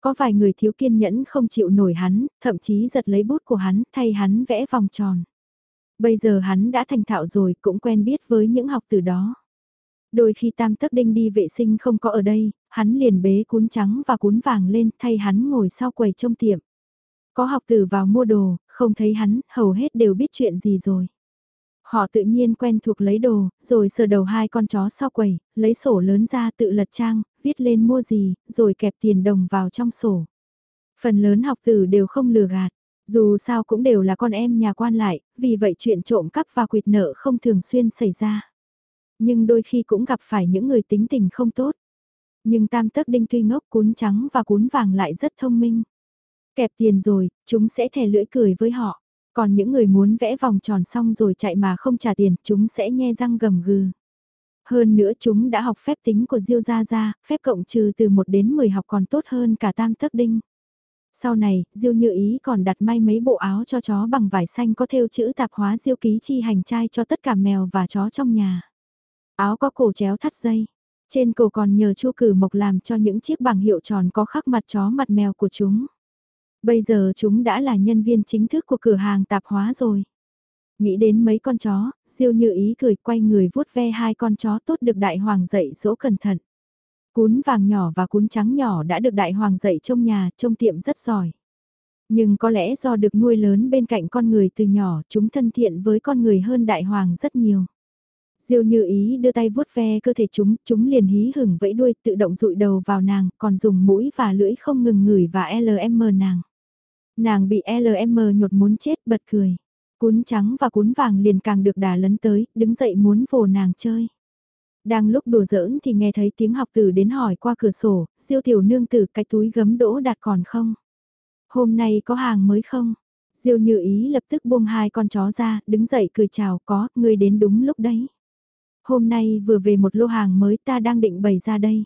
Có vài người thiếu kiên nhẫn không chịu nổi hắn, thậm chí giật lấy bút của hắn thay hắn vẽ vòng tròn. Bây giờ hắn đã thành thạo rồi cũng quen biết với những học từ đó. Đôi khi tam tấc đinh đi vệ sinh không có ở đây, hắn liền bế cuốn trắng và cuốn vàng lên thay hắn ngồi sau quầy trong tiệm. Có học tử vào mua đồ, không thấy hắn, hầu hết đều biết chuyện gì rồi. Họ tự nhiên quen thuộc lấy đồ, rồi sờ đầu hai con chó sau quầy, lấy sổ lớn ra tự lật trang, viết lên mua gì, rồi kẹp tiền đồng vào trong sổ. Phần lớn học tử đều không lừa gạt, dù sao cũng đều là con em nhà quan lại, vì vậy chuyện trộm cắp và quyệt nợ không thường xuyên xảy ra. Nhưng đôi khi cũng gặp phải những người tính tình không tốt. Nhưng tam tấc đinh tuy ngốc cuốn trắng và cuốn vàng lại rất thông minh. Kẹp tiền rồi, chúng sẽ thè lưỡi cười với họ. Còn những người muốn vẽ vòng tròn xong rồi chạy mà không trả tiền, chúng sẽ nhe răng gầm gừ. Hơn nữa chúng đã học phép tính của Diêu Gia Gia, phép cộng trừ từ 1 đến 10 học còn tốt hơn cả tam tấc đinh. Sau này, Diêu Như Ý còn đặt may mấy bộ áo cho chó bằng vải xanh có thêu chữ tạp hóa Diêu Ký Chi hành trai cho tất cả mèo và chó trong nhà. Áo có cổ chéo thắt dây. Trên cổ còn nhờ chu cử mộc làm cho những chiếc bảng hiệu tròn có khắc mặt chó mặt mèo của chúng. Bây giờ chúng đã là nhân viên chính thức của cửa hàng tạp hóa rồi. Nghĩ đến mấy con chó, Diêu Như Ý cười quay người vuốt ve hai con chó tốt được đại hoàng dạy dỗ cẩn thận. Cún vàng nhỏ và cún trắng nhỏ đã được đại hoàng dạy trong nhà, trong tiệm rất giỏi. Nhưng có lẽ do được nuôi lớn bên cạnh con người từ nhỏ, chúng thân thiện với con người hơn đại hoàng rất nhiều. Diêu như ý đưa tay vuốt ve cơ thể chúng, chúng liền hí hửng vẫy đuôi tự động rụi đầu vào nàng, còn dùng mũi và lưỡi không ngừng ngửi và LM nàng. Nàng bị LM nhột muốn chết bật cười. Cún trắng và cún vàng liền càng được đà lấn tới, đứng dậy muốn vồ nàng chơi. Đang lúc đùa giỡn thì nghe thấy tiếng học tử đến hỏi qua cửa sổ, diêu tiểu nương tử cái túi gấm đỗ đạt còn không? Hôm nay có hàng mới không? Diêu như ý lập tức buông hai con chó ra, đứng dậy cười chào có, người đến đúng lúc đấy. Hôm nay vừa về một lô hàng mới ta đang định bày ra đây.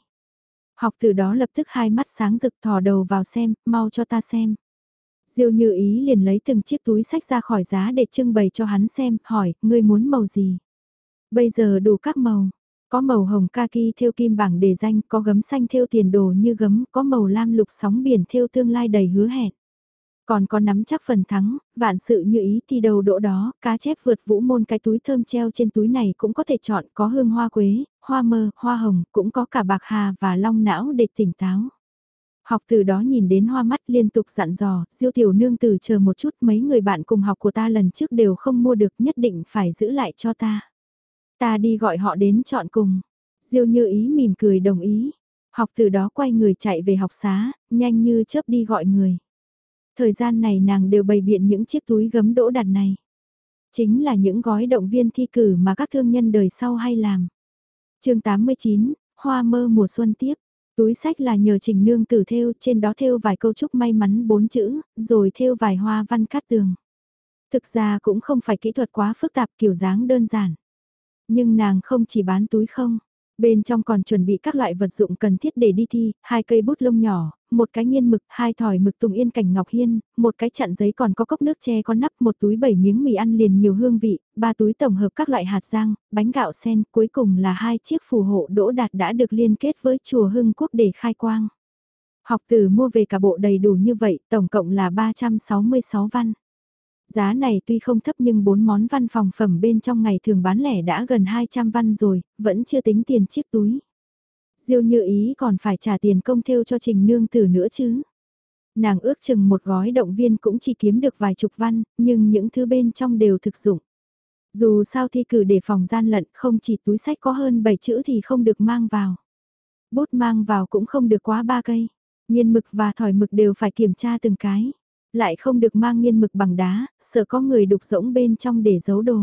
Học từ đó lập tức hai mắt sáng rực thò đầu vào xem, mau cho ta xem. Diêu như ý liền lấy từng chiếc túi sách ra khỏi giá để trưng bày cho hắn xem, hỏi, ngươi muốn màu gì? Bây giờ đủ các màu, có màu hồng kaki theo kim bảng đề danh, có gấm xanh theo tiền đồ như gấm, có màu lam lục sóng biển theo tương lai đầy hứa hẹn. Còn có nắm chắc phần thắng, vạn sự như ý thì đầu đỗ đó, cá chép vượt vũ môn cái túi thơm treo trên túi này cũng có thể chọn có hương hoa quế, hoa mơ, hoa hồng, cũng có cả bạc hà và long não để tỉnh táo. Học từ đó nhìn đến hoa mắt liên tục dặn dò, diêu tiểu nương từ chờ một chút mấy người bạn cùng học của ta lần trước đều không mua được nhất định phải giữ lại cho ta. Ta đi gọi họ đến chọn cùng. Diêu như ý mỉm cười đồng ý. Học từ đó quay người chạy về học xá, nhanh như chớp đi gọi người. Thời gian này nàng đều bày biện những chiếc túi gấm đỗ đặt này. Chính là những gói động viên thi cử mà các thương nhân đời sau hay làm. chương 89, Hoa mơ mùa xuân tiếp. Túi sách là nhờ trình nương tử thêu trên đó thêu vài câu chúc may mắn bốn chữ, rồi thêu vài hoa văn cát tường. Thực ra cũng không phải kỹ thuật quá phức tạp kiểu dáng đơn giản. Nhưng nàng không chỉ bán túi không, bên trong còn chuẩn bị các loại vật dụng cần thiết để đi thi, hai cây bút lông nhỏ, một cái nghiên mực, hai thỏi mực tùng yên cảnh ngọc hiên, một cái chặn giấy còn có cốc nước tre có nắp, một túi bảy miếng mì ăn liền nhiều hương vị, ba túi tổng hợp các loại hạt rang, bánh gạo sen, cuối cùng là hai chiếc phù hộ đỗ đạt đã được liên kết với chùa Hưng Quốc để khai quang. Học tử mua về cả bộ đầy đủ như vậy, tổng cộng là 366 văn. Giá này tuy không thấp nhưng bốn món văn phòng phẩm bên trong ngày thường bán lẻ đã gần 200 văn rồi, vẫn chưa tính tiền chiếc túi. Diêu như ý còn phải trả tiền công theo cho trình nương tử nữa chứ. Nàng ước chừng một gói động viên cũng chỉ kiếm được vài chục văn, nhưng những thứ bên trong đều thực dụng. Dù sao thi cử để phòng gian lận không chỉ túi sách có hơn 7 chữ thì không được mang vào. Bút mang vào cũng không được quá ba cây. nhiên mực và thỏi mực đều phải kiểm tra từng cái. Lại không được mang nghiên mực bằng đá, sợ có người đục rỗng bên trong để giấu đồ.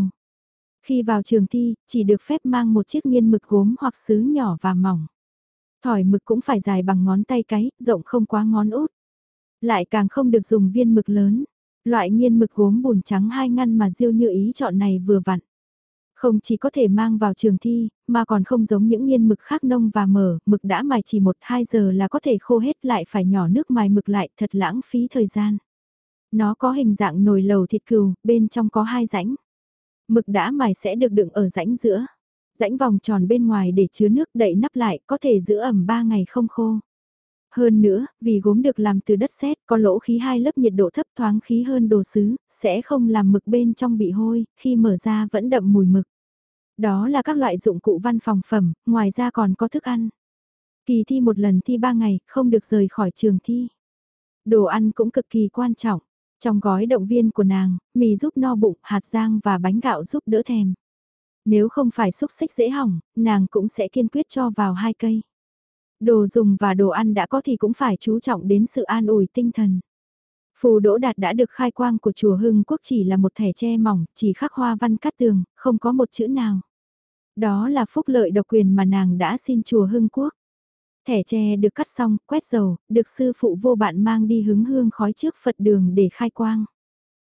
Khi vào trường thi, chỉ được phép mang một chiếc nghiên mực gốm hoặc sứ nhỏ và mỏng. Thỏi mực cũng phải dài bằng ngón tay cái, rộng không quá ngón út. Lại càng không được dùng viên mực lớn. Loại nghiên mực gốm bùn trắng hai ngăn mà Diêu Như Ý chọn này vừa vặn. Không chỉ có thể mang vào trường thi, mà còn không giống những nghiên mực khác nông và mở, mực đã mài chỉ 1-2 giờ là có thể khô hết lại phải nhỏ nước mài mực lại thật lãng phí thời gian. Nó có hình dạng nồi lầu thịt cừu, bên trong có hai rãnh. Mực đã mài sẽ được đựng ở rãnh giữa. Rãnh vòng tròn bên ngoài để chứa nước đậy nắp lại có thể giữ ẩm 3 ngày không khô. Hơn nữa, vì gốm được làm từ đất sét, có lỗ khí hai lớp nhiệt độ thấp thoáng khí hơn đồ sứ, sẽ không làm mực bên trong bị hôi, khi mở ra vẫn đậm mùi mực. Đó là các loại dụng cụ văn phòng phẩm, ngoài ra còn có thức ăn. Kỳ thi một lần thi ba ngày, không được rời khỏi trường thi. Đồ ăn cũng cực kỳ quan trọng. Trong gói động viên của nàng, mì giúp no bụng, hạt giang và bánh gạo giúp đỡ thèm. Nếu không phải xúc xích dễ hỏng, nàng cũng sẽ kiên quyết cho vào hai cây. Đồ dùng và đồ ăn đã có thì cũng phải chú trọng đến sự an ủi tinh thần. Phù Đỗ Đạt đã được khai quang của chùa Hưng Quốc chỉ là một thẻ tre mỏng, chỉ khắc hoa văn cắt tường, không có một chữ nào. Đó là phúc lợi độc quyền mà nàng đã xin chùa Hưng Quốc. Thẻ tre được cắt xong, quét dầu, được sư phụ vô bạn mang đi hứng hương khói trước Phật đường để khai quang.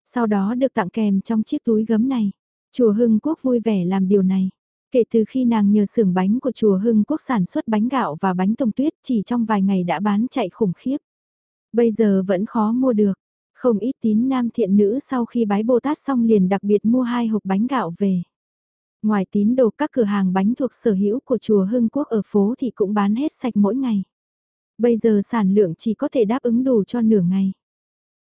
Sau đó được tặng kèm trong chiếc túi gấm này. Chùa Hưng Quốc vui vẻ làm điều này. Kể từ khi nàng nhờ xưởng bánh của chùa Hưng Quốc sản xuất bánh gạo và bánh tông tuyết chỉ trong vài ngày đã bán chạy khủng khiếp. Bây giờ vẫn khó mua được. Không ít tín nam thiện nữ sau khi bái Bồ Tát xong liền đặc biệt mua hai hộp bánh gạo về. Ngoài tín đồ các cửa hàng bánh thuộc sở hữu của chùa Hưng Quốc ở phố thì cũng bán hết sạch mỗi ngày. Bây giờ sản lượng chỉ có thể đáp ứng đủ cho nửa ngày.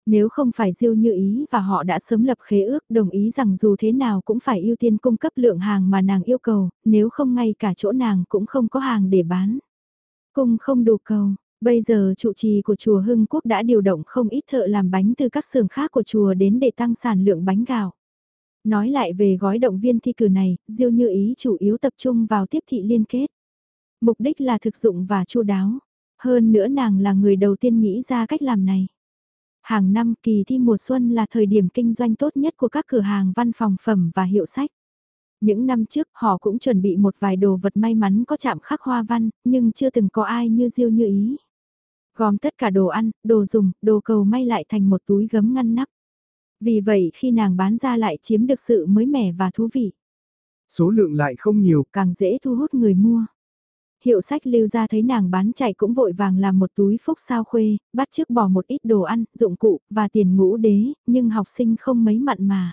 Nếu không phải Diêu Như Ý và họ đã sớm lập khế ước đồng ý rằng dù thế nào cũng phải ưu tiên cung cấp lượng hàng mà nàng yêu cầu, nếu không ngay cả chỗ nàng cũng không có hàng để bán. Cung không đủ cầu, bây giờ trụ trì của chùa Hưng Quốc đã điều động không ít thợ làm bánh từ các xưởng khác của chùa đến để tăng sản lượng bánh gạo. Nói lại về gói động viên thi cử này, Diêu Như Ý chủ yếu tập trung vào tiếp thị liên kết. Mục đích là thực dụng và chu đáo. Hơn nữa nàng là người đầu tiên nghĩ ra cách làm này. Hàng năm kỳ thi mùa xuân là thời điểm kinh doanh tốt nhất của các cửa hàng văn phòng phẩm và hiệu sách. Những năm trước họ cũng chuẩn bị một vài đồ vật may mắn có chạm khắc hoa văn, nhưng chưa từng có ai như diêu như ý. Gom tất cả đồ ăn, đồ dùng, đồ cầu may lại thành một túi gấm ngăn nắp. Vì vậy khi nàng bán ra lại chiếm được sự mới mẻ và thú vị. Số lượng lại không nhiều, càng dễ thu hút người mua hiệu sách lưu ra thấy nàng bán chạy cũng vội vàng làm một túi phúc sao khuê, bắt trước bỏ một ít đồ ăn, dụng cụ, và tiền ngũ đế, nhưng học sinh không mấy mặn mà.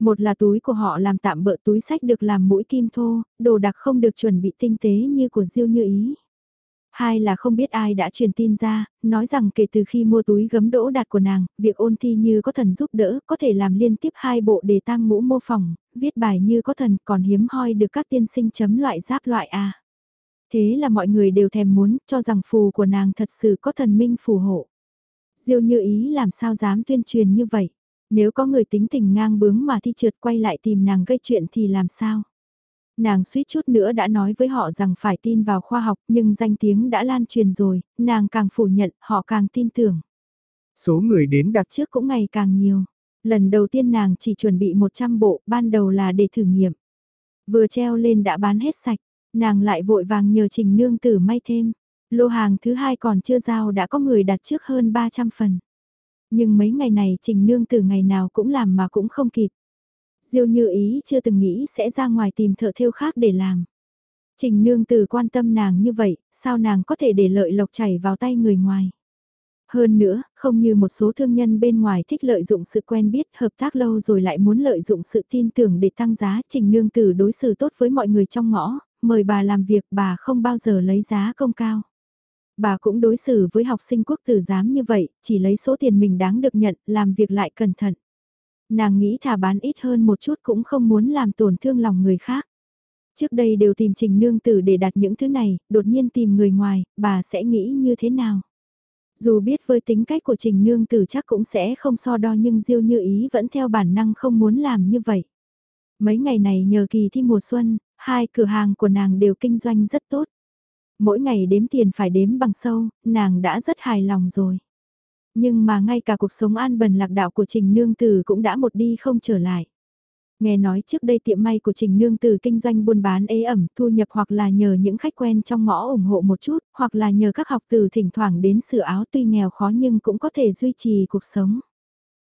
Một là túi của họ làm tạm bỡ túi sách được làm mũi kim thô, đồ đặc không được chuẩn bị tinh tế như của Diêu Như Ý. Hai là không biết ai đã truyền tin ra, nói rằng kể từ khi mua túi gấm đỗ đạt của nàng, việc ôn thi như có thần giúp đỡ, có thể làm liên tiếp hai bộ đề tam ngũ mô phỏng, viết bài như có thần còn hiếm hoi được các tiên sinh chấm loại giáp loại A. Thế là mọi người đều thèm muốn, cho rằng phù của nàng thật sự có thần minh phù hộ. Diêu như ý làm sao dám tuyên truyền như vậy. Nếu có người tính tình ngang bướng mà thi trượt quay lại tìm nàng gây chuyện thì làm sao? Nàng suýt chút nữa đã nói với họ rằng phải tin vào khoa học nhưng danh tiếng đã lan truyền rồi, nàng càng phủ nhận, họ càng tin tưởng. Số người đến đặt trước cũng ngày càng nhiều. Lần đầu tiên nàng chỉ chuẩn bị 100 bộ, ban đầu là để thử nghiệm. Vừa treo lên đã bán hết sạch, Nàng lại vội vàng nhờ trình nương tử may thêm. Lô hàng thứ hai còn chưa giao đã có người đặt trước hơn 300 phần. Nhưng mấy ngày này trình nương tử ngày nào cũng làm mà cũng không kịp. Diêu như ý chưa từng nghĩ sẽ ra ngoài tìm thợ thêu khác để làm. Trình nương tử quan tâm nàng như vậy, sao nàng có thể để lợi lộc chảy vào tay người ngoài. Hơn nữa, không như một số thương nhân bên ngoài thích lợi dụng sự quen biết, hợp tác lâu rồi lại muốn lợi dụng sự tin tưởng để tăng giá, trình nương tử đối xử tốt với mọi người trong ngõ, mời bà làm việc bà không bao giờ lấy giá công cao. Bà cũng đối xử với học sinh quốc tử giám như vậy, chỉ lấy số tiền mình đáng được nhận, làm việc lại cẩn thận. Nàng nghĩ thà bán ít hơn một chút cũng không muốn làm tổn thương lòng người khác. Trước đây đều tìm trình nương tử để đặt những thứ này, đột nhiên tìm người ngoài, bà sẽ nghĩ như thế nào? Dù biết với tính cách của trình nương tử chắc cũng sẽ không so đo nhưng diêu như ý vẫn theo bản năng không muốn làm như vậy. Mấy ngày này nhờ kỳ thi mùa xuân, hai cửa hàng của nàng đều kinh doanh rất tốt. Mỗi ngày đếm tiền phải đếm bằng sâu, nàng đã rất hài lòng rồi. Nhưng mà ngay cả cuộc sống an bần lạc đạo của Trình Nương Tử cũng đã một đi không trở lại. Nghe nói trước đây tiệm may của Trình Nương Tử kinh doanh buôn bán ế ẩm, thu nhập hoặc là nhờ những khách quen trong ngõ ủng hộ một chút, hoặc là nhờ các học tử thỉnh thoảng đến sửa áo tuy nghèo khó nhưng cũng có thể duy trì cuộc sống.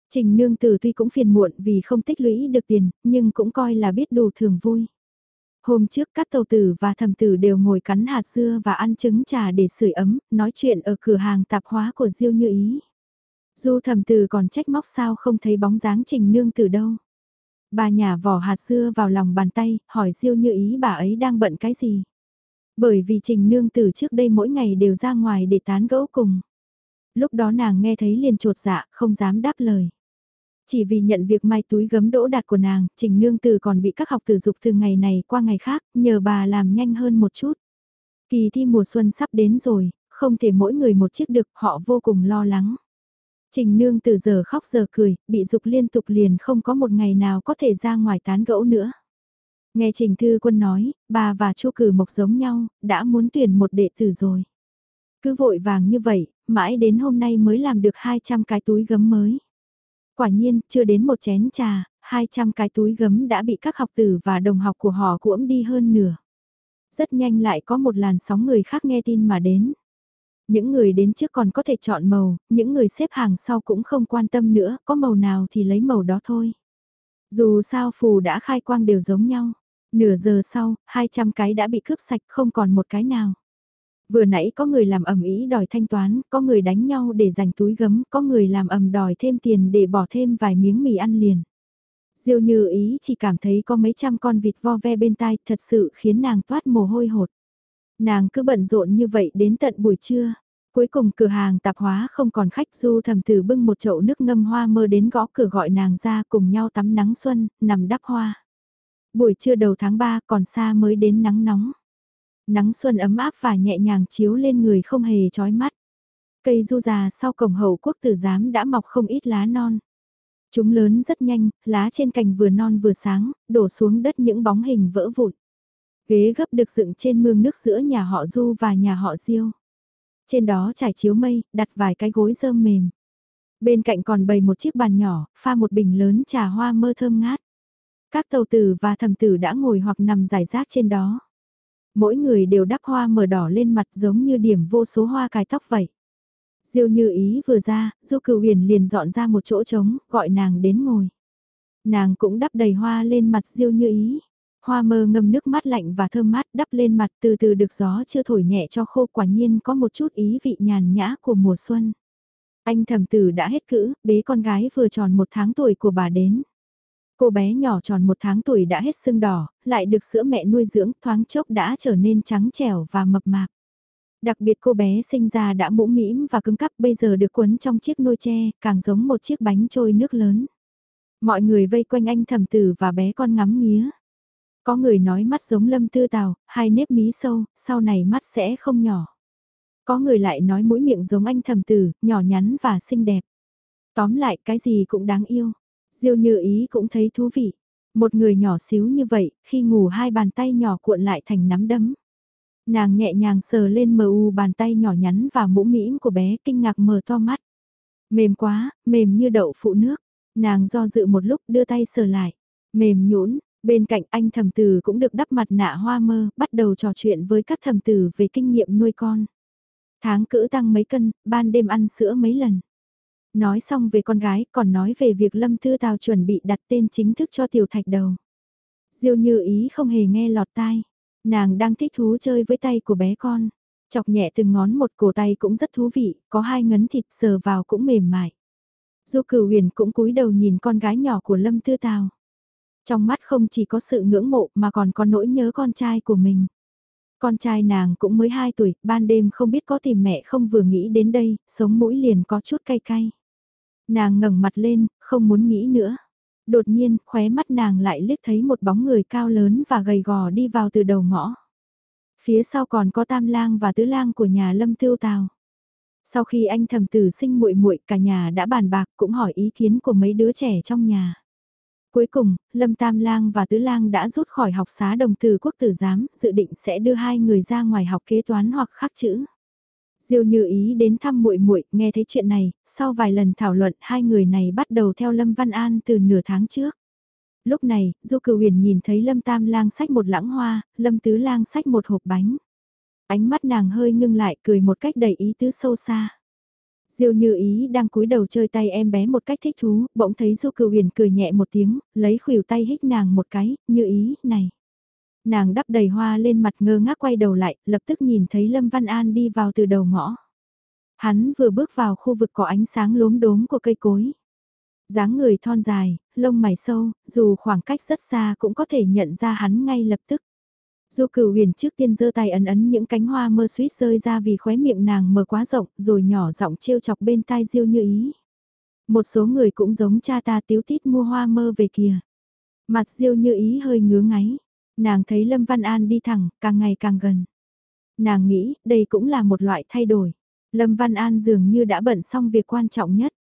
Trình Nương Tử tuy cũng phiền muộn vì không tích lũy được tiền, nhưng cũng coi là biết đủ thường vui. Hôm trước các tàu tử và thầm tử đều ngồi cắn hạt dưa và ăn trứng trà để sưởi ấm, nói chuyện ở cửa hàng tạp hóa của Diêu Như Ý. Du thầm từ còn trách móc sao không thấy bóng dáng trình nương từ đâu. Bà nhà vỏ hạt dưa vào lòng bàn tay, hỏi Diêu Như Ý bà ấy đang bận cái gì. Bởi vì trình nương tử trước đây mỗi ngày đều ra ngoài để tán gẫu cùng. Lúc đó nàng nghe thấy liền trột dạ, không dám đáp lời. Chỉ vì nhận việc may túi gấm đỗ đạt của nàng, Trình Nương Tử còn bị các học tử dục từ ngày này qua ngày khác, nhờ bà làm nhanh hơn một chút. Kỳ thi mùa xuân sắp đến rồi, không thể mỗi người một chiếc được, họ vô cùng lo lắng. Trình Nương từ giờ khóc giờ cười, bị dục liên tục liền không có một ngày nào có thể ra ngoài tán gẫu nữa. Nghe Trình Thư Quân nói, bà và Chu Cử Mộc giống nhau, đã muốn tuyển một đệ tử rồi. Cứ vội vàng như vậy, mãi đến hôm nay mới làm được 200 cái túi gấm mới. Quả nhiên, chưa đến một chén trà, 200 cái túi gấm đã bị các học tử và đồng học của họ cuỗm đi hơn nửa. Rất nhanh lại có một làn sóng người khác nghe tin mà đến. Những người đến trước còn có thể chọn màu, những người xếp hàng sau cũng không quan tâm nữa, có màu nào thì lấy màu đó thôi. Dù sao phù đã khai quang đều giống nhau. Nửa giờ sau, 200 cái đã bị cướp sạch không còn một cái nào. Vừa nãy có người làm ẩm ý đòi thanh toán, có người đánh nhau để giành túi gấm, có người làm ẩm đòi thêm tiền để bỏ thêm vài miếng mì ăn liền. Diêu như ý chỉ cảm thấy có mấy trăm con vịt vo ve bên tai thật sự khiến nàng toát mồ hôi hột. Nàng cứ bận rộn như vậy đến tận buổi trưa. Cuối cùng cửa hàng tạp hóa không còn khách du thầm từ bưng một chậu nước ngâm hoa mơ đến gõ cửa gọi nàng ra cùng nhau tắm nắng xuân, nằm đắp hoa. Buổi trưa đầu tháng 3 còn xa mới đến nắng nóng. Nắng xuân ấm áp và nhẹ nhàng chiếu lên người không hề chói mắt. Cây du già sau cổng hậu quốc tử giám đã mọc không ít lá non. Chúng lớn rất nhanh, lá trên cành vừa non vừa sáng, đổ xuống đất những bóng hình vỡ vụn. Ghế gấp được dựng trên mương nước giữa nhà họ Du và nhà họ Diêu. Trên đó trải chiếu mây, đặt vài cái gối rơm mềm. Bên cạnh còn bày một chiếc bàn nhỏ, pha một bình lớn trà hoa mơ thơm ngát. Các tàu tử và thầm tử đã ngồi hoặc nằm giải rác trên đó. Mỗi người đều đắp hoa mờ đỏ lên mặt giống như điểm vô số hoa cài tóc vậy. Diêu như ý vừa ra, Du cửu huyền liền dọn ra một chỗ trống, gọi nàng đến ngồi. Nàng cũng đắp đầy hoa lên mặt Diêu như ý. Hoa mơ ngâm nước mát lạnh và thơm mát đắp lên mặt từ từ được gió chưa thổi nhẹ cho khô quả nhiên có một chút ý vị nhàn nhã của mùa xuân. Anh thầm tử đã hết cữ, bế con gái vừa tròn một tháng tuổi của bà đến. Cô bé nhỏ tròn một tháng tuổi đã hết sưng đỏ, lại được sữa mẹ nuôi dưỡng thoáng chốc đã trở nên trắng trẻo và mập mạp. Đặc biệt cô bé sinh ra đã mũ mĩm và cứng cắp bây giờ được quấn trong chiếc nôi tre, càng giống một chiếc bánh trôi nước lớn. Mọi người vây quanh anh thầm tử và bé con ngắm nghía. Có người nói mắt giống lâm tư tào, hai nếp mí sâu, sau này mắt sẽ không nhỏ. Có người lại nói mũi miệng giống anh thầm tử, nhỏ nhắn và xinh đẹp. Tóm lại cái gì cũng đáng yêu. Diêu như ý cũng thấy thú vị. Một người nhỏ xíu như vậy, khi ngủ hai bàn tay nhỏ cuộn lại thành nắm đấm. Nàng nhẹ nhàng sờ lên mờ u bàn tay nhỏ nhắn và mũ mĩm của bé kinh ngạc mở to mắt. Mềm quá, mềm như đậu phụ nước. Nàng do dự một lúc đưa tay sờ lại. Mềm nhũn, bên cạnh anh thầm tử cũng được đắp mặt nạ hoa mơ, bắt đầu trò chuyện với các thầm tử về kinh nghiệm nuôi con. Tháng cữ tăng mấy cân, ban đêm ăn sữa mấy lần. Nói xong về con gái, còn nói về việc Lâm Tư Tào chuẩn bị đặt tên chính thức cho tiểu thạch đầu. Diêu như ý không hề nghe lọt tai. Nàng đang thích thú chơi với tay của bé con. Chọc nhẹ từng ngón một cổ tay cũng rất thú vị, có hai ngấn thịt sờ vào cũng mềm mại. Du cửu huyền cũng cúi đầu nhìn con gái nhỏ của Lâm Tư Tào. Trong mắt không chỉ có sự ngưỡng mộ mà còn có nỗi nhớ con trai của mình. Con trai nàng cũng mới 2 tuổi, ban đêm không biết có tìm mẹ không vừa nghĩ đến đây, sống mũi liền có chút cay cay. Nàng ngẩng mặt lên, không muốn nghĩ nữa. Đột nhiên, khóe mắt nàng lại liếc thấy một bóng người cao lớn và gầy gò đi vào từ đầu ngõ. Phía sau còn có tam lang và tứ lang của nhà lâm tiêu tào. Sau khi anh thầm tử sinh muội muội cả nhà đã bàn bạc cũng hỏi ý kiến của mấy đứa trẻ trong nhà. Cuối cùng, Lâm Tam Lang và Tứ Lang đã rút khỏi học xá đồng từ quốc tử giám, dự định sẽ đưa hai người ra ngoài học kế toán hoặc khắc chữ. Diêu Như Ý đến thăm muội muội, nghe thấy chuyện này, sau vài lần thảo luận hai người này bắt đầu theo Lâm Văn An từ nửa tháng trước. Lúc này, Du Cửu Huyền nhìn thấy Lâm Tam Lang xách một lãng hoa, Lâm Tứ Lang xách một hộp bánh. Ánh mắt nàng hơi ngưng lại cười một cách đầy ý tứ sâu xa. Diêu Như Ý đang cúi đầu chơi tay em bé một cách thích thú, bỗng thấy Du Cửu Huyền cười nhẹ một tiếng, lấy khuỷu tay hít nàng một cái, "Như Ý, này." Nàng đắp đầy hoa lên mặt ngơ ngác quay đầu lại, lập tức nhìn thấy Lâm Văn An đi vào từ đầu ngõ. Hắn vừa bước vào khu vực có ánh sáng lốm đốm của cây cối. dáng người thon dài, lông mày sâu, dù khoảng cách rất xa cũng có thể nhận ra hắn ngay lập tức. Du cửu huyền trước tiên giơ tay ấn ấn những cánh hoa mơ suýt rơi ra vì khóe miệng nàng mở quá rộng rồi nhỏ giọng trêu chọc bên tai diêu như ý. Một số người cũng giống cha ta tiếu tít mua hoa mơ về kìa. Mặt diêu như ý hơi ngứa ngáy. Nàng thấy Lâm Văn An đi thẳng, càng ngày càng gần. Nàng nghĩ, đây cũng là một loại thay đổi. Lâm Văn An dường như đã bận xong việc quan trọng nhất.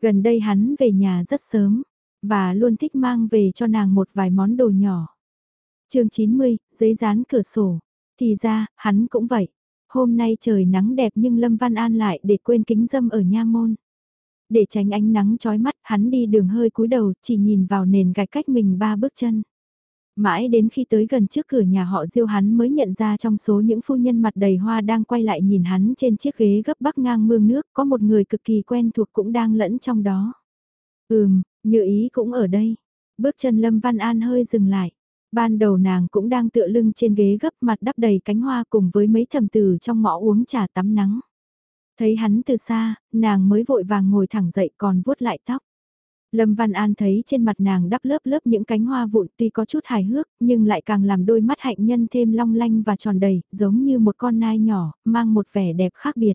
Gần đây hắn về nhà rất sớm, và luôn thích mang về cho nàng một vài món đồ nhỏ chương 90, giấy dán cửa sổ. Thì ra, hắn cũng vậy. Hôm nay trời nắng đẹp nhưng Lâm Văn An lại để quên kính dâm ở nha môn. Để tránh ánh nắng chói mắt, hắn đi đường hơi cúi đầu, chỉ nhìn vào nền gạch cách mình ba bước chân. Mãi đến khi tới gần trước cửa nhà họ Diêu hắn mới nhận ra trong số những phu nhân mặt đầy hoa đang quay lại nhìn hắn trên chiếc ghế gấp bắc ngang mương nước có một người cực kỳ quen thuộc cũng đang lẫn trong đó. Ừm, như ý cũng ở đây. Bước chân Lâm Văn An hơi dừng lại. Ban đầu nàng cũng đang tựa lưng trên ghế gấp mặt đắp đầy cánh hoa cùng với mấy thầm tử trong ngõ uống trà tắm nắng. Thấy hắn từ xa, nàng mới vội vàng ngồi thẳng dậy còn vuốt lại tóc. Lâm Văn An thấy trên mặt nàng đắp lớp lớp những cánh hoa vụn tuy có chút hài hước, nhưng lại càng làm đôi mắt hạnh nhân thêm long lanh và tròn đầy, giống như một con nai nhỏ, mang một vẻ đẹp khác biệt.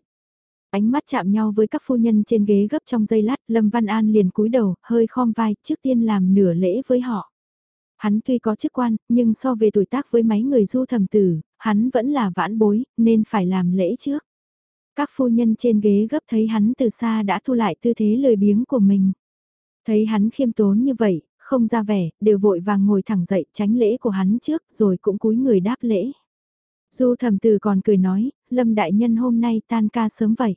Ánh mắt chạm nhau với các phu nhân trên ghế gấp trong giây lát, Lâm Văn An liền cúi đầu, hơi khom vai, trước tiên làm nửa lễ với họ. Hắn tuy có chức quan, nhưng so về tuổi tác với mấy người du thầm tử, hắn vẫn là vãn bối, nên phải làm lễ trước. Các phu nhân trên ghế gấp thấy hắn từ xa đã thu lại tư thế lời biếng của mình. Thấy hắn khiêm tốn như vậy, không ra vẻ, đều vội vàng ngồi thẳng dậy tránh lễ của hắn trước rồi cũng cúi người đáp lễ. Du thầm từ còn cười nói, Lâm Đại Nhân hôm nay tan ca sớm vậy.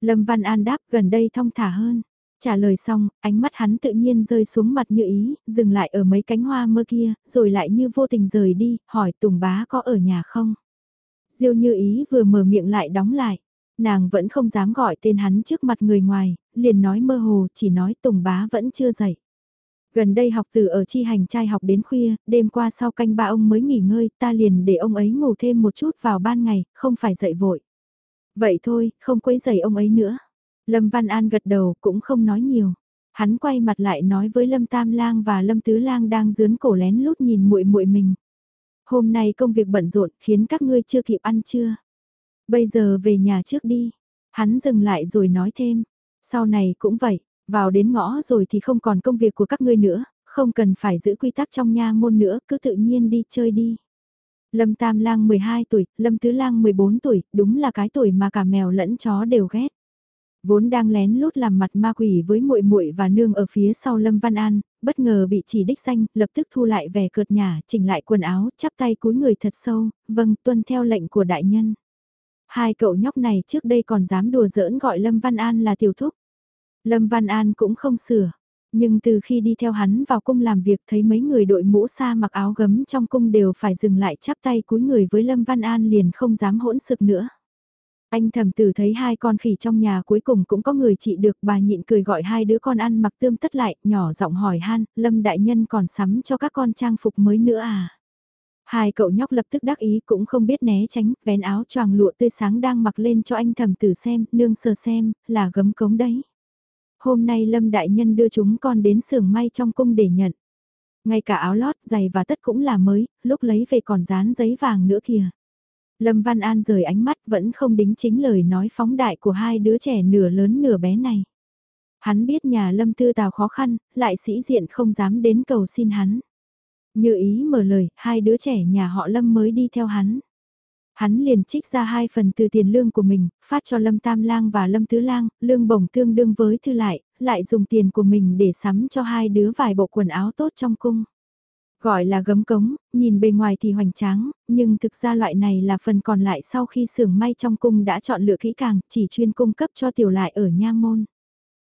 Lâm Văn An đáp gần đây thong thả hơn. Trả lời xong, ánh mắt hắn tự nhiên rơi xuống mặt như ý, dừng lại ở mấy cánh hoa mơ kia, rồi lại như vô tình rời đi, hỏi Tùng bá có ở nhà không? Diêu như ý vừa mở miệng lại đóng lại. Nàng vẫn không dám gọi tên hắn trước mặt người ngoài, liền nói mơ hồ, chỉ nói Tùng bá vẫn chưa dậy. Gần đây học từ ở chi hành trai học đến khuya, đêm qua sau canh ba ông mới nghỉ ngơi, ta liền để ông ấy ngủ thêm một chút vào ban ngày, không phải dậy vội. Vậy thôi, không quấy dậy ông ấy nữa. Lâm Văn An gật đầu cũng không nói nhiều. Hắn quay mặt lại nói với Lâm Tam Lang và Lâm Tứ Lang đang dướn cổ lén lút nhìn muội muội mình. Hôm nay công việc bận rộn khiến các ngươi chưa kịp ăn trưa. Bây giờ về nhà trước đi. Hắn dừng lại rồi nói thêm. Sau này cũng vậy, vào đến ngõ rồi thì không còn công việc của các ngươi nữa, không cần phải giữ quy tắc trong nha môn nữa, cứ tự nhiên đi chơi đi. Lâm Tam Lang 12 tuổi, Lâm Tứ Lang 14 tuổi, đúng là cái tuổi mà cả mèo lẫn chó đều ghét. Vốn đang lén lút làm mặt ma quỷ với muội muội và nương ở phía sau Lâm Văn An, bất ngờ bị chỉ đích danh, lập tức thu lại vẻ cợt nhả, chỉnh lại quần áo, chắp tay cúi người thật sâu, vâng, tuân theo lệnh của đại nhân. Hai cậu nhóc này trước đây còn dám đùa giỡn gọi Lâm Văn An là tiểu thúc. Lâm Văn An cũng không sửa. Nhưng từ khi đi theo hắn vào cung làm việc thấy mấy người đội mũ xa mặc áo gấm trong cung đều phải dừng lại chắp tay cúi người với Lâm Văn An liền không dám hỗn sực nữa. Anh thầm tử thấy hai con khỉ trong nhà cuối cùng cũng có người trị được bà nhịn cười gọi hai đứa con ăn mặc tươm tất lại, nhỏ giọng hỏi han, Lâm Đại Nhân còn sắm cho các con trang phục mới nữa à? Hai cậu nhóc lập tức đắc ý cũng không biết né tránh, vén áo choàng lụa tươi sáng đang mặc lên cho anh thầm tử xem, nương sờ xem, là gấm cống đấy. Hôm nay Lâm Đại Nhân đưa chúng con đến xưởng may trong cung để nhận. Ngay cả áo lót, giày và tất cũng là mới, lúc lấy về còn dán giấy vàng nữa kìa. Lâm Văn An rời ánh mắt vẫn không đính chính lời nói phóng đại của hai đứa trẻ nửa lớn nửa bé này. Hắn biết nhà Lâm Tư Tào khó khăn, lại sĩ diện không dám đến cầu xin hắn. Như ý mở lời, hai đứa trẻ nhà họ Lâm mới đi theo hắn. Hắn liền trích ra hai phần từ tiền lương của mình, phát cho Lâm Tam Lang và Lâm Tứ Lang, lương bổng tương đương với thư lại, lại dùng tiền của mình để sắm cho hai đứa vài bộ quần áo tốt trong cung. Gọi là gấm cống, nhìn bề ngoài thì hoành tráng, nhưng thực ra loại này là phần còn lại sau khi xưởng may trong cung đã chọn lựa kỹ càng, chỉ chuyên cung cấp cho tiểu lại ở nha môn.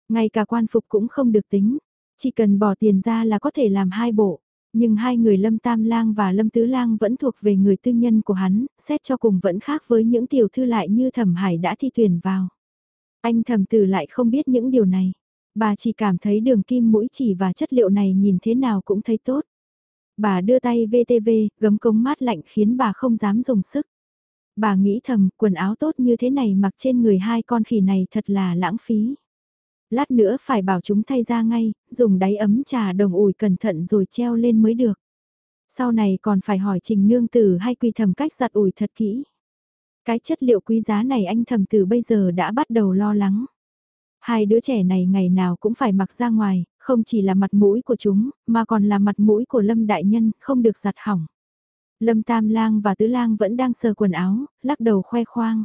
Ngay cả quan phục cũng không được tính, chỉ cần bỏ tiền ra là có thể làm hai bộ. Nhưng hai người Lâm Tam Lang và Lâm Tứ Lang vẫn thuộc về người tư nhân của hắn, xét cho cùng vẫn khác với những tiểu thư lại như Thẩm Hải đã thi tuyển vào. Anh Thẩm Tử lại không biết những điều này. Bà chỉ cảm thấy đường kim mũi chỉ và chất liệu này nhìn thế nào cũng thấy tốt. Bà đưa tay VTV, gấm cống mát lạnh khiến bà không dám dùng sức. Bà nghĩ thầm, quần áo tốt như thế này mặc trên người hai con khỉ này thật là lãng phí. Lát nữa phải bảo chúng thay ra ngay, dùng đáy ấm trà đồng ủi cẩn thận rồi treo lên mới được. Sau này còn phải hỏi trình nương tử hay quỳ thầm cách giặt ủi thật kỹ. Cái chất liệu quý giá này anh thầm tử bây giờ đã bắt đầu lo lắng. Hai đứa trẻ này ngày nào cũng phải mặc ra ngoài, không chỉ là mặt mũi của chúng, mà còn là mặt mũi của Lâm Đại Nhân, không được giặt hỏng. Lâm Tam Lang và Tứ Lang vẫn đang sờ quần áo, lắc đầu khoe khoang.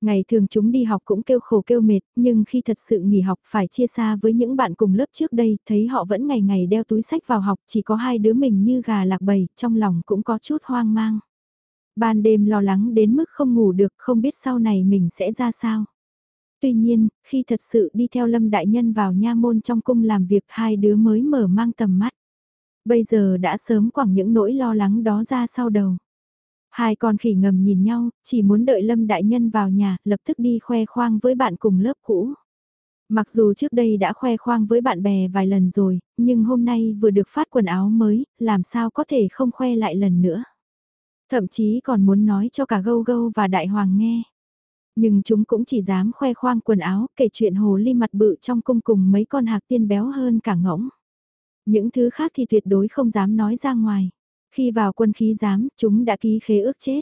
Ngày thường chúng đi học cũng kêu khổ kêu mệt, nhưng khi thật sự nghỉ học phải chia xa với những bạn cùng lớp trước đây, thấy họ vẫn ngày ngày đeo túi sách vào học, chỉ có hai đứa mình như gà lạc bầy, trong lòng cũng có chút hoang mang. Ban đêm lo lắng đến mức không ngủ được, không biết sau này mình sẽ ra sao. Tuy nhiên, khi thật sự đi theo Lâm Đại Nhân vào nha môn trong cung làm việc hai đứa mới mở mang tầm mắt. Bây giờ đã sớm quẳng những nỗi lo lắng đó ra sau đầu. Hai con khỉ ngầm nhìn nhau, chỉ muốn đợi Lâm Đại Nhân vào nhà, lập tức đi khoe khoang với bạn cùng lớp cũ. Mặc dù trước đây đã khoe khoang với bạn bè vài lần rồi, nhưng hôm nay vừa được phát quần áo mới, làm sao có thể không khoe lại lần nữa. Thậm chí còn muốn nói cho cả gâu gâu và đại hoàng nghe. Nhưng chúng cũng chỉ dám khoe khoang quần áo, kể chuyện hồ ly mặt bự trong cung cùng mấy con hạc tiên béo hơn cả ngỗng. Những thứ khác thì tuyệt đối không dám nói ra ngoài. Khi vào quân khí giám, chúng đã ký khế ước chết.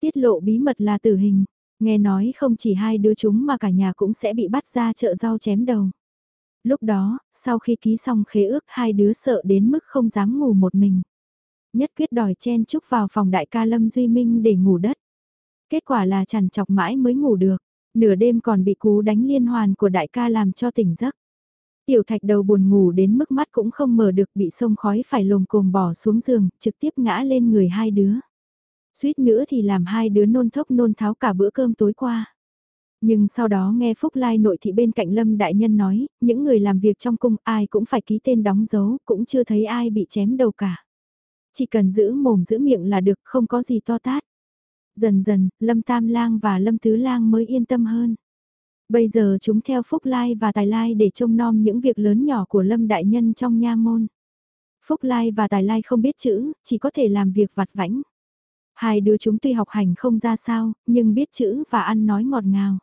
Tiết lộ bí mật là tử hình. Nghe nói không chỉ hai đứa chúng mà cả nhà cũng sẽ bị bắt ra chợ rau chém đầu. Lúc đó, sau khi ký xong khế ước hai đứa sợ đến mức không dám ngủ một mình. Nhất quyết đòi chen chúc vào phòng đại ca Lâm Duy Minh để ngủ đất. Kết quả là chằn chọc mãi mới ngủ được. Nửa đêm còn bị cú đánh liên hoàn của đại ca làm cho tỉnh giấc. Tiểu thạch đầu buồn ngủ đến mức mắt cũng không mở được bị sông khói phải lồm cồm bỏ xuống giường, trực tiếp ngã lên người hai đứa. Suýt nữa thì làm hai đứa nôn thốc nôn tháo cả bữa cơm tối qua. Nhưng sau đó nghe Phúc Lai nội thị bên cạnh Lâm Đại Nhân nói, những người làm việc trong cung ai cũng phải ký tên đóng dấu, cũng chưa thấy ai bị chém đầu cả. Chỉ cần giữ mồm giữ miệng là được, không có gì to tát. Dần dần, Lâm Tam Lang và Lâm Tứ Lang mới yên tâm hơn. Bây giờ chúng theo Phúc Lai và Tài Lai để trông nom những việc lớn nhỏ của Lâm Đại Nhân trong nha môn. Phúc Lai và Tài Lai không biết chữ, chỉ có thể làm việc vặt vãnh. Hai đứa chúng tuy học hành không ra sao, nhưng biết chữ và ăn nói ngọt ngào.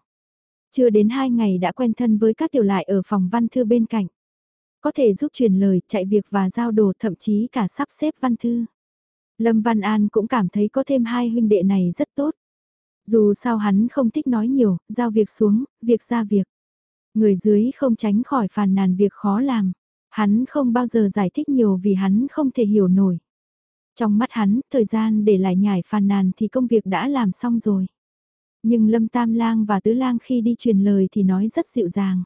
Chưa đến hai ngày đã quen thân với các tiểu lại ở phòng văn thư bên cạnh. Có thể giúp truyền lời, chạy việc và giao đồ thậm chí cả sắp xếp văn thư. Lâm Văn An cũng cảm thấy có thêm hai huynh đệ này rất tốt. Dù sao hắn không thích nói nhiều, giao việc xuống, việc ra việc. Người dưới không tránh khỏi phàn nàn việc khó làm. Hắn không bao giờ giải thích nhiều vì hắn không thể hiểu nổi. Trong mắt hắn, thời gian để lại nhải phàn nàn thì công việc đã làm xong rồi. Nhưng Lâm Tam Lang và Tứ Lang khi đi truyền lời thì nói rất dịu dàng.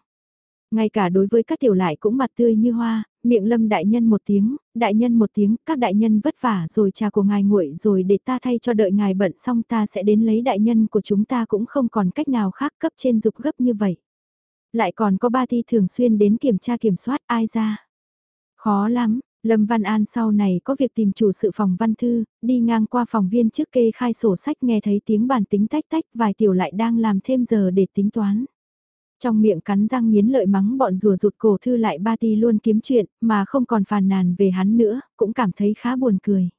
Ngay cả đối với các tiểu lại cũng mặt tươi như hoa, miệng lâm đại nhân một tiếng, đại nhân một tiếng, các đại nhân vất vả rồi trà của ngài nguội rồi để ta thay cho đợi ngài bận xong ta sẽ đến lấy đại nhân của chúng ta cũng không còn cách nào khác cấp trên dục gấp như vậy. Lại còn có ba thi thường xuyên đến kiểm tra kiểm soát ai ra. Khó lắm, Lâm Văn An sau này có việc tìm chủ sự phòng văn thư, đi ngang qua phòng viên trước kê khai sổ sách nghe thấy tiếng bàn tính tách tách vài tiểu lại đang làm thêm giờ để tính toán. Trong miệng cắn răng nghiến lợi mắng bọn rùa rụt cổ thư lại ba ti luôn kiếm chuyện, mà không còn phàn nàn về hắn nữa, cũng cảm thấy khá buồn cười.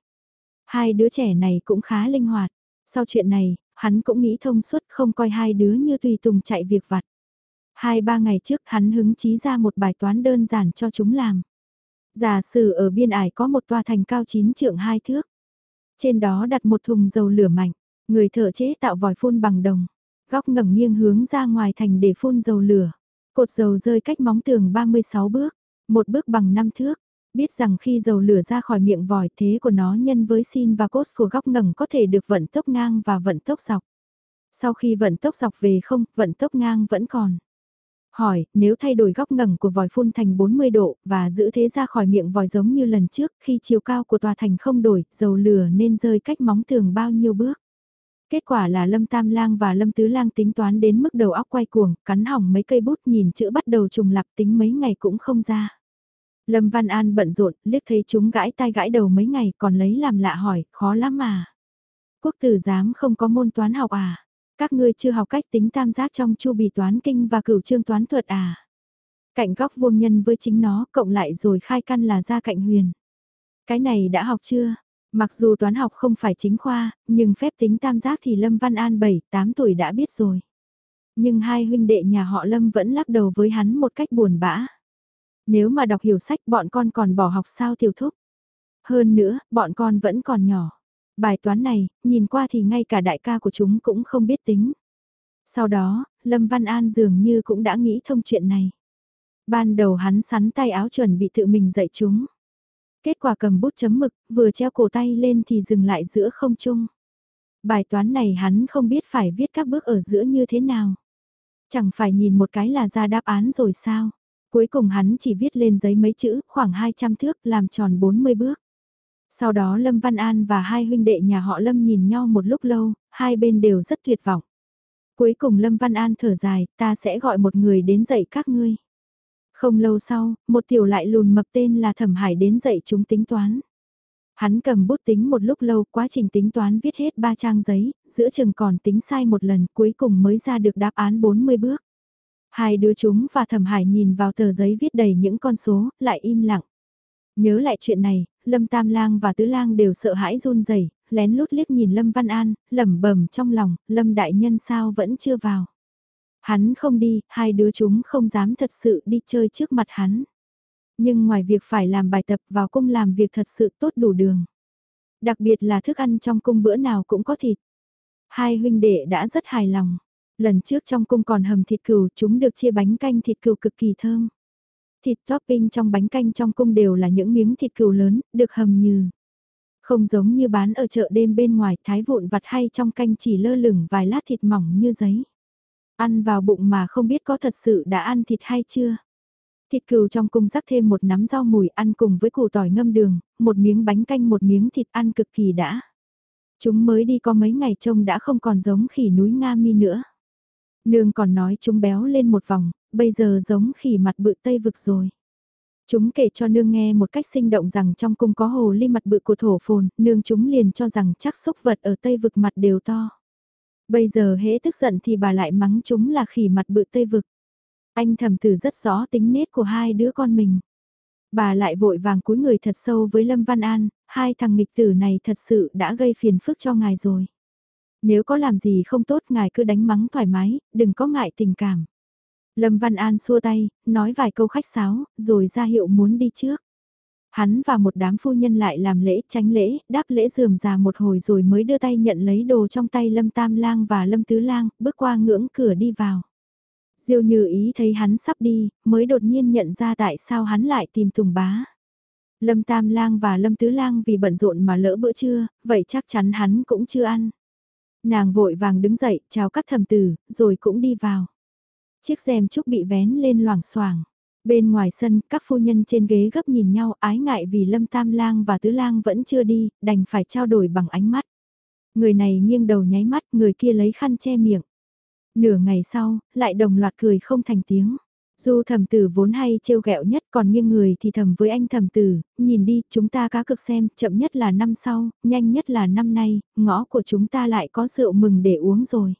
Hai đứa trẻ này cũng khá linh hoạt. Sau chuyện này, hắn cũng nghĩ thông suốt không coi hai đứa như tùy tùng chạy việc vặt. Hai ba ngày trước hắn hứng chí ra một bài toán đơn giản cho chúng làm. Giả sử ở biên ải có một tòa thành cao chín trượng hai thước. Trên đó đặt một thùng dầu lửa mạnh, người thợ chế tạo vòi phun bằng đồng góc ngẩng nghiêng hướng ra ngoài thành để phun dầu lửa. Cột dầu rơi cách móng tường 36 bước, một bước bằng 5 thước. Biết rằng khi dầu lửa ra khỏi miệng vòi thế của nó nhân với sin và cốt của góc ngẩng có thể được vận tốc ngang và vận tốc dọc. Sau khi vận tốc dọc về không, vận tốc ngang vẫn còn. Hỏi, nếu thay đổi góc ngẩng của vòi phun thành 40 độ và giữ thế ra khỏi miệng vòi giống như lần trước khi chiều cao của tòa thành không đổi, dầu lửa nên rơi cách móng tường bao nhiêu bước. Kết quả là Lâm Tam Lang và Lâm Tứ Lang tính toán đến mức đầu óc quay cuồng, cắn hỏng mấy cây bút nhìn chữ bắt đầu trùng lặp tính mấy ngày cũng không ra. Lâm Văn An bận rộn, liếc thấy chúng gãi tai gãi đầu mấy ngày còn lấy làm lạ hỏi, khó lắm mà. Quốc tử giám không có môn toán học à? Các ngươi chưa học cách tính tam giác trong chu bì toán kinh và cửu trương toán thuật à? Cạnh góc vuông nhân với chính nó cộng lại rồi khai căn là ra cạnh huyền. Cái này đã học chưa? Mặc dù toán học không phải chính khoa, nhưng phép tính tam giác thì Lâm Văn An 7, 8 tuổi đã biết rồi. Nhưng hai huynh đệ nhà họ Lâm vẫn lắc đầu với hắn một cách buồn bã. Nếu mà đọc hiểu sách bọn con còn bỏ học sao tiểu thúc. Hơn nữa, bọn con vẫn còn nhỏ. Bài toán này, nhìn qua thì ngay cả đại ca của chúng cũng không biết tính. Sau đó, Lâm Văn An dường như cũng đã nghĩ thông chuyện này. Ban đầu hắn sắn tay áo chuẩn bị tự mình dạy chúng. Kết quả cầm bút chấm mực, vừa treo cổ tay lên thì dừng lại giữa không trung. Bài toán này hắn không biết phải viết các bước ở giữa như thế nào. Chẳng phải nhìn một cái là ra đáp án rồi sao. Cuối cùng hắn chỉ viết lên giấy mấy chữ, khoảng 200 thước, làm tròn 40 bước. Sau đó Lâm Văn An và hai huynh đệ nhà họ Lâm nhìn nhau một lúc lâu, hai bên đều rất tuyệt vọng. Cuối cùng Lâm Văn An thở dài, ta sẽ gọi một người đến dạy các ngươi. Không lâu sau, một tiểu lại lùn mập tên là Thẩm Hải đến dạy chúng tính toán. Hắn cầm bút tính một lúc lâu, quá trình tính toán viết hết ba trang giấy, giữa chừng còn tính sai một lần, cuối cùng mới ra được đáp án 40 bước. Hai đứa chúng và Thẩm Hải nhìn vào tờ giấy viết đầy những con số, lại im lặng. Nhớ lại chuyện này, Lâm Tam Lang và Tứ Lang đều sợ hãi run rẩy, lén lút liếc nhìn Lâm Văn An, lẩm bẩm trong lòng, Lâm đại nhân sao vẫn chưa vào. Hắn không đi, hai đứa chúng không dám thật sự đi chơi trước mặt hắn. Nhưng ngoài việc phải làm bài tập vào cung làm việc thật sự tốt đủ đường. Đặc biệt là thức ăn trong cung bữa nào cũng có thịt. Hai huynh đệ đã rất hài lòng. Lần trước trong cung còn hầm thịt cừu chúng được chia bánh canh thịt cừu cực kỳ thơm. Thịt topping trong bánh canh trong cung đều là những miếng thịt cừu lớn, được hầm như. Không giống như bán ở chợ đêm bên ngoài thái vụn vặt hay trong canh chỉ lơ lửng vài lát thịt mỏng như giấy. Ăn vào bụng mà không biết có thật sự đã ăn thịt hay chưa. Thịt cừu trong cung rắc thêm một nắm rau mùi ăn cùng với củ tỏi ngâm đường, một miếng bánh canh một miếng thịt ăn cực kỳ đã. Chúng mới đi có mấy ngày trông đã không còn giống khỉ núi Nga mi nữa. Nương còn nói chúng béo lên một vòng, bây giờ giống khỉ mặt bự Tây vực rồi. Chúng kể cho nương nghe một cách sinh động rằng trong cung có hồ ly mặt bự của thổ phồn, nương chúng liền cho rằng chắc xúc vật ở Tây vực mặt đều to. Bây giờ hễ tức giận thì bà lại mắng chúng là khỉ mặt bự Tây vực. Anh thầm từ rất rõ tính nết của hai đứa con mình. Bà lại vội vàng cúi người thật sâu với Lâm Văn An, hai thằng nghịch tử này thật sự đã gây phiền phức cho ngài rồi. Nếu có làm gì không tốt ngài cứ đánh mắng thoải mái, đừng có ngại tình cảm. Lâm Văn An xua tay, nói vài câu khách sáo, rồi ra hiệu muốn đi trước. Hắn và một đám phu nhân lại làm lễ tránh lễ, đáp lễ dườm già một hồi rồi mới đưa tay nhận lấy đồ trong tay Lâm Tam Lang và Lâm Tứ Lang, bước qua ngưỡng cửa đi vào. Diêu như ý thấy hắn sắp đi, mới đột nhiên nhận ra tại sao hắn lại tìm Tùng Bá. Lâm Tam Lang và Lâm Tứ Lang vì bận rộn mà lỡ bữa trưa, vậy chắc chắn hắn cũng chưa ăn. Nàng vội vàng đứng dậy, chào các thầm tử, rồi cũng đi vào. Chiếc rèm trúc bị vén lên loảng xoảng. Bên ngoài sân, các phu nhân trên ghế gấp nhìn nhau ái ngại vì Lâm Tam Lang và Tứ Lang vẫn chưa đi, đành phải trao đổi bằng ánh mắt. Người này nghiêng đầu nháy mắt, người kia lấy khăn che miệng. Nửa ngày sau, lại đồng loạt cười không thành tiếng. Du thầm tử vốn hay trêu ghẹo nhất còn nghiêng người thì thầm với anh thầm tử, nhìn đi, chúng ta cá cực xem, chậm nhất là năm sau, nhanh nhất là năm nay, ngõ của chúng ta lại có rượu mừng để uống rồi.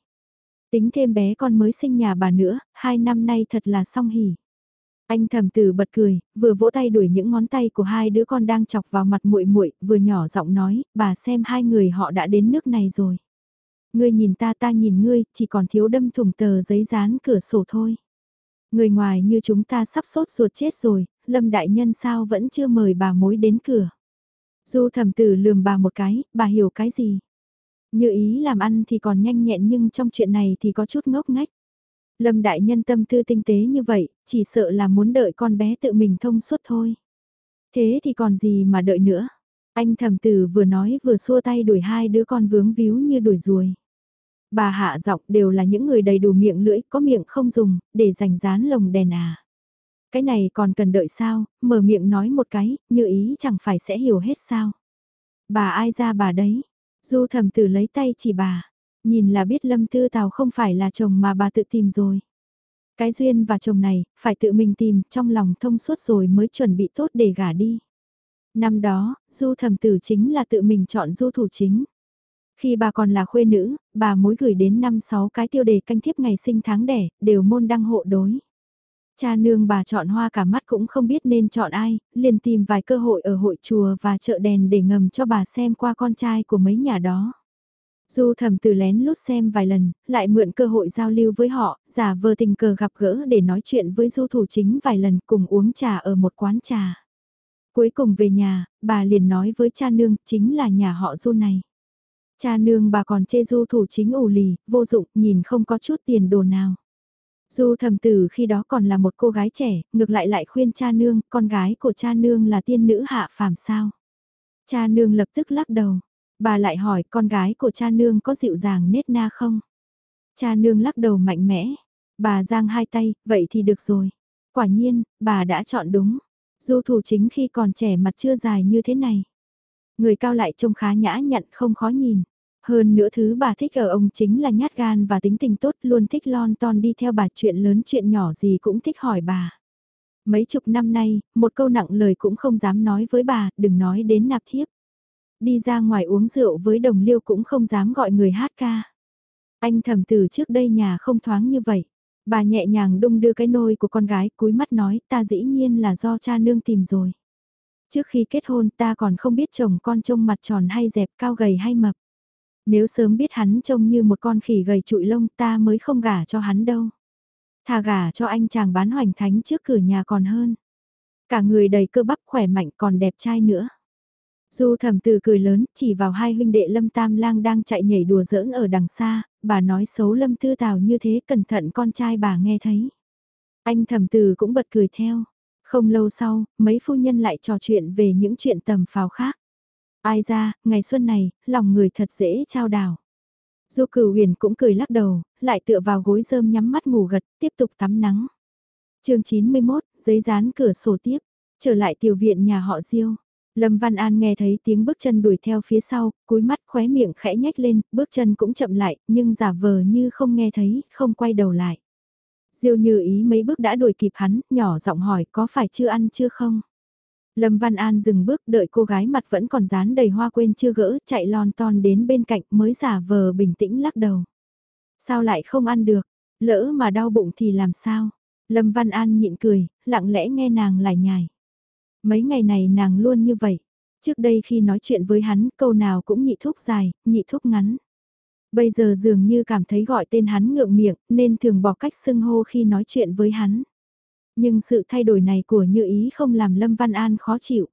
Tính thêm bé con mới sinh nhà bà nữa, hai năm nay thật là song hỉ. Anh thầm từ bật cười, vừa vỗ tay đuổi những ngón tay của hai đứa con đang chọc vào mặt muội muội, vừa nhỏ giọng nói, bà xem hai người họ đã đến nước này rồi. Ngươi nhìn ta ta nhìn ngươi, chỉ còn thiếu đâm thủng tờ giấy dán cửa sổ thôi. Người ngoài như chúng ta sắp sốt ruột chết rồi, Lâm Đại Nhân sao vẫn chưa mời bà mối đến cửa. Du thầm tử lườm bà một cái, bà hiểu cái gì. Như ý làm ăn thì còn nhanh nhẹn nhưng trong chuyện này thì có chút ngốc ngách. Lâm Đại Nhân tâm tư tinh tế như vậy, chỉ sợ là muốn đợi con bé tự mình thông suốt thôi. Thế thì còn gì mà đợi nữa. Anh thầm tử vừa nói vừa xua tay đuổi hai đứa con vướng víu như đuổi ruồi. Bà hạ giọng đều là những người đầy đủ miệng lưỡi, có miệng không dùng, để dành dán lồng đèn à. Cái này còn cần đợi sao, mở miệng nói một cái, như ý chẳng phải sẽ hiểu hết sao. Bà ai ra bà đấy, du thầm tử lấy tay chỉ bà, nhìn là biết lâm tư tào không phải là chồng mà bà tự tìm rồi. Cái duyên và chồng này, phải tự mình tìm, trong lòng thông suốt rồi mới chuẩn bị tốt để gả đi. Năm đó, du thầm tử chính là tự mình chọn du thủ chính. Khi bà còn là khuê nữ, bà mối gửi đến 5-6 cái tiêu đề canh thiếp ngày sinh tháng đẻ, đều môn đăng hộ đối. Cha nương bà chọn hoa cả mắt cũng không biết nên chọn ai, liền tìm vài cơ hội ở hội chùa và chợ đèn để ngầm cho bà xem qua con trai của mấy nhà đó. Du thầm từ lén lút xem vài lần, lại mượn cơ hội giao lưu với họ, giả vờ tình cờ gặp gỡ để nói chuyện với du thủ chính vài lần cùng uống trà ở một quán trà. Cuối cùng về nhà, bà liền nói với cha nương chính là nhà họ du này. Cha nương bà còn chê du thủ chính ủ lì, vô dụng, nhìn không có chút tiền đồ nào. Du thầm tử khi đó còn là một cô gái trẻ, ngược lại lại khuyên cha nương, con gái của cha nương là tiên nữ hạ phàm sao. Cha nương lập tức lắc đầu, bà lại hỏi con gái của cha nương có dịu dàng nết na không? Cha nương lắc đầu mạnh mẽ, bà giang hai tay, vậy thì được rồi. Quả nhiên, bà đã chọn đúng. Du thủ chính khi còn trẻ mặt chưa dài như thế này. Người cao lại trông khá nhã nhặn không khó nhìn. Hơn nữa thứ bà thích ở ông chính là nhát gan và tính tình tốt luôn thích lon ton đi theo bà chuyện lớn chuyện nhỏ gì cũng thích hỏi bà. Mấy chục năm nay, một câu nặng lời cũng không dám nói với bà, đừng nói đến nạp thiếp. Đi ra ngoài uống rượu với đồng liêu cũng không dám gọi người hát ca. Anh thầm từ trước đây nhà không thoáng như vậy. Bà nhẹ nhàng đung đưa cái nôi của con gái cúi mắt nói, ta dĩ nhiên là do cha nương tìm rồi. Trước khi kết hôn ta còn không biết chồng con trông mặt tròn hay dẹp cao gầy hay mập. Nếu sớm biết hắn trông như một con khỉ gầy trụi lông ta mới không gả cho hắn đâu. Thà gả cho anh chàng bán hoành thánh trước cửa nhà còn hơn. Cả người đầy cơ bắp khỏe mạnh còn đẹp trai nữa. Du thầm từ cười lớn, chỉ vào hai huynh đệ Lâm Tam Lang đang chạy nhảy đùa giỡn ở đằng xa, bà nói xấu Lâm Tư Tào như thế cẩn thận con trai bà nghe thấy. Anh thầm từ cũng bật cười theo. Không lâu sau, mấy phu nhân lại trò chuyện về những chuyện tầm phào khác. Ai ra, ngày xuân này, lòng người thật dễ trao đảo. Du cửu huyền cũng cười lắc đầu, lại tựa vào gối rơm nhắm mắt ngủ gật, tiếp tục tắm nắng. chương 91, giấy dán cửa sổ tiếp, trở lại tiểu viện nhà họ Diêu. Lâm Văn An nghe thấy tiếng bước chân đuổi theo phía sau, cúi mắt khóe miệng khẽ nhếch lên, bước chân cũng chậm lại, nhưng giả vờ như không nghe thấy, không quay đầu lại. Diêu như ý mấy bước đã đuổi kịp hắn, nhỏ giọng hỏi có phải chưa ăn chưa không? Lâm Văn An dừng bước đợi cô gái mặt vẫn còn dán đầy hoa quên chưa gỡ, chạy lon ton đến bên cạnh mới giả vờ bình tĩnh lắc đầu. Sao lại không ăn được? Lỡ mà đau bụng thì làm sao? Lâm Văn An nhịn cười, lặng lẽ nghe nàng lại nhài. Mấy ngày này nàng luôn như vậy. Trước đây khi nói chuyện với hắn, câu nào cũng nhị thúc dài, nhị thúc ngắn. Bây giờ dường như cảm thấy gọi tên hắn ngượng miệng, nên thường bỏ cách xưng hô khi nói chuyện với hắn. Nhưng sự thay đổi này của Như Ý không làm Lâm Văn An khó chịu.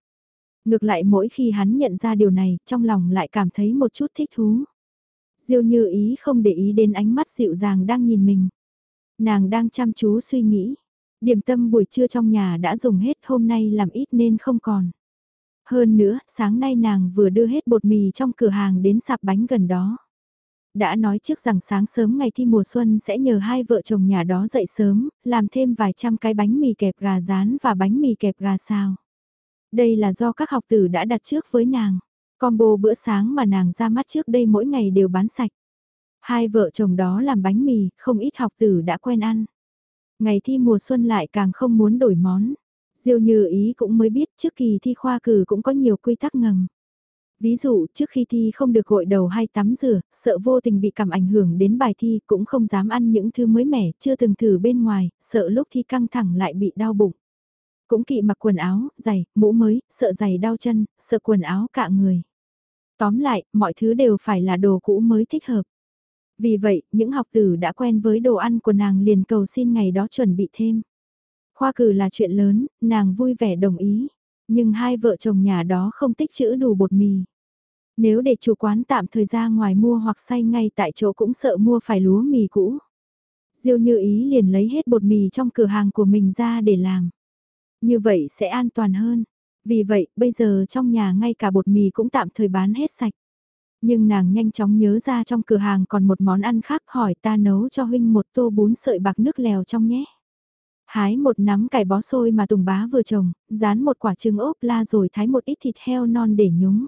Ngược lại mỗi khi hắn nhận ra điều này, trong lòng lại cảm thấy một chút thích thú. Diêu Như Ý không để ý đến ánh mắt dịu dàng đang nhìn mình. Nàng đang chăm chú suy nghĩ. Điểm tâm buổi trưa trong nhà đã dùng hết hôm nay làm ít nên không còn. Hơn nữa, sáng nay nàng vừa đưa hết bột mì trong cửa hàng đến sạp bánh gần đó. Đã nói trước rằng sáng sớm ngày thi mùa xuân sẽ nhờ hai vợ chồng nhà đó dậy sớm, làm thêm vài trăm cái bánh mì kẹp gà rán và bánh mì kẹp gà xào. Đây là do các học tử đã đặt trước với nàng. Combo bữa sáng mà nàng ra mắt trước đây mỗi ngày đều bán sạch. Hai vợ chồng đó làm bánh mì, không ít học tử đã quen ăn. Ngày thi mùa xuân lại càng không muốn đổi món. Diêu như ý cũng mới biết trước kỳ thi khoa cử cũng có nhiều quy tắc ngầm. Ví dụ, trước khi thi không được gội đầu hay tắm rửa, sợ vô tình bị cảm ảnh hưởng đến bài thi cũng không dám ăn những thứ mới mẻ, chưa từng thử bên ngoài, sợ lúc thi căng thẳng lại bị đau bụng. Cũng kỵ mặc quần áo, giày, mũ mới, sợ giày đau chân, sợ quần áo cạ người. Tóm lại, mọi thứ đều phải là đồ cũ mới thích hợp. Vì vậy, những học tử đã quen với đồ ăn của nàng liền cầu xin ngày đó chuẩn bị thêm. Khoa cử là chuyện lớn, nàng vui vẻ đồng ý. Nhưng hai vợ chồng nhà đó không tích chữ đủ bột mì. Nếu để chủ quán tạm thời ra ngoài mua hoặc xay ngay tại chỗ cũng sợ mua phải lúa mì cũ. Diêu như ý liền lấy hết bột mì trong cửa hàng của mình ra để làm. Như vậy sẽ an toàn hơn. Vì vậy, bây giờ trong nhà ngay cả bột mì cũng tạm thời bán hết sạch. Nhưng nàng nhanh chóng nhớ ra trong cửa hàng còn một món ăn khác hỏi ta nấu cho huynh một tô bún sợi bạc nước lèo trong nhé. Hái một nắm cải bó xôi mà Tùng Bá vừa trồng, dán một quả trứng ốp la rồi thái một ít thịt heo non để nhúng.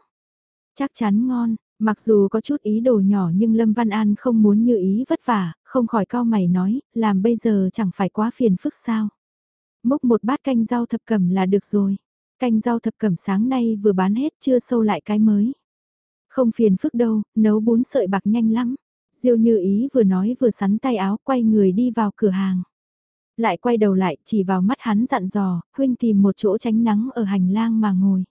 Chắc chắn ngon, mặc dù có chút ý đồ nhỏ nhưng Lâm Văn An không muốn như ý vất vả, không khỏi cao mày nói, làm bây giờ chẳng phải quá phiền phức sao. Múc một bát canh rau thập cẩm là được rồi. Canh rau thập cẩm sáng nay vừa bán hết chưa sâu lại cái mới. Không phiền phức đâu, nấu bún sợi bạc nhanh lắm. Diêu như ý vừa nói vừa sắn tay áo quay người đi vào cửa hàng. Lại quay đầu lại chỉ vào mắt hắn dặn dò, huynh tìm một chỗ tránh nắng ở hành lang mà ngồi.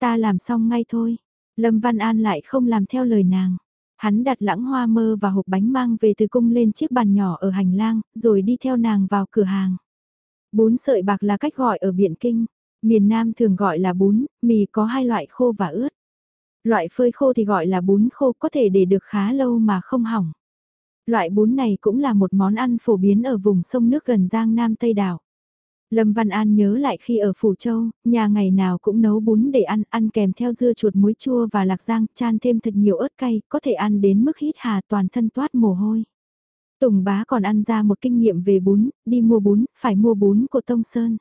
Ta làm xong ngay thôi. Lâm Văn An lại không làm theo lời nàng. Hắn đặt lãng hoa mơ và hộp bánh mang về từ cung lên chiếc bàn nhỏ ở hành lang, rồi đi theo nàng vào cửa hàng. Bún sợi bạc là cách gọi ở Biện Kinh. Miền Nam thường gọi là bún, mì có hai loại khô và ướt. Loại phơi khô thì gọi là bún khô có thể để được khá lâu mà không hỏng. Loại bún này cũng là một món ăn phổ biến ở vùng sông nước gần Giang Nam Tây Đảo. Lâm Văn An nhớ lại khi ở Phủ Châu, nhà ngày nào cũng nấu bún để ăn, ăn kèm theo dưa chuột muối chua và lạc giang, chan thêm thật nhiều ớt cay, có thể ăn đến mức hít hà toàn thân toát mồ hôi. Tùng bá còn ăn ra một kinh nghiệm về bún, đi mua bún, phải mua bún của Tông Sơn.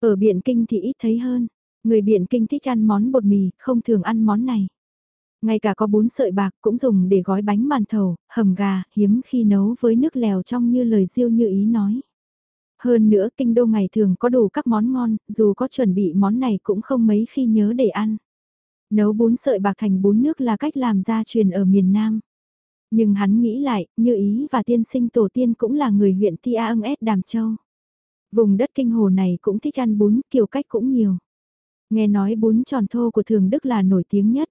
Ở Biện Kinh thì ít thấy hơn, người Biện Kinh thích ăn món bột mì, không thường ăn món này. Ngay cả có bún sợi bạc cũng dùng để gói bánh màn thầu, hầm gà, hiếm khi nấu với nước lèo trong như lời diêu như ý nói. Hơn nữa kinh đô ngày thường có đủ các món ngon, dù có chuẩn bị món này cũng không mấy khi nhớ để ăn. Nấu bún sợi bạc thành bún nước là cách làm gia truyền ở miền Nam. Nhưng hắn nghĩ lại, như ý và tiên sinh tổ tiên cũng là người huyện Tia ưng S Đàm Châu. Vùng đất kinh hồ này cũng thích ăn bún, kiểu cách cũng nhiều. Nghe nói bún tròn thô của Thường Đức là nổi tiếng nhất.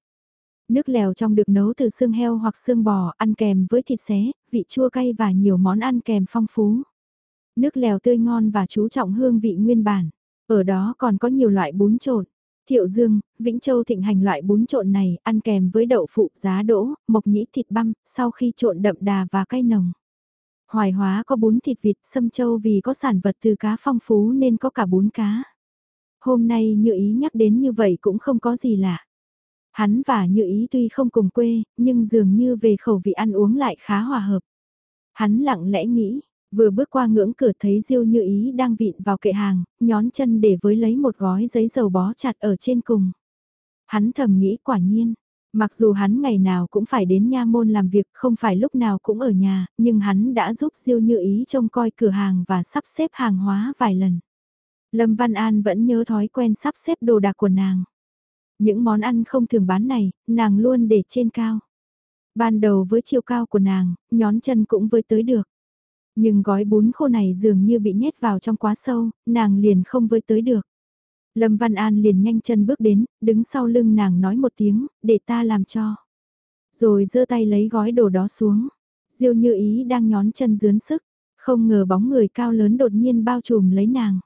Nước lèo trong được nấu từ xương heo hoặc xương bò, ăn kèm với thịt xé, vị chua cay và nhiều món ăn kèm phong phú. Nước lèo tươi ngon và chú trọng hương vị nguyên bản. Ở đó còn có nhiều loại bún trộn. Thiệu Dương, Vĩnh Châu thịnh hành loại bún trộn này, ăn kèm với đậu phụ, giá đỗ, mộc nhĩ thịt băm, sau khi trộn đậm đà và cay nồng. Hoài hóa có bún thịt vịt, Sâm Châu vì có sản vật từ cá phong phú nên có cả bún cá. Hôm nay như ý nhắc đến như vậy cũng không có gì lạ. Hắn và như ý tuy không cùng quê, nhưng dường như về khẩu vị ăn uống lại khá hòa hợp. Hắn lặng lẽ nghĩ, vừa bước qua ngưỡng cửa thấy Diêu như ý đang vịn vào kệ hàng, nhón chân để với lấy một gói giấy dầu bó chặt ở trên cùng. Hắn thầm nghĩ quả nhiên, mặc dù hắn ngày nào cũng phải đến nha môn làm việc không phải lúc nào cũng ở nhà, nhưng hắn đã giúp Diêu như ý trông coi cửa hàng và sắp xếp hàng hóa vài lần. Lâm Văn An vẫn nhớ thói quen sắp xếp đồ đạc của nàng. Những món ăn không thường bán này, nàng luôn để trên cao. Ban đầu với chiều cao của nàng, nhón chân cũng với tới được. Nhưng gói bún khô này dường như bị nhét vào trong quá sâu, nàng liền không với tới được. Lâm Văn An liền nhanh chân bước đến, đứng sau lưng nàng nói một tiếng, để ta làm cho. Rồi giơ tay lấy gói đồ đó xuống. Diêu như ý đang nhón chân dướn sức, không ngờ bóng người cao lớn đột nhiên bao trùm lấy nàng.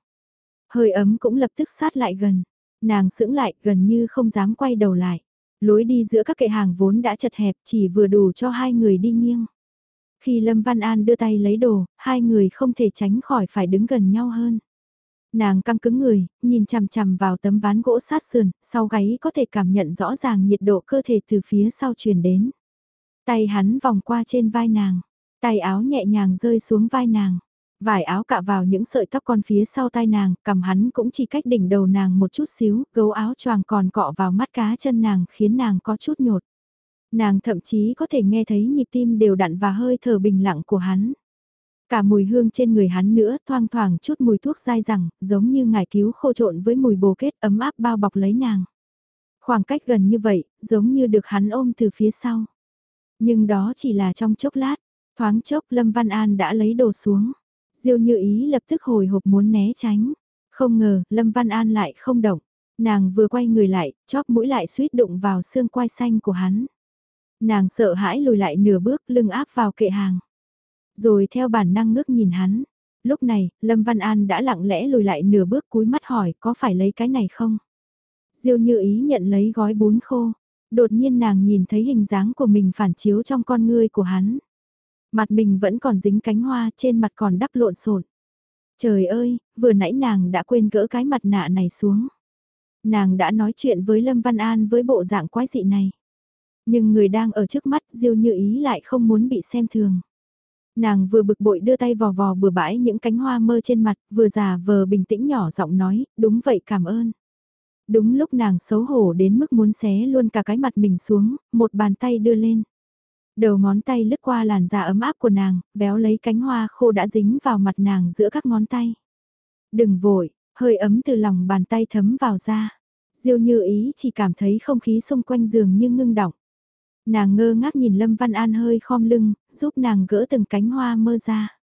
Hơi ấm cũng lập tức sát lại gần. Nàng sững lại gần như không dám quay đầu lại. Lối đi giữa các kệ hàng vốn đã chật hẹp chỉ vừa đủ cho hai người đi nghiêng. Khi Lâm Văn An đưa tay lấy đồ, hai người không thể tránh khỏi phải đứng gần nhau hơn. Nàng căng cứng người, nhìn chằm chằm vào tấm ván gỗ sát sườn, sau gáy có thể cảm nhận rõ ràng nhiệt độ cơ thể từ phía sau truyền đến. Tay hắn vòng qua trên vai nàng, tay áo nhẹ nhàng rơi xuống vai nàng. Vải áo cạ vào những sợi tóc con phía sau tai nàng, cầm hắn cũng chỉ cách đỉnh đầu nàng một chút xíu, gấu áo choàng còn cọ vào mắt cá chân nàng khiến nàng có chút nhột. Nàng thậm chí có thể nghe thấy nhịp tim đều đặn và hơi thở bình lặng của hắn. Cả mùi hương trên người hắn nữa thoang thoảng chút mùi thuốc dai rằng, giống như ngải cứu khô trộn với mùi bồ kết ấm áp bao bọc lấy nàng. Khoảng cách gần như vậy, giống như được hắn ôm từ phía sau. Nhưng đó chỉ là trong chốc lát, thoáng chốc Lâm Văn An đã lấy đồ xuống. Diêu như ý lập tức hồi hộp muốn né tránh. Không ngờ, Lâm Văn An lại không động. Nàng vừa quay người lại, chóp mũi lại suýt đụng vào xương quai xanh của hắn. Nàng sợ hãi lùi lại nửa bước lưng áp vào kệ hàng. Rồi theo bản năng ngước nhìn hắn. Lúc này, Lâm Văn An đã lặng lẽ lùi lại nửa bước cúi mắt hỏi có phải lấy cái này không? Diêu như ý nhận lấy gói bún khô. Đột nhiên nàng nhìn thấy hình dáng của mình phản chiếu trong con ngươi của hắn. Mặt mình vẫn còn dính cánh hoa trên mặt còn đắp lộn xộn. Trời ơi, vừa nãy nàng đã quên gỡ cái mặt nạ này xuống. Nàng đã nói chuyện với Lâm Văn An với bộ dạng quái dị này. Nhưng người đang ở trước mắt Diêu như ý lại không muốn bị xem thường. Nàng vừa bực bội đưa tay vò vò bừa bãi những cánh hoa mơ trên mặt, vừa già vờ bình tĩnh nhỏ giọng nói, đúng vậy cảm ơn. Đúng lúc nàng xấu hổ đến mức muốn xé luôn cả cái mặt mình xuống, một bàn tay đưa lên. Đầu ngón tay lướt qua làn da ấm áp của nàng, véo lấy cánh hoa khô đã dính vào mặt nàng giữa các ngón tay. Đừng vội, hơi ấm từ lòng bàn tay thấm vào da. Diêu như ý chỉ cảm thấy không khí xung quanh giường như ngưng đọng. Nàng ngơ ngác nhìn Lâm Văn An hơi khom lưng, giúp nàng gỡ từng cánh hoa mơ ra.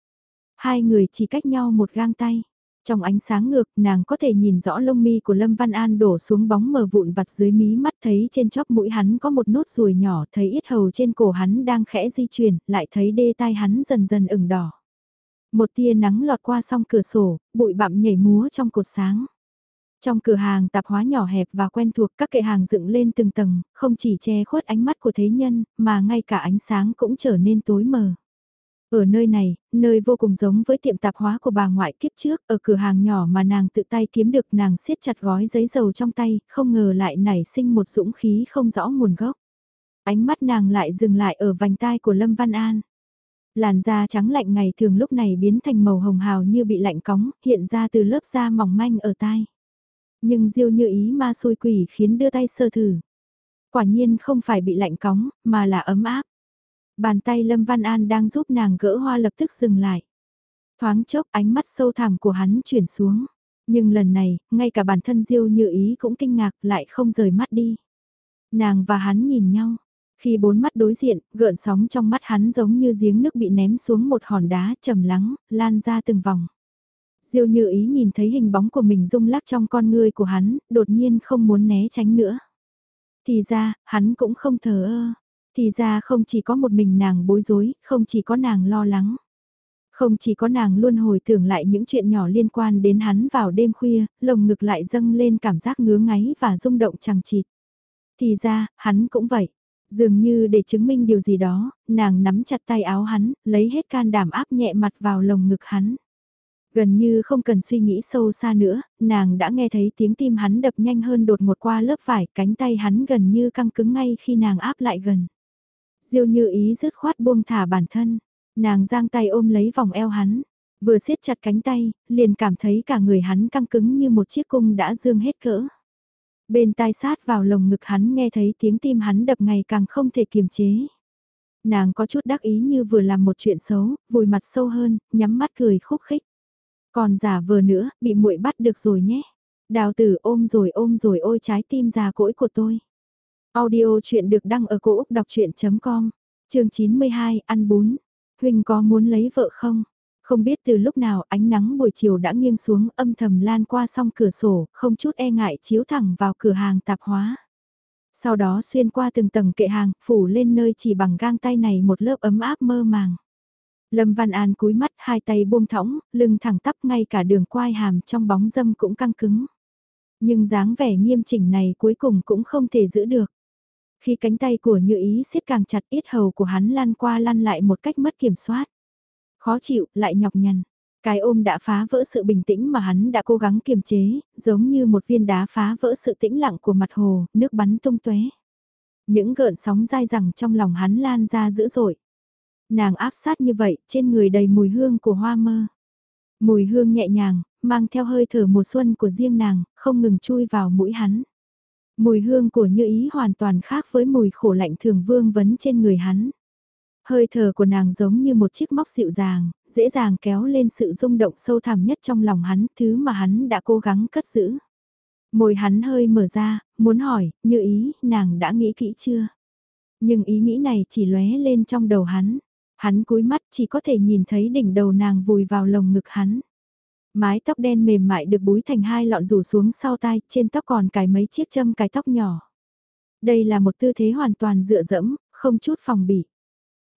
Hai người chỉ cách nhau một gang tay. Trong ánh sáng ngược, nàng có thể nhìn rõ lông mi của Lâm Văn An đổ xuống bóng mờ vụn vặt dưới mí mắt thấy trên chóp mũi hắn có một nốt ruồi nhỏ, thấy ít hầu trên cổ hắn đang khẽ di chuyển, lại thấy đê tai hắn dần dần ửng đỏ. Một tia nắng lọt qua song cửa sổ, bụi bặm nhảy múa trong cột sáng. Trong cửa hàng tạp hóa nhỏ hẹp và quen thuộc các kệ hàng dựng lên từng tầng, không chỉ che khuất ánh mắt của thế nhân, mà ngay cả ánh sáng cũng trở nên tối mờ. Ở nơi này, nơi vô cùng giống với tiệm tạp hóa của bà ngoại kiếp trước, ở cửa hàng nhỏ mà nàng tự tay kiếm được nàng siết chặt gói giấy dầu trong tay, không ngờ lại nảy sinh một dũng khí không rõ nguồn gốc. Ánh mắt nàng lại dừng lại ở vành tai của Lâm Văn An. Làn da trắng lạnh ngày thường lúc này biến thành màu hồng hào như bị lạnh cóng, hiện ra từ lớp da mỏng manh ở tai. Nhưng diêu như ý ma xôi quỷ khiến đưa tay sơ thử. Quả nhiên không phải bị lạnh cóng, mà là ấm áp. Bàn tay Lâm Văn An đang giúp nàng gỡ hoa lập tức dừng lại. Thoáng chốc ánh mắt sâu thẳm của hắn chuyển xuống. Nhưng lần này, ngay cả bản thân Diêu như ý cũng kinh ngạc lại không rời mắt đi. Nàng và hắn nhìn nhau. Khi bốn mắt đối diện, gợn sóng trong mắt hắn giống như giếng nước bị ném xuống một hòn đá trầm lắng, lan ra từng vòng. Diêu như ý nhìn thấy hình bóng của mình rung lắc trong con ngươi của hắn, đột nhiên không muốn né tránh nữa. Thì ra, hắn cũng không thờ ơ. Thì ra không chỉ có một mình nàng bối rối, không chỉ có nàng lo lắng. Không chỉ có nàng luôn hồi tưởng lại những chuyện nhỏ liên quan đến hắn vào đêm khuya, lồng ngực lại dâng lên cảm giác ngứa ngáy và rung động chẳng chịt. Thì ra, hắn cũng vậy. Dường như để chứng minh điều gì đó, nàng nắm chặt tay áo hắn, lấy hết can đảm áp nhẹ mặt vào lồng ngực hắn. Gần như không cần suy nghĩ sâu xa nữa, nàng đã nghe thấy tiếng tim hắn đập nhanh hơn đột ngột qua lớp vải, cánh tay hắn gần như căng cứng ngay khi nàng áp lại gần. Diêu như ý dứt khoát buông thả bản thân, nàng giang tay ôm lấy vòng eo hắn, vừa siết chặt cánh tay, liền cảm thấy cả người hắn căng cứng như một chiếc cung đã dương hết cỡ. Bên tai sát vào lồng ngực hắn nghe thấy tiếng tim hắn đập ngày càng không thể kiềm chế. Nàng có chút đắc ý như vừa làm một chuyện xấu, vùi mặt sâu hơn, nhắm mắt cười khúc khích. Còn giả vờ nữa, bị muội bắt được rồi nhé. Đào tử ôm rồi ôm rồi ôi trái tim già cỗi của tôi. Audio chuyện được đăng ở cổ Úc đọc chuyện.com, trường 92, ăn bún. Huynh có muốn lấy vợ không? Không biết từ lúc nào ánh nắng buổi chiều đã nghiêng xuống âm thầm lan qua song cửa sổ, không chút e ngại chiếu thẳng vào cửa hàng tạp hóa. Sau đó xuyên qua từng tầng kệ hàng, phủ lên nơi chỉ bằng gang tay này một lớp ấm áp mơ màng. Lâm Văn An cúi mắt hai tay buông thõng, lưng thẳng tắp ngay cả đường quai hàm trong bóng dâm cũng căng cứng. Nhưng dáng vẻ nghiêm chỉnh này cuối cùng cũng không thể giữ được. Khi cánh tay của Như Ý siết càng chặt ít hầu của hắn lăn qua lăn lại một cách mất kiểm soát. Khó chịu, lại nhọc nhằn. Cái ôm đã phá vỡ sự bình tĩnh mà hắn đã cố gắng kiềm chế, giống như một viên đá phá vỡ sự tĩnh lặng của mặt hồ, nước bắn tung tóe. Những gợn sóng dai dẳng trong lòng hắn lan ra dữ dội. Nàng áp sát như vậy, trên người đầy mùi hương của hoa mơ. Mùi hương nhẹ nhàng, mang theo hơi thở mùa xuân của riêng nàng, không ngừng chui vào mũi hắn. Mùi hương của như ý hoàn toàn khác với mùi khổ lạnh thường vương vấn trên người hắn. Hơi thở của nàng giống như một chiếc móc dịu dàng, dễ dàng kéo lên sự rung động sâu thẳm nhất trong lòng hắn, thứ mà hắn đã cố gắng cất giữ. Môi hắn hơi mở ra, muốn hỏi, như ý, nàng đã nghĩ kỹ chưa? Nhưng ý nghĩ này chỉ lóe lên trong đầu hắn. Hắn cúi mắt chỉ có thể nhìn thấy đỉnh đầu nàng vùi vào lồng ngực hắn. Mái tóc đen mềm mại được búi thành hai lọn rủ xuống sau tai, trên tóc còn cài mấy chiếc châm cài tóc nhỏ. Đây là một tư thế hoàn toàn dựa dẫm, không chút phòng bị.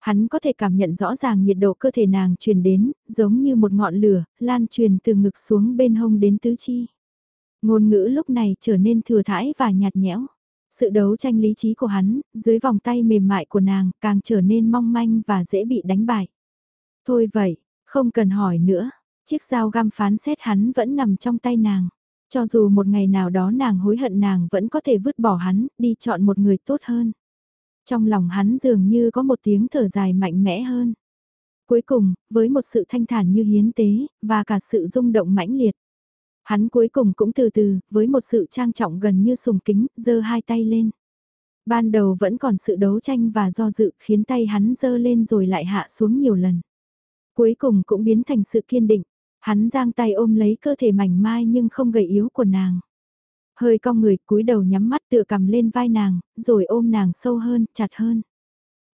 Hắn có thể cảm nhận rõ ràng nhiệt độ cơ thể nàng truyền đến, giống như một ngọn lửa, lan truyền từ ngực xuống bên hông đến tứ chi. Ngôn ngữ lúc này trở nên thừa thãi và nhạt nhẽo. Sự đấu tranh lý trí của hắn, dưới vòng tay mềm mại của nàng, càng trở nên mong manh và dễ bị đánh bại. Thôi vậy, không cần hỏi nữa, chiếc dao găm phán xét hắn vẫn nằm trong tay nàng. Cho dù một ngày nào đó nàng hối hận nàng vẫn có thể vứt bỏ hắn, đi chọn một người tốt hơn. Trong lòng hắn dường như có một tiếng thở dài mạnh mẽ hơn. Cuối cùng, với một sự thanh thản như hiến tế, và cả sự rung động mãnh liệt. Hắn cuối cùng cũng từ từ, với một sự trang trọng gần như sùng kính, giơ hai tay lên. Ban đầu vẫn còn sự đấu tranh và do dự khiến tay hắn giơ lên rồi lại hạ xuống nhiều lần. Cuối cùng cũng biến thành sự kiên định, hắn giang tay ôm lấy cơ thể mảnh mai nhưng không gầy yếu của nàng. Hơi cong người cúi đầu nhắm mắt tựa cầm lên vai nàng, rồi ôm nàng sâu hơn, chặt hơn.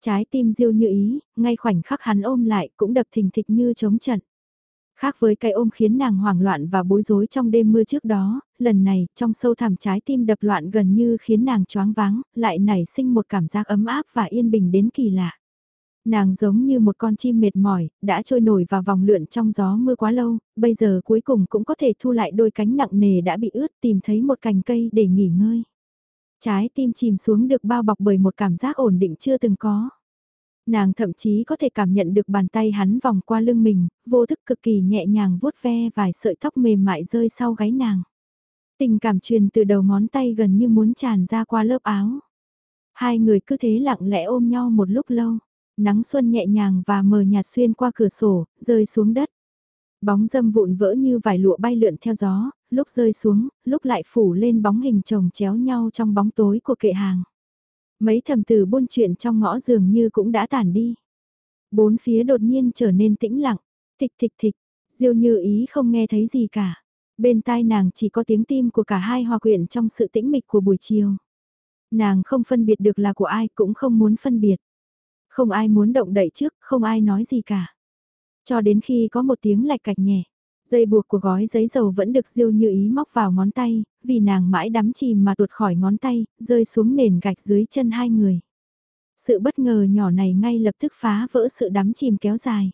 Trái tim diêu như ý, ngay khoảnh khắc hắn ôm lại cũng đập thình thịch như chống trận. Khác với cái ôm khiến nàng hoảng loạn và bối rối trong đêm mưa trước đó, lần này, trong sâu thẳm trái tim đập loạn gần như khiến nàng choáng váng, lại nảy sinh một cảm giác ấm áp và yên bình đến kỳ lạ. Nàng giống như một con chim mệt mỏi, đã trôi nổi vào vòng lượn trong gió mưa quá lâu, bây giờ cuối cùng cũng có thể thu lại đôi cánh nặng nề đã bị ướt tìm thấy một cành cây để nghỉ ngơi. Trái tim chìm xuống được bao bọc bởi một cảm giác ổn định chưa từng có. Nàng thậm chí có thể cảm nhận được bàn tay hắn vòng qua lưng mình, vô thức cực kỳ nhẹ nhàng vuốt ve vài sợi tóc mềm mại rơi sau gáy nàng. Tình cảm truyền từ đầu ngón tay gần như muốn tràn ra qua lớp áo. Hai người cứ thế lặng lẽ ôm nhau một lúc lâu. Nắng xuân nhẹ nhàng và mờ nhạt xuyên qua cửa sổ, rơi xuống đất. Bóng dâm vụn vỡ như vài lụa bay lượn theo gió, lúc rơi xuống, lúc lại phủ lên bóng hình chồng chéo nhau trong bóng tối của kệ hàng. Mấy thầm tử buôn chuyện trong ngõ dường như cũng đã tản đi. Bốn phía đột nhiên trở nên tĩnh lặng, thịch thịch thịch, Diêu như ý không nghe thấy gì cả. Bên tai nàng chỉ có tiếng tim của cả hai hòa quyện trong sự tĩnh mịch của buổi chiều. Nàng không phân biệt được là của ai cũng không muốn phân biệt. Không ai muốn động đậy trước, không ai nói gì cả. Cho đến khi có một tiếng lạch cạch nhẹ, dây buộc của gói giấy dầu vẫn được diêu như ý móc vào ngón tay, vì nàng mãi đắm chìm mà tuột khỏi ngón tay, rơi xuống nền gạch dưới chân hai người. Sự bất ngờ nhỏ này ngay lập tức phá vỡ sự đắm chìm kéo dài.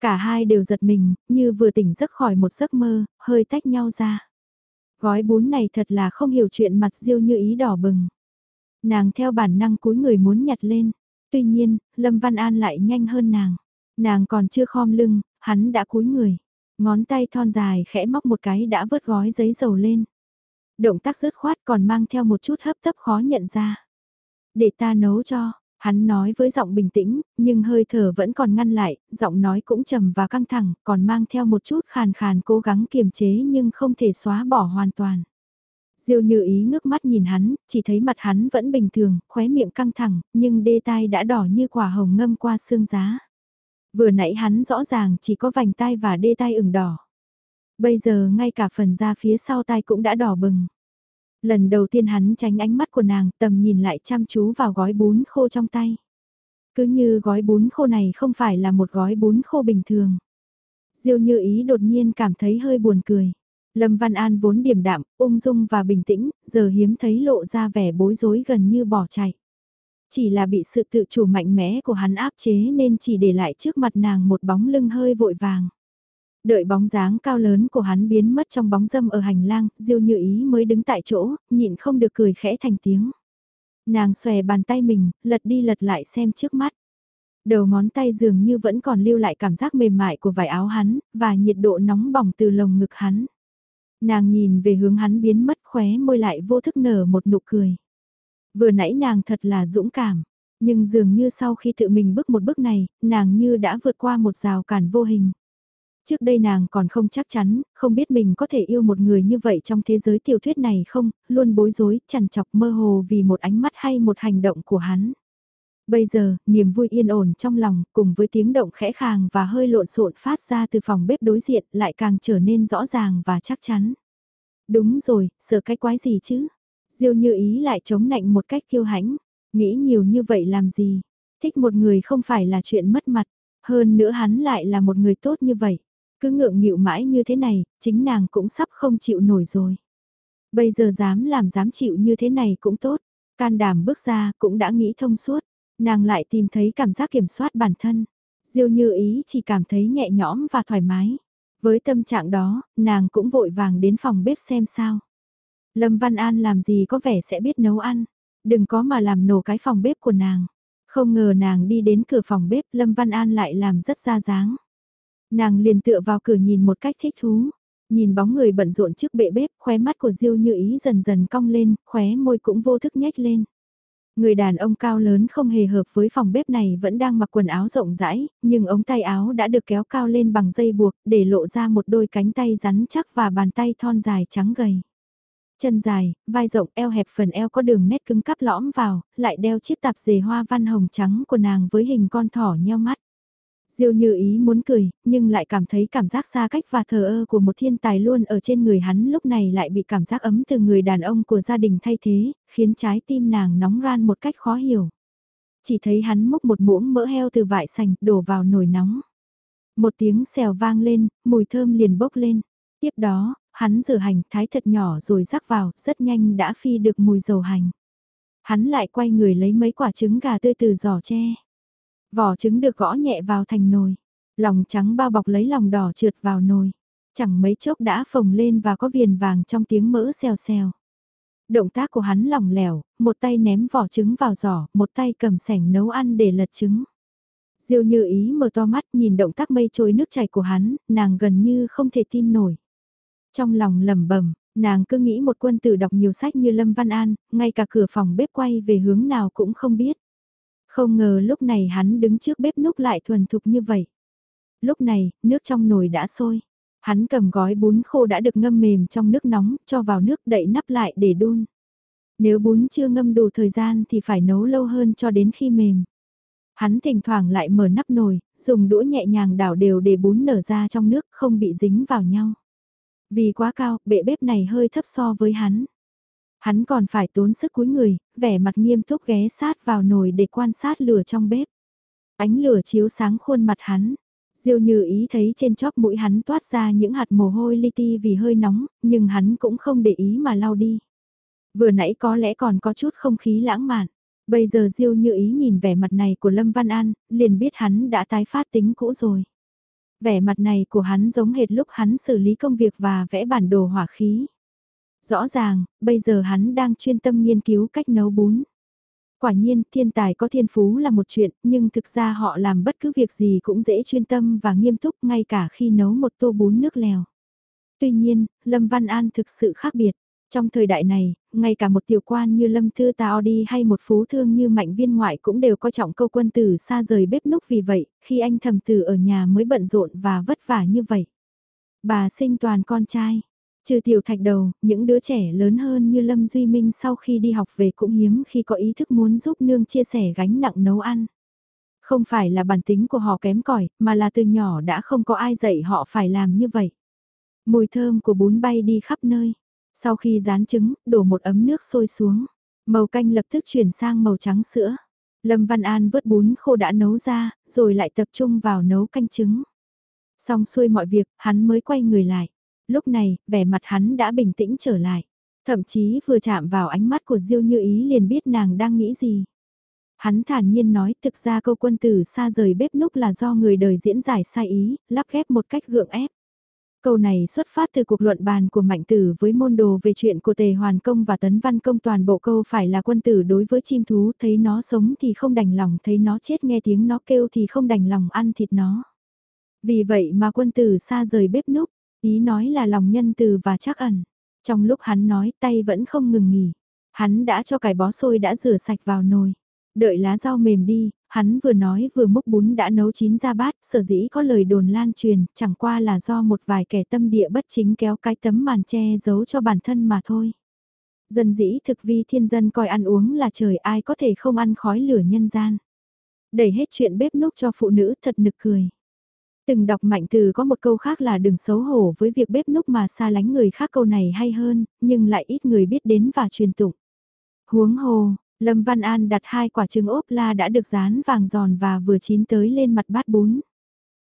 Cả hai đều giật mình, như vừa tỉnh giấc khỏi một giấc mơ, hơi tách nhau ra. Gói bún này thật là không hiểu chuyện mặt diêu như ý đỏ bừng. Nàng theo bản năng cúi người muốn nhặt lên. Tuy nhiên, Lâm Văn An lại nhanh hơn nàng. Nàng còn chưa khom lưng, hắn đã cúi người. Ngón tay thon dài khẽ móc một cái đã vớt gói giấy dầu lên. Động tác dứt khoát còn mang theo một chút hấp tấp khó nhận ra. Để ta nấu cho, hắn nói với giọng bình tĩnh, nhưng hơi thở vẫn còn ngăn lại, giọng nói cũng trầm và căng thẳng, còn mang theo một chút khàn khàn cố gắng kiềm chế nhưng không thể xóa bỏ hoàn toàn. Diêu như ý ngước mắt nhìn hắn, chỉ thấy mặt hắn vẫn bình thường, khóe miệng căng thẳng, nhưng đê tai đã đỏ như quả hồng ngâm qua xương giá. Vừa nãy hắn rõ ràng chỉ có vành tai và đê tai ửng đỏ. Bây giờ ngay cả phần da phía sau tai cũng đã đỏ bừng. Lần đầu tiên hắn tránh ánh mắt của nàng tầm nhìn lại chăm chú vào gói bún khô trong tay. Cứ như gói bún khô này không phải là một gói bún khô bình thường. Diêu như ý đột nhiên cảm thấy hơi buồn cười. Lâm Văn An vốn điềm đạm, ung dung và bình tĩnh, giờ hiếm thấy lộ ra vẻ bối rối gần như bỏ chạy. Chỉ là bị sự tự chủ mạnh mẽ của hắn áp chế nên chỉ để lại trước mặt nàng một bóng lưng hơi vội vàng. Đợi bóng dáng cao lớn của hắn biến mất trong bóng dâm ở hành lang, Diêu Như Ý mới đứng tại chỗ, nhịn không được cười khẽ thành tiếng. Nàng xòe bàn tay mình, lật đi lật lại xem trước mắt. Đầu ngón tay dường như vẫn còn lưu lại cảm giác mềm mại của vải áo hắn, và nhiệt độ nóng bỏng từ lồng ngực hắn. Nàng nhìn về hướng hắn biến mất khóe môi lại vô thức nở một nụ cười. Vừa nãy nàng thật là dũng cảm, nhưng dường như sau khi tự mình bước một bước này, nàng như đã vượt qua một rào cản vô hình. Trước đây nàng còn không chắc chắn, không biết mình có thể yêu một người như vậy trong thế giới tiểu thuyết này không, luôn bối rối, chằn chọc mơ hồ vì một ánh mắt hay một hành động của hắn. Bây giờ, niềm vui yên ổn trong lòng, cùng với tiếng động khẽ khàng và hơi lộn xộn phát ra từ phòng bếp đối diện lại càng trở nên rõ ràng và chắc chắn. Đúng rồi, sợ cái quái gì chứ? Diêu như ý lại chống nạnh một cách kiêu hãnh, nghĩ nhiều như vậy làm gì? Thích một người không phải là chuyện mất mặt, hơn nữa hắn lại là một người tốt như vậy. Cứ ngượng nghịu mãi như thế này, chính nàng cũng sắp không chịu nổi rồi. Bây giờ dám làm dám chịu như thế này cũng tốt, can đảm bước ra cũng đã nghĩ thông suốt, nàng lại tìm thấy cảm giác kiểm soát bản thân. Diêu như ý chỉ cảm thấy nhẹ nhõm và thoải mái. Với tâm trạng đó, nàng cũng vội vàng đến phòng bếp xem sao. Lâm Văn An làm gì có vẻ sẽ biết nấu ăn, đừng có mà làm nổ cái phòng bếp của nàng. Không ngờ nàng đi đến cửa phòng bếp Lâm Văn An lại làm rất ra dáng. Nàng liền tựa vào cửa nhìn một cách thích thú. Nhìn bóng người bận rộn trước bệ bếp, khóe mắt của Diêu như ý dần dần cong lên, khóe môi cũng vô thức nhếch lên. Người đàn ông cao lớn không hề hợp với phòng bếp này vẫn đang mặc quần áo rộng rãi, nhưng ống tay áo đã được kéo cao lên bằng dây buộc để lộ ra một đôi cánh tay rắn chắc và bàn tay thon dài trắng gầy. Chân dài, vai rộng eo hẹp phần eo có đường nét cứng cắp lõm vào, lại đeo chiếc tạp dề hoa văn hồng trắng của nàng với hình con thỏ nheo mắt. Diêu như ý muốn cười, nhưng lại cảm thấy cảm giác xa cách và thờ ơ của một thiên tài luôn ở trên người hắn lúc này lại bị cảm giác ấm từ người đàn ông của gia đình thay thế, khiến trái tim nàng nóng ran một cách khó hiểu. Chỉ thấy hắn múc một muỗng mỡ heo từ vải sành đổ vào nồi nóng. Một tiếng xèo vang lên, mùi thơm liền bốc lên. Tiếp đó, hắn rửa hành thái thật nhỏ rồi rắc vào, rất nhanh đã phi được mùi dầu hành. Hắn lại quay người lấy mấy quả trứng gà tươi từ giỏ tre. Vỏ trứng được gõ nhẹ vào thành nồi. Lòng trắng bao bọc lấy lòng đỏ trượt vào nồi. Chẳng mấy chốc đã phồng lên và có viền vàng trong tiếng mỡ xèo xèo. Động tác của hắn lỏng lẻo, một tay ném vỏ trứng vào giỏ, một tay cầm sẻng nấu ăn để lật trứng. Diêu như ý mở to mắt nhìn động tác mây trôi nước chảy của hắn, nàng gần như không thể tin nổi. Trong lòng lẩm bẩm, nàng cứ nghĩ một quân tử đọc nhiều sách như Lâm Văn An, ngay cả cửa phòng bếp quay về hướng nào cũng không biết. Không ngờ lúc này hắn đứng trước bếp núc lại thuần thục như vậy. Lúc này, nước trong nồi đã sôi. Hắn cầm gói bún khô đã được ngâm mềm trong nước nóng, cho vào nước đậy nắp lại để đun. Nếu bún chưa ngâm đủ thời gian thì phải nấu lâu hơn cho đến khi mềm. Hắn thỉnh thoảng lại mở nắp nồi, dùng đũa nhẹ nhàng đảo đều để bún nở ra trong nước không bị dính vào nhau. Vì quá cao, bệ bếp này hơi thấp so với hắn. Hắn còn phải tốn sức cúi người, vẻ mặt nghiêm túc ghé sát vào nồi để quan sát lửa trong bếp. Ánh lửa chiếu sáng khuôn mặt hắn. Diêu như ý thấy trên chóp mũi hắn toát ra những hạt mồ hôi li ti vì hơi nóng, nhưng hắn cũng không để ý mà lau đi. Vừa nãy có lẽ còn có chút không khí lãng mạn. Bây giờ Diêu như ý nhìn vẻ mặt này của Lâm Văn An, liền biết hắn đã tái phát tính cũ rồi. Vẻ mặt này của hắn giống hệt lúc hắn xử lý công việc và vẽ bản đồ hỏa khí. Rõ ràng, bây giờ hắn đang chuyên tâm nghiên cứu cách nấu bún. Quả nhiên, thiên tài có thiên phú là một chuyện, nhưng thực ra họ làm bất cứ việc gì cũng dễ chuyên tâm và nghiêm túc ngay cả khi nấu một tô bún nước lèo. Tuy nhiên, Lâm Văn An thực sự khác biệt. Trong thời đại này, ngay cả một tiểu quan như Lâm Thư Tào đi hay một phú thương như Mạnh Viên Ngoại cũng đều coi trọng câu quân tử xa rời bếp núc vì vậy, khi anh thầm tử ở nhà mới bận rộn và vất vả như vậy. Bà sinh toàn con trai, Trừ tiểu thạch đầu, những đứa trẻ lớn hơn như Lâm Duy Minh sau khi đi học về cũng hiếm khi có ý thức muốn giúp nương chia sẻ gánh nặng nấu ăn. Không phải là bản tính của họ kém cỏi mà là từ nhỏ đã không có ai dạy họ phải làm như vậy. Mùi thơm của bún bay đi khắp nơi. Sau khi rán trứng, đổ một ấm nước sôi xuống. Màu canh lập tức chuyển sang màu trắng sữa. Lâm Văn An vớt bún khô đã nấu ra, rồi lại tập trung vào nấu canh trứng. Xong xuôi mọi việc, hắn mới quay người lại lúc này, vẻ mặt hắn đã bình tĩnh trở lại. Thậm chí vừa chạm vào ánh mắt của Diêu Như Ý liền biết nàng đang nghĩ gì. Hắn thản nhiên nói thực ra câu quân tử xa rời bếp núc là do người đời diễn giải sai ý, lắp ghép một cách gượng ép. Câu này xuất phát từ cuộc luận bàn của Mạnh Tử với môn đồ về chuyện của Tề Hoàn Công và Tấn Văn Công toàn bộ câu phải là quân tử đối với chim thú thấy nó sống thì không đành lòng thấy nó chết nghe tiếng nó kêu thì không đành lòng ăn thịt nó. Vì vậy mà quân tử xa rời bếp núc, Ý nói là lòng nhân từ và chắc ẩn. Trong lúc hắn nói tay vẫn không ngừng nghỉ. Hắn đã cho cải bó xôi đã rửa sạch vào nồi. Đợi lá rau mềm đi, hắn vừa nói vừa múc bún đã nấu chín ra bát, sở dĩ có lời đồn lan truyền, chẳng qua là do một vài kẻ tâm địa bất chính kéo cái tấm màn che giấu cho bản thân mà thôi. Dân dĩ thực vi thiên dân coi ăn uống là trời ai có thể không ăn khói lửa nhân gian. Đẩy hết chuyện bếp núc cho phụ nữ thật nực cười. Từng đọc mạnh từ có một câu khác là đừng xấu hổ với việc bếp núc mà xa lánh người khác câu này hay hơn, nhưng lại ít người biết đến và truyền tụng. Huống hồ, Lâm Văn An đặt hai quả trứng ốp la đã được rán vàng giòn và vừa chín tới lên mặt bát bún.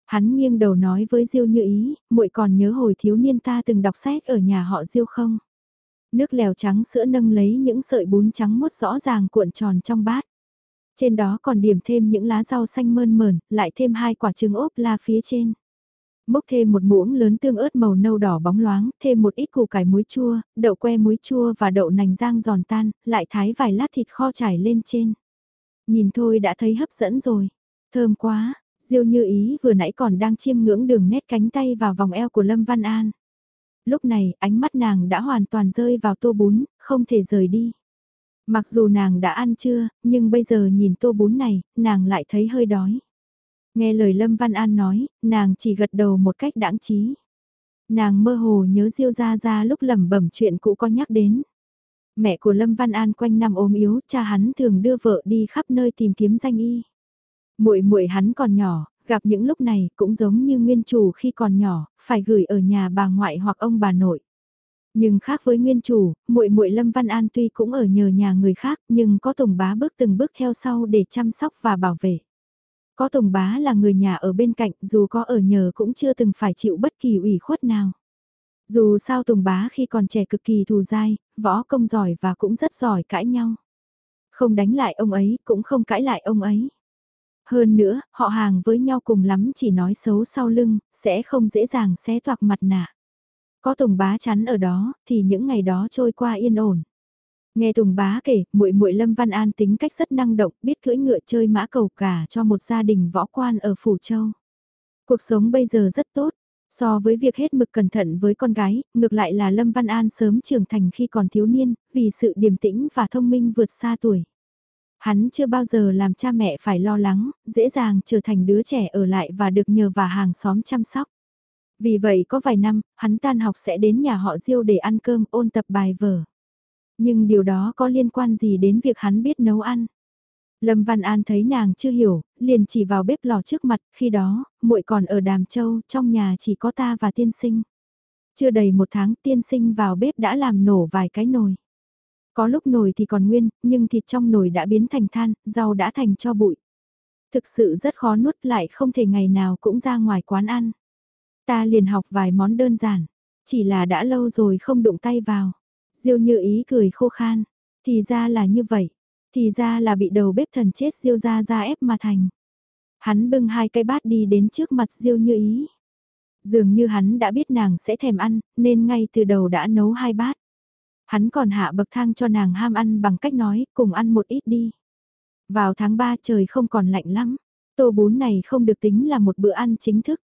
Hắn nghiêng đầu nói với Diêu Như Ý, muội còn nhớ hồi thiếu niên ta từng đọc sách ở nhà họ Diêu không? Nước lèo trắng sữa nâng lấy những sợi bún trắng mốt rõ ràng cuộn tròn trong bát. Trên đó còn điểm thêm những lá rau xanh mơn mờn, lại thêm hai quả trứng ốp la phía trên. Múc thêm một muỗng lớn tương ớt màu nâu đỏ bóng loáng, thêm một ít củ cải muối chua, đậu que muối chua và đậu nành rang giòn tan, lại thái vài lát thịt kho trải lên trên. Nhìn thôi đã thấy hấp dẫn rồi. Thơm quá, Diêu như ý vừa nãy còn đang chiêm ngưỡng đường nét cánh tay vào vòng eo của Lâm Văn An. Lúc này, ánh mắt nàng đã hoàn toàn rơi vào tô bún, không thể rời đi. Mặc dù nàng đã ăn chưa, nhưng bây giờ nhìn tô bún này, nàng lại thấy hơi đói. Nghe lời Lâm Văn An nói, nàng chỉ gật đầu một cách đãng trí. Nàng mơ hồ nhớ Diêu Gia Gia lúc lẩm bẩm chuyện cũ có nhắc đến. Mẹ của Lâm Văn An quanh năm ốm yếu, cha hắn thường đưa vợ đi khắp nơi tìm kiếm danh y. Muội muội hắn còn nhỏ, gặp những lúc này cũng giống như nguyên chủ khi còn nhỏ, phải gửi ở nhà bà ngoại hoặc ông bà nội. Nhưng khác với nguyên chủ, muội muội Lâm Văn An tuy cũng ở nhờ nhà người khác, nhưng có tổng Bá bước từng bước theo sau để chăm sóc và bảo vệ. Có tổng Bá là người nhà ở bên cạnh, dù có ở nhờ cũng chưa từng phải chịu bất kỳ ủy khuất nào. Dù sao Tùng Bá khi còn trẻ cực kỳ thù dai, võ công giỏi và cũng rất giỏi cãi nhau. Không đánh lại ông ấy, cũng không cãi lại ông ấy. Hơn nữa, họ hàng với nhau cùng lắm chỉ nói xấu sau lưng, sẽ không dễ dàng xé toạc mặt nạ. Có Tùng Bá chắn ở đó, thì những ngày đó trôi qua yên ổn. Nghe Tùng Bá kể, muội muội Lâm Văn An tính cách rất năng động, biết cưỡi ngựa chơi mã cầu cả cho một gia đình võ quan ở Phủ Châu. Cuộc sống bây giờ rất tốt, so với việc hết mực cẩn thận với con gái, ngược lại là Lâm Văn An sớm trưởng thành khi còn thiếu niên, vì sự điềm tĩnh và thông minh vượt xa tuổi. Hắn chưa bao giờ làm cha mẹ phải lo lắng, dễ dàng trở thành đứa trẻ ở lại và được nhờ và hàng xóm chăm sóc. Vì vậy có vài năm, hắn tan học sẽ đến nhà họ Diêu để ăn cơm ôn tập bài vở. Nhưng điều đó có liên quan gì đến việc hắn biết nấu ăn? Lâm Văn An thấy nàng chưa hiểu, liền chỉ vào bếp lò trước mặt, khi đó, muội còn ở Đàm Châu, trong nhà chỉ có ta và tiên sinh. Chưa đầy một tháng tiên sinh vào bếp đã làm nổ vài cái nồi. Có lúc nồi thì còn nguyên, nhưng thịt trong nồi đã biến thành than, rau đã thành cho bụi. Thực sự rất khó nuốt lại không thể ngày nào cũng ra ngoài quán ăn. Ta liền học vài món đơn giản, chỉ là đã lâu rồi không đụng tay vào. Diêu như ý cười khô khan, thì ra là như vậy, thì ra là bị đầu bếp thần chết diêu ra ra ép mà thành. Hắn bưng hai cái bát đi đến trước mặt diêu như ý. Dường như hắn đã biết nàng sẽ thèm ăn, nên ngay từ đầu đã nấu hai bát. Hắn còn hạ bậc thang cho nàng ham ăn bằng cách nói, cùng ăn một ít đi. Vào tháng 3 trời không còn lạnh lắm, tô bún này không được tính là một bữa ăn chính thức.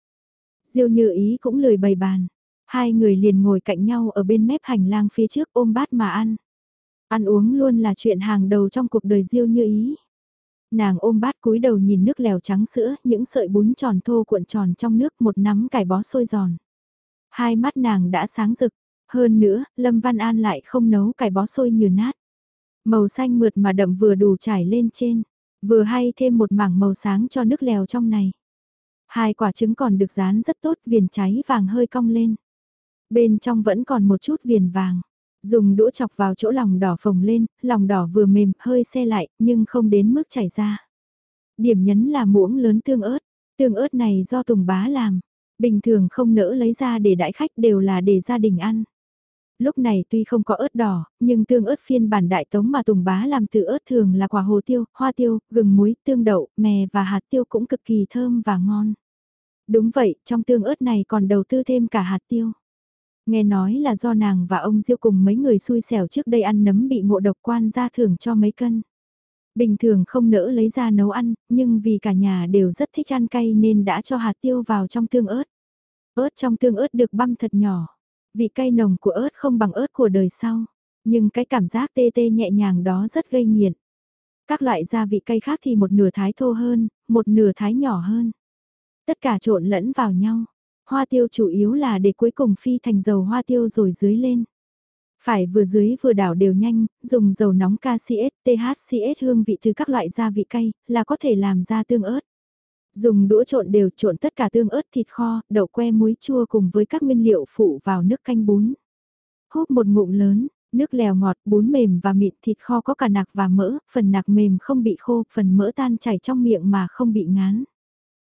Diêu như ý cũng lười bày bàn. Hai người liền ngồi cạnh nhau ở bên mép hành lang phía trước ôm bát mà ăn. Ăn uống luôn là chuyện hàng đầu trong cuộc đời Diêu như ý. Nàng ôm bát cúi đầu nhìn nước lèo trắng sữa, những sợi bún tròn thô cuộn tròn trong nước một nắm cải bó sôi giòn. Hai mắt nàng đã sáng rực, hơn nữa, Lâm Văn An lại không nấu cải bó sôi như nát. Màu xanh mượt mà đậm vừa đủ trải lên trên, vừa hay thêm một mảng màu sáng cho nước lèo trong này. Hai quả trứng còn được dán rất tốt, viền cháy vàng hơi cong lên. Bên trong vẫn còn một chút viền vàng. Dùng đũa chọc vào chỗ lòng đỏ phồng lên, lòng đỏ vừa mềm, hơi xe lại, nhưng không đến mức chảy ra. Điểm nhấn là muỗng lớn tương ớt. Tương ớt này do Tùng Bá làm. Bình thường không nỡ lấy ra để đãi khách đều là để gia đình ăn. Lúc này tuy không có ớt đỏ, nhưng tương ớt phiên bản đại tống mà Tùng Bá làm từ ớt thường là quả hồ tiêu, hoa tiêu, gừng muối, tương đậu, mè và hạt tiêu cũng cực kỳ thơm và ngon. Đúng vậy, trong tương ớt này còn đầu tư thêm cả hạt tiêu. Nghe nói là do nàng và ông Diêu cùng mấy người xui xẻo trước đây ăn nấm bị ngộ độc quan ra thưởng cho mấy cân. Bình thường không nỡ lấy ra nấu ăn, nhưng vì cả nhà đều rất thích ăn cay nên đã cho hạt tiêu vào trong tương ớt. Ớt trong tương ớt được băm thật nhỏ. Vị cay nồng của ớt không bằng ớt của đời sau. Nhưng cái cảm giác tê tê nhẹ nhàng đó rất gây nghiện. Các loại gia vị cay khác thì một nửa thái thô hơn, một nửa thái nhỏ hơn. Tất cả trộn lẫn vào nhau. Hoa tiêu chủ yếu là để cuối cùng phi thành dầu hoa tiêu rồi dưới lên. Phải vừa dưới vừa đảo đều nhanh, dùng dầu nóng KCS, THCS hương vị từ các loại gia vị cay, là có thể làm ra tương ớt. Dùng đũa trộn đều trộn tất cả tương ớt thịt kho, đậu que muối chua cùng với các nguyên liệu phụ vào nước canh bún. Húp một ngụm lớn, nước lèo ngọt, bún mềm và mịn thịt kho có cả nạc và mỡ, phần nạc mềm không bị khô, phần mỡ tan chảy trong miệng mà không bị ngán.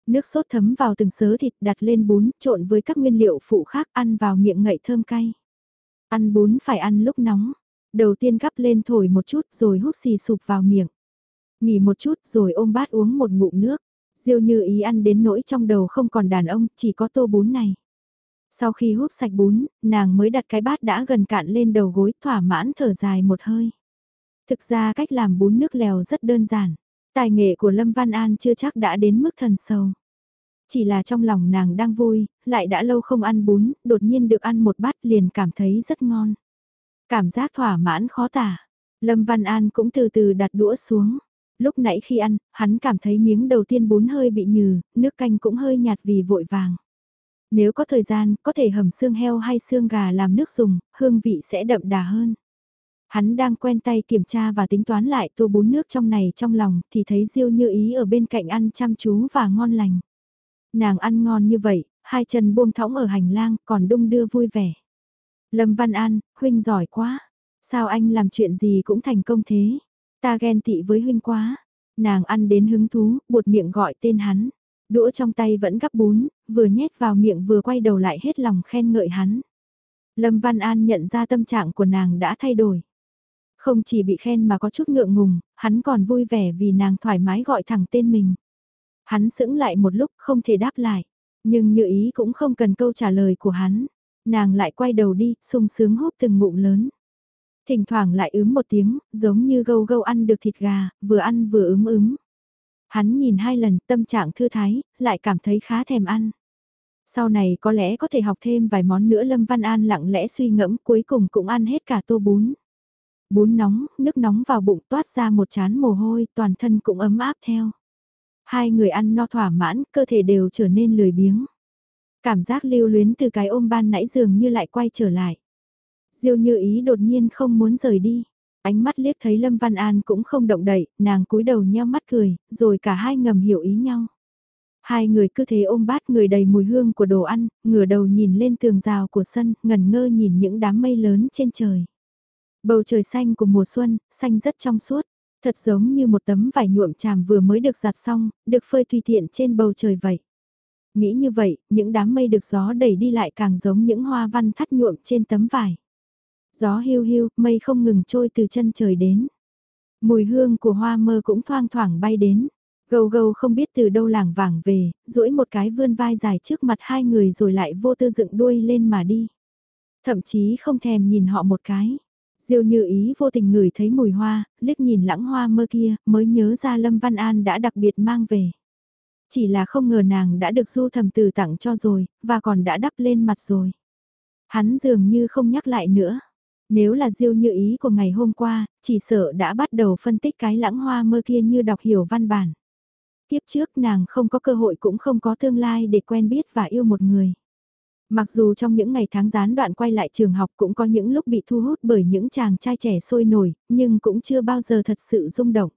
Nước sốt thấm vào từng sớ thịt đặt lên bún, trộn với các nguyên liệu phụ khác ăn vào miệng ngậy thơm cay. Ăn bún phải ăn lúc nóng. Đầu tiên gắp lên thổi một chút rồi hút xì sụp vào miệng. Nghỉ một chút rồi ôm bát uống một ngụm nước. Diêu như ý ăn đến nỗi trong đầu không còn đàn ông, chỉ có tô bún này. Sau khi hút sạch bún, nàng mới đặt cái bát đã gần cạn lên đầu gối thỏa mãn thở dài một hơi. Thực ra cách làm bún nước lèo rất đơn giản. Tài nghệ của Lâm Văn An chưa chắc đã đến mức thần sầu. Chỉ là trong lòng nàng đang vui, lại đã lâu không ăn bún, đột nhiên được ăn một bát liền cảm thấy rất ngon. Cảm giác thỏa mãn khó tả. Lâm Văn An cũng từ từ đặt đũa xuống. Lúc nãy khi ăn, hắn cảm thấy miếng đầu tiên bún hơi bị nhừ, nước canh cũng hơi nhạt vì vội vàng. Nếu có thời gian, có thể hầm xương heo hay xương gà làm nước dùng, hương vị sẽ đậm đà hơn. Hắn đang quen tay kiểm tra và tính toán lại tô bún nước trong này trong lòng thì thấy Diêu như ý ở bên cạnh ăn chăm chú và ngon lành. Nàng ăn ngon như vậy, hai chân buông thõng ở hành lang còn đung đưa vui vẻ. Lâm Văn An, huynh giỏi quá. Sao anh làm chuyện gì cũng thành công thế? Ta ghen tị với huynh quá. Nàng ăn đến hứng thú, buột miệng gọi tên hắn. Đũa trong tay vẫn gắp bún, vừa nhét vào miệng vừa quay đầu lại hết lòng khen ngợi hắn. Lâm Văn An nhận ra tâm trạng của nàng đã thay đổi. Không chỉ bị khen mà có chút ngượng ngùng, hắn còn vui vẻ vì nàng thoải mái gọi thẳng tên mình. Hắn sững lại một lúc không thể đáp lại, nhưng như ý cũng không cần câu trả lời của hắn. Nàng lại quay đầu đi, sung sướng hút từng ngụm lớn. Thỉnh thoảng lại ướm một tiếng, giống như gâu gâu ăn được thịt gà, vừa ăn vừa ướm ướm. Hắn nhìn hai lần, tâm trạng thư thái, lại cảm thấy khá thèm ăn. Sau này có lẽ có thể học thêm vài món nữa Lâm Văn An lặng lẽ suy ngẫm cuối cùng cũng ăn hết cả tô bún. Bún nóng, nước nóng vào bụng toát ra một chán mồ hôi, toàn thân cũng ấm áp theo. Hai người ăn no thỏa mãn, cơ thể đều trở nên lười biếng. Cảm giác lưu luyến từ cái ôm ban nãy dường như lại quay trở lại. Diêu như ý đột nhiên không muốn rời đi. Ánh mắt liếc thấy Lâm Văn An cũng không động đậy, nàng cúi đầu nheo mắt cười, rồi cả hai ngầm hiểu ý nhau. Hai người cứ thế ôm bát người đầy mùi hương của đồ ăn, ngửa đầu nhìn lên tường rào của sân, ngần ngơ nhìn những đám mây lớn trên trời. Bầu trời xanh của mùa xuân, xanh rất trong suốt, thật giống như một tấm vải nhuộm tràm vừa mới được giặt xong, được phơi tùy tiện trên bầu trời vậy. Nghĩ như vậy, những đám mây được gió đẩy đi lại càng giống những hoa văn thắt nhuộm trên tấm vải. Gió hiu hiu, mây không ngừng trôi từ chân trời đến. Mùi hương của hoa mơ cũng thoang thoảng bay đến. Gâu gâu không biết từ đâu làng vàng về, duỗi một cái vươn vai dài trước mặt hai người rồi lại vô tư dựng đuôi lên mà đi. Thậm chí không thèm nhìn họ một cái. Diêu như ý vô tình ngửi thấy mùi hoa, liếc nhìn lãng hoa mơ kia, mới nhớ ra Lâm Văn An đã đặc biệt mang về. Chỉ là không ngờ nàng đã được du thầm từ tặng cho rồi, và còn đã đắp lên mặt rồi. Hắn dường như không nhắc lại nữa. Nếu là diêu như ý của ngày hôm qua, chỉ sợ đã bắt đầu phân tích cái lãng hoa mơ kia như đọc hiểu văn bản. Tiếp trước nàng không có cơ hội cũng không có tương lai để quen biết và yêu một người. Mặc dù trong những ngày tháng gián đoạn quay lại trường học cũng có những lúc bị thu hút bởi những chàng trai trẻ sôi nổi, nhưng cũng chưa bao giờ thật sự rung động.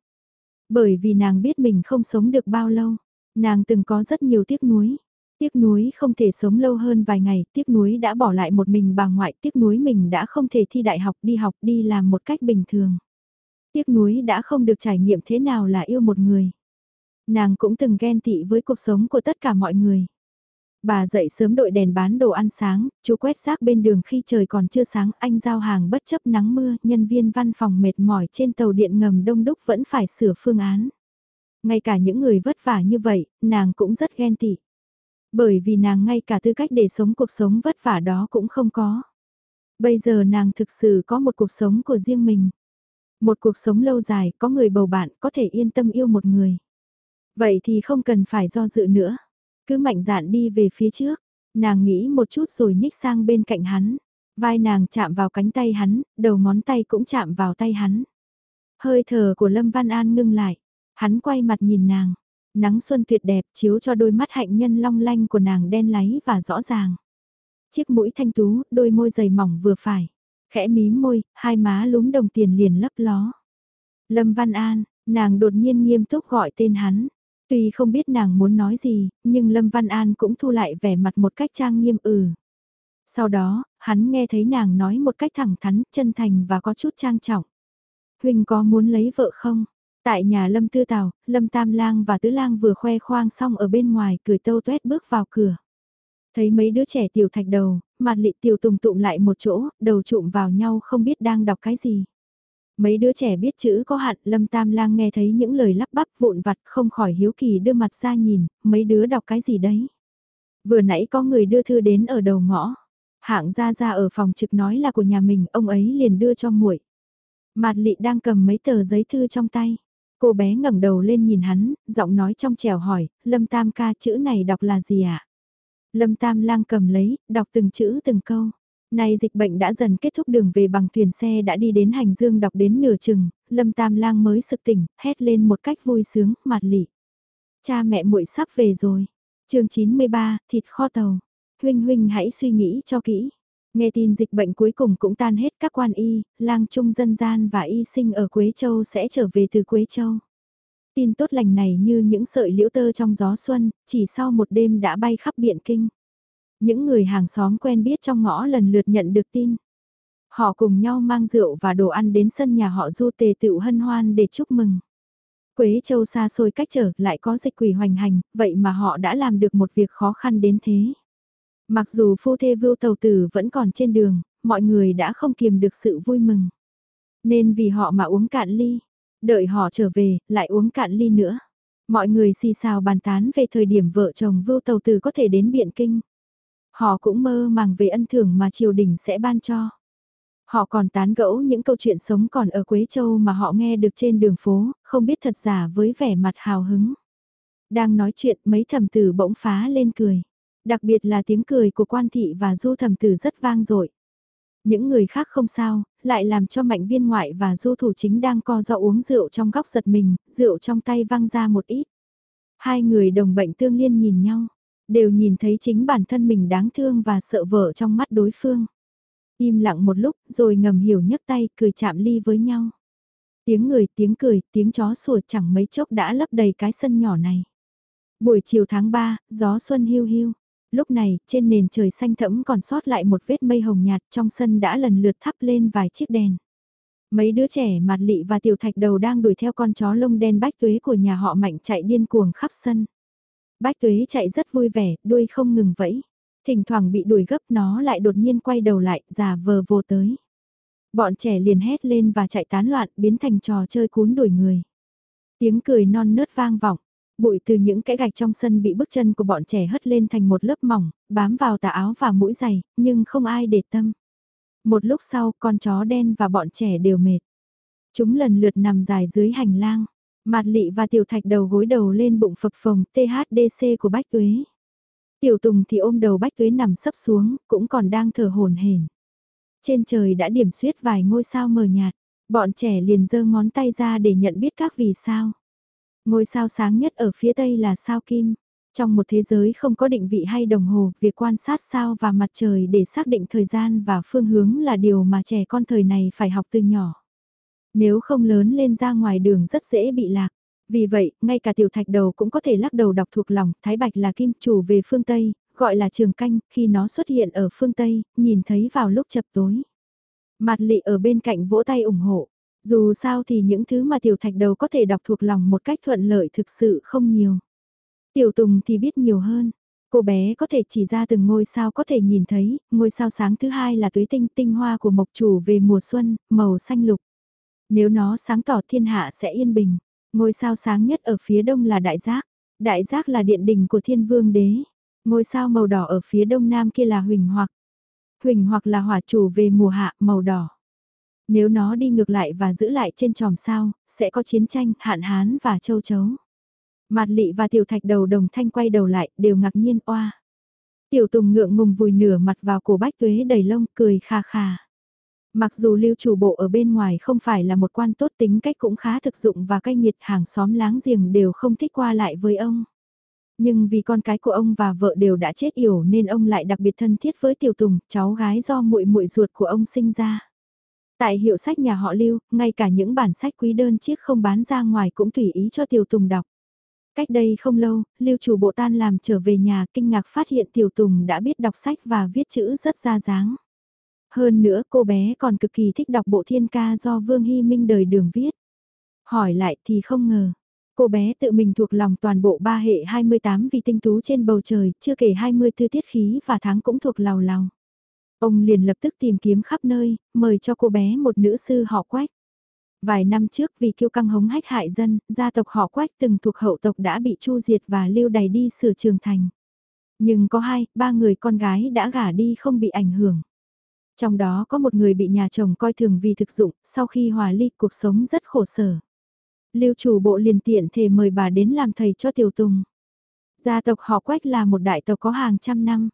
Bởi vì nàng biết mình không sống được bao lâu, nàng từng có rất nhiều tiếc nuối. Tiếc nuối không thể sống lâu hơn vài ngày, tiếc nuối đã bỏ lại một mình bà ngoại, tiếc nuối mình đã không thể thi đại học đi học đi làm một cách bình thường. Tiếc nuối đã không được trải nghiệm thế nào là yêu một người. Nàng cũng từng ghen tị với cuộc sống của tất cả mọi người. Bà dậy sớm đội đèn bán đồ ăn sáng, chú quét rác bên đường khi trời còn chưa sáng, anh giao hàng bất chấp nắng mưa, nhân viên văn phòng mệt mỏi trên tàu điện ngầm đông đúc vẫn phải sửa phương án. Ngay cả những người vất vả như vậy, nàng cũng rất ghen tị. Bởi vì nàng ngay cả tư cách để sống cuộc sống vất vả đó cũng không có. Bây giờ nàng thực sự có một cuộc sống của riêng mình. Một cuộc sống lâu dài, có người bầu bạn, có thể yên tâm yêu một người. Vậy thì không cần phải do dự nữa. Cứ mạnh dạn đi về phía trước. Nàng nghĩ một chút rồi nhích sang bên cạnh hắn. Vai nàng chạm vào cánh tay hắn, đầu ngón tay cũng chạm vào tay hắn. Hơi thở của Lâm Văn An ngưng lại. Hắn quay mặt nhìn nàng. Nắng xuân tuyệt đẹp chiếu cho đôi mắt hạnh nhân long lanh của nàng đen láy và rõ ràng. Chiếc mũi thanh tú, đôi môi dày mỏng vừa phải. Khẽ mím môi, hai má lúm đồng tiền liền lấp ló. Lâm Văn An, nàng đột nhiên nghiêm túc gọi tên hắn. Tuy không biết nàng muốn nói gì, nhưng Lâm Văn An cũng thu lại vẻ mặt một cách trang nghiêm ừ. Sau đó, hắn nghe thấy nàng nói một cách thẳng thắn, chân thành và có chút trang trọng. Huynh có muốn lấy vợ không? Tại nhà Lâm Tư Tào, Lâm Tam Lang và Tứ Lang vừa khoe khoang xong ở bên ngoài cười tâu tuét bước vào cửa. Thấy mấy đứa trẻ tiểu thạch đầu, mặt lị tiểu tùng tụng lại một chỗ, đầu trụm vào nhau không biết đang đọc cái gì. Mấy đứa trẻ biết chữ có hạn, Lâm Tam Lang nghe thấy những lời lắp bắp vụn vặt không khỏi hiếu kỳ đưa mặt ra nhìn, mấy đứa đọc cái gì đấy. Vừa nãy có người đưa thư đến ở đầu ngõ. Hạng ra ra ở phòng trực nói là của nhà mình, ông ấy liền đưa cho muội. Mạt lị đang cầm mấy tờ giấy thư trong tay. Cô bé ngẩng đầu lên nhìn hắn, giọng nói trong trẻo hỏi, Lâm Tam ca chữ này đọc là gì ạ? À? Lâm Tam lang cầm lấy, đọc từng chữ từng câu. Nay dịch bệnh đã dần kết thúc đường về bằng thuyền xe đã đi đến hành dương đọc đến nửa chừng, Lâm Tam lang mới sực tỉnh, hét lên một cách vui sướng, mặt lị. Cha mẹ muội sắp về rồi. chương 93, thịt kho tàu. Huynh huynh hãy suy nghĩ cho kỹ. Nghe tin dịch bệnh cuối cùng cũng tan hết các quan y, lang trung dân gian và y sinh ở Quế Châu sẽ trở về từ Quế Châu. Tin tốt lành này như những sợi liễu tơ trong gió xuân, chỉ sau một đêm đã bay khắp biện kinh. Những người hàng xóm quen biết trong ngõ lần lượt nhận được tin. Họ cùng nhau mang rượu và đồ ăn đến sân nhà họ du tề tựu hân hoan để chúc mừng. Quế Châu xa xôi cách trở lại có dịch quỷ hoành hành, vậy mà họ đã làm được một việc khó khăn đến thế. Mặc dù phu thê vưu tàu tử vẫn còn trên đường, mọi người đã không kiềm được sự vui mừng. Nên vì họ mà uống cạn ly, đợi họ trở về, lại uống cạn ly nữa. Mọi người xì xào bàn tán về thời điểm vợ chồng vưu tàu tử có thể đến Biện Kinh. Họ cũng mơ màng về ân thưởng mà triều đình sẽ ban cho. Họ còn tán gẫu những câu chuyện sống còn ở Quế Châu mà họ nghe được trên đường phố, không biết thật giả với vẻ mặt hào hứng. Đang nói chuyện mấy thầm tử bỗng phá lên cười. Đặc biệt là tiếng cười của quan thị và du thẩm tử rất vang dội. Những người khác không sao, lại làm cho mạnh viên ngoại và du thủ chính đang co do uống rượu trong góc giật mình, rượu trong tay văng ra một ít. Hai người đồng bệnh tương liên nhìn nhau, đều nhìn thấy chính bản thân mình đáng thương và sợ vợ trong mắt đối phương. Im lặng một lúc, rồi ngầm hiểu nhấc tay, cười chạm ly với nhau. Tiếng người, tiếng cười, tiếng chó sủa chẳng mấy chốc đã lấp đầy cái sân nhỏ này. Buổi chiều tháng 3, gió xuân hiu hiu. Lúc này, trên nền trời xanh thẫm còn sót lại một vết mây hồng nhạt trong sân đã lần lượt thắp lên vài chiếc đèn. Mấy đứa trẻ mặt lị và tiểu thạch đầu đang đuổi theo con chó lông đen bách tuế của nhà họ mạnh chạy điên cuồng khắp sân. Bách tuế chạy rất vui vẻ, đuôi không ngừng vẫy. Thỉnh thoảng bị đuổi gấp nó lại đột nhiên quay đầu lại, giả vờ vô tới. Bọn trẻ liền hét lên và chạy tán loạn, biến thành trò chơi cuốn đuổi người. Tiếng cười non nớt vang vọng, bụi từ những cái gạch trong sân bị bước chân của bọn trẻ hất lên thành một lớp mỏng, bám vào tà áo và mũi giày, nhưng không ai để tâm. Một lúc sau, con chó đen và bọn trẻ đều mệt. Chúng lần lượt nằm dài dưới hành lang. Mạt lị và tiểu thạch đầu gối đầu lên bụng phập phồng THDC của Bách Tuế. Tiểu Tùng thì ôm đầu Bách Tuế nằm sấp xuống, cũng còn đang thở hồn hển. Trên trời đã điểm xuyết vài ngôi sao mờ nhạt, bọn trẻ liền giơ ngón tay ra để nhận biết các vì sao. Ngôi sao sáng nhất ở phía tây là sao kim. Trong một thế giới không có định vị hay đồng hồ, việc quan sát sao và mặt trời để xác định thời gian và phương hướng là điều mà trẻ con thời này phải học từ nhỏ. Nếu không lớn lên ra ngoài đường rất dễ bị lạc. Vì vậy, ngay cả tiểu thạch đầu cũng có thể lắc đầu đọc thuộc lòng, Thái Bạch là kim chủ về phương Tây, gọi là trường canh, khi nó xuất hiện ở phương Tây, nhìn thấy vào lúc chập tối. Mặt lị ở bên cạnh vỗ tay ủng hộ. Dù sao thì những thứ mà tiểu thạch đầu có thể đọc thuộc lòng một cách thuận lợi thực sự không nhiều. Tiểu Tùng thì biết nhiều hơn. Cô bé có thể chỉ ra từng ngôi sao có thể nhìn thấy, ngôi sao sáng thứ hai là tuế tinh tinh hoa của mộc chủ về mùa xuân, màu xanh lục. Nếu nó sáng tỏ thiên hạ sẽ yên bình. Ngôi sao sáng nhất ở phía đông là đại giác. Đại giác là điện đỉnh của thiên vương đế. Ngôi sao màu đỏ ở phía đông nam kia là huỳnh hoặc. Huỳnh hoặc là hỏa chủ về mùa hạ màu đỏ. Nếu nó đi ngược lại và giữ lại trên tròm sao, sẽ có chiến tranh, hạn hán và châu chấu. Mạt lị và tiểu thạch đầu đồng thanh quay đầu lại, đều ngạc nhiên oa. Tiểu tùng ngượng ngùng vùi nửa mặt vào cổ bách tuế đầy lông, cười kha kha. Mặc dù lưu chủ bộ ở bên ngoài không phải là một quan tốt tính cách cũng khá thực dụng và cay nghiệt hàng xóm láng giềng đều không thích qua lại với ông. Nhưng vì con cái của ông và vợ đều đã chết yểu nên ông lại đặc biệt thân thiết với Tiểu Tùng, cháu gái do muội muội ruột của ông sinh ra. Tại hiệu sách nhà họ Lưu, ngay cả những bản sách quý đơn chiếc không bán ra ngoài cũng tùy ý cho Tiểu Tùng đọc. Cách đây không lâu, Lưu chủ bộ tan làm trở về nhà kinh ngạc phát hiện Tiểu Tùng đã biết đọc sách và viết chữ rất ra dáng. Hơn nữa cô bé còn cực kỳ thích đọc bộ thiên ca do Vương Hy Minh đời đường viết. Hỏi lại thì không ngờ, cô bé tự mình thuộc lòng toàn bộ ba hệ 28 vì tinh tú trên bầu trời, chưa kể 20 thư tiết khí và tháng cũng thuộc lào lào. Ông liền lập tức tìm kiếm khắp nơi, mời cho cô bé một nữ sư họ quách. Vài năm trước vì kiêu căng hống hách hại dân, gia tộc họ quách từng thuộc hậu tộc đã bị chu diệt và lưu đày đi sửa trường thành. Nhưng có hai, ba người con gái đã gả đi không bị ảnh hưởng. Trong đó có một người bị nhà chồng coi thường vì thực dụng, sau khi hòa ly cuộc sống rất khổ sở. Lưu chủ bộ liền tiện thể mời bà đến làm thầy cho Tiểu Tùng. Gia tộc họ Quách là một đại tộc có hàng trăm năm.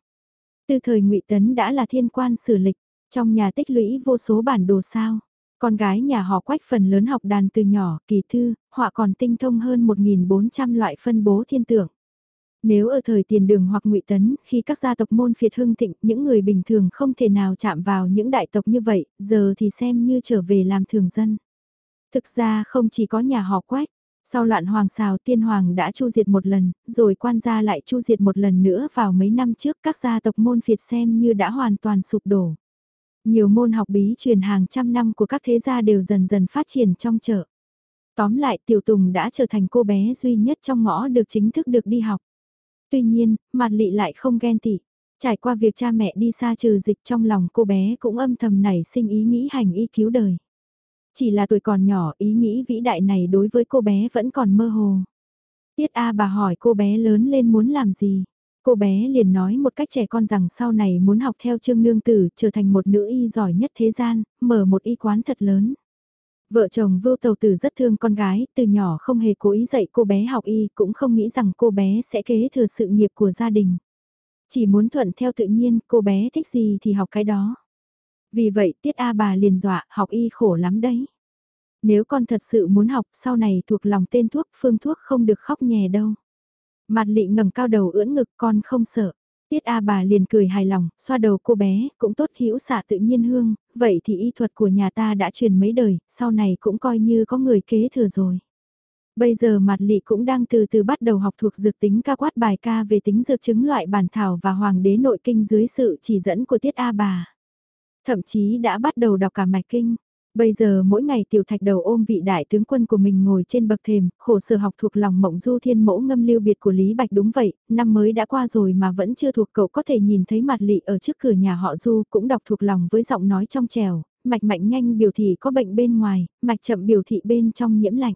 Từ thời ngụy Tấn đã là thiên quan sử lịch, trong nhà tích lũy vô số bản đồ sao. Con gái nhà họ Quách phần lớn học đàn từ nhỏ, kỳ thư, họa còn tinh thông hơn 1.400 loại phân bố thiên tượng. Nếu ở thời tiền đường hoặc ngụy tấn, khi các gia tộc môn phiệt hưng thịnh, những người bình thường không thể nào chạm vào những đại tộc như vậy, giờ thì xem như trở về làm thường dân. Thực ra không chỉ có nhà họ quách, sau loạn hoàng xào tiên hoàng đã chu diệt một lần, rồi quan gia lại chu diệt một lần nữa vào mấy năm trước các gia tộc môn phiệt xem như đã hoàn toàn sụp đổ. Nhiều môn học bí truyền hàng trăm năm của các thế gia đều dần dần phát triển trong chợ. Tóm lại Tiểu Tùng đã trở thành cô bé duy nhất trong ngõ được chính thức được đi học. Tuy nhiên, mặt lị lại không ghen tị. Trải qua việc cha mẹ đi xa trừ dịch trong lòng cô bé cũng âm thầm nảy sinh ý nghĩ hành y cứu đời. Chỉ là tuổi còn nhỏ ý nghĩ vĩ đại này đối với cô bé vẫn còn mơ hồ. Tiết A bà hỏi cô bé lớn lên muốn làm gì. Cô bé liền nói một cách trẻ con rằng sau này muốn học theo trương nương tử trở thành một nữ y giỏi nhất thế gian, mở một y quán thật lớn. Vợ chồng Vưu Tầu Tử rất thương con gái, từ nhỏ không hề cố ý dạy cô bé học y, cũng không nghĩ rằng cô bé sẽ kế thừa sự nghiệp của gia đình. Chỉ muốn thuận theo tự nhiên, cô bé thích gì thì học cái đó. Vì vậy Tiết A bà liền dọa, học y khổ lắm đấy. Nếu con thật sự muốn học, sau này thuộc lòng tên thuốc, phương thuốc không được khóc nhè đâu. Mặt lị ngẩng cao đầu ưỡn ngực con không sợ. Tiết A bà liền cười hài lòng, xoa đầu cô bé, cũng tốt hữu xạ tự nhiên hương, vậy thì y thuật của nhà ta đã truyền mấy đời, sau này cũng coi như có người kế thừa rồi. Bây giờ mặt lị cũng đang từ từ bắt đầu học thuộc dược tính ca quát bài ca về tính dược chứng loại bản thảo và hoàng đế nội kinh dưới sự chỉ dẫn của Tiết A bà. Thậm chí đã bắt đầu đọc cả mạch kinh. Bây giờ mỗi ngày tiểu thạch đầu ôm vị đại tướng quân của mình ngồi trên bậc thềm, khổ sở học thuộc lòng mộng du thiên mẫu ngâm lưu biệt của Lý Bạch đúng vậy, năm mới đã qua rồi mà vẫn chưa thuộc cậu có thể nhìn thấy mặt lị ở trước cửa nhà họ du cũng đọc thuộc lòng với giọng nói trong trèo, mạch mạnh nhanh biểu thị có bệnh bên ngoài, mạch chậm biểu thị bên trong nhiễm lạnh.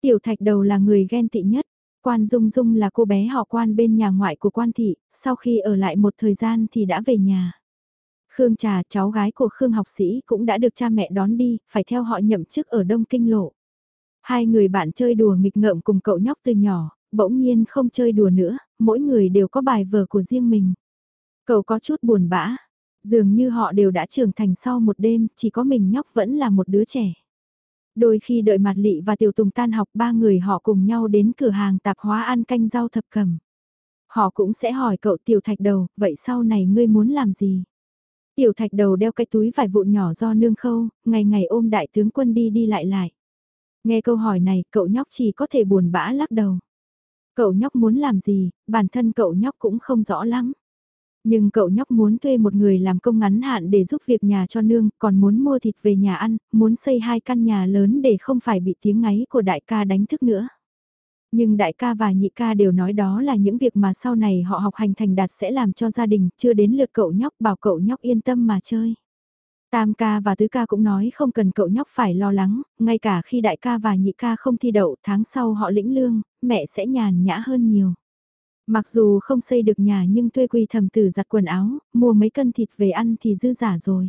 Tiểu thạch đầu là người ghen tị nhất, quan dung dung là cô bé họ quan bên nhà ngoại của quan thị, sau khi ở lại một thời gian thì đã về nhà. Khương Trà, cháu gái của Khương học sĩ cũng đã được cha mẹ đón đi, phải theo họ nhậm chức ở Đông Kinh Lộ. Hai người bạn chơi đùa nghịch ngợm cùng cậu nhóc từ nhỏ, bỗng nhiên không chơi đùa nữa, mỗi người đều có bài vở của riêng mình. Cậu có chút buồn bã, dường như họ đều đã trưởng thành sau một đêm, chỉ có mình nhóc vẫn là một đứa trẻ. Đôi khi đợi mặt lị và tiểu tùng tan học ba người họ cùng nhau đến cửa hàng tạp hóa ăn canh rau thập cầm. Họ cũng sẽ hỏi cậu tiểu thạch đầu, vậy sau này ngươi muốn làm gì? Tiểu thạch đầu đeo cái túi vải vụn nhỏ do nương khâu, ngày ngày ôm đại tướng quân đi đi lại lại. Nghe câu hỏi này, cậu nhóc chỉ có thể buồn bã lắc đầu. Cậu nhóc muốn làm gì, bản thân cậu nhóc cũng không rõ lắm. Nhưng cậu nhóc muốn thuê một người làm công ngắn hạn để giúp việc nhà cho nương, còn muốn mua thịt về nhà ăn, muốn xây hai căn nhà lớn để không phải bị tiếng ngáy của đại ca đánh thức nữa. Nhưng đại ca và nhị ca đều nói đó là những việc mà sau này họ học hành thành đạt sẽ làm cho gia đình, chưa đến lượt cậu nhóc bảo cậu nhóc yên tâm mà chơi. Tam ca và tứ ca cũng nói không cần cậu nhóc phải lo lắng, ngay cả khi đại ca và nhị ca không thi đậu tháng sau họ lĩnh lương, mẹ sẽ nhàn nhã hơn nhiều. Mặc dù không xây được nhà nhưng thuê quy thầm tử giặt quần áo, mua mấy cân thịt về ăn thì dư giả rồi.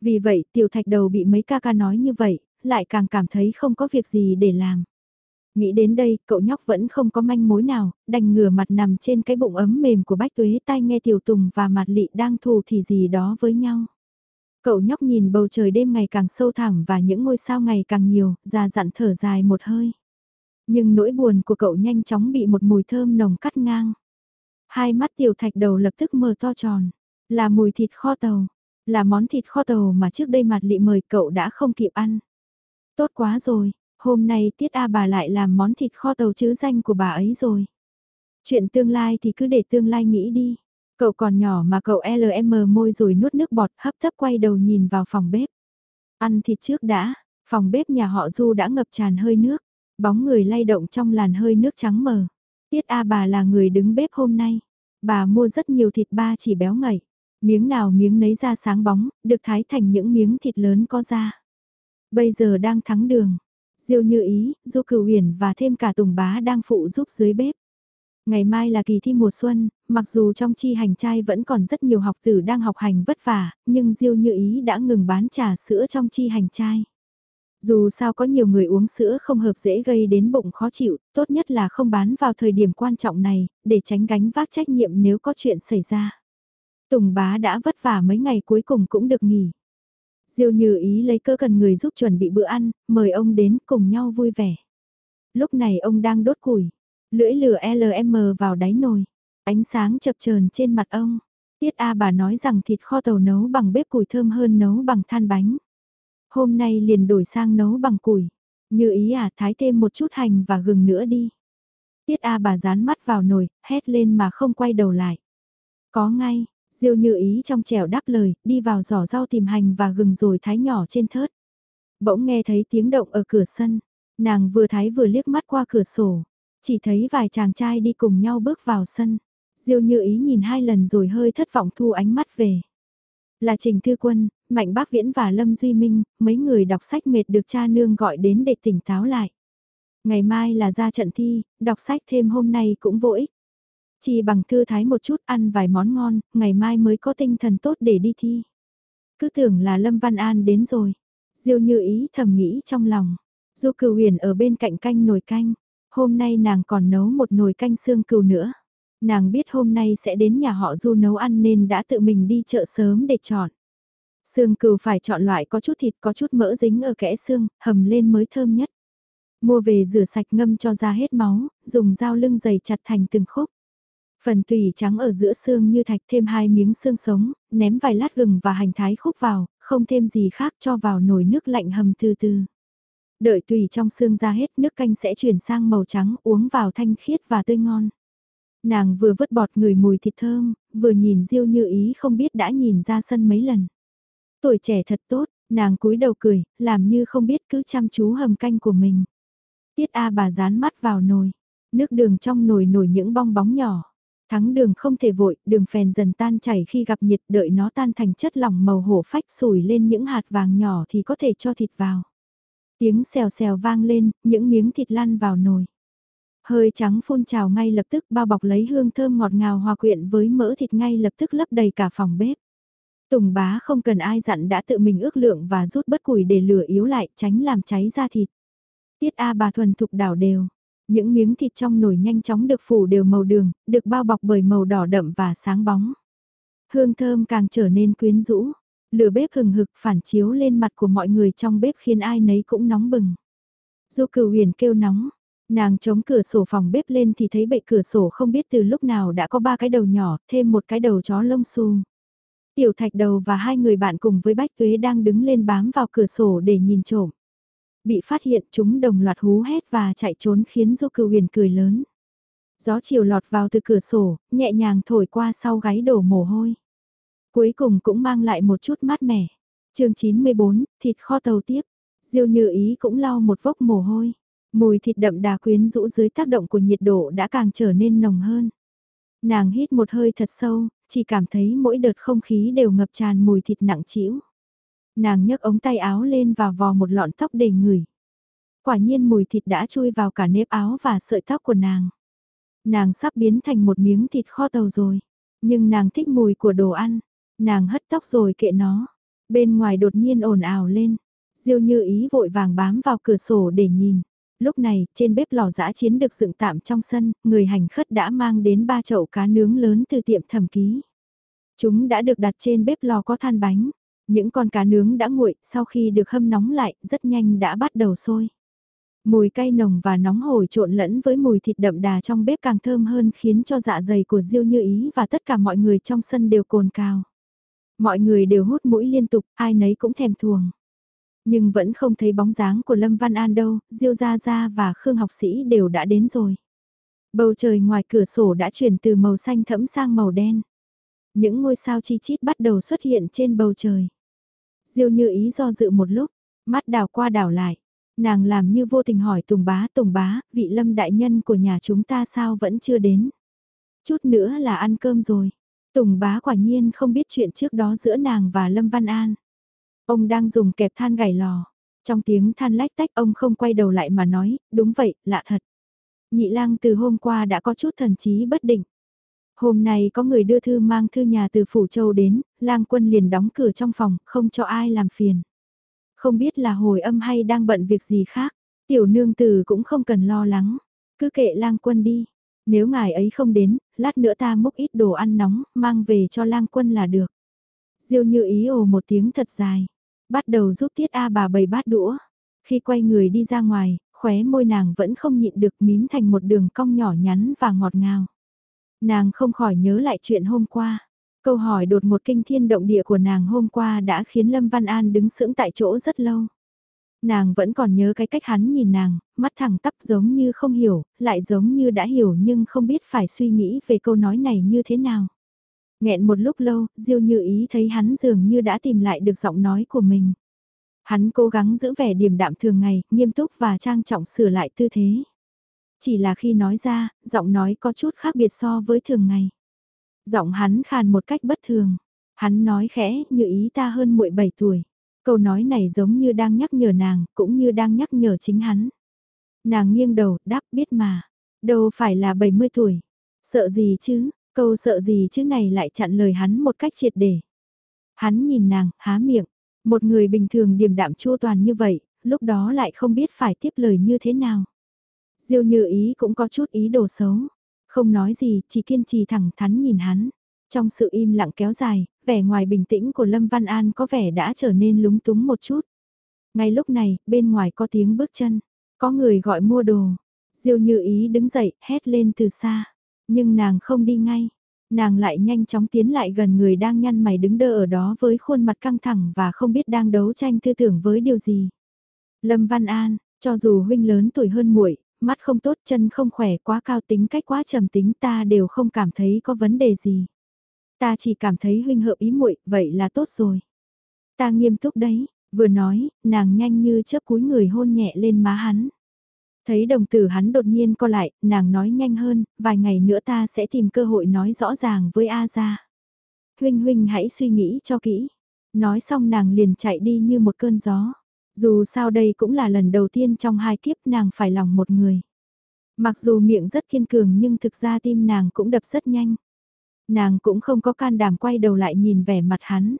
Vì vậy tiểu thạch đầu bị mấy ca ca nói như vậy, lại càng cảm thấy không có việc gì để làm. Nghĩ đến đây, cậu nhóc vẫn không có manh mối nào, đành ngửa mặt nằm trên cái bụng ấm mềm của bách tuế tai nghe tiểu tùng và mặt lị đang thù thì gì đó với nhau. Cậu nhóc nhìn bầu trời đêm ngày càng sâu thẳm và những ngôi sao ngày càng nhiều, ra dặn thở dài một hơi. Nhưng nỗi buồn của cậu nhanh chóng bị một mùi thơm nồng cắt ngang. Hai mắt tiểu thạch đầu lập tức mở to tròn, là mùi thịt kho tàu, là món thịt kho tàu mà trước đây mặt lị mời cậu đã không kịp ăn. Tốt quá rồi, hôm nay Tiết A bà lại làm món thịt kho tàu chữ danh của bà ấy rồi. Chuyện tương lai thì cứ để tương lai nghĩ đi. Cậu còn nhỏ mà cậu LM môi rồi nuốt nước bọt hấp thấp quay đầu nhìn vào phòng bếp. Ăn thịt trước đã, phòng bếp nhà họ Du đã ngập tràn hơi nước, bóng người lay động trong làn hơi nước trắng mờ. Tiết A bà là người đứng bếp hôm nay. Bà mua rất nhiều thịt ba chỉ béo ngậy. Miếng nào miếng nấy ra sáng bóng, được thái thành những miếng thịt lớn có da. Bây giờ đang thắng đường, Diêu Như Ý, Du Cửu Huyền và thêm cả Tùng Bá đang phụ giúp dưới bếp. Ngày mai là kỳ thi mùa xuân, mặc dù trong chi hành trai vẫn còn rất nhiều học tử đang học hành vất vả, nhưng Diêu Như Ý đã ngừng bán trà sữa trong chi hành trai. Dù sao có nhiều người uống sữa không hợp dễ gây đến bụng khó chịu, tốt nhất là không bán vào thời điểm quan trọng này, để tránh gánh vác trách nhiệm nếu có chuyện xảy ra. Tùng bá đã vất vả mấy ngày cuối cùng cũng được nghỉ. Diêu như ý lấy cơ cần người giúp chuẩn bị bữa ăn, mời ông đến cùng nhau vui vẻ. Lúc này ông đang đốt củi, lưỡi lửa LM vào đáy nồi, ánh sáng chập chờn trên mặt ông. Tiết A bà nói rằng thịt kho tàu nấu bằng bếp củi thơm hơn nấu bằng than bánh. Hôm nay liền đổi sang nấu bằng củi. Như ý à thái thêm một chút hành và gừng nữa đi. Tiết A bà dán mắt vào nồi, hét lên mà không quay đầu lại. Có ngay, Diêu như ý trong trẻo đáp lời, đi vào giỏ rau tìm hành và gừng rồi thái nhỏ trên thớt. Bỗng nghe thấy tiếng động ở cửa sân, nàng vừa thái vừa liếc mắt qua cửa sổ, chỉ thấy vài chàng trai đi cùng nhau bước vào sân. Diêu như ý nhìn hai lần rồi hơi thất vọng thu ánh mắt về. Là Trình Thư Quân, Mạnh Bác Viễn và Lâm Duy Minh, mấy người đọc sách mệt được cha nương gọi đến để tỉnh táo lại. Ngày mai là ra trận thi, đọc sách thêm hôm nay cũng vô ích. Chỉ bằng thư thái một chút ăn vài món ngon, ngày mai mới có tinh thần tốt để đi thi. Cứ tưởng là Lâm Văn An đến rồi. Diêu như ý thầm nghĩ trong lòng. Du cửu huyền ở bên cạnh canh nồi canh. Hôm nay nàng còn nấu một nồi canh xương cừu nữa. Nàng biết hôm nay sẽ đến nhà họ Du nấu ăn nên đã tự mình đi chợ sớm để chọn. Xương cừu phải chọn loại có chút thịt có chút mỡ dính ở kẽ xương, hầm lên mới thơm nhất. Mua về rửa sạch ngâm cho ra hết máu, dùng dao lưng dày chặt thành từng khúc. Phần tùy trắng ở giữa xương như thạch thêm hai miếng xương sống, ném vài lát gừng và hành thái khúc vào, không thêm gì khác cho vào nồi nước lạnh hầm từ từ. Đợi tùy trong xương ra hết nước canh sẽ chuyển sang màu trắng uống vào thanh khiết và tươi ngon. Nàng vừa vứt bọt người mùi thịt thơm, vừa nhìn Diêu như ý không biết đã nhìn ra sân mấy lần. Tuổi trẻ thật tốt, nàng cúi đầu cười, làm như không biết cứ chăm chú hầm canh của mình. Tiết A bà dán mắt vào nồi, nước đường trong nồi nổi những bong bóng nhỏ. Thắng đường không thể vội, đường phèn dần tan chảy khi gặp nhiệt đợi nó tan thành chất lỏng màu hổ phách sủi lên những hạt vàng nhỏ thì có thể cho thịt vào. Tiếng xèo xèo vang lên, những miếng thịt lăn vào nồi. Hơi trắng phun trào ngay lập tức bao bọc lấy hương thơm ngọt ngào hòa quyện với mỡ thịt ngay lập tức lấp đầy cả phòng bếp. Tùng bá không cần ai dặn đã tự mình ước lượng và rút bất củi để lửa yếu lại tránh làm cháy ra thịt. Tiết A bà thuần thục đảo đều. Những miếng thịt trong nồi nhanh chóng được phủ đều màu đường, được bao bọc bởi màu đỏ đậm và sáng bóng. Hương thơm càng trở nên quyến rũ. Lửa bếp hừng hực phản chiếu lên mặt của mọi người trong bếp khiến ai nấy cũng nóng bừng. Du cửu huyền kêu nóng, Nàng chống cửa sổ phòng bếp lên thì thấy bệ cửa sổ không biết từ lúc nào đã có ba cái đầu nhỏ, thêm một cái đầu chó lông xù. Tiểu thạch đầu và hai người bạn cùng với bách tuế đang đứng lên bám vào cửa sổ để nhìn trộm. Bị phát hiện chúng đồng loạt hú hét và chạy trốn khiến Du Cửu Huyền cười lớn. Gió chiều lọt vào từ cửa sổ, nhẹ nhàng thổi qua sau gáy đổ mồ hôi. Cuối cùng cũng mang lại một chút mát mẻ. chương 94, thịt kho tàu tiếp. Diêu như ý cũng lau một vốc mồ hôi. Mùi thịt đậm đà quyến rũ dưới tác động của nhiệt độ đã càng trở nên nồng hơn. Nàng hít một hơi thật sâu, chỉ cảm thấy mỗi đợt không khí đều ngập tràn mùi thịt nặng trĩu. Nàng nhấc ống tay áo lên và vò một lọn tóc để ngửi. Quả nhiên mùi thịt đã chui vào cả nếp áo và sợi tóc của nàng. Nàng sắp biến thành một miếng thịt kho tàu rồi. Nhưng nàng thích mùi của đồ ăn. Nàng hất tóc rồi kệ nó. Bên ngoài đột nhiên ồn ào lên. Diêu như ý vội vàng bám vào cửa sổ để nhìn lúc này, trên bếp lò giã chiến được dựng tạm trong sân, người hành khất đã mang đến ba chậu cá nướng lớn từ tiệm thẩm ký. Chúng đã được đặt trên bếp lò có than bánh. Những con cá nướng đã nguội, sau khi được hâm nóng lại, rất nhanh đã bắt đầu sôi. Mùi cay nồng và nóng hổi trộn lẫn với mùi thịt đậm đà trong bếp càng thơm hơn khiến cho dạ dày của Diêu Như Ý và tất cả mọi người trong sân đều cồn cào. Mọi người đều hút mũi liên tục, ai nấy cũng thèm thuồng. Nhưng vẫn không thấy bóng dáng của Lâm Văn An đâu, Diêu Gia Gia và Khương học sĩ đều đã đến rồi. Bầu trời ngoài cửa sổ đã chuyển từ màu xanh thẫm sang màu đen. Những ngôi sao chi chít bắt đầu xuất hiện trên bầu trời. Diêu như ý do dự một lúc, mắt đảo qua đảo lại. Nàng làm như vô tình hỏi Tùng Bá, Tùng Bá, vị lâm đại nhân của nhà chúng ta sao vẫn chưa đến. Chút nữa là ăn cơm rồi. Tùng Bá quả nhiên không biết chuyện trước đó giữa nàng và Lâm Văn An. Ông đang dùng kẹp than gảy lò. Trong tiếng than lách tách ông không quay đầu lại mà nói, đúng vậy, lạ thật. Nhị lang từ hôm qua đã có chút thần trí bất định. Hôm nay có người đưa thư mang thư nhà từ Phủ Châu đến, lang quân liền đóng cửa trong phòng, không cho ai làm phiền. Không biết là hồi âm hay đang bận việc gì khác, tiểu nương tử cũng không cần lo lắng, cứ kệ lang quân đi. Nếu ngài ấy không đến, lát nữa ta múc ít đồ ăn nóng, mang về cho lang quân là được. Diêu như ý ồ một tiếng thật dài bắt đầu giúp Tiết A bà bày bát đũa. Khi quay người đi ra ngoài, khóe môi nàng vẫn không nhịn được mím thành một đường cong nhỏ nhắn và ngọt ngào. Nàng không khỏi nhớ lại chuyện hôm qua. Câu hỏi đột một kinh thiên động địa của nàng hôm qua đã khiến Lâm Văn An đứng sững tại chỗ rất lâu. Nàng vẫn còn nhớ cái cách hắn nhìn nàng, mắt thẳng tắp giống như không hiểu, lại giống như đã hiểu nhưng không biết phải suy nghĩ về câu nói này như thế nào. Nghẹn một lúc lâu, Diêu như ý thấy hắn dường như đã tìm lại được giọng nói của mình. Hắn cố gắng giữ vẻ điềm đạm thường ngày, nghiêm túc và trang trọng sửa lại tư thế. Chỉ là khi nói ra, giọng nói có chút khác biệt so với thường ngày. Giọng hắn khàn một cách bất thường. Hắn nói khẽ như ý ta hơn muội 7 tuổi. Câu nói này giống như đang nhắc nhở nàng, cũng như đang nhắc nhở chính hắn. Nàng nghiêng đầu, đáp biết mà. Đâu phải là 70 tuổi. Sợ gì chứ, Câu sợ gì chứ này lại chặn lời hắn một cách triệt để. Hắn nhìn nàng, há miệng. Một người bình thường điềm đạm chua toàn như vậy, lúc đó lại không biết phải tiếp lời như thế nào. Diêu như ý cũng có chút ý đồ xấu. Không nói gì, chỉ kiên trì thẳng thắn nhìn hắn. Trong sự im lặng kéo dài, vẻ ngoài bình tĩnh của Lâm Văn An có vẻ đã trở nên lúng túng một chút. Ngay lúc này, bên ngoài có tiếng bước chân. Có người gọi mua đồ. Diêu như ý đứng dậy, hét lên từ xa. Nhưng nàng không đi ngay. Nàng lại nhanh chóng tiến lại gần người đang nhăn mày đứng đơ ở đó với khuôn mặt căng thẳng và không biết đang đấu tranh tư tưởng với điều gì. Lâm Văn An, cho dù huynh lớn tuổi hơn muội, mắt không tốt, chân không khỏe, quá cao tính cách quá trầm tính ta đều không cảm thấy có vấn đề gì. Ta chỉ cảm thấy huynh hợp ý muội, vậy là tốt rồi. Ta nghiêm túc đấy, vừa nói, nàng nhanh như chớp cúi người hôn nhẹ lên má hắn. Thấy đồng tử hắn đột nhiên co lại, nàng nói nhanh hơn, vài ngày nữa ta sẽ tìm cơ hội nói rõ ràng với A gia. Huynh huynh hãy suy nghĩ cho kỹ. Nói xong nàng liền chạy đi như một cơn gió. Dù sao đây cũng là lần đầu tiên trong hai kiếp nàng phải lòng một người. Mặc dù miệng rất kiên cường nhưng thực ra tim nàng cũng đập rất nhanh. Nàng cũng không có can đảm quay đầu lại nhìn vẻ mặt hắn.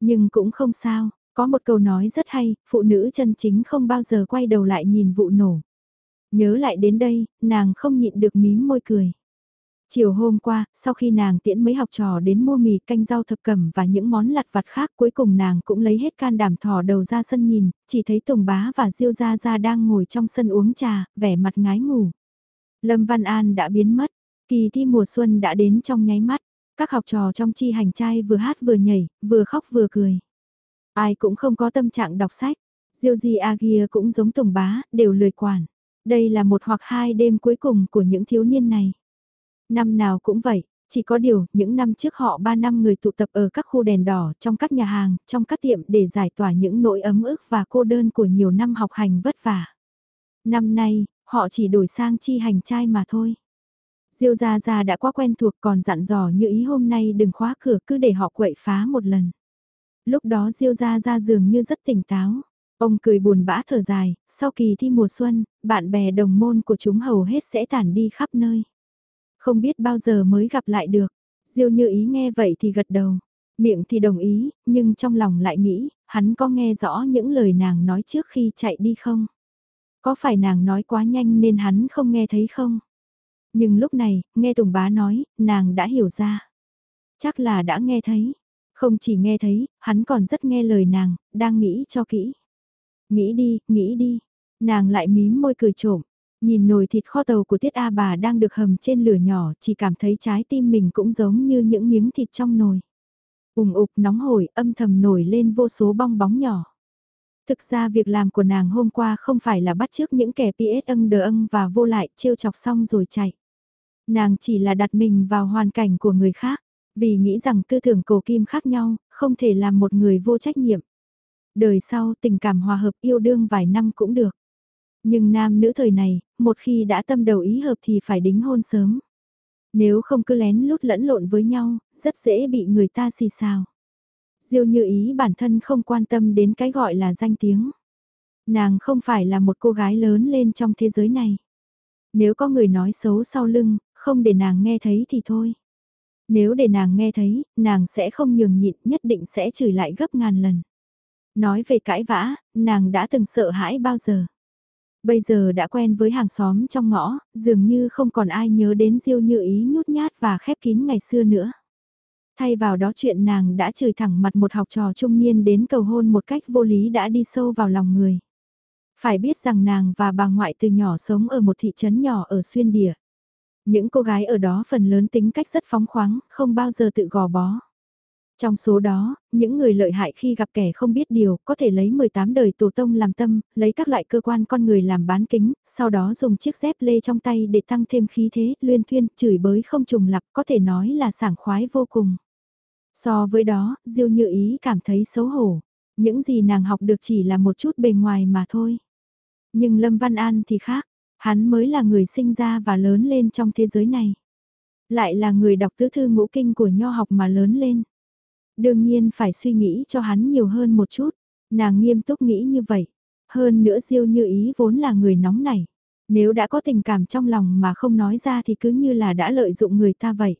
Nhưng cũng không sao, có một câu nói rất hay, phụ nữ chân chính không bao giờ quay đầu lại nhìn vụ nổ. Nhớ lại đến đây, nàng không nhịn được mím môi cười. Chiều hôm qua, sau khi nàng tiễn mấy học trò đến mua mì canh rau thập cẩm và những món lặt vặt khác cuối cùng nàng cũng lấy hết can đảm thò đầu ra sân nhìn, chỉ thấy Tùng Bá và Diêu Gia Gia đang ngồi trong sân uống trà, vẻ mặt ngái ngủ. Lâm Văn An đã biến mất, kỳ thi mùa xuân đã đến trong nháy mắt, các học trò trong chi hành trai vừa hát vừa nhảy, vừa khóc vừa cười. Ai cũng không có tâm trạng đọc sách, Diêu Di Agia cũng giống Tùng Bá, đều lười quản. Đây là một hoặc hai đêm cuối cùng của những thiếu niên này. Năm nào cũng vậy, chỉ có điều, những năm trước họ 3 năm người tụ tập ở các khu đèn đỏ, trong các nhà hàng, trong các tiệm để giải tỏa những nỗi ấm ức và cô đơn của nhiều năm học hành vất vả. Năm nay, họ chỉ đổi sang chi hành trai mà thôi. Diêu Gia Gia đã quá quen thuộc còn dặn dò như ý hôm nay đừng khóa cửa cứ để họ quậy phá một lần. Lúc đó Diêu Gia Gia dường như rất tỉnh táo. Ông cười buồn bã thở dài, sau kỳ thi mùa xuân, bạn bè đồng môn của chúng hầu hết sẽ tản đi khắp nơi. Không biết bao giờ mới gặp lại được. Diêu như ý nghe vậy thì gật đầu. Miệng thì đồng ý, nhưng trong lòng lại nghĩ, hắn có nghe rõ những lời nàng nói trước khi chạy đi không? Có phải nàng nói quá nhanh nên hắn không nghe thấy không? Nhưng lúc này, nghe Tùng Bá nói, nàng đã hiểu ra. Chắc là đã nghe thấy. Không chỉ nghe thấy, hắn còn rất nghe lời nàng, đang nghĩ cho kỹ. Nghĩ đi, nghĩ đi. Nàng lại mím môi cười trộm. Nhìn nồi thịt kho tàu của Tiết A bà đang được hầm trên lửa nhỏ, chỉ cảm thấy trái tim mình cũng giống như những miếng thịt trong nồi. Ùng ục nóng hổi, âm thầm nổi lên vô số bong bóng nhỏ. Thực ra việc làm của nàng hôm qua không phải là bắt chước những kẻ PS âng đờ âng và vô lại trêu chọc xong rồi chạy. Nàng chỉ là đặt mình vào hoàn cảnh của người khác, vì nghĩ rằng tư tưởng cổ kim khác nhau, không thể làm một người vô trách nhiệm. Đời sau tình cảm hòa hợp yêu đương vài năm cũng được. Nhưng nam nữ thời này, một khi đã tâm đầu ý hợp thì phải đính hôn sớm. Nếu không cứ lén lút lẫn lộn với nhau, rất dễ bị người ta xì xào. Diêu như ý bản thân không quan tâm đến cái gọi là danh tiếng. Nàng không phải là một cô gái lớn lên trong thế giới này. Nếu có người nói xấu sau lưng, không để nàng nghe thấy thì thôi. Nếu để nàng nghe thấy, nàng sẽ không nhường nhịn nhất định sẽ chửi lại gấp ngàn lần. Nói về cãi vã, nàng đã từng sợ hãi bao giờ. Bây giờ đã quen với hàng xóm trong ngõ, dường như không còn ai nhớ đến diêu như ý nhút nhát và khép kín ngày xưa nữa. Thay vào đó chuyện nàng đã chửi thẳng mặt một học trò trung niên đến cầu hôn một cách vô lý đã đi sâu vào lòng người. Phải biết rằng nàng và bà ngoại từ nhỏ sống ở một thị trấn nhỏ ở xuyên địa. Những cô gái ở đó phần lớn tính cách rất phóng khoáng, không bao giờ tự gò bó. Trong số đó, những người lợi hại khi gặp kẻ không biết điều có thể lấy 18 đời tổ tông làm tâm, lấy các loại cơ quan con người làm bán kính, sau đó dùng chiếc dép lê trong tay để tăng thêm khí thế, luyên thuyên, chửi bới không trùng lập, có thể nói là sảng khoái vô cùng. So với đó, Diêu Như Ý cảm thấy xấu hổ. Những gì nàng học được chỉ là một chút bề ngoài mà thôi. Nhưng Lâm Văn An thì khác, hắn mới là người sinh ra và lớn lên trong thế giới này. Lại là người đọc tứ thư ngũ kinh của nho học mà lớn lên. Đương nhiên phải suy nghĩ cho hắn nhiều hơn một chút. Nàng nghiêm túc nghĩ như vậy. Hơn nữa Diêu Như Ý vốn là người nóng nảy. Nếu đã có tình cảm trong lòng mà không nói ra thì cứ như là đã lợi dụng người ta vậy.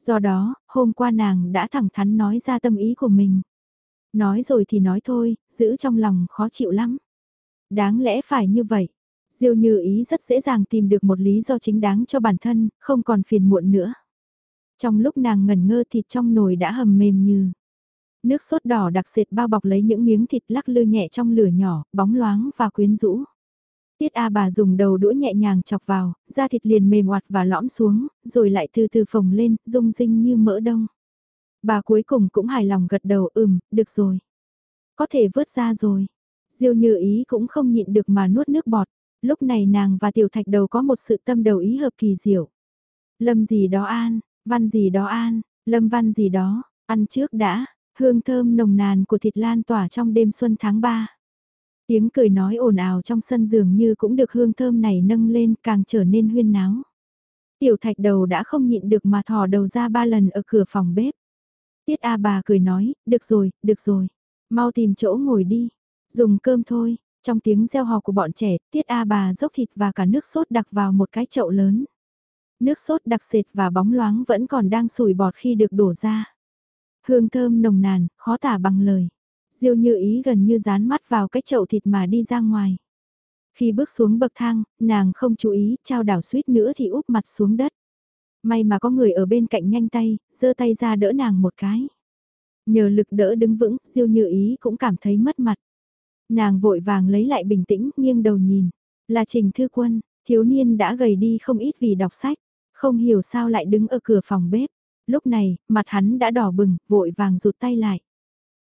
Do đó, hôm qua nàng đã thẳng thắn nói ra tâm ý của mình. Nói rồi thì nói thôi, giữ trong lòng khó chịu lắm. Đáng lẽ phải như vậy. Diêu như ý rất dễ dàng tìm được một lý do chính đáng cho bản thân, không còn phiền muộn nữa. Trong lúc nàng ngẩn ngơ thịt trong nồi đã hầm mềm như. Nước sốt đỏ đặc sệt bao bọc lấy những miếng thịt lắc lư nhẹ trong lửa nhỏ, bóng loáng và quyến rũ. Tiết A bà dùng đầu đũa nhẹ nhàng chọc vào, da thịt liền mềm oặt và lõm xuống, rồi lại từ từ phồng lên, rung rinh như mỡ đông. Bà cuối cùng cũng hài lòng gật đầu ừm, được rồi. Có thể vớt ra rồi. Diêu như ý cũng không nhịn được mà nuốt nước bọt. Lúc này nàng và tiểu thạch đầu có một sự tâm đầu ý hợp kỳ diệu. Lâm gì đó an, văn gì đó an, lâm văn gì đó, ăn trước đã, hương thơm nồng nàn của thịt lan tỏa trong đêm xuân tháng 3. Tiếng cười nói ồn ào trong sân giường như cũng được hương thơm này nâng lên càng trở nên huyên náo. Tiểu thạch đầu đã không nhịn được mà thò đầu ra ba lần ở cửa phòng bếp. Tiết A bà cười nói, được rồi, được rồi, mau tìm chỗ ngồi đi, dùng cơm thôi, trong tiếng reo hò của bọn trẻ, Tiết A bà dốc thịt và cả nước sốt đặc vào một cái chậu lớn. Nước sốt đặc sệt và bóng loáng vẫn còn đang sủi bọt khi được đổ ra. Hương thơm nồng nàn, khó tả bằng lời. Diêu như ý gần như dán mắt vào cái chậu thịt mà đi ra ngoài. Khi bước xuống bậc thang, nàng không chú ý, trao đảo suýt nữa thì úp mặt xuống đất. May mà có người ở bên cạnh nhanh tay, giơ tay ra đỡ nàng một cái. Nhờ lực đỡ đứng vững, Diêu như ý cũng cảm thấy mất mặt. Nàng vội vàng lấy lại bình tĩnh, nghiêng đầu nhìn. Là Trình Thư Quân, thiếu niên đã gầy đi không ít vì đọc sách, không hiểu sao lại đứng ở cửa phòng bếp. Lúc này, mặt hắn đã đỏ bừng, vội vàng rụt tay lại.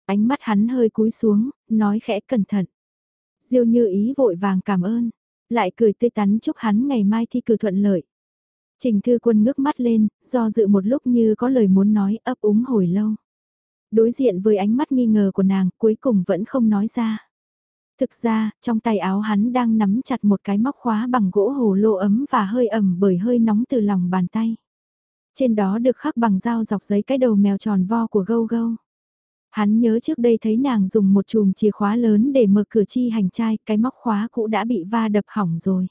Ánh mắt hắn hơi cúi xuống, nói khẽ cẩn thận. Diêu như ý vội vàng cảm ơn, lại cười tươi tắn chúc hắn ngày mai thi cử thuận lợi. Trình Thư Quân ngước mắt lên, do dự một lúc như có lời muốn nói ấp úng hồi lâu. Đối diện với ánh mắt nghi ngờ của nàng, cuối cùng vẫn không nói ra. Thực ra, trong tay áo hắn đang nắm chặt một cái móc khóa bằng gỗ hồ lô ấm và hơi ẩm bởi hơi nóng từ lòng bàn tay. Trên đó được khắc bằng dao dọc giấy cái đầu mèo tròn vo của gâu gâu. Hắn nhớ trước đây thấy nàng dùng một chùm chìa khóa lớn để mở cửa chi hành trai, cái móc khóa cũ đã bị va đập hỏng rồi.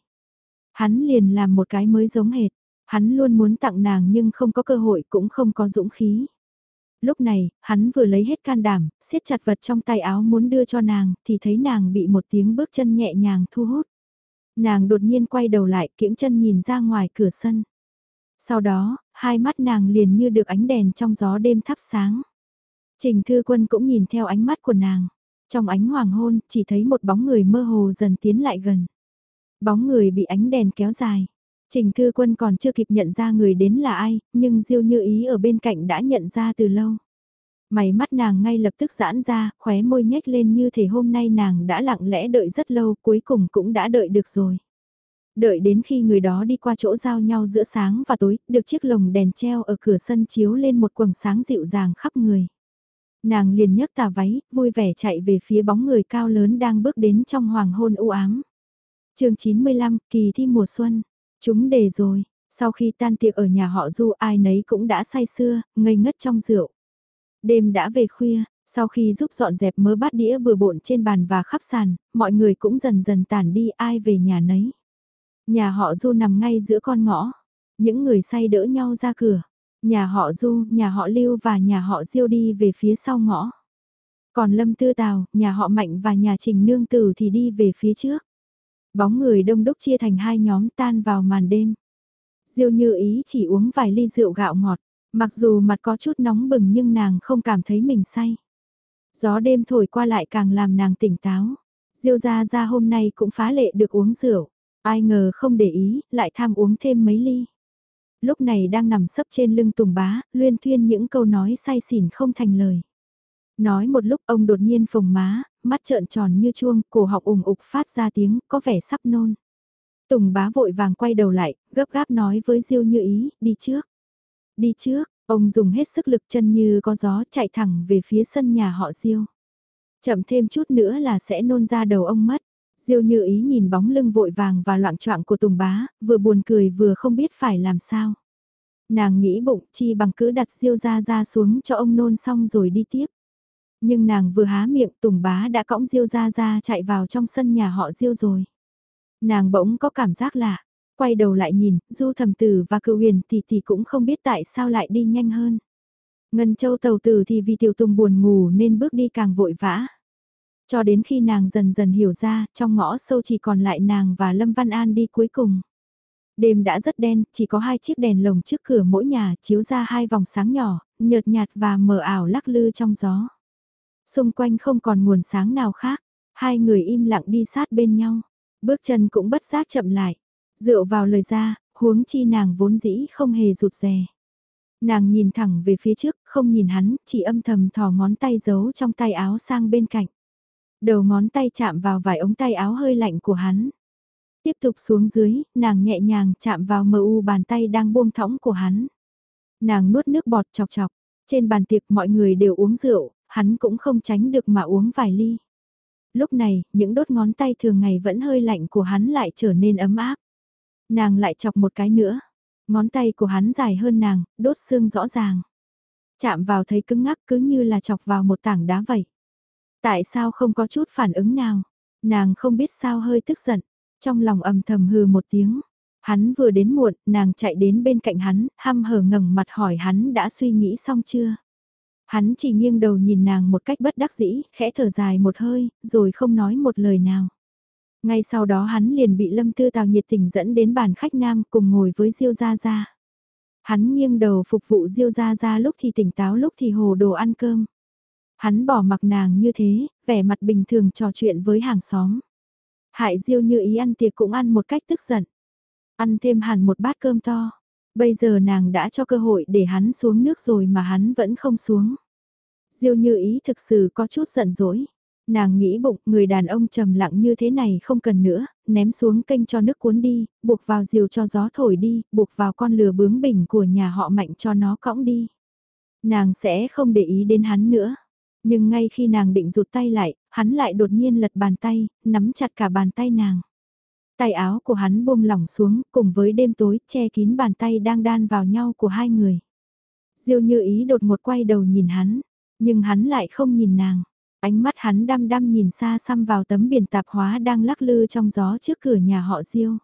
Hắn liền làm một cái mới giống hệt, hắn luôn muốn tặng nàng nhưng không có cơ hội cũng không có dũng khí lúc này, hắn vừa lấy hết can đảm, siết chặt vật trong tay áo muốn đưa cho nàng, thì thấy nàng bị một tiếng bước chân nhẹ nhàng thu hút. Nàng đột nhiên quay đầu lại, kiễng chân nhìn ra ngoài cửa sân. Sau đó, hai mắt nàng liền như được ánh đèn trong gió đêm thắp sáng. Trình Thư Quân cũng nhìn theo ánh mắt của nàng. Trong ánh hoàng hôn, chỉ thấy một bóng người mơ hồ dần tiến lại gần. Bóng người bị ánh đèn kéo dài. Trình Thư Quân còn chưa kịp nhận ra người đến là ai, nhưng Diêu Như Ý ở bên cạnh đã nhận ra từ lâu. Mày mắt nàng ngay lập tức giãn ra, khóe môi nhếch lên như thể hôm nay nàng đã lặng lẽ đợi rất lâu, cuối cùng cũng đã đợi được rồi. Đợi đến khi người đó đi qua chỗ giao nhau giữa sáng và tối, được chiếc lồng đèn treo ở cửa sân chiếu lên một quầng sáng dịu dàng khắp người. Nàng liền nhấc tà váy, vui vẻ chạy về phía bóng người cao lớn đang bước đến trong hoàng hôn u ám. chương 95, kỳ thi mùa xuân. Chúng đề rồi, sau khi tan tiệc ở nhà họ Du ai nấy cũng đã say sưa, ngây ngất trong rượu. Đêm đã về khuya, sau khi giúp dọn dẹp mớ bát đĩa bừa bộn trên bàn và khắp sàn, mọi người cũng dần dần tản đi ai về nhà nấy. Nhà họ Du nằm ngay giữa con ngõ, những người say đỡ nhau ra cửa. Nhà họ Du, nhà họ Lưu và nhà họ Diêu đi về phía sau ngõ. Còn Lâm Tư Tào, nhà họ Mạnh và nhà Trình Nương Tử thì đi về phía trước. Bóng người đông đúc chia thành hai nhóm tan vào màn đêm. Diêu như ý chỉ uống vài ly rượu gạo ngọt, mặc dù mặt có chút nóng bừng nhưng nàng không cảm thấy mình say. Gió đêm thổi qua lại càng làm nàng tỉnh táo. Diêu ra ra hôm nay cũng phá lệ được uống rượu. Ai ngờ không để ý, lại tham uống thêm mấy ly. Lúc này đang nằm sấp trên lưng tùng bá, luyên thuyên những câu nói say xỉn không thành lời. Nói một lúc ông đột nhiên phồng má, mắt trợn tròn như chuông, cổ họng ủng ục phát ra tiếng, có vẻ sắp nôn. Tùng bá vội vàng quay đầu lại, gấp gáp nói với Diêu như ý, đi trước. Đi trước, ông dùng hết sức lực chân như có gió chạy thẳng về phía sân nhà họ Diêu. Chậm thêm chút nữa là sẽ nôn ra đầu ông mất. Diêu như ý nhìn bóng lưng vội vàng và loạn trọng của Tùng bá, vừa buồn cười vừa không biết phải làm sao. Nàng nghĩ bụng chi bằng cứ đặt Diêu ra ra xuống cho ông nôn xong rồi đi tiếp. Nhưng nàng vừa há miệng Tùng bá đã cõng Diêu ra ra chạy vào trong sân nhà họ Diêu rồi. Nàng bỗng có cảm giác lạ, quay đầu lại nhìn, Du thầm tử và cựu huyền thì thì cũng không biết tại sao lại đi nhanh hơn. Ngân châu tàu tử thì vì tiểu tùng buồn ngủ nên bước đi càng vội vã. Cho đến khi nàng dần dần hiểu ra, trong ngõ sâu chỉ còn lại nàng và Lâm Văn An đi cuối cùng. Đêm đã rất đen, chỉ có hai chiếc đèn lồng trước cửa mỗi nhà chiếu ra hai vòng sáng nhỏ, nhợt nhạt và mờ ảo lắc lư trong gió. Xung quanh không còn nguồn sáng nào khác, hai người im lặng đi sát bên nhau. Bước chân cũng bất giác chậm lại. Dựa vào lời ra, huống chi nàng vốn dĩ không hề rụt rè. Nàng nhìn thẳng về phía trước, không nhìn hắn, chỉ âm thầm thò ngón tay giấu trong tay áo sang bên cạnh. Đầu ngón tay chạm vào vài ống tay áo hơi lạnh của hắn. Tiếp tục xuống dưới, nàng nhẹ nhàng chạm vào mờ u bàn tay đang buông thõng của hắn. Nàng nuốt nước bọt chọc chọc, trên bàn tiệc mọi người đều uống rượu, hắn cũng không tránh được mà uống vài ly. Lúc này, những đốt ngón tay thường ngày vẫn hơi lạnh của hắn lại trở nên ấm áp. Nàng lại chọc một cái nữa. Ngón tay của hắn dài hơn nàng, đốt xương rõ ràng. Chạm vào thấy cứng ngắc cứ như là chọc vào một tảng đá vậy. Tại sao không có chút phản ứng nào? Nàng không biết sao hơi tức giận. Trong lòng ầm thầm hừ một tiếng. Hắn vừa đến muộn, nàng chạy đến bên cạnh hắn, hăm hở ngẩng mặt hỏi hắn đã suy nghĩ xong chưa? Hắn chỉ nghiêng đầu nhìn nàng một cách bất đắc dĩ, khẽ thở dài một hơi, rồi không nói một lời nào. Ngay sau đó hắn liền bị Lâm Tư Tào nhiệt tình dẫn đến bàn khách nam cùng ngồi với Diêu Gia Gia. Hắn nghiêng đầu phục vụ Diêu Gia Gia lúc thì tỉnh táo lúc thì hồ đồ ăn cơm. Hắn bỏ mặc nàng như thế, vẻ mặt bình thường trò chuyện với hàng xóm. Hại Diêu như ý ăn tiệc cũng ăn một cách tức giận. Ăn thêm hẳn một bát cơm to. Bây giờ nàng đã cho cơ hội để hắn xuống nước rồi mà hắn vẫn không xuống. Diêu như ý thực sự có chút giận dỗi. Nàng nghĩ bụng người đàn ông trầm lặng như thế này không cần nữa, ném xuống kênh cho nước cuốn đi, buộc vào diều cho gió thổi đi, buộc vào con lừa bướng bỉnh của nhà họ mạnh cho nó cõng đi. Nàng sẽ không để ý đến hắn nữa. Nhưng ngay khi nàng định rụt tay lại, hắn lại đột nhiên lật bàn tay, nắm chặt cả bàn tay nàng. Tay áo của hắn buông lỏng xuống, cùng với đêm tối, che kín bàn tay đang đan vào nhau của hai người. Diêu như ý đột một quay đầu nhìn hắn, nhưng hắn lại không nhìn nàng. Ánh mắt hắn đăm đăm nhìn xa xăm vào tấm biển tạp hóa đang lắc lư trong gió trước cửa nhà họ Diêu.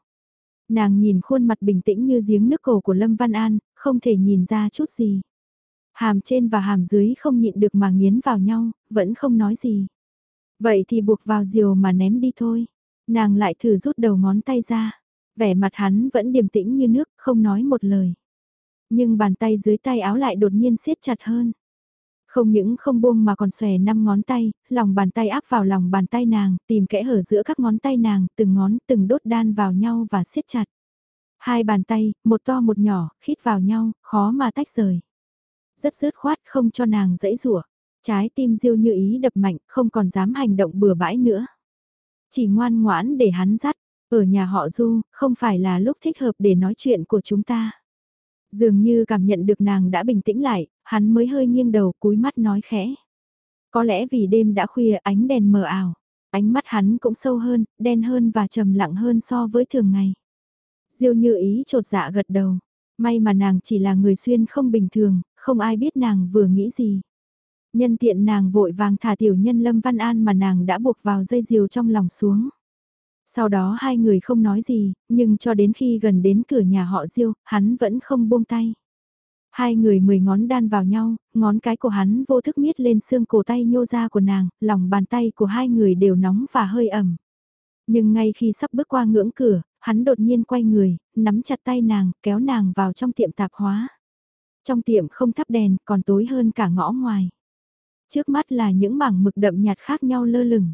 Nàng nhìn khuôn mặt bình tĩnh như giếng nước cổ của Lâm Văn An, không thể nhìn ra chút gì. Hàm trên và hàm dưới không nhịn được mà nghiến vào nhau, vẫn không nói gì. Vậy thì buộc vào diều mà ném đi thôi. Nàng lại thử rút đầu ngón tay ra. Vẻ mặt hắn vẫn điềm tĩnh như nước, không nói một lời. Nhưng bàn tay dưới tay áo lại đột nhiên siết chặt hơn. Không những không buông mà còn xòe năm ngón tay, lòng bàn tay áp vào lòng bàn tay nàng, tìm kẽ hở giữa các ngón tay nàng, từng ngón từng đốt đan vào nhau và siết chặt. Hai bàn tay, một to một nhỏ, khít vào nhau, khó mà tách rời. Rất rớt khoát không cho nàng dãy rủa Trái tim diêu như ý đập mạnh, không còn dám hành động bừa bãi nữa. Chỉ ngoan ngoãn để hắn dắt, ở nhà họ Du, không phải là lúc thích hợp để nói chuyện của chúng ta. Dường như cảm nhận được nàng đã bình tĩnh lại, hắn mới hơi nghiêng đầu cúi mắt nói khẽ. Có lẽ vì đêm đã khuya ánh đèn mờ ảo, ánh mắt hắn cũng sâu hơn, đen hơn và trầm lặng hơn so với thường ngày. Diêu như ý trột dạ gật đầu, may mà nàng chỉ là người xuyên không bình thường, không ai biết nàng vừa nghĩ gì. Nhân tiện nàng vội vàng thả tiểu nhân Lâm Văn An mà nàng đã buộc vào dây diều trong lòng xuống. Sau đó hai người không nói gì, nhưng cho đến khi gần đến cửa nhà họ Diêu, hắn vẫn không buông tay. Hai người mười ngón đan vào nhau, ngón cái của hắn vô thức miết lên xương cổ tay nhô ra của nàng, lòng bàn tay của hai người đều nóng và hơi ẩm. Nhưng ngay khi sắp bước qua ngưỡng cửa, hắn đột nhiên quay người, nắm chặt tay nàng, kéo nàng vào trong tiệm tạp hóa. Trong tiệm không thắp đèn, còn tối hơn cả ngõ ngoài. Trước mắt là những mảng mực đậm nhạt khác nhau lơ lửng.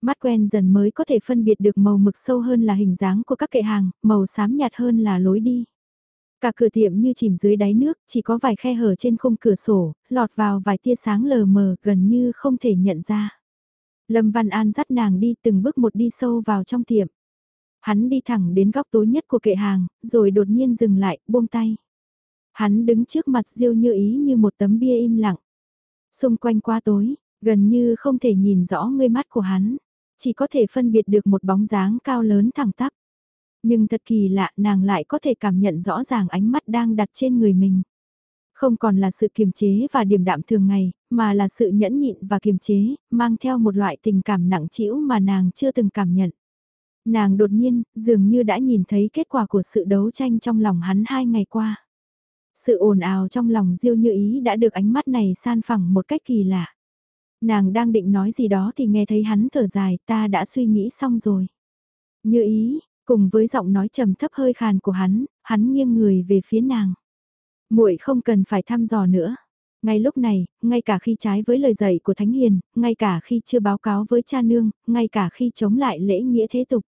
Mắt quen dần mới có thể phân biệt được màu mực sâu hơn là hình dáng của các kệ hàng, màu xám nhạt hơn là lối đi. Cả cửa tiệm như chìm dưới đáy nước, chỉ có vài khe hở trên khung cửa sổ, lọt vào vài tia sáng lờ mờ gần như không thể nhận ra. Lâm Văn An dắt nàng đi từng bước một đi sâu vào trong tiệm. Hắn đi thẳng đến góc tối nhất của kệ hàng, rồi đột nhiên dừng lại, buông tay. Hắn đứng trước mặt Diêu như ý như một tấm bia im lặng. Xung quanh qua tối, gần như không thể nhìn rõ ngươi mắt của hắn, chỉ có thể phân biệt được một bóng dáng cao lớn thẳng tắp. Nhưng thật kỳ lạ nàng lại có thể cảm nhận rõ ràng ánh mắt đang đặt trên người mình. Không còn là sự kiềm chế và điềm đạm thường ngày, mà là sự nhẫn nhịn và kiềm chế, mang theo một loại tình cảm nặng trĩu mà nàng chưa từng cảm nhận. Nàng đột nhiên, dường như đã nhìn thấy kết quả của sự đấu tranh trong lòng hắn hai ngày qua. Sự ồn ào trong lòng Diêu Như Ý đã được ánh mắt này san phẳng một cách kỳ lạ. Nàng đang định nói gì đó thì nghe thấy hắn thở dài, ta đã suy nghĩ xong rồi. Như Ý, cùng với giọng nói trầm thấp hơi khàn của hắn, hắn nghiêng người về phía nàng. Muội không cần phải thăm dò nữa. Ngay lúc này, ngay cả khi trái với lời dạy của Thánh Hiền, ngay cả khi chưa báo cáo với cha nương, ngay cả khi chống lại lễ nghĩa thế tục.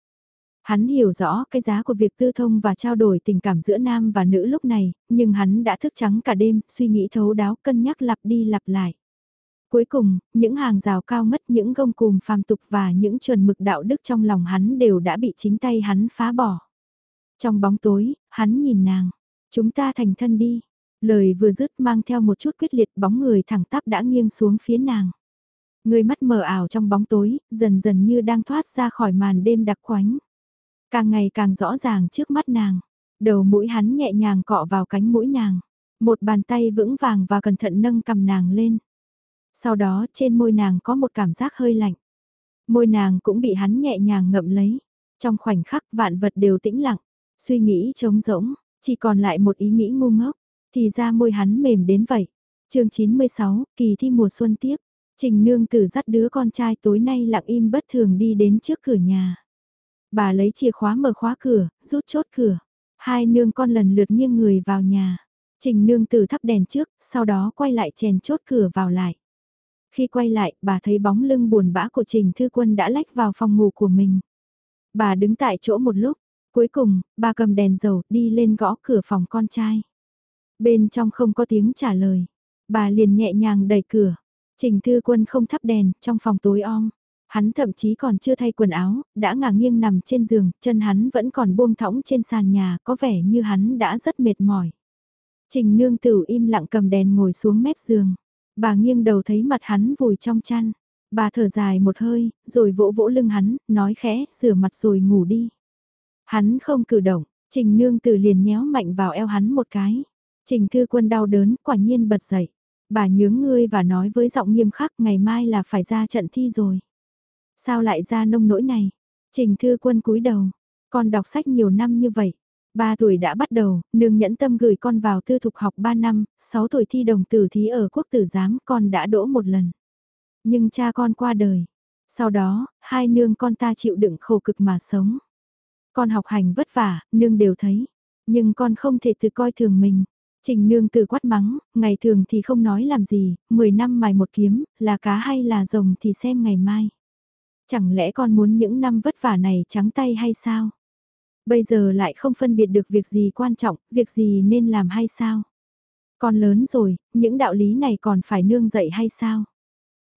Hắn hiểu rõ cái giá của việc tư thông và trao đổi tình cảm giữa nam và nữ lúc này, nhưng hắn đã thức trắng cả đêm, suy nghĩ thấu đáo cân nhắc lặp đi lặp lại. Cuối cùng, những hàng rào cao ngất những gông cùm phàm tục và những chuẩn mực đạo đức trong lòng hắn đều đã bị chính tay hắn phá bỏ. Trong bóng tối, hắn nhìn nàng. Chúng ta thành thân đi. Lời vừa dứt mang theo một chút quyết liệt bóng người thẳng tắp đã nghiêng xuống phía nàng. Người mắt mờ ảo trong bóng tối, dần dần như đang thoát ra khỏi màn đêm đặc quánh. Càng ngày càng rõ ràng trước mắt nàng. Đầu mũi hắn nhẹ nhàng cọ vào cánh mũi nàng. Một bàn tay vững vàng và cẩn thận nâng cầm nàng lên. Sau đó trên môi nàng có một cảm giác hơi lạnh. Môi nàng cũng bị hắn nhẹ nhàng ngậm lấy. Trong khoảnh khắc vạn vật đều tĩnh lặng. Suy nghĩ trống rỗng, chỉ còn lại một ý nghĩ ngu ngốc. Thì ra môi hắn mềm đến vậy. chương 96, kỳ thi mùa xuân tiếp. Trình nương tử dắt đứa con trai tối nay lặng im bất thường đi đến trước cửa nhà. Bà lấy chìa khóa mở khóa cửa, rút chốt cửa. Hai nương con lần lượt nghiêng người vào nhà. Trình nương tử thắp đèn trước, sau đó quay lại chèn chốt cửa vào lại. Khi quay lại, bà thấy bóng lưng buồn bã của Trình Thư Quân đã lách vào phòng ngủ của mình. Bà đứng tại chỗ một lúc, cuối cùng, bà cầm đèn dầu đi lên gõ cửa phòng con trai. Bên trong không có tiếng trả lời. Bà liền nhẹ nhàng đẩy cửa. Trình Thư Quân không thắp đèn, trong phòng tối om. Hắn thậm chí còn chưa thay quần áo, đã ngả nghiêng nằm trên giường, chân hắn vẫn còn buông thõng trên sàn nhà, có vẻ như hắn đã rất mệt mỏi. Trình nương tử im lặng cầm đèn ngồi xuống mép giường. Bà nghiêng đầu thấy mặt hắn vùi trong chăn. Bà thở dài một hơi, rồi vỗ vỗ lưng hắn, nói khẽ, rửa mặt rồi ngủ đi. Hắn không cử động, trình nương tử liền nhéo mạnh vào eo hắn một cái. Trình thư quân đau đớn, quả nhiên bật dậy. Bà nhướng ngươi và nói với giọng nghiêm khắc ngày mai là phải ra trận thi rồi. Sao lại ra nông nỗi này? Trình thư quân cúi đầu. Con đọc sách nhiều năm như vậy. Ba tuổi đã bắt đầu, nương nhẫn tâm gửi con vào tư thục học 3 năm, 6 tuổi thi đồng tử thí ở quốc tử giám con đã đỗ một lần. Nhưng cha con qua đời. Sau đó, hai nương con ta chịu đựng khổ cực mà sống. Con học hành vất vả, nương đều thấy. Nhưng con không thể tự coi thường mình. Trình nương từ quát mắng, ngày thường thì không nói làm gì, 10 năm mài một kiếm, là cá hay là rồng thì xem ngày mai. Chẳng lẽ con muốn những năm vất vả này trắng tay hay sao? Bây giờ lại không phân biệt được việc gì quan trọng, việc gì nên làm hay sao? Con lớn rồi, những đạo lý này còn phải nương dạy hay sao?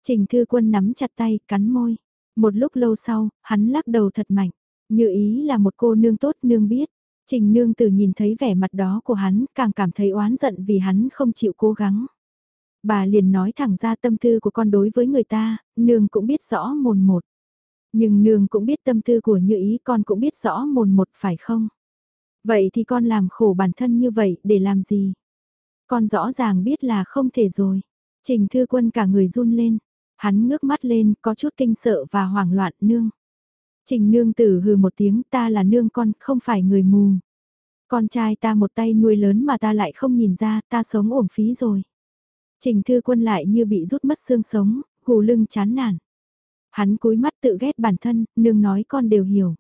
Trình Thư Quân nắm chặt tay, cắn môi. Một lúc lâu sau, hắn lắc đầu thật mạnh. Như ý là một cô nương tốt nương biết. Trình nương tử nhìn thấy vẻ mặt đó của hắn, càng cảm thấy oán giận vì hắn không chịu cố gắng. Bà liền nói thẳng ra tâm tư của con đối với người ta, nương cũng biết rõ mồn một. Nhưng nương cũng biết tâm tư của như ý con cũng biết rõ mồn một phải không? Vậy thì con làm khổ bản thân như vậy để làm gì? Con rõ ràng biết là không thể rồi. Trình thư quân cả người run lên. Hắn ngước mắt lên có chút kinh sợ và hoảng loạn nương. Trình nương tử hừ một tiếng ta là nương con không phải người mù. Con trai ta một tay nuôi lớn mà ta lại không nhìn ra ta sống uổng phí rồi. Trình thư quân lại như bị rút mất xương sống, gù lưng chán nản. Hắn cúi mắt tự ghét bản thân, nương nói con đều hiểu.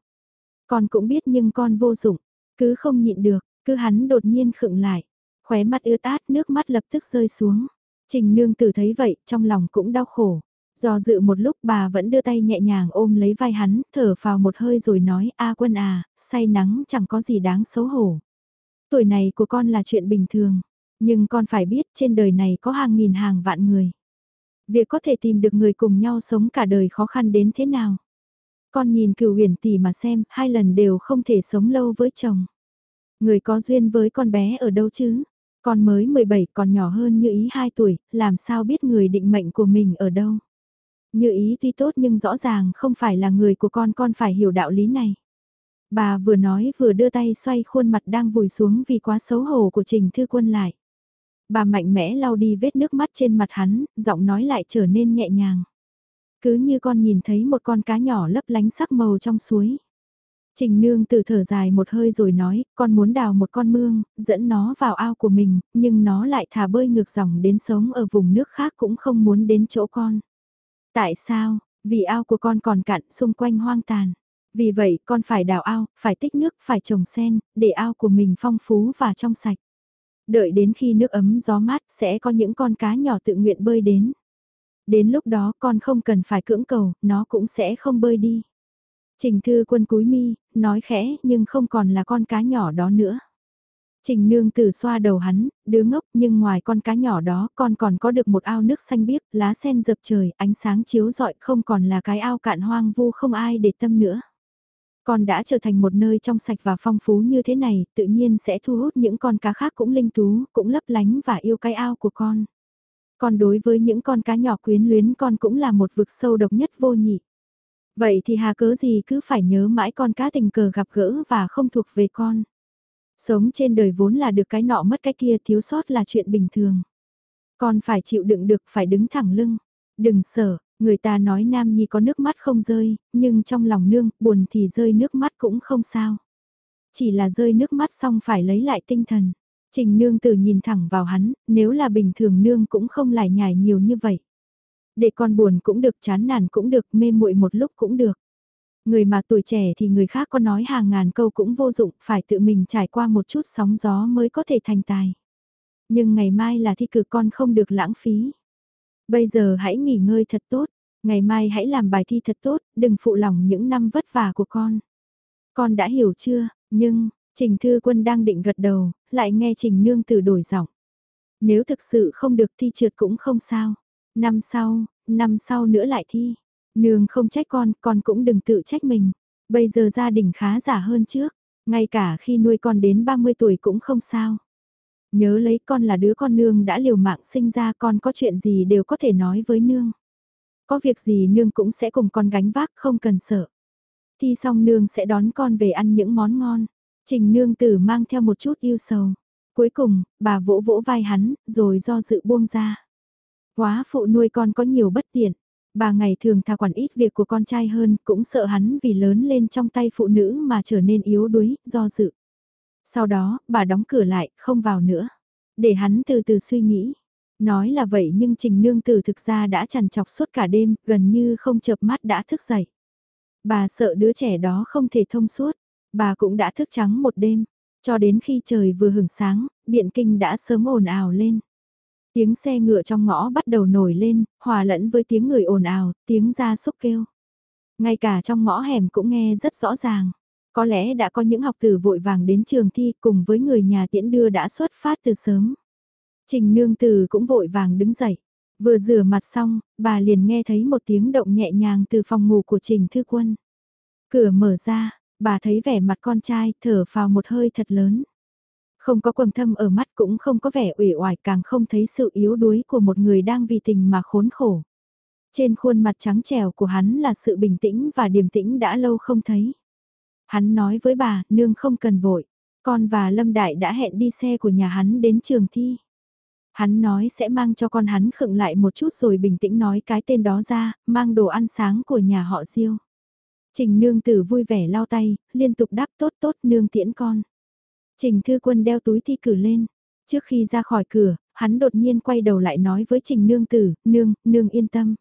Con cũng biết nhưng con vô dụng, cứ không nhịn được, cứ hắn đột nhiên khựng lại. Khóe mắt ướt át nước mắt lập tức rơi xuống. Trình nương tử thấy vậy, trong lòng cũng đau khổ. Do dự một lúc bà vẫn đưa tay nhẹ nhàng ôm lấy vai hắn, thở vào một hơi rồi nói, a quân à, say nắng chẳng có gì đáng xấu hổ. Tuổi này của con là chuyện bình thường, nhưng con phải biết trên đời này có hàng nghìn hàng vạn người. Việc có thể tìm được người cùng nhau sống cả đời khó khăn đến thế nào. Con nhìn cửu huyền tỷ mà xem, hai lần đều không thể sống lâu với chồng. Người có duyên với con bé ở đâu chứ? Con mới 17 còn nhỏ hơn như ý 2 tuổi, làm sao biết người định mệnh của mình ở đâu? Như ý tuy tốt nhưng rõ ràng không phải là người của con, con phải hiểu đạo lý này. Bà vừa nói vừa đưa tay xoay khuôn mặt đang vùi xuống vì quá xấu hổ của Trình Thư Quân lại. Bà mạnh mẽ lau đi vết nước mắt trên mặt hắn, giọng nói lại trở nên nhẹ nhàng. Cứ như con nhìn thấy một con cá nhỏ lấp lánh sắc màu trong suối. Trình nương từ thở dài một hơi rồi nói, con muốn đào một con mương, dẫn nó vào ao của mình, nhưng nó lại thả bơi ngược dòng đến sống ở vùng nước khác cũng không muốn đến chỗ con. Tại sao? Vì ao của con còn cạn xung quanh hoang tàn. Vì vậy con phải đào ao, phải tích nước, phải trồng sen, để ao của mình phong phú và trong sạch. Đợi đến khi nước ấm gió mát sẽ có những con cá nhỏ tự nguyện bơi đến. Đến lúc đó con không cần phải cưỡng cầu, nó cũng sẽ không bơi đi. Trình Thư Quân cúi mi, nói khẽ nhưng không còn là con cá nhỏ đó nữa. Trình nương tử xoa đầu hắn, đứa ngốc nhưng ngoài con cá nhỏ đó con còn có được một ao nước xanh biếc, lá sen dập trời, ánh sáng chiếu rọi không còn là cái ao cạn hoang vu không ai để tâm nữa. Con đã trở thành một nơi trong sạch và phong phú như thế này, tự nhiên sẽ thu hút những con cá khác cũng linh tú, cũng lấp lánh và yêu cái ao của con. Còn đối với những con cá nhỏ quyến luyến con cũng là một vực sâu độc nhất vô nhị. Vậy thì hà cớ gì cứ phải nhớ mãi con cá tình cờ gặp gỡ và không thuộc về con. Sống trên đời vốn là được cái nọ mất cái kia thiếu sót là chuyện bình thường. Con phải chịu đựng được phải đứng thẳng lưng. Đừng sợ, người ta nói nam nhi có nước mắt không rơi, nhưng trong lòng nương, buồn thì rơi nước mắt cũng không sao. Chỉ là rơi nước mắt xong phải lấy lại tinh thần. Trình nương tử nhìn thẳng vào hắn, nếu là bình thường nương cũng không lại nhải nhiều như vậy. Để con buồn cũng được, chán nản cũng được, mê muội một lúc cũng được. Người mà tuổi trẻ thì người khác có nói hàng ngàn câu cũng vô dụng, phải tự mình trải qua một chút sóng gió mới có thể thành tài. Nhưng ngày mai là thi cử con không được lãng phí. Bây giờ hãy nghỉ ngơi thật tốt, ngày mai hãy làm bài thi thật tốt, đừng phụ lòng những năm vất vả của con. Con đã hiểu chưa, nhưng, Trình Thư Quân đang định gật đầu, lại nghe Trình Nương Tử đổi giọng. Nếu thực sự không được thi trượt cũng không sao. Năm sau, năm sau nữa lại thi. Nương không trách con, con cũng đừng tự trách mình. Bây giờ gia đình khá giả hơn trước, ngay cả khi nuôi con đến 30 tuổi cũng không sao. Nhớ lấy con là đứa con nương đã liều mạng sinh ra con có chuyện gì đều có thể nói với nương. Có việc gì nương cũng sẽ cùng con gánh vác không cần sợ. Thi xong nương sẽ đón con về ăn những món ngon. Trình nương tử mang theo một chút yêu sầu. Cuối cùng, bà vỗ vỗ vai hắn, rồi do dự buông ra. Quá phụ nuôi con có nhiều bất tiện. Bà ngày thường thà quản ít việc của con trai hơn, cũng sợ hắn vì lớn lên trong tay phụ nữ mà trở nên yếu đuối, do dự. Sau đó, bà đóng cửa lại, không vào nữa. Để hắn từ từ suy nghĩ. Nói là vậy nhưng Trình Nương Tử thực ra đã chằn chọc suốt cả đêm, gần như không chợp mắt đã thức dậy. Bà sợ đứa trẻ đó không thể thông suốt. Bà cũng đã thức trắng một đêm. Cho đến khi trời vừa hửng sáng, biện kinh đã sớm ồn ào lên. Tiếng xe ngựa trong ngõ bắt đầu nổi lên, hòa lẫn với tiếng người ồn ào, tiếng ra súc kêu. Ngay cả trong ngõ hẻm cũng nghe rất rõ ràng. Có lẽ đã có những học tử vội vàng đến trường thi cùng với người nhà tiễn đưa đã xuất phát từ sớm. Trình nương tử cũng vội vàng đứng dậy. Vừa rửa mặt xong, bà liền nghe thấy một tiếng động nhẹ nhàng từ phòng ngủ của Trình Thư Quân. Cửa mở ra, bà thấy vẻ mặt con trai thở vào một hơi thật lớn. Không có quầng thâm ở mắt cũng không có vẻ ủy oải càng không thấy sự yếu đuối của một người đang vì tình mà khốn khổ. Trên khuôn mặt trắng trẻo của hắn là sự bình tĩnh và điềm tĩnh đã lâu không thấy. Hắn nói với bà, nương không cần vội, con và Lâm Đại đã hẹn đi xe của nhà hắn đến trường thi. Hắn nói sẽ mang cho con hắn khựng lại một chút rồi bình tĩnh nói cái tên đó ra, mang đồ ăn sáng của nhà họ Diêu. Trình nương tử vui vẻ lau tay, liên tục đáp tốt tốt nương tiễn con. Trình Thư Quân đeo túi thi cử lên. Trước khi ra khỏi cửa, hắn đột nhiên quay đầu lại nói với Trình Nương Tử, Nương, Nương yên tâm.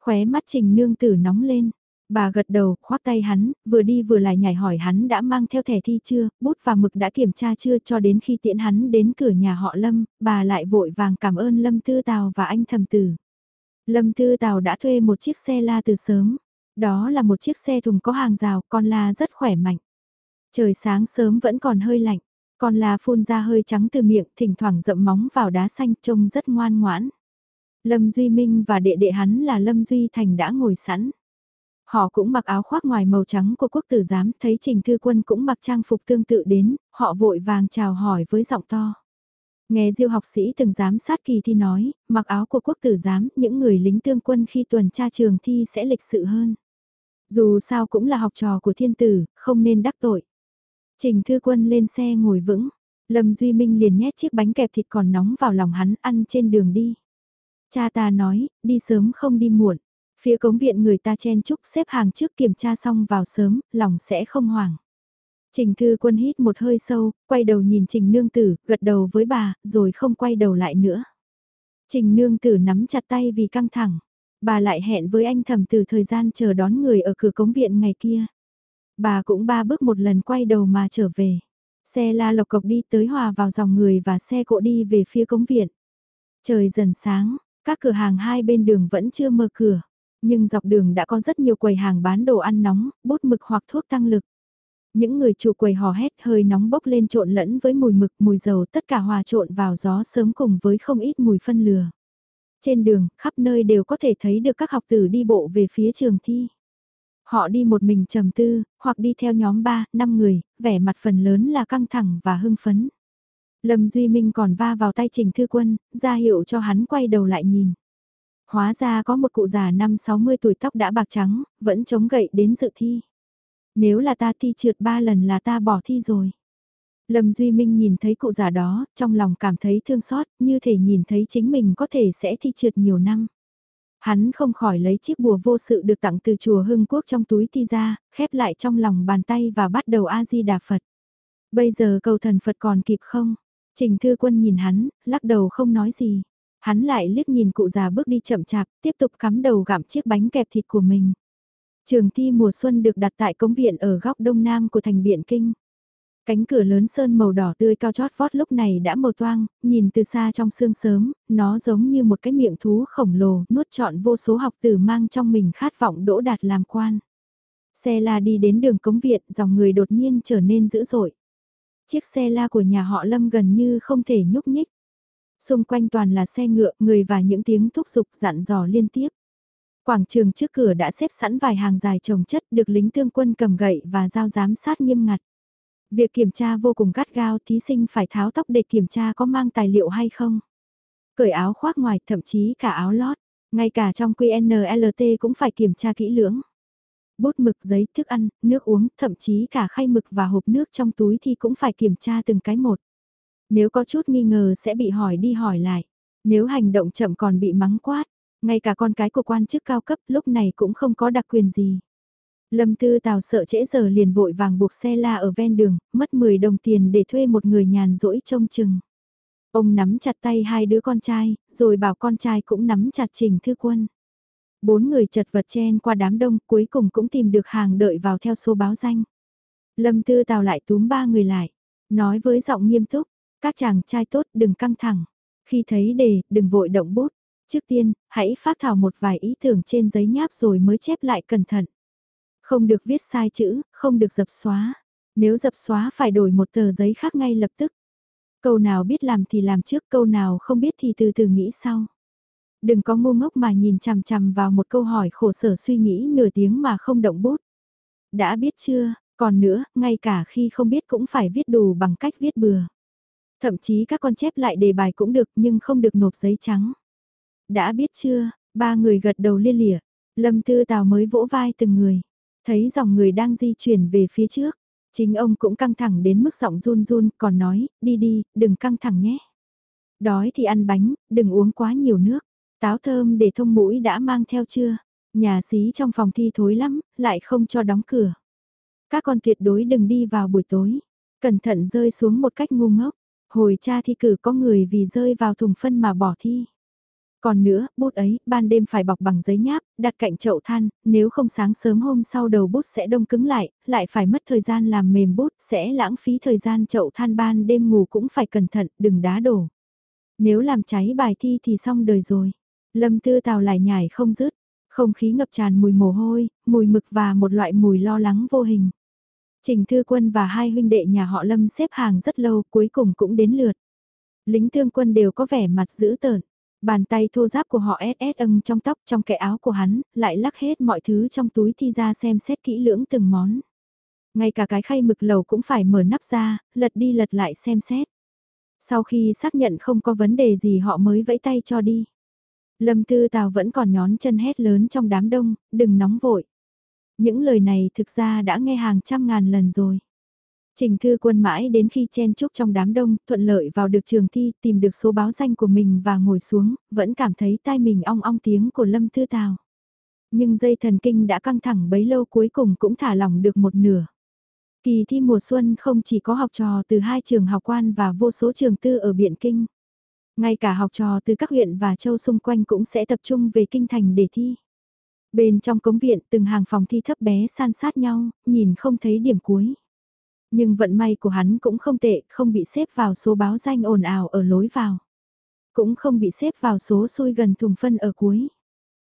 Khóe mắt Trình Nương Tử nóng lên. Bà gật đầu, khoác tay hắn, vừa đi vừa lại nhảy hỏi hắn đã mang theo thẻ thi chưa, bút và mực đã kiểm tra chưa cho đến khi tiễn hắn đến cửa nhà họ Lâm, bà lại vội vàng cảm ơn Lâm Tư Tào và anh thầm tử. Lâm Tư Tào đã thuê một chiếc xe la từ sớm. Đó là một chiếc xe thùng có hàng rào, con la rất khỏe mạnh. Trời sáng sớm vẫn còn hơi lạnh, con la phun ra hơi trắng từ miệng, thỉnh thoảng rậm móng vào đá xanh trông rất ngoan ngoãn. Lâm Duy Minh và đệ đệ hắn là Lâm Duy Thành đã ngồi sẵn. Họ cũng mặc áo khoác ngoài màu trắng của quốc tử giám, thấy Trình Thư Quân cũng mặc trang phục tương tự đến, họ vội vàng chào hỏi với giọng to. Nghe diêu học sĩ từng giám sát kỳ thi nói, mặc áo của quốc tử giám, những người lính tương quân khi tuần tra trường thi sẽ lịch sự hơn. Dù sao cũng là học trò của thiên tử, không nên đắc tội. Trình Thư Quân lên xe ngồi vững, Lâm Duy Minh liền nhét chiếc bánh kẹp thịt còn nóng vào lòng hắn ăn trên đường đi. Cha ta nói, đi sớm không đi muộn. Phía cống viện người ta chen chúc xếp hàng trước kiểm tra xong vào sớm, lòng sẽ không hoảng. Trình Thư Quân hít một hơi sâu, quay đầu nhìn Trình Nương Tử, gật đầu với bà, rồi không quay đầu lại nữa. Trình Nương Tử nắm chặt tay vì căng thẳng. Bà lại hẹn với anh thầm từ thời gian chờ đón người ở cửa cống viện ngày kia. Bà cũng ba bước một lần quay đầu mà trở về. Xe la lộc cộc đi tới hòa vào dòng người và xe cộ đi về phía cống viện. Trời dần sáng, các cửa hàng hai bên đường vẫn chưa mở cửa. Nhưng dọc đường đã có rất nhiều quầy hàng bán đồ ăn nóng, bút mực hoặc thuốc tăng lực. Những người chủ quầy hò hét hơi nóng bốc lên trộn lẫn với mùi mực, mùi dầu tất cả hòa trộn vào gió sớm cùng với không ít mùi phân lừa. Trên đường, khắp nơi đều có thể thấy được các học tử đi bộ về phía trường thi. Họ đi một mình trầm tư, hoặc đi theo nhóm 3, 5 người, vẻ mặt phần lớn là căng thẳng và hưng phấn. Lâm Duy Minh còn va vào tay Trình Thư Quân, ra hiệu cho hắn quay đầu lại nhìn. Hóa ra có một cụ già năm 60 tuổi tóc đã bạc trắng, vẫn chống gậy đến dự thi. Nếu là ta thi trượt ba lần là ta bỏ thi rồi. Lâm Duy Minh nhìn thấy cụ già đó, trong lòng cảm thấy thương xót, như thể nhìn thấy chính mình có thể sẽ thi trượt nhiều năm. Hắn không khỏi lấy chiếc bùa vô sự được tặng từ chùa Hưng Quốc trong túi thi ra, khép lại trong lòng bàn tay và bắt đầu A-di-đà Phật. Bây giờ cầu thần Phật còn kịp không? Trình Thư Quân nhìn hắn, lắc đầu không nói gì. Hắn lại liếc nhìn cụ già bước đi chậm chạp, tiếp tục cắm đầu gặm chiếc bánh kẹp thịt của mình. Trường thi mùa xuân được đặt tại công viện ở góc đông nam của thành Biện Kinh. Cánh cửa lớn sơn màu đỏ tươi cao chót vót lúc này đã màu toang, nhìn từ xa trong sương sớm, nó giống như một cái miệng thú khổng lồ, nuốt trọn vô số học tử mang trong mình khát vọng đỗ đạt làm quan. Xe la đi đến đường cống viện, dòng người đột nhiên trở nên dữ dội. Chiếc xe la của nhà họ Lâm gần như không thể nhúc nhích. Xung quanh toàn là xe ngựa, người và những tiếng thúc giục dặn dò liên tiếp. Quảng trường trước cửa đã xếp sẵn vài hàng dài trồng chất được lính tương quân cầm gậy và dao giám sát nghiêm ngặt. Việc kiểm tra vô cùng gắt gao thí sinh phải tháo tóc để kiểm tra có mang tài liệu hay không. Cởi áo khoác ngoài thậm chí cả áo lót, ngay cả trong QNLT cũng phải kiểm tra kỹ lưỡng. Bút mực giấy thức ăn, nước uống, thậm chí cả khay mực và hộp nước trong túi thì cũng phải kiểm tra từng cái một. Nếu có chút nghi ngờ sẽ bị hỏi đi hỏi lại. Nếu hành động chậm còn bị mắng quát. Ngay cả con cái của quan chức cao cấp lúc này cũng không có đặc quyền gì. Lâm Tư Tào sợ trễ giờ liền vội vàng buộc xe la ở ven đường, mất 10 đồng tiền để thuê một người nhàn rỗi trông chừng. Ông nắm chặt tay hai đứa con trai, rồi bảo con trai cũng nắm chặt Trình Thư Quân. Bốn người chật vật chen qua đám đông cuối cùng cũng tìm được hàng đợi vào theo số báo danh. Lâm Tư Tào lại túm ba người lại, nói với giọng nghiêm túc, các chàng trai tốt đừng căng thẳng. Khi thấy đề, đừng vội động bút. Trước tiên, hãy phát thảo một vài ý tưởng trên giấy nháp rồi mới chép lại cẩn thận. Không được viết sai chữ, không được dập xóa. Nếu dập xóa phải đổi một tờ giấy khác ngay lập tức. Câu nào biết làm thì làm trước, câu nào không biết thì từ từ nghĩ sau. Đừng có ngu ngốc mà nhìn chằm chằm vào một câu hỏi khổ sở suy nghĩ nửa tiếng mà không động bút. Đã biết chưa, còn nữa, ngay cả khi không biết cũng phải viết đủ bằng cách viết bừa. Thậm chí các con chép lại đề bài cũng được nhưng không được nộp giấy trắng. Đã biết chưa, ba người gật đầu liên lịa, Lâm Tư Tào mới vỗ vai từng người, thấy dòng người đang di chuyển về phía trước. Chính ông cũng căng thẳng đến mức giọng run run còn nói, đi đi, đừng căng thẳng nhé. Đói thì ăn bánh, đừng uống quá nhiều nước. Táo thơm để thông mũi đã mang theo chưa? Nhà xí trong phòng thi thối lắm, lại không cho đóng cửa. Các con tuyệt đối đừng đi vào buổi tối. Cẩn thận rơi xuống một cách ngu ngốc. Hồi cha thi cử có người vì rơi vào thùng phân mà bỏ thi. Còn nữa, bút ấy, ban đêm phải bọc bằng giấy nháp, đặt cạnh chậu than, nếu không sáng sớm hôm sau đầu bút sẽ đông cứng lại, lại phải mất thời gian làm mềm bút, sẽ lãng phí thời gian chậu than ban đêm ngủ cũng phải cẩn thận, đừng đá đổ. Nếu làm cháy bài thi thì xong đời rồi. Lâm tư tào lại nhảy không dứt, không khí ngập tràn mùi mồ hôi, mùi mực và một loại mùi lo lắng vô hình. Trình Thư Quân và hai huynh đệ nhà họ Lâm xếp hàng rất lâu cuối cùng cũng đến lượt. Lính thương quân đều có vẻ mặt dữ tợn. Bàn tay thô giáp của họ SS âng trong tóc trong kẻ áo của hắn, lại lắc hết mọi thứ trong túi thi ra xem xét kỹ lưỡng từng món. Ngay cả cái khay mực lầu cũng phải mở nắp ra, lật đi lật lại xem xét. Sau khi xác nhận không có vấn đề gì họ mới vẫy tay cho đi. Lâm Tư Tào vẫn còn nhón chân hét lớn trong đám đông, đừng nóng vội. Những lời này thực ra đã nghe hàng trăm ngàn lần rồi. Trình thư quân mãi đến khi chen chúc trong đám đông, thuận lợi vào được trường thi, tìm được số báo danh của mình và ngồi xuống, vẫn cảm thấy tai mình ong ong tiếng của Lâm Thư Tào. Nhưng dây thần kinh đã căng thẳng bấy lâu cuối cùng cũng thả lỏng được một nửa. Kỳ thi mùa xuân không chỉ có học trò từ hai trường học quan và vô số trường tư ở Biện Kinh. Ngay cả học trò từ các huyện và châu xung quanh cũng sẽ tập trung về kinh thành để thi. Bên trong cống viện từng hàng phòng thi thấp bé san sát nhau, nhìn không thấy điểm cuối. Nhưng vận may của hắn cũng không tệ, không bị xếp vào số báo danh ồn ào ở lối vào. Cũng không bị xếp vào số xui gần thùng phân ở cuối.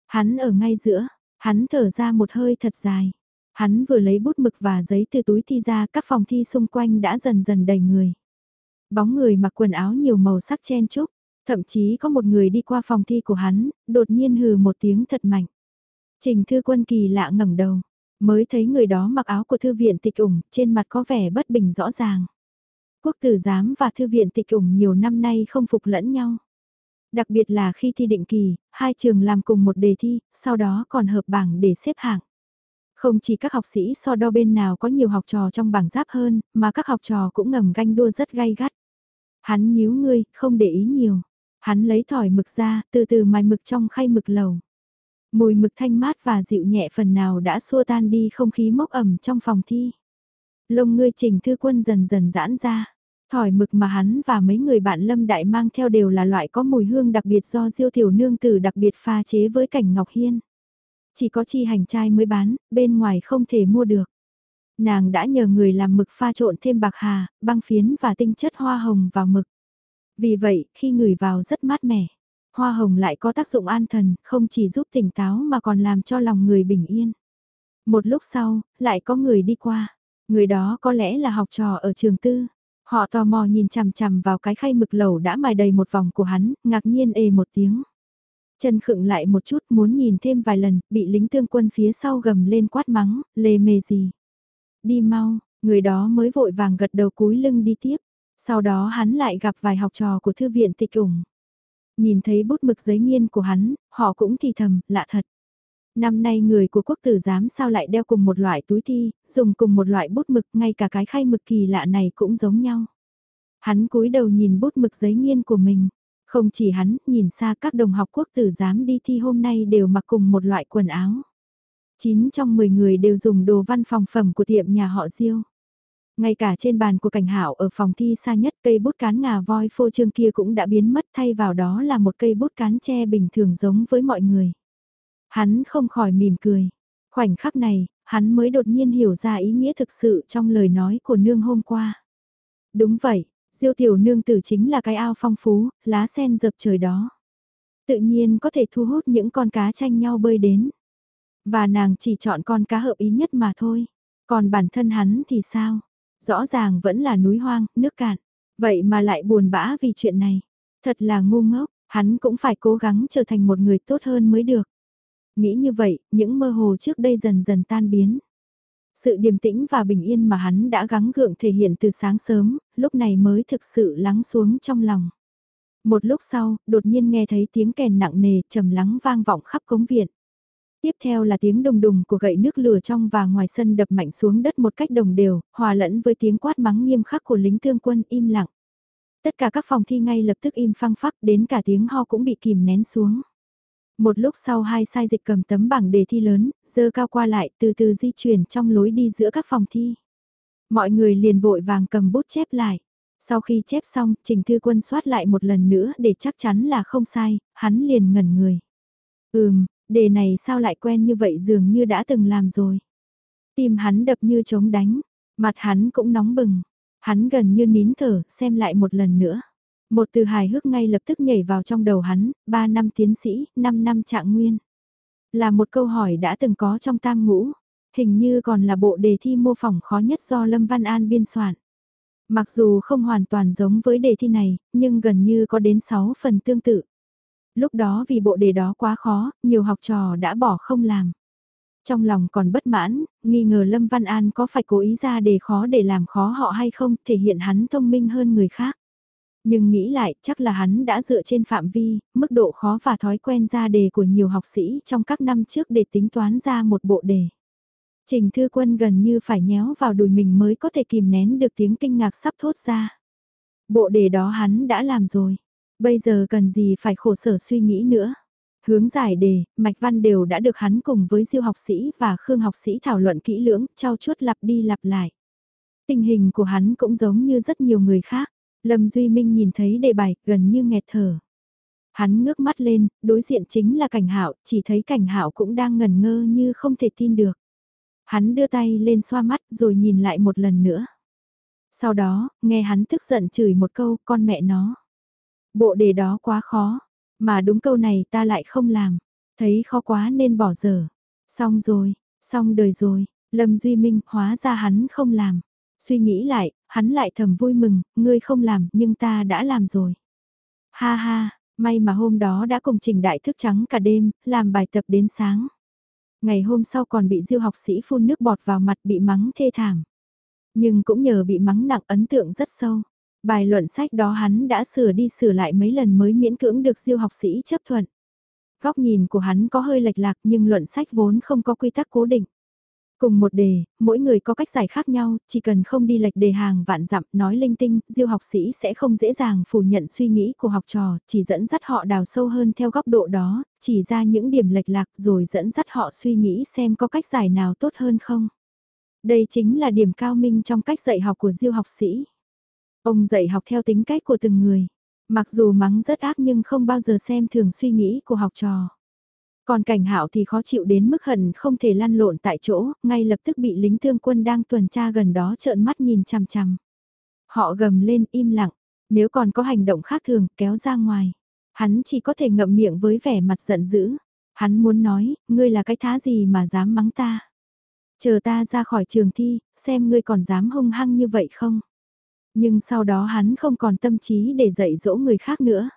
Hắn ở ngay giữa, hắn thở ra một hơi thật dài. Hắn vừa lấy bút mực và giấy từ túi thi ra các phòng thi xung quanh đã dần dần đầy người. Bóng người mặc quần áo nhiều màu sắc chen chúc, thậm chí có một người đi qua phòng thi của hắn, đột nhiên hừ một tiếng thật mạnh. Trình thư quân kỳ lạ ngẩng đầu, mới thấy người đó mặc áo của thư viện tịch ủng, trên mặt có vẻ bất bình rõ ràng. Quốc tử giám và thư viện tịch ủng nhiều năm nay không phục lẫn nhau. Đặc biệt là khi thi định kỳ, hai trường làm cùng một đề thi, sau đó còn hợp bảng để xếp hạng. Không chỉ các học sĩ so đo bên nào có nhiều học trò trong bảng giáp hơn, mà các học trò cũng ngầm ganh đua rất gay gắt. Hắn nhíu ngươi, không để ý nhiều. Hắn lấy thỏi mực ra, từ từ mài mực trong khay mực lầu. Mùi mực thanh mát và dịu nhẹ phần nào đã xua tan đi không khí mốc ẩm trong phòng thi. Lông ngươi trình thư quân dần dần giãn ra. Thỏi mực mà hắn và mấy người bạn lâm đại mang theo đều là loại có mùi hương đặc biệt do diêu tiểu nương tử đặc biệt pha chế với cảnh ngọc hiên. Chỉ có chi hành trai mới bán, bên ngoài không thể mua được. Nàng đã nhờ người làm mực pha trộn thêm bạc hà, băng phiến và tinh chất hoa hồng vào mực. Vì vậy, khi ngửi vào rất mát mẻ. Hoa hồng lại có tác dụng an thần, không chỉ giúp tỉnh táo mà còn làm cho lòng người bình yên. Một lúc sau, lại có người đi qua. Người đó có lẽ là học trò ở trường tư. Họ tò mò nhìn chằm chằm vào cái khay mực lẩu đã mài đầy một vòng của hắn, ngạc nhiên ê một tiếng. Chân khựng lại một chút muốn nhìn thêm vài lần, bị lính tương quân phía sau gầm lên quát mắng, lề mề gì. Đi mau, người đó mới vội vàng gật đầu cúi lưng đi tiếp. Sau đó hắn lại gặp vài học trò của thư viện tịch ủng. Nhìn thấy bút mực giấy nghiên của hắn, họ cũng thì thầm, lạ thật. Năm nay người của quốc tử giám sao lại đeo cùng một loại túi thi, dùng cùng một loại bút mực, ngay cả cái khay mực kỳ lạ này cũng giống nhau. Hắn cúi đầu nhìn bút mực giấy nghiên của mình. Không chỉ hắn, nhìn xa các đồng học quốc tử giám đi thi hôm nay đều mặc cùng một loại quần áo. 9 trong 10 người đều dùng đồ văn phòng phẩm của tiệm nhà họ Diêu. Ngay cả trên bàn của cảnh hạo ở phòng thi xa nhất cây bút cán ngà voi phô trương kia cũng đã biến mất thay vào đó là một cây bút cán tre bình thường giống với mọi người. Hắn không khỏi mỉm cười. Khoảnh khắc này, hắn mới đột nhiên hiểu ra ý nghĩa thực sự trong lời nói của nương hôm qua. Đúng vậy, diêu tiểu nương tử chính là cái ao phong phú, lá sen dập trời đó. Tự nhiên có thể thu hút những con cá tranh nhau bơi đến. Và nàng chỉ chọn con cá hợp ý nhất mà thôi. Còn bản thân hắn thì sao? Rõ ràng vẫn là núi hoang, nước cạn. Vậy mà lại buồn bã vì chuyện này. Thật là ngu ngốc, hắn cũng phải cố gắng trở thành một người tốt hơn mới được. Nghĩ như vậy, những mơ hồ trước đây dần dần tan biến. Sự điềm tĩnh và bình yên mà hắn đã gắng gượng thể hiện từ sáng sớm, lúc này mới thực sự lắng xuống trong lòng. Một lúc sau, đột nhiên nghe thấy tiếng kèn nặng nề, trầm lắng vang vọng khắp cống viện. Tiếp theo là tiếng đùng đùng của gậy nước lửa trong và ngoài sân đập mạnh xuống đất một cách đồng đều, hòa lẫn với tiếng quát mắng nghiêm khắc của lính thương quân im lặng. Tất cả các phòng thi ngay lập tức im phăng phắc đến cả tiếng ho cũng bị kìm nén xuống. Một lúc sau hai sai dịch cầm tấm bảng đề thi lớn, dơ cao qua lại từ từ di chuyển trong lối đi giữa các phòng thi. Mọi người liền vội vàng cầm bút chép lại. Sau khi chép xong, Trình Thư Quân soát lại một lần nữa để chắc chắn là không sai, hắn liền ngẩn người. Ừm, đề này sao lại quen như vậy dường như đã từng làm rồi. Tim hắn đập như trống đánh, mặt hắn cũng nóng bừng. Hắn gần như nín thở, xem lại một lần nữa. Một từ hài hước ngay lập tức nhảy vào trong đầu hắn, 3 năm tiến sĩ, 5 năm trạng nguyên. Là một câu hỏi đã từng có trong tam ngũ, hình như còn là bộ đề thi mô phỏng khó nhất do Lâm Văn An biên soạn. Mặc dù không hoàn toàn giống với đề thi này, nhưng gần như có đến 6 phần tương tự. Lúc đó vì bộ đề đó quá khó, nhiều học trò đã bỏ không làm. Trong lòng còn bất mãn, nghi ngờ Lâm Văn An có phải cố ý ra đề khó để làm khó họ hay không, thể hiện hắn thông minh hơn người khác. Nhưng nghĩ lại, chắc là hắn đã dựa trên phạm vi, mức độ khó và thói quen ra đề của nhiều học sĩ trong các năm trước để tính toán ra một bộ đề. Trình Thư Quân gần như phải nhéo vào đùi mình mới có thể kìm nén được tiếng kinh ngạc sắp thốt ra. Bộ đề đó hắn đã làm rồi, bây giờ cần gì phải khổ sở suy nghĩ nữa. Hướng giải đề, mạch văn đều đã được hắn cùng với diêu học sĩ và khương học sĩ thảo luận kỹ lưỡng, trao chuốt lặp đi lặp lại. Tình hình của hắn cũng giống như rất nhiều người khác. Lâm Duy Minh nhìn thấy đề bài, gần như nghẹt thở. Hắn ngước mắt lên, đối diện chính là cảnh hạo, chỉ thấy cảnh hạo cũng đang ngần ngơ như không thể tin được. Hắn đưa tay lên xoa mắt rồi nhìn lại một lần nữa. Sau đó, nghe hắn tức giận chửi một câu, con mẹ nó. Bộ đề đó quá khó, mà đúng câu này ta lại không làm. Thấy khó quá nên bỏ dở. Xong rồi, xong đời rồi, Lâm Duy Minh hóa ra hắn không làm. Suy nghĩ lại, hắn lại thầm vui mừng, ngươi không làm nhưng ta đã làm rồi. Ha ha, may mà hôm đó đã cùng trình đại thức trắng cả đêm, làm bài tập đến sáng. Ngày hôm sau còn bị diêu học sĩ phun nước bọt vào mặt bị mắng thê thảm. Nhưng cũng nhờ bị mắng nặng ấn tượng rất sâu. Bài luận sách đó hắn đã sửa đi sửa lại mấy lần mới miễn cưỡng được diêu học sĩ chấp thuận. Góc nhìn của hắn có hơi lệch lạc nhưng luận sách vốn không có quy tắc cố định. Cùng một đề, mỗi người có cách giải khác nhau, chỉ cần không đi lệch đề hàng vạn dặm nói linh tinh, diêu học sĩ sẽ không dễ dàng phủ nhận suy nghĩ của học trò, chỉ dẫn dắt họ đào sâu hơn theo góc độ đó, chỉ ra những điểm lệch lạc rồi dẫn dắt họ suy nghĩ xem có cách giải nào tốt hơn không. Đây chính là điểm cao minh trong cách dạy học của diêu học sĩ. Ông dạy học theo tính cách của từng người. Mặc dù mắng rất ác nhưng không bao giờ xem thường suy nghĩ của học trò. Còn cảnh hạo thì khó chịu đến mức hận không thể lăn lộn tại chỗ, ngay lập tức bị lính thương quân đang tuần tra gần đó trợn mắt nhìn chằm chằm. Họ gầm lên im lặng, nếu còn có hành động khác thường kéo ra ngoài. Hắn chỉ có thể ngậm miệng với vẻ mặt giận dữ. Hắn muốn nói, ngươi là cái thá gì mà dám mắng ta. Chờ ta ra khỏi trường thi, xem ngươi còn dám hung hăng như vậy không. Nhưng sau đó hắn không còn tâm trí để dạy dỗ người khác nữa.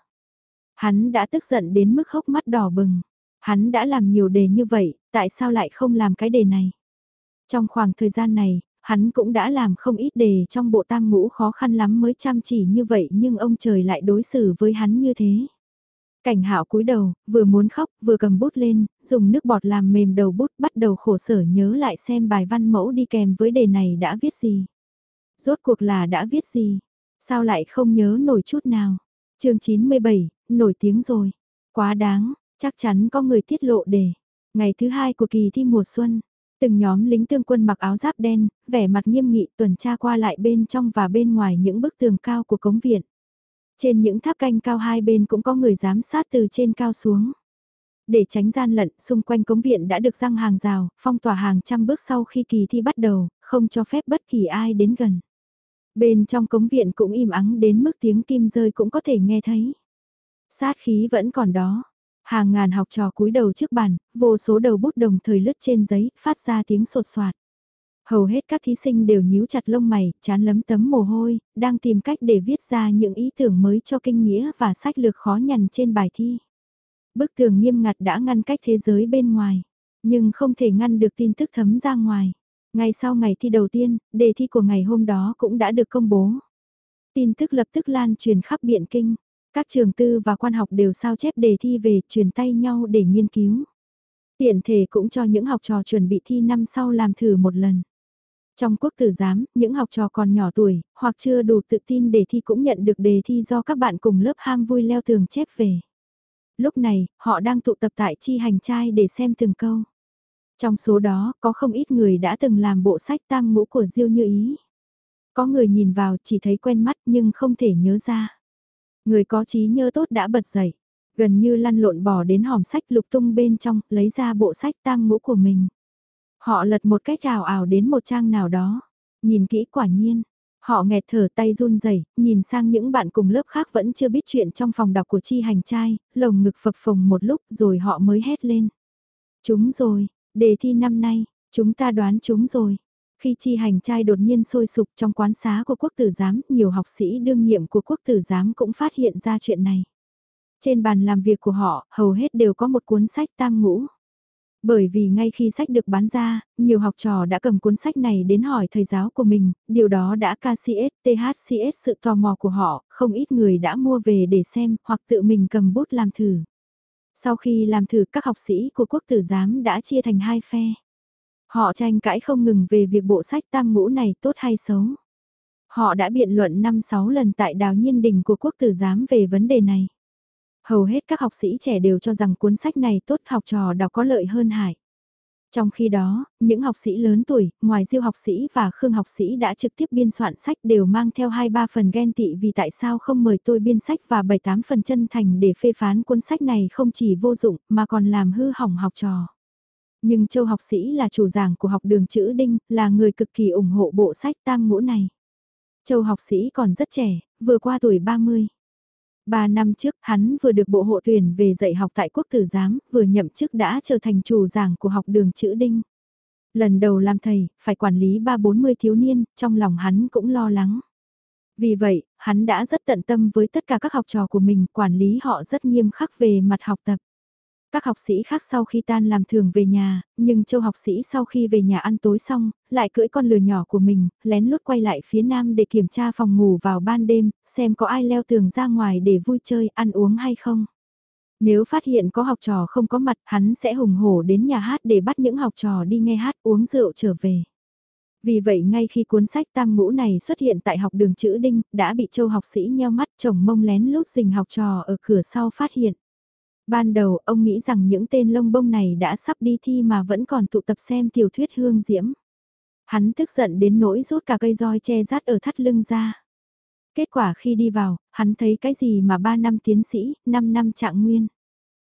Hắn đã tức giận đến mức hốc mắt đỏ bừng. Hắn đã làm nhiều đề như vậy, tại sao lại không làm cái đề này? Trong khoảng thời gian này, hắn cũng đã làm không ít đề trong bộ tam ngũ khó khăn lắm mới chăm chỉ như vậy nhưng ông trời lại đối xử với hắn như thế. Cảnh hạo cúi đầu, vừa muốn khóc, vừa cầm bút lên, dùng nước bọt làm mềm đầu bút bắt đầu khổ sở nhớ lại xem bài văn mẫu đi kèm với đề này đã viết gì. Rốt cuộc là đã viết gì? Sao lại không nhớ nổi chút nào? chương 97, nổi tiếng rồi. Quá đáng, chắc chắn có người tiết lộ để Ngày thứ hai của kỳ thi mùa xuân, từng nhóm lính tương quân mặc áo giáp đen, vẻ mặt nghiêm nghị tuần tra qua lại bên trong và bên ngoài những bức tường cao của cống viện. Trên những tháp canh cao hai bên cũng có người giám sát từ trên cao xuống. Để tránh gian lận, xung quanh cống viện đã được răng hàng rào, phong tỏa hàng trăm bước sau khi kỳ thi bắt đầu, không cho phép bất kỳ ai đến gần. Bên trong cống viện cũng im ắng đến mức tiếng kim rơi cũng có thể nghe thấy. Sát khí vẫn còn đó. Hàng ngàn học trò cúi đầu trước bàn, vô số đầu bút đồng thời lướt trên giấy, phát ra tiếng sột soạt. Hầu hết các thí sinh đều nhíu chặt lông mày, chán lấm tấm mồ hôi, đang tìm cách để viết ra những ý tưởng mới cho kinh nghĩa và sách lược khó nhằn trên bài thi. Bức tường nghiêm ngặt đã ngăn cách thế giới bên ngoài, nhưng không thể ngăn được tin tức thấm ra ngoài. Ngay sau ngày thi đầu tiên, đề thi của ngày hôm đó cũng đã được công bố. Tin tức lập tức lan truyền khắp biện kinh. Các trường tư và quan học đều sao chép đề thi về truyền tay nhau để nghiên cứu. Tiện thể cũng cho những học trò chuẩn bị thi năm sau làm thử một lần. Trong quốc tử giám, những học trò còn nhỏ tuổi, hoặc chưa đủ tự tin để thi cũng nhận được đề thi do các bạn cùng lớp ham vui leo tường chép về. Lúc này, họ đang tụ tập tại chi hành trai để xem từng câu. Trong số đó, có không ít người đã từng làm bộ sách tam ngũ của Diêu Như Ý. Có người nhìn vào chỉ thấy quen mắt nhưng không thể nhớ ra. Người có trí nhớ tốt đã bật dậy, gần như lăn lộn bỏ đến hòm sách lục tung bên trong, lấy ra bộ sách tam ngũ của mình. Họ lật một cách ảo ảo đến một trang nào đó, nhìn kỹ quả nhiên. Họ nghẹt thở tay run rẩy, nhìn sang những bạn cùng lớp khác vẫn chưa biết chuyện trong phòng đọc của chi hành trai, lồng ngực phập phồng một lúc rồi họ mới hét lên. Chúng rồi, Đề thi năm nay, chúng ta đoán chúng rồi. Khi chi hành trai đột nhiên sôi sục trong quán xá của quốc tử giám, nhiều học sĩ đương nhiệm của quốc tử giám cũng phát hiện ra chuyện này. Trên bàn làm việc của họ, hầu hết đều có một cuốn sách tam ngũ. Bởi vì ngay khi sách được bán ra, nhiều học trò đã cầm cuốn sách này đến hỏi thầy giáo của mình, điều đó đã KCS, THCS sự tò mò của họ, không ít người đã mua về để xem hoặc tự mình cầm bút làm thử. Sau khi làm thử, các học sĩ của quốc tử giám đã chia thành hai phe. Họ tranh cãi không ngừng về việc bộ sách tam ngũ này tốt hay xấu. Họ đã biện luận 5-6 lần tại đào nhiên đình của quốc tử giám về vấn đề này. Hầu hết các học sĩ trẻ đều cho rằng cuốn sách này tốt, học trò đọc có lợi hơn hại. Trong khi đó, những học sĩ lớn tuổi, ngoài diêu học sĩ và khương học sĩ đã trực tiếp biên soạn sách đều mang theo 2-3 phần ghen tị vì tại sao không mời tôi biên sách và 7-8 phần chân thành để phê phán cuốn sách này không chỉ vô dụng mà còn làm hư hỏng học trò. Nhưng Châu học sĩ là chủ giảng của học đường chữ Đinh, là người cực kỳ ủng hộ bộ sách tam ngũ này. Châu học sĩ còn rất trẻ, vừa qua tuổi 30. Ba năm trước, hắn vừa được bộ hộ tuyển về dạy học tại quốc tử giám, vừa nhậm chức đã trở thành chủ giảng của học đường chữ đinh. Lần đầu làm thầy, phải quản lý ba bốn mươi thiếu niên, trong lòng hắn cũng lo lắng. Vì vậy, hắn đã rất tận tâm với tất cả các học trò của mình, quản lý họ rất nghiêm khắc về mặt học tập. Các học sĩ khác sau khi tan làm thường về nhà, nhưng châu học sĩ sau khi về nhà ăn tối xong, lại cưỡi con lừa nhỏ của mình, lén lút quay lại phía nam để kiểm tra phòng ngủ vào ban đêm, xem có ai leo tường ra ngoài để vui chơi, ăn uống hay không. Nếu phát hiện có học trò không có mặt, hắn sẽ hùng hổ đến nhà hát để bắt những học trò đi nghe hát uống rượu trở về. Vì vậy ngay khi cuốn sách tam ngũ này xuất hiện tại học đường chữ đinh, đã bị châu học sĩ nheo mắt chồng mông lén lút dình học trò ở cửa sau phát hiện. Ban đầu ông nghĩ rằng những tên lông bông này đã sắp đi thi mà vẫn còn tụ tập xem tiểu thuyết hương diễm. Hắn tức giận đến nỗi rút cả cây roi che rát ở thắt lưng ra. Kết quả khi đi vào, hắn thấy cái gì mà 3 năm tiến sĩ, 5 năm trạng nguyên.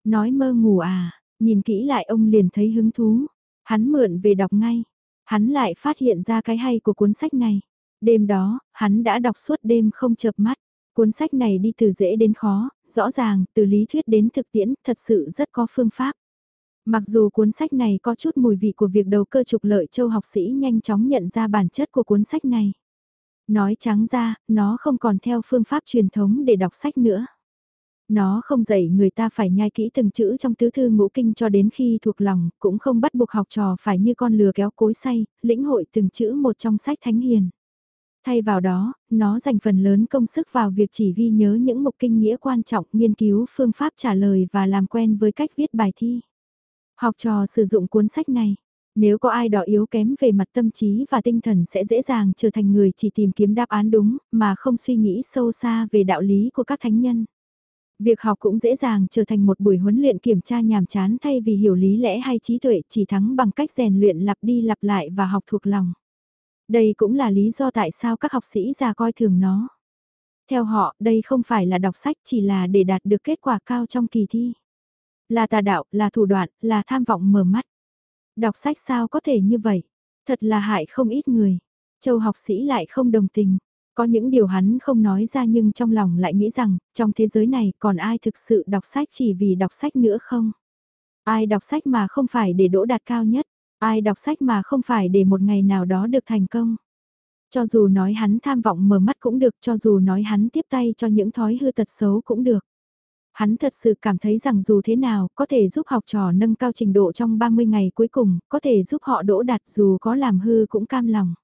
Nói mơ ngủ à, nhìn kỹ lại ông liền thấy hứng thú. Hắn mượn về đọc ngay. Hắn lại phát hiện ra cái hay của cuốn sách này. Đêm đó, hắn đã đọc suốt đêm không chợp mắt. Cuốn sách này đi từ dễ đến khó, rõ ràng, từ lý thuyết đến thực tiễn, thật sự rất có phương pháp. Mặc dù cuốn sách này có chút mùi vị của việc đầu cơ trục lợi châu học sĩ nhanh chóng nhận ra bản chất của cuốn sách này. Nói trắng ra, nó không còn theo phương pháp truyền thống để đọc sách nữa. Nó không dạy người ta phải nhai kỹ từng chữ trong tứ thư ngũ kinh cho đến khi thuộc lòng, cũng không bắt buộc học trò phải như con lừa kéo cối say, lĩnh hội từng chữ một trong sách thánh hiền. Thay vào đó, nó dành phần lớn công sức vào việc chỉ ghi nhớ những mục kinh nghĩa quan trọng, nghiên cứu phương pháp trả lời và làm quen với cách viết bài thi. Học trò sử dụng cuốn sách này. Nếu có ai đó yếu kém về mặt tâm trí và tinh thần sẽ dễ dàng trở thành người chỉ tìm kiếm đáp án đúng, mà không suy nghĩ sâu xa về đạo lý của các thánh nhân. Việc học cũng dễ dàng trở thành một buổi huấn luyện kiểm tra nhàm chán thay vì hiểu lý lẽ hay trí tuệ chỉ thắng bằng cách rèn luyện lặp đi lặp lại và học thuộc lòng. Đây cũng là lý do tại sao các học sĩ già coi thường nó. Theo họ, đây không phải là đọc sách chỉ là để đạt được kết quả cao trong kỳ thi. Là tà đạo, là thủ đoạn, là tham vọng mở mắt. Đọc sách sao có thể như vậy? Thật là hại không ít người. Châu học sĩ lại không đồng tình. Có những điều hắn không nói ra nhưng trong lòng lại nghĩ rằng, trong thế giới này còn ai thực sự đọc sách chỉ vì đọc sách nữa không? Ai đọc sách mà không phải để đỗ đạt cao nhất? Ai đọc sách mà không phải để một ngày nào đó được thành công? Cho dù nói hắn tham vọng mở mắt cũng được, cho dù nói hắn tiếp tay cho những thói hư tật xấu cũng được. Hắn thật sự cảm thấy rằng dù thế nào, có thể giúp học trò nâng cao trình độ trong 30 ngày cuối cùng, có thể giúp họ đỗ đạt dù có làm hư cũng cam lòng.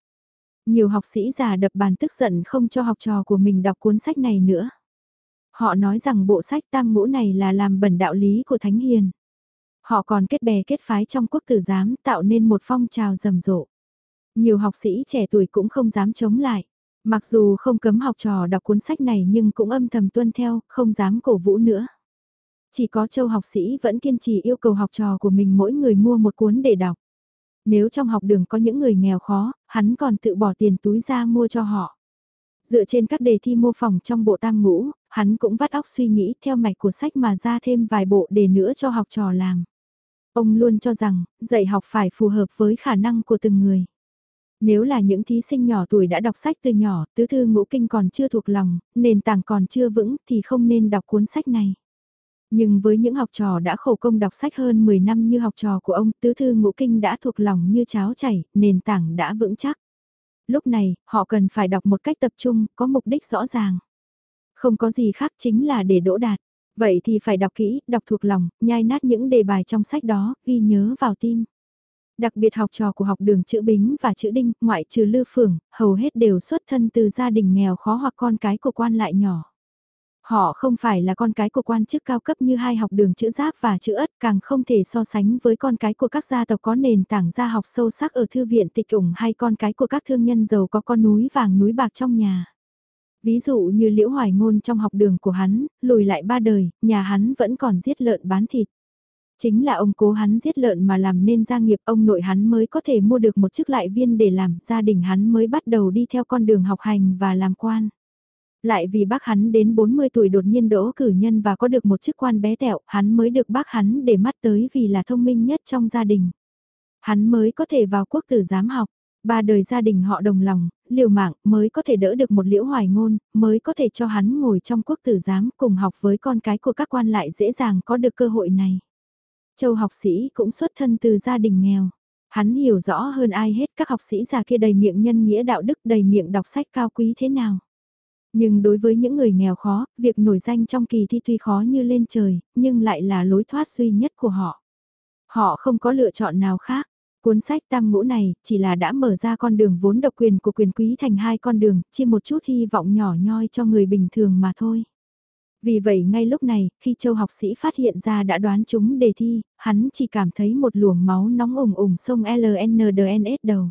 Nhiều học sĩ già đập bàn tức giận không cho học trò của mình đọc cuốn sách này nữa. Họ nói rằng bộ sách tam ngũ này là làm bẩn đạo lý của Thánh Hiền. Họ còn kết bè kết phái trong quốc tử giám tạo nên một phong trào rầm rộ. Nhiều học sĩ trẻ tuổi cũng không dám chống lại. Mặc dù không cấm học trò đọc cuốn sách này nhưng cũng âm thầm tuân theo, không dám cổ vũ nữa. Chỉ có châu học sĩ vẫn kiên trì yêu cầu học trò của mình mỗi người mua một cuốn để đọc. Nếu trong học đường có những người nghèo khó, hắn còn tự bỏ tiền túi ra mua cho họ. Dựa trên các đề thi mô phỏng trong bộ tam ngũ, hắn cũng vắt óc suy nghĩ theo mạch của sách mà ra thêm vài bộ đề nữa cho học trò làm. Ông luôn cho rằng, dạy học phải phù hợp với khả năng của từng người. Nếu là những thí sinh nhỏ tuổi đã đọc sách từ nhỏ, tứ thư ngũ kinh còn chưa thuộc lòng, nền tảng còn chưa vững thì không nên đọc cuốn sách này. Nhưng với những học trò đã khổ công đọc sách hơn 10 năm như học trò của ông, tứ thư ngũ kinh đã thuộc lòng như cháo chảy, nền tảng đã vững chắc. Lúc này, họ cần phải đọc một cách tập trung, có mục đích rõ ràng. Không có gì khác chính là để đỗ đạt. Vậy thì phải đọc kỹ, đọc thuộc lòng, nhai nát những đề bài trong sách đó, ghi nhớ vào tim. Đặc biệt học trò của học đường chữ Bính và chữ Đinh, ngoại trừ Lư Phường, hầu hết đều xuất thân từ gia đình nghèo khó hoặc con cái của quan lại nhỏ. Họ không phải là con cái của quan chức cao cấp như hai học đường chữ giáp và chữ ất càng không thể so sánh với con cái của các gia tộc có nền tảng gia học sâu sắc ở thư viện tịch ủng hay con cái của các thương nhân giàu có con núi vàng núi bạc trong nhà. Ví dụ như liễu hoài ngôn trong học đường của hắn, lùi lại ba đời, nhà hắn vẫn còn giết lợn bán thịt. Chính là ông cố hắn giết lợn mà làm nên gia nghiệp ông nội hắn mới có thể mua được một chức lại viên để làm, gia đình hắn mới bắt đầu đi theo con đường học hành và làm quan. Lại vì bác hắn đến 40 tuổi đột nhiên đỗ cử nhân và có được một chức quan bé tẹo, hắn mới được bác hắn để mắt tới vì là thông minh nhất trong gia đình. Hắn mới có thể vào quốc tử giám học. Ba đời gia đình họ đồng lòng, liều mạng mới có thể đỡ được một liễu hoài ngôn, mới có thể cho hắn ngồi trong quốc tử giám cùng học với con cái của các quan lại dễ dàng có được cơ hội này. Châu học sĩ cũng xuất thân từ gia đình nghèo. Hắn hiểu rõ hơn ai hết các học sĩ già kia đầy miệng nhân nghĩa đạo đức đầy miệng đọc sách cao quý thế nào. Nhưng đối với những người nghèo khó, việc nổi danh trong kỳ thi tuy khó như lên trời, nhưng lại là lối thoát duy nhất của họ. Họ không có lựa chọn nào khác. Cuốn sách tam ngũ này chỉ là đã mở ra con đường vốn độc quyền của quyền quý thành hai con đường, chia một chút hy vọng nhỏ nhoi cho người bình thường mà thôi. Vì vậy ngay lúc này, khi châu học sĩ phát hiện ra đã đoán chúng đề thi, hắn chỉ cảm thấy một luồng máu nóng ủng ủng sông LNDNS đầu.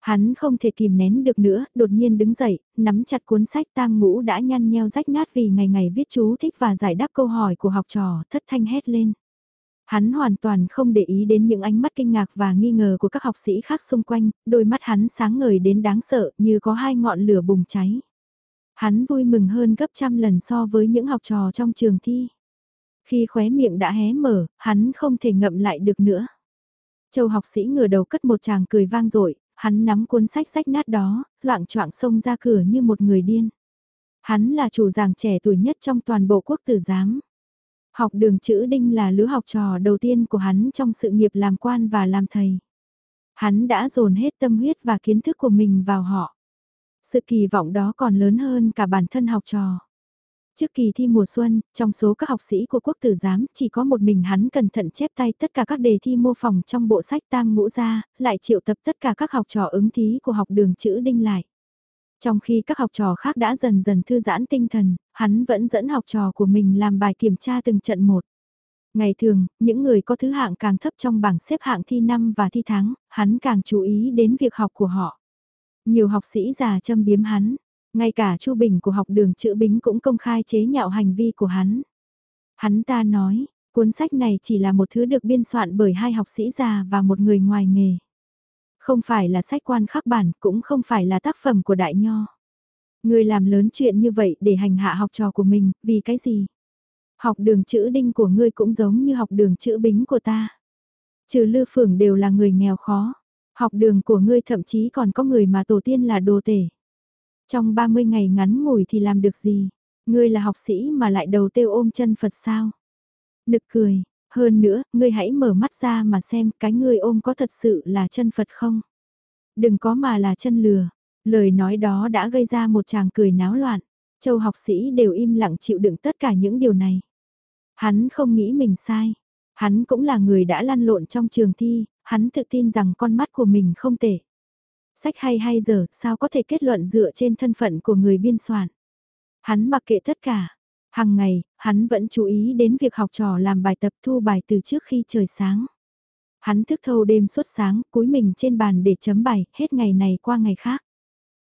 Hắn không thể kìm nén được nữa, đột nhiên đứng dậy, nắm chặt cuốn sách tam ngũ đã nhăn nheo rách nát vì ngày ngày viết chú thích và giải đáp câu hỏi của học trò, thất thanh hét lên. Hắn hoàn toàn không để ý đến những ánh mắt kinh ngạc và nghi ngờ của các học sĩ khác xung quanh, đôi mắt hắn sáng ngời đến đáng sợ như có hai ngọn lửa bùng cháy. Hắn vui mừng hơn gấp trăm lần so với những học trò trong trường thi. Khi khóe miệng đã hé mở, hắn không thể ngậm lại được nữa. Châu học sĩ ngửa đầu cất một chàng cười vang dội hắn nắm cuốn sách sách nát đó, loạn choạng xông ra cửa như một người điên. Hắn là chủ giảng trẻ tuổi nhất trong toàn bộ quốc tử giám. Học đường chữ đinh là lứa học trò đầu tiên của hắn trong sự nghiệp làm quan và làm thầy. Hắn đã dồn hết tâm huyết và kiến thức của mình vào họ. Sự kỳ vọng đó còn lớn hơn cả bản thân học trò. Trước kỳ thi mùa xuân, trong số các học sĩ của quốc tử giám chỉ có một mình hắn cẩn thận chép tay tất cả các đề thi mô phỏng trong bộ sách tam ngũ ra, lại triệu tập tất cả các học trò ứng thí của học đường chữ đinh lại. Trong khi các học trò khác đã dần dần thư giãn tinh thần, hắn vẫn dẫn học trò của mình làm bài kiểm tra từng trận một. Ngày thường, những người có thứ hạng càng thấp trong bảng xếp hạng thi năm và thi tháng, hắn càng chú ý đến việc học của họ. Nhiều học sĩ già châm biếm hắn, ngay cả Chu Bình của học đường chữ Bính cũng công khai chế nhạo hành vi của hắn. Hắn ta nói, cuốn sách này chỉ là một thứ được biên soạn bởi hai học sĩ già và một người ngoài nghề. Không phải là sách quan khắc bản, cũng không phải là tác phẩm của đại nho. Người làm lớn chuyện như vậy để hành hạ học trò của mình, vì cái gì? Học đường chữ đinh của ngươi cũng giống như học đường chữ bính của ta. Trừ lư phường đều là người nghèo khó. Học đường của ngươi thậm chí còn có người mà tổ tiên là đồ tể. Trong 30 ngày ngắn ngủi thì làm được gì? Ngươi là học sĩ mà lại đầu têu ôm chân Phật sao? Nực cười, hơn nữa, ngươi hãy mở mắt ra mà xem cái ngươi ôm có thật sự là chân Phật không? Đừng có mà là chân lừa. Lời nói đó đã gây ra một chàng cười náo loạn. Châu học sĩ đều im lặng chịu đựng tất cả những điều này. Hắn không nghĩ mình sai. Hắn cũng là người đã lăn lộn trong trường thi, hắn tự tin rằng con mắt của mình không tệ. Sách hay hay giờ, sao có thể kết luận dựa trên thân phận của người biên soạn. Hắn mặc kệ tất cả hằng ngày, hắn vẫn chú ý đến việc học trò làm bài tập thu bài từ trước khi trời sáng. Hắn thức thâu đêm suốt sáng, cúi mình trên bàn để chấm bài, hết ngày này qua ngày khác.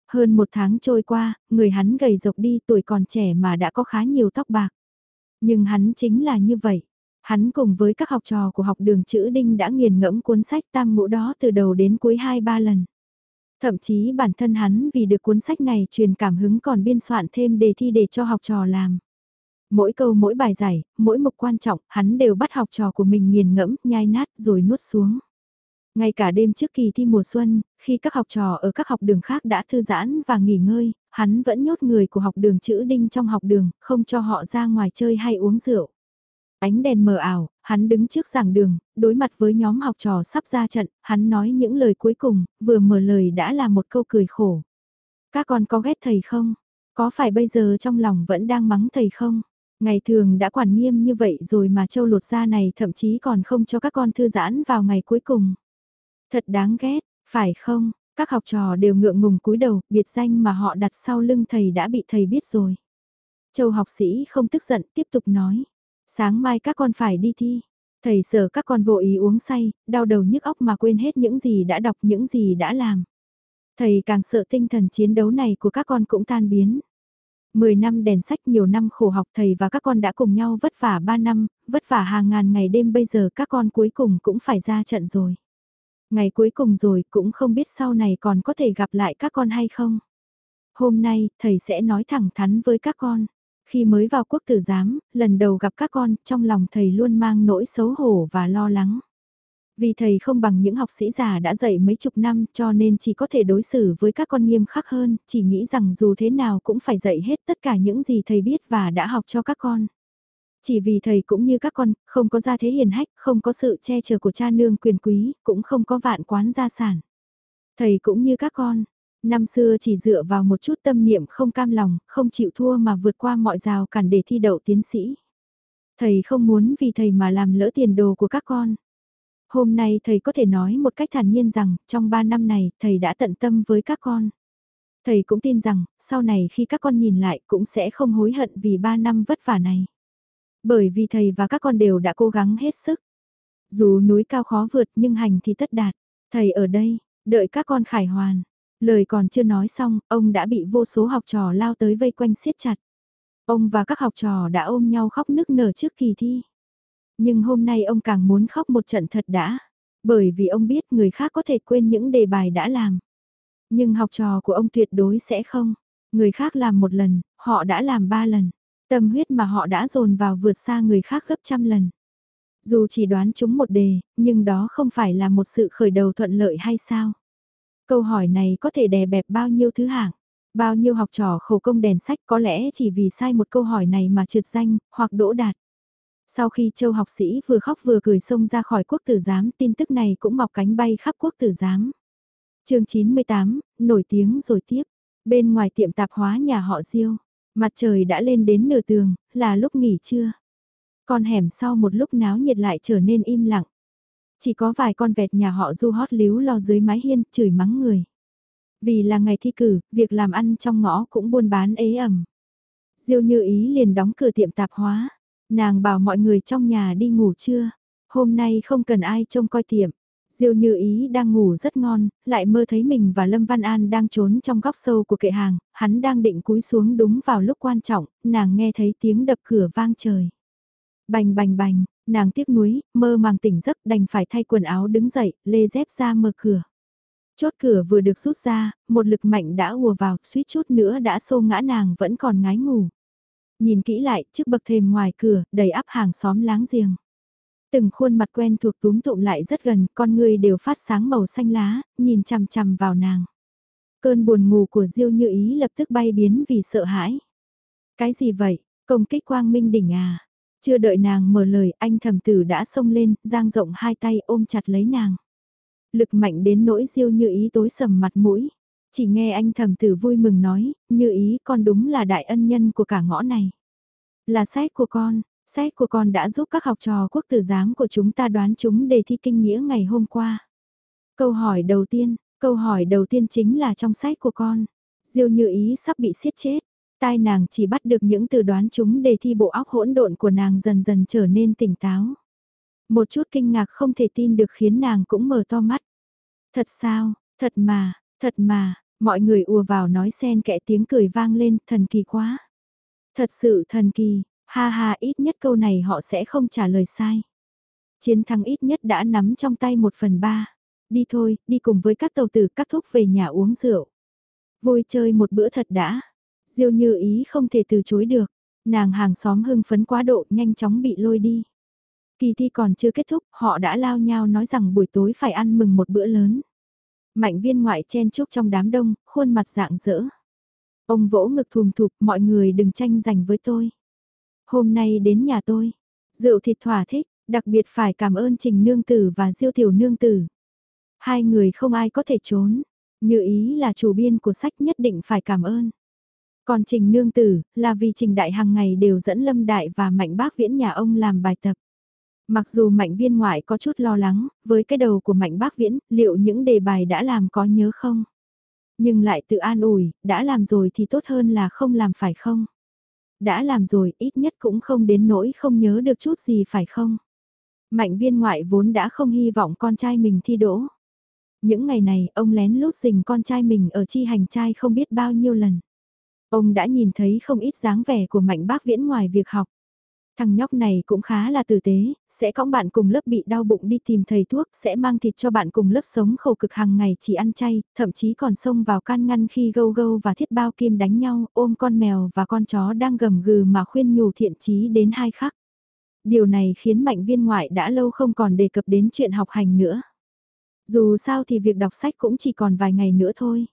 Hơn một tháng trôi qua, người hắn gầy rộc đi tuổi còn trẻ mà đã có khá nhiều tóc bạc. Nhưng hắn chính là như vậy. Hắn cùng với các học trò của học đường chữ đinh đã nghiền ngẫm cuốn sách tam ngũ đó từ đầu đến cuối hai ba lần. Thậm chí bản thân hắn vì được cuốn sách này truyền cảm hứng còn biên soạn thêm đề thi để cho học trò làm. Mỗi câu mỗi bài giải, mỗi mục quan trọng, hắn đều bắt học trò của mình nghiền ngẫm, nhai nát rồi nuốt xuống. Ngay cả đêm trước kỳ thi mùa xuân, khi các học trò ở các học đường khác đã thư giãn và nghỉ ngơi, hắn vẫn nhốt người của học đường chữ đinh trong học đường, không cho họ ra ngoài chơi hay uống rượu. Ánh đèn mờ ảo, hắn đứng trước giảng đường, đối mặt với nhóm học trò sắp ra trận, hắn nói những lời cuối cùng, vừa mở lời đã là một câu cười khổ. Các con có ghét thầy không? Có phải bây giờ trong lòng vẫn đang mắng thầy không? Ngày thường đã quản nghiêm như vậy rồi mà châu lột da này thậm chí còn không cho các con thư giãn vào ngày cuối cùng. Thật đáng ghét, phải không? Các học trò đều ngượng ngùng cúi đầu, biệt danh mà họ đặt sau lưng thầy đã bị thầy biết rồi. Châu học sĩ không tức giận, tiếp tục nói. Sáng mai các con phải đi thi. Thầy sợ các con vô ý uống say, đau đầu nhức óc mà quên hết những gì đã đọc những gì đã làm. Thầy càng sợ tinh thần chiến đấu này của các con cũng tan biến. Mười năm đèn sách nhiều năm khổ học thầy và các con đã cùng nhau vất vả ba năm, vất vả hàng ngàn ngày đêm bây giờ các con cuối cùng cũng phải ra trận rồi. Ngày cuối cùng rồi cũng không biết sau này còn có thể gặp lại các con hay không. Hôm nay, thầy sẽ nói thẳng thắn với các con. Khi mới vào quốc tử giám, lần đầu gặp các con, trong lòng thầy luôn mang nỗi xấu hổ và lo lắng. Vì thầy không bằng những học sĩ già đã dạy mấy chục năm cho nên chỉ có thể đối xử với các con nghiêm khắc hơn, chỉ nghĩ rằng dù thế nào cũng phải dạy hết tất cả những gì thầy biết và đã học cho các con. Chỉ vì thầy cũng như các con, không có gia thế hiền hách, không có sự che chở của cha nương quyền quý, cũng không có vạn quán gia sản. Thầy cũng như các con, năm xưa chỉ dựa vào một chút tâm niệm không cam lòng, không chịu thua mà vượt qua mọi rào cản để thi đậu tiến sĩ. Thầy không muốn vì thầy mà làm lỡ tiền đồ của các con. Hôm nay thầy có thể nói một cách thản nhiên rằng, trong 3 năm này, thầy đã tận tâm với các con. Thầy cũng tin rằng, sau này khi các con nhìn lại cũng sẽ không hối hận vì 3 năm vất vả này. Bởi vì thầy và các con đều đã cố gắng hết sức. Dù núi cao khó vượt nhưng hành thì tất đạt. Thầy ở đây, đợi các con khải hoàn. Lời còn chưa nói xong, ông đã bị vô số học trò lao tới vây quanh siết chặt. Ông và các học trò đã ôm nhau khóc nức nở trước kỳ thi. Nhưng hôm nay ông càng muốn khóc một trận thật đã. Bởi vì ông biết người khác có thể quên những đề bài đã làm. Nhưng học trò của ông tuyệt đối sẽ không. Người khác làm một lần, họ đã làm ba lần. Tâm huyết mà họ đã dồn vào vượt xa người khác gấp trăm lần. Dù chỉ đoán chúng một đề, nhưng đó không phải là một sự khởi đầu thuận lợi hay sao? Câu hỏi này có thể đè bẹp bao nhiêu thứ hạng. Bao nhiêu học trò khổ công đèn sách có lẽ chỉ vì sai một câu hỏi này mà trượt danh, hoặc đỗ đạt. Sau khi châu học sĩ vừa khóc vừa cười xông ra khỏi quốc tử giám, tin tức này cũng mọc cánh bay khắp quốc tử giám. chương 98, nổi tiếng rồi tiếp. Bên ngoài tiệm tạp hóa nhà họ Diêu, mặt trời đã lên đến nửa tường, là lúc nghỉ trưa. Con hẻm sau một lúc náo nhiệt lại trở nên im lặng. Chỉ có vài con vẹt nhà họ du hót líu lo dưới mái hiên, chửi mắng người. Vì là ngày thi cử, việc làm ăn trong ngõ cũng buôn bán ế ẩm. Diêu như ý liền đóng cửa tiệm tạp hóa. Nàng bảo mọi người trong nhà đi ngủ trưa. Hôm nay không cần ai trông coi tiệm. Diêu như ý đang ngủ rất ngon, lại mơ thấy mình và Lâm Văn An đang trốn trong góc sâu của kệ hàng, hắn đang định cúi xuống đúng vào lúc quan trọng, nàng nghe thấy tiếng đập cửa vang trời. Bành bành bành, nàng tiếc nuối, mơ màng tỉnh giấc đành phải thay quần áo đứng dậy, lê dép ra mở cửa. Chốt cửa vừa được rút ra, một lực mạnh đã ùa vào, suýt chút nữa đã xô ngã nàng vẫn còn ngái ngủ. Nhìn kỹ lại, trước bậc thềm ngoài cửa, đầy áp hàng xóm láng giềng. Từng khuôn mặt quen thuộc túm tụm lại rất gần, con người đều phát sáng màu xanh lá, nhìn chằm chằm vào nàng. Cơn buồn ngủ của Diêu Như Ý lập tức bay biến vì sợ hãi. Cái gì vậy, công kích quang minh đỉnh à? Chưa đợi nàng mở lời, anh thầm tử đã xông lên, giang rộng hai tay ôm chặt lấy nàng. Lực mạnh đến nỗi Diêu Như Ý tối sầm mặt mũi. Chỉ nghe anh thầm tử vui mừng nói, Như Ý con đúng là đại ân nhân của cả ngõ này. Là sách của con, sách của con đã giúp các học trò quốc tử giám của chúng ta đoán chúng đề thi kinh nghĩa ngày hôm qua. Câu hỏi đầu tiên, câu hỏi đầu tiên chính là trong sách của con. Diêu Như Ý sắp bị siết chết. Tai nàng chỉ bắt được những từ đoán chúng đề thi bộ óc hỗn độn của nàng dần dần trở nên tỉnh táo. Một chút kinh ngạc không thể tin được khiến nàng cũng mở to mắt. Thật sao, thật mà, thật mà, mọi người ùa vào nói xen kẽ tiếng cười vang lên, thần kỳ quá. Thật sự thần kỳ, ha ha ít nhất câu này họ sẽ không trả lời sai. Chiến thắng ít nhất đã nắm trong tay một phần ba. Đi thôi, đi cùng với các tàu tử các thúc về nhà uống rượu. Vui chơi một bữa thật đã. Diêu như ý không thể từ chối được. Nàng hàng xóm hưng phấn quá độ nhanh chóng bị lôi đi. Kỳ thi còn chưa kết thúc, họ đã lao nhau nói rằng buổi tối phải ăn mừng một bữa lớn. Mạnh viên ngoại chen chúc trong đám đông, khuôn mặt dạng dỡ. Ông vỗ ngực thùm thụp, mọi người đừng tranh giành với tôi. Hôm nay đến nhà tôi, rượu thịt thỏa thích, đặc biệt phải cảm ơn Trình Nương Tử và Diêu Tiểu Nương Tử. Hai người không ai có thể trốn, như ý là chủ biên của sách nhất định phải cảm ơn. Còn Trình Nương Tử, là vì Trình Đại hàng ngày đều dẫn Lâm Đại và Mạnh Bác Viễn nhà ông làm bài tập. Mặc dù Mạnh Viên ngoại có chút lo lắng, với cái đầu của Mạnh Bác Viễn, liệu những đề bài đã làm có nhớ không? Nhưng lại tự an ủi, đã làm rồi thì tốt hơn là không làm phải không? Đã làm rồi, ít nhất cũng không đến nỗi không nhớ được chút gì phải không? Mạnh viên ngoại vốn đã không hy vọng con trai mình thi đỗ. Những ngày này, ông lén lút rình con trai mình ở chi hành trai không biết bao nhiêu lần. Ông đã nhìn thấy không ít dáng vẻ của mạnh bác viễn ngoài việc học. Thằng nhóc này cũng khá là tử tế, sẽ cõng bạn cùng lớp bị đau bụng đi tìm thầy thuốc, sẽ mang thịt cho bạn cùng lớp sống khổ cực hàng ngày chỉ ăn chay, thậm chí còn xông vào can ngăn khi gâu gâu và thiết bao kim đánh nhau, ôm con mèo và con chó đang gầm gừ mà khuyên nhủ thiện chí đến hai khắc. Điều này khiến mạnh viên ngoại đã lâu không còn đề cập đến chuyện học hành nữa. Dù sao thì việc đọc sách cũng chỉ còn vài ngày nữa thôi.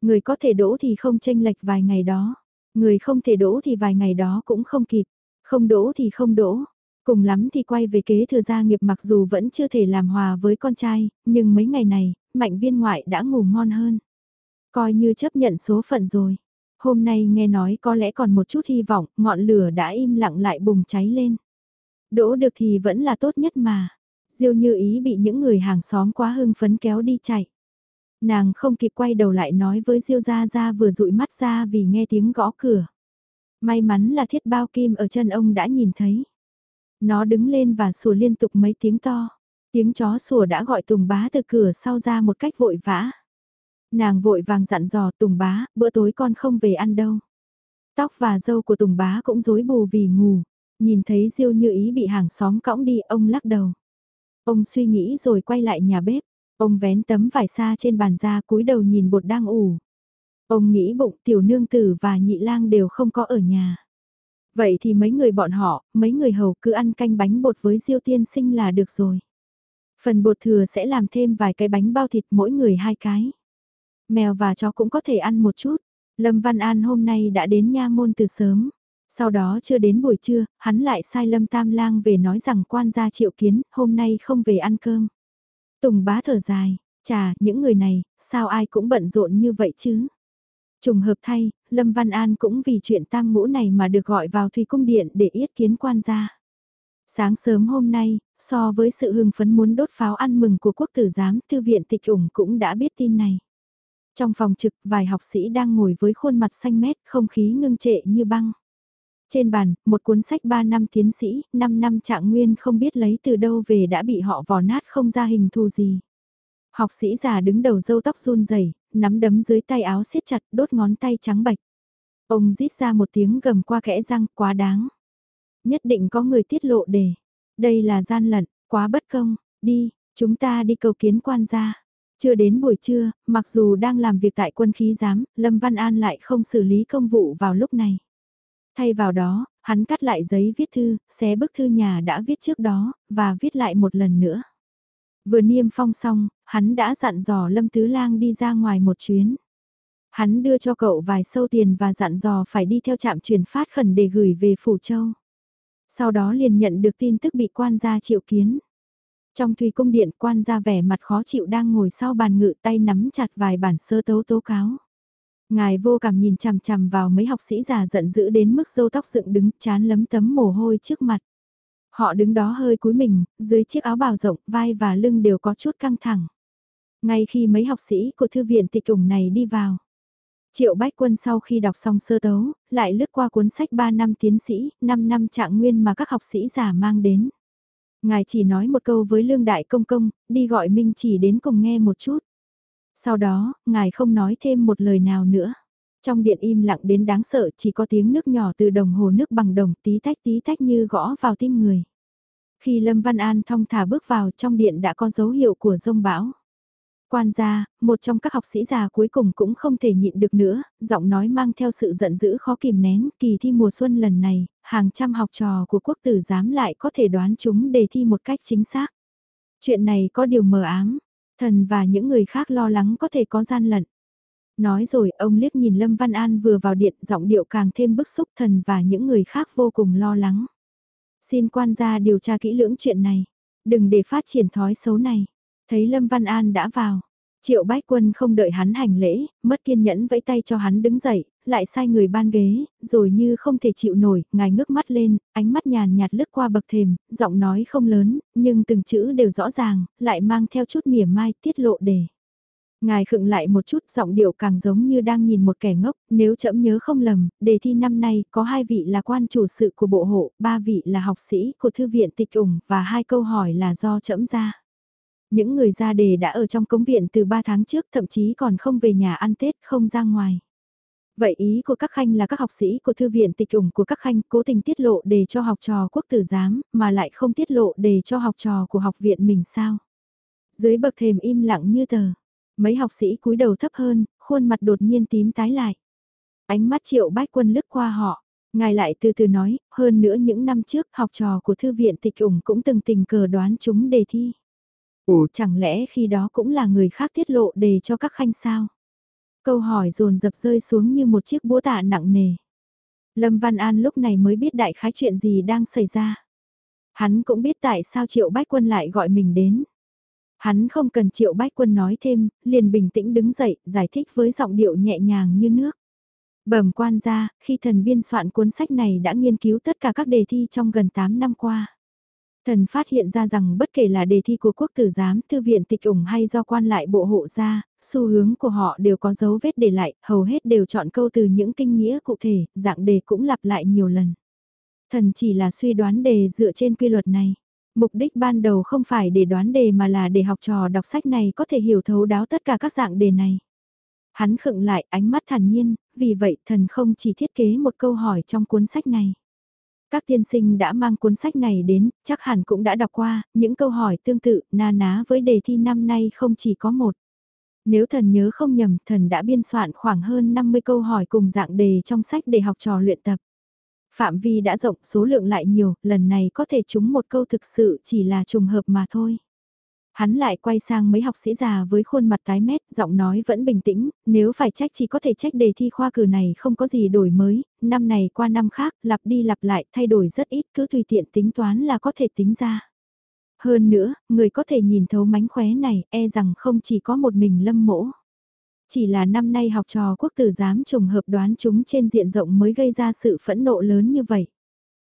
Người có thể đỗ thì không tranh lệch vài ngày đó. Người không thể đỗ thì vài ngày đó cũng không kịp. Không đỗ thì không đỗ. Cùng lắm thì quay về kế thừa gia nghiệp mặc dù vẫn chưa thể làm hòa với con trai, nhưng mấy ngày này, mạnh viên ngoại đã ngủ ngon hơn. Coi như chấp nhận số phận rồi. Hôm nay nghe nói có lẽ còn một chút hy vọng, ngọn lửa đã im lặng lại bùng cháy lên. Đỗ được thì vẫn là tốt nhất mà. Diêu như ý bị những người hàng xóm quá hưng phấn kéo đi chạy. Nàng không kịp quay đầu lại nói với Diêu Gia Gia vừa dụi mắt ra vì nghe tiếng gõ cửa. May mắn là thiết bao kim ở chân ông đã nhìn thấy. Nó đứng lên và sủa liên tục mấy tiếng to. Tiếng chó sủa đã gọi Tùng Bá từ cửa sau ra một cách vội vã. Nàng vội vàng dặn dò Tùng Bá, bữa tối con không về ăn đâu. Tóc và râu của Tùng Bá cũng rối bù vì ngủ. Nhìn thấy Diêu như ý bị hàng xóm cõng đi, ông lắc đầu. Ông suy nghĩ rồi quay lại nhà bếp. Ông vén tấm vải xa trên bàn ra cúi đầu nhìn bột đang ủ. Ông nghĩ bụng tiểu nương tử và nhị lang đều không có ở nhà. Vậy thì mấy người bọn họ, mấy người hầu cứ ăn canh bánh bột với diêu tiên sinh là được rồi. Phần bột thừa sẽ làm thêm vài cái bánh bao thịt mỗi người hai cái. Mèo và chó cũng có thể ăn một chút. Lâm Văn An hôm nay đã đến nha môn từ sớm. Sau đó chưa đến buổi trưa, hắn lại sai Lâm Tam Lang về nói rằng quan gia triệu kiến, hôm nay không về ăn cơm. Tùng bá thở dài, chà, những người này, sao ai cũng bận rộn như vậy chứ? Trùng hợp thay, Lâm Văn An cũng vì chuyện tam ngũ này mà được gọi vào Thùy Cung Điện để yết kiến quan gia. Sáng sớm hôm nay, so với sự hưng phấn muốn đốt pháo ăn mừng của quốc tử giám, thư viện tịch ủng cũng đã biết tin này. Trong phòng trực, vài học sĩ đang ngồi với khuôn mặt xanh mét, không khí ngưng trệ như băng. Trên bàn, một cuốn sách 3 năm tiến sĩ, 5 năm trạng nguyên không biết lấy từ đâu về đã bị họ vò nát không ra hình thù gì. Học sĩ già đứng đầu dâu tóc run rẩy, nắm đấm dưới tay áo siết chặt, đốt ngón tay trắng bạch. Ông rít ra một tiếng gầm qua kẽ răng, quá đáng. Nhất định có người tiết lộ đề. Đây là gian lận, quá bất công, đi, chúng ta đi cầu kiến quan gia. Chưa đến buổi trưa, mặc dù đang làm việc tại quân khí giám, Lâm Văn An lại không xử lý công vụ vào lúc này. Thay vào đó, hắn cắt lại giấy viết thư, xé bức thư nhà đã viết trước đó, và viết lại một lần nữa. Vừa niêm phong xong, hắn đã dặn dò Lâm Tứ Lang đi ra ngoài một chuyến. Hắn đưa cho cậu vài sâu tiền và dặn dò phải đi theo trạm truyền phát khẩn để gửi về Phủ Châu. Sau đó liền nhận được tin tức bị quan gia triệu kiến. Trong thùy cung điện quan gia vẻ mặt khó chịu đang ngồi sau bàn ngự tay nắm chặt vài bản sơ tấu tố cáo. Ngài vô cảm nhìn chằm chằm vào mấy học sĩ già giận dữ đến mức râu tóc dựng đứng chán lấm tấm mồ hôi trước mặt. Họ đứng đó hơi cúi mình, dưới chiếc áo bào rộng, vai và lưng đều có chút căng thẳng. Ngay khi mấy học sĩ của thư viện tịch ủng này đi vào. Triệu Bách Quân sau khi đọc xong sơ tấu, lại lướt qua cuốn sách 3 năm tiến sĩ, 5 năm trạng nguyên mà các học sĩ già mang đến. Ngài chỉ nói một câu với Lương Đại Công Công, đi gọi Minh chỉ đến cùng nghe một chút. Sau đó, ngài không nói thêm một lời nào nữa. Trong điện im lặng đến đáng sợ chỉ có tiếng nước nhỏ từ đồng hồ nước bằng đồng tí tách tí tách như gõ vào tim người. Khi Lâm Văn An thong thả bước vào trong điện đã có dấu hiệu của rông bão. Quan gia, một trong các học sĩ già cuối cùng cũng không thể nhịn được nữa, giọng nói mang theo sự giận dữ khó kìm nén, kỳ thi mùa xuân lần này, hàng trăm học trò của quốc tử giám lại có thể đoán chúng đề thi một cách chính xác. Chuyện này có điều mờ ám, Thần và những người khác lo lắng có thể có gian lận. Nói rồi ông liếc nhìn Lâm Văn An vừa vào điện giọng điệu càng thêm bức xúc thần và những người khác vô cùng lo lắng. Xin quan gia điều tra kỹ lưỡng chuyện này. Đừng để phát triển thói xấu này. Thấy Lâm Văn An đã vào. Triệu bách quân không đợi hắn hành lễ, mất kiên nhẫn vẫy tay cho hắn đứng dậy, lại sai người ban ghế, rồi như không thể chịu nổi, ngài ngước mắt lên, ánh mắt nhàn nhạt lướt qua bậc thềm, giọng nói không lớn, nhưng từng chữ đều rõ ràng, lại mang theo chút mỉa mai tiết lộ để. Ngài khựng lại một chút giọng điệu càng giống như đang nhìn một kẻ ngốc, nếu chậm nhớ không lầm, đề thi năm nay có hai vị là quan chủ sự của bộ hộ, ba vị là học sĩ của thư viện tịch ủng và hai câu hỏi là do chậm ra. Những người ra đề đã ở trong cống viện từ ba tháng trước thậm chí còn không về nhà ăn Tết không ra ngoài. Vậy ý của các khanh là các học sĩ của thư viện tịch ủng của các khanh cố tình tiết lộ đề cho học trò quốc tử giám, mà lại không tiết lộ đề cho học trò của học viện mình sao? Dưới bậc thềm im lặng như tờ, mấy học sĩ cúi đầu thấp hơn, khuôn mặt đột nhiên tím tái lại. Ánh mắt triệu bách quân lướt qua họ, Ngài lại từ từ nói, hơn nữa những năm trước học trò của thư viện tịch ủng cũng từng tình cờ đoán chúng đề thi. Ủa Chẳng lẽ khi đó cũng là người khác tiết lộ đề cho các khanh sao? Câu hỏi dồn dập rơi xuống như một chiếc búa tạ nặng nề. Lâm Văn An lúc này mới biết đại khái chuyện gì đang xảy ra. Hắn cũng biết tại sao Triệu Bách Quân lại gọi mình đến. Hắn không cần Triệu Bách Quân nói thêm, liền bình tĩnh đứng dậy, giải thích với giọng điệu nhẹ nhàng như nước. Bẩm quan gia, khi thần biên soạn cuốn sách này đã nghiên cứu tất cả các đề thi trong gần 8 năm qua. Thần phát hiện ra rằng bất kể là đề thi của quốc tử giám, thư viện tịch ủng hay do quan lại bộ hộ ra, xu hướng của họ đều có dấu vết để lại, hầu hết đều chọn câu từ những kinh nghĩa cụ thể, dạng đề cũng lặp lại nhiều lần. Thần chỉ là suy đoán đề dựa trên quy luật này. Mục đích ban đầu không phải để đoán đề mà là để học trò đọc sách này có thể hiểu thấu đáo tất cả các dạng đề này. Hắn khựng lại ánh mắt thản nhiên, vì vậy thần không chỉ thiết kế một câu hỏi trong cuốn sách này. Các tiên sinh đã mang cuốn sách này đến, chắc hẳn cũng đã đọc qua, những câu hỏi tương tự, na ná với đề thi năm nay không chỉ có một. Nếu thần nhớ không nhầm, thần đã biên soạn khoảng hơn 50 câu hỏi cùng dạng đề trong sách để học trò luyện tập. Phạm vi đã rộng, số lượng lại nhiều, lần này có thể trúng một câu thực sự chỉ là trùng hợp mà thôi. Hắn lại quay sang mấy học sĩ già với khuôn mặt tái mét, giọng nói vẫn bình tĩnh, nếu phải trách chỉ có thể trách đề thi khoa cử này không có gì đổi mới, năm này qua năm khác, lặp đi lặp lại, thay đổi rất ít, cứ tùy tiện tính toán là có thể tính ra. Hơn nữa, người có thể nhìn thấu mánh khóe này, e rằng không chỉ có một mình lâm mỗ. Chỉ là năm nay học trò quốc tử giám trùng hợp đoán chúng trên diện rộng mới gây ra sự phẫn nộ lớn như vậy.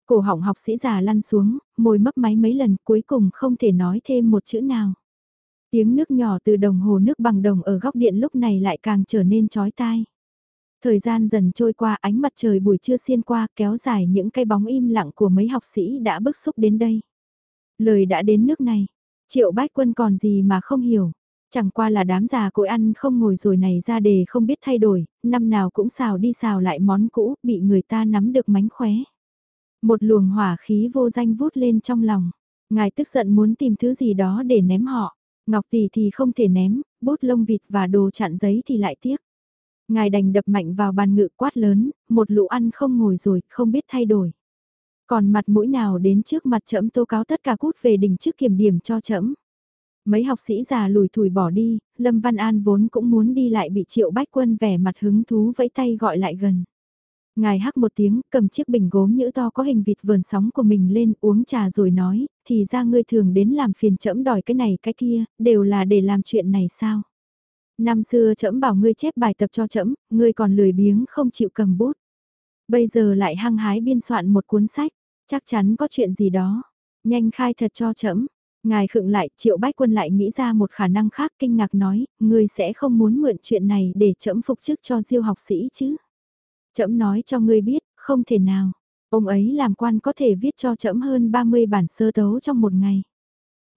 Cổ họng học sĩ già lăn xuống, môi mấp máy mấy lần cuối cùng không thể nói thêm một chữ nào. Tiếng nước nhỏ từ đồng hồ nước bằng đồng ở góc điện lúc này lại càng trở nên chói tai. Thời gian dần trôi qua ánh mặt trời buổi trưa xiên qua kéo dài những cây bóng im lặng của mấy học sĩ đã bức xúc đến đây. Lời đã đến nước này, triệu bách quân còn gì mà không hiểu. Chẳng qua là đám già cội ăn không ngồi rồi này ra đề không biết thay đổi, năm nào cũng xào đi xào lại món cũ, bị người ta nắm được mánh khóe. Một luồng hỏa khí vô danh vút lên trong lòng. Ngài tức giận muốn tìm thứ gì đó để ném họ. Ngọc tỷ thì không thể ném, bút lông vịt và đồ chặn giấy thì lại tiếc. Ngài đành đập mạnh vào bàn ngự quát lớn, một lũ ăn không ngồi rồi, không biết thay đổi. Còn mặt mũi nào đến trước mặt trẫm tố cáo tất cả cút về đỉnh trước kiểm điểm cho trẫm. Mấy học sĩ già lùi thủi bỏ đi, Lâm Văn An vốn cũng muốn đi lại bị triệu bách quân vẻ mặt hứng thú vẫy tay gọi lại gần. Ngài hắc một tiếng, cầm chiếc bình gốm nhữ to có hình vịt vườn sóng của mình lên uống trà rồi nói, thì ra ngươi thường đến làm phiền trẫm đòi cái này cái kia, đều là để làm chuyện này sao? Năm xưa trẫm bảo ngươi chép bài tập cho trẫm, ngươi còn lười biếng không chịu cầm bút. Bây giờ lại hăng hái biên soạn một cuốn sách, chắc chắn có chuyện gì đó. Nhanh khai thật cho trẫm. Ngài khựng lại, triệu bách quân lại nghĩ ra một khả năng khác kinh ngạc nói, ngươi sẽ không muốn mượn chuyện này để trẫm phục chức cho diêu học sĩ chứ. Trẫm nói cho ngươi biết, không thể nào. Ông ấy làm quan có thể viết cho trẫm hơn 30 bản sơ tấu trong một ngày.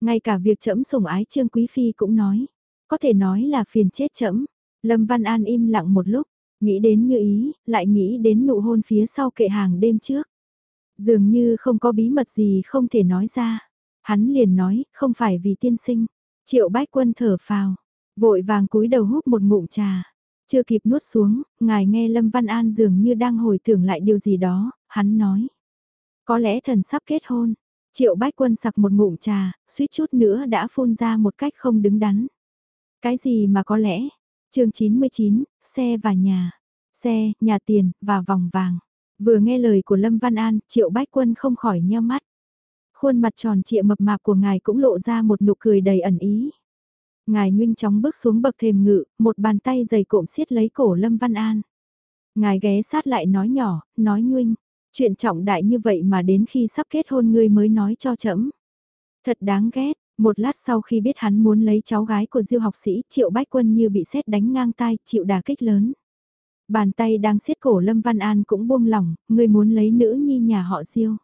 Ngay cả việc trẫm sủng ái Trương Quý Phi cũng nói. Có thể nói là phiền chết trẫm. Lâm Văn An im lặng một lúc, nghĩ đến như ý, lại nghĩ đến nụ hôn phía sau kệ hàng đêm trước. Dường như không có bí mật gì không thể nói ra. Hắn liền nói, không phải vì tiên sinh. Triệu bách quân thở phào, vội vàng cúi đầu hút một ngụm trà. Chưa kịp nuốt xuống, ngài nghe Lâm Văn An dường như đang hồi tưởng lại điều gì đó, hắn nói. Có lẽ thần sắp kết hôn. Triệu bách quân sặc một ngụm trà, suýt chút nữa đã phun ra một cách không đứng đắn. Cái gì mà có lẽ? chương 99, xe và nhà. Xe, nhà tiền, và vòng vàng. Vừa nghe lời của Lâm Văn An, Triệu Bách Quân không khỏi nheo mắt. Khuôn mặt tròn trịa mập mạp của ngài cũng lộ ra một nụ cười đầy ẩn ý. Ngài Nguyên chóng bước xuống bậc thềm ngự, một bàn tay dày cộm siết lấy cổ Lâm Văn An. Ngài ghé sát lại nói nhỏ, nói Nguyên, chuyện trọng đại như vậy mà đến khi sắp kết hôn ngươi mới nói cho trẫm. Thật đáng ghét, một lát sau khi biết hắn muốn lấy cháu gái của diêu học sĩ, triệu bách quân như bị sét đánh ngang tai, chịu đà kích lớn. Bàn tay đang siết cổ Lâm Văn An cũng buông lỏng, ngươi muốn lấy nữ nhi nhà họ diêu.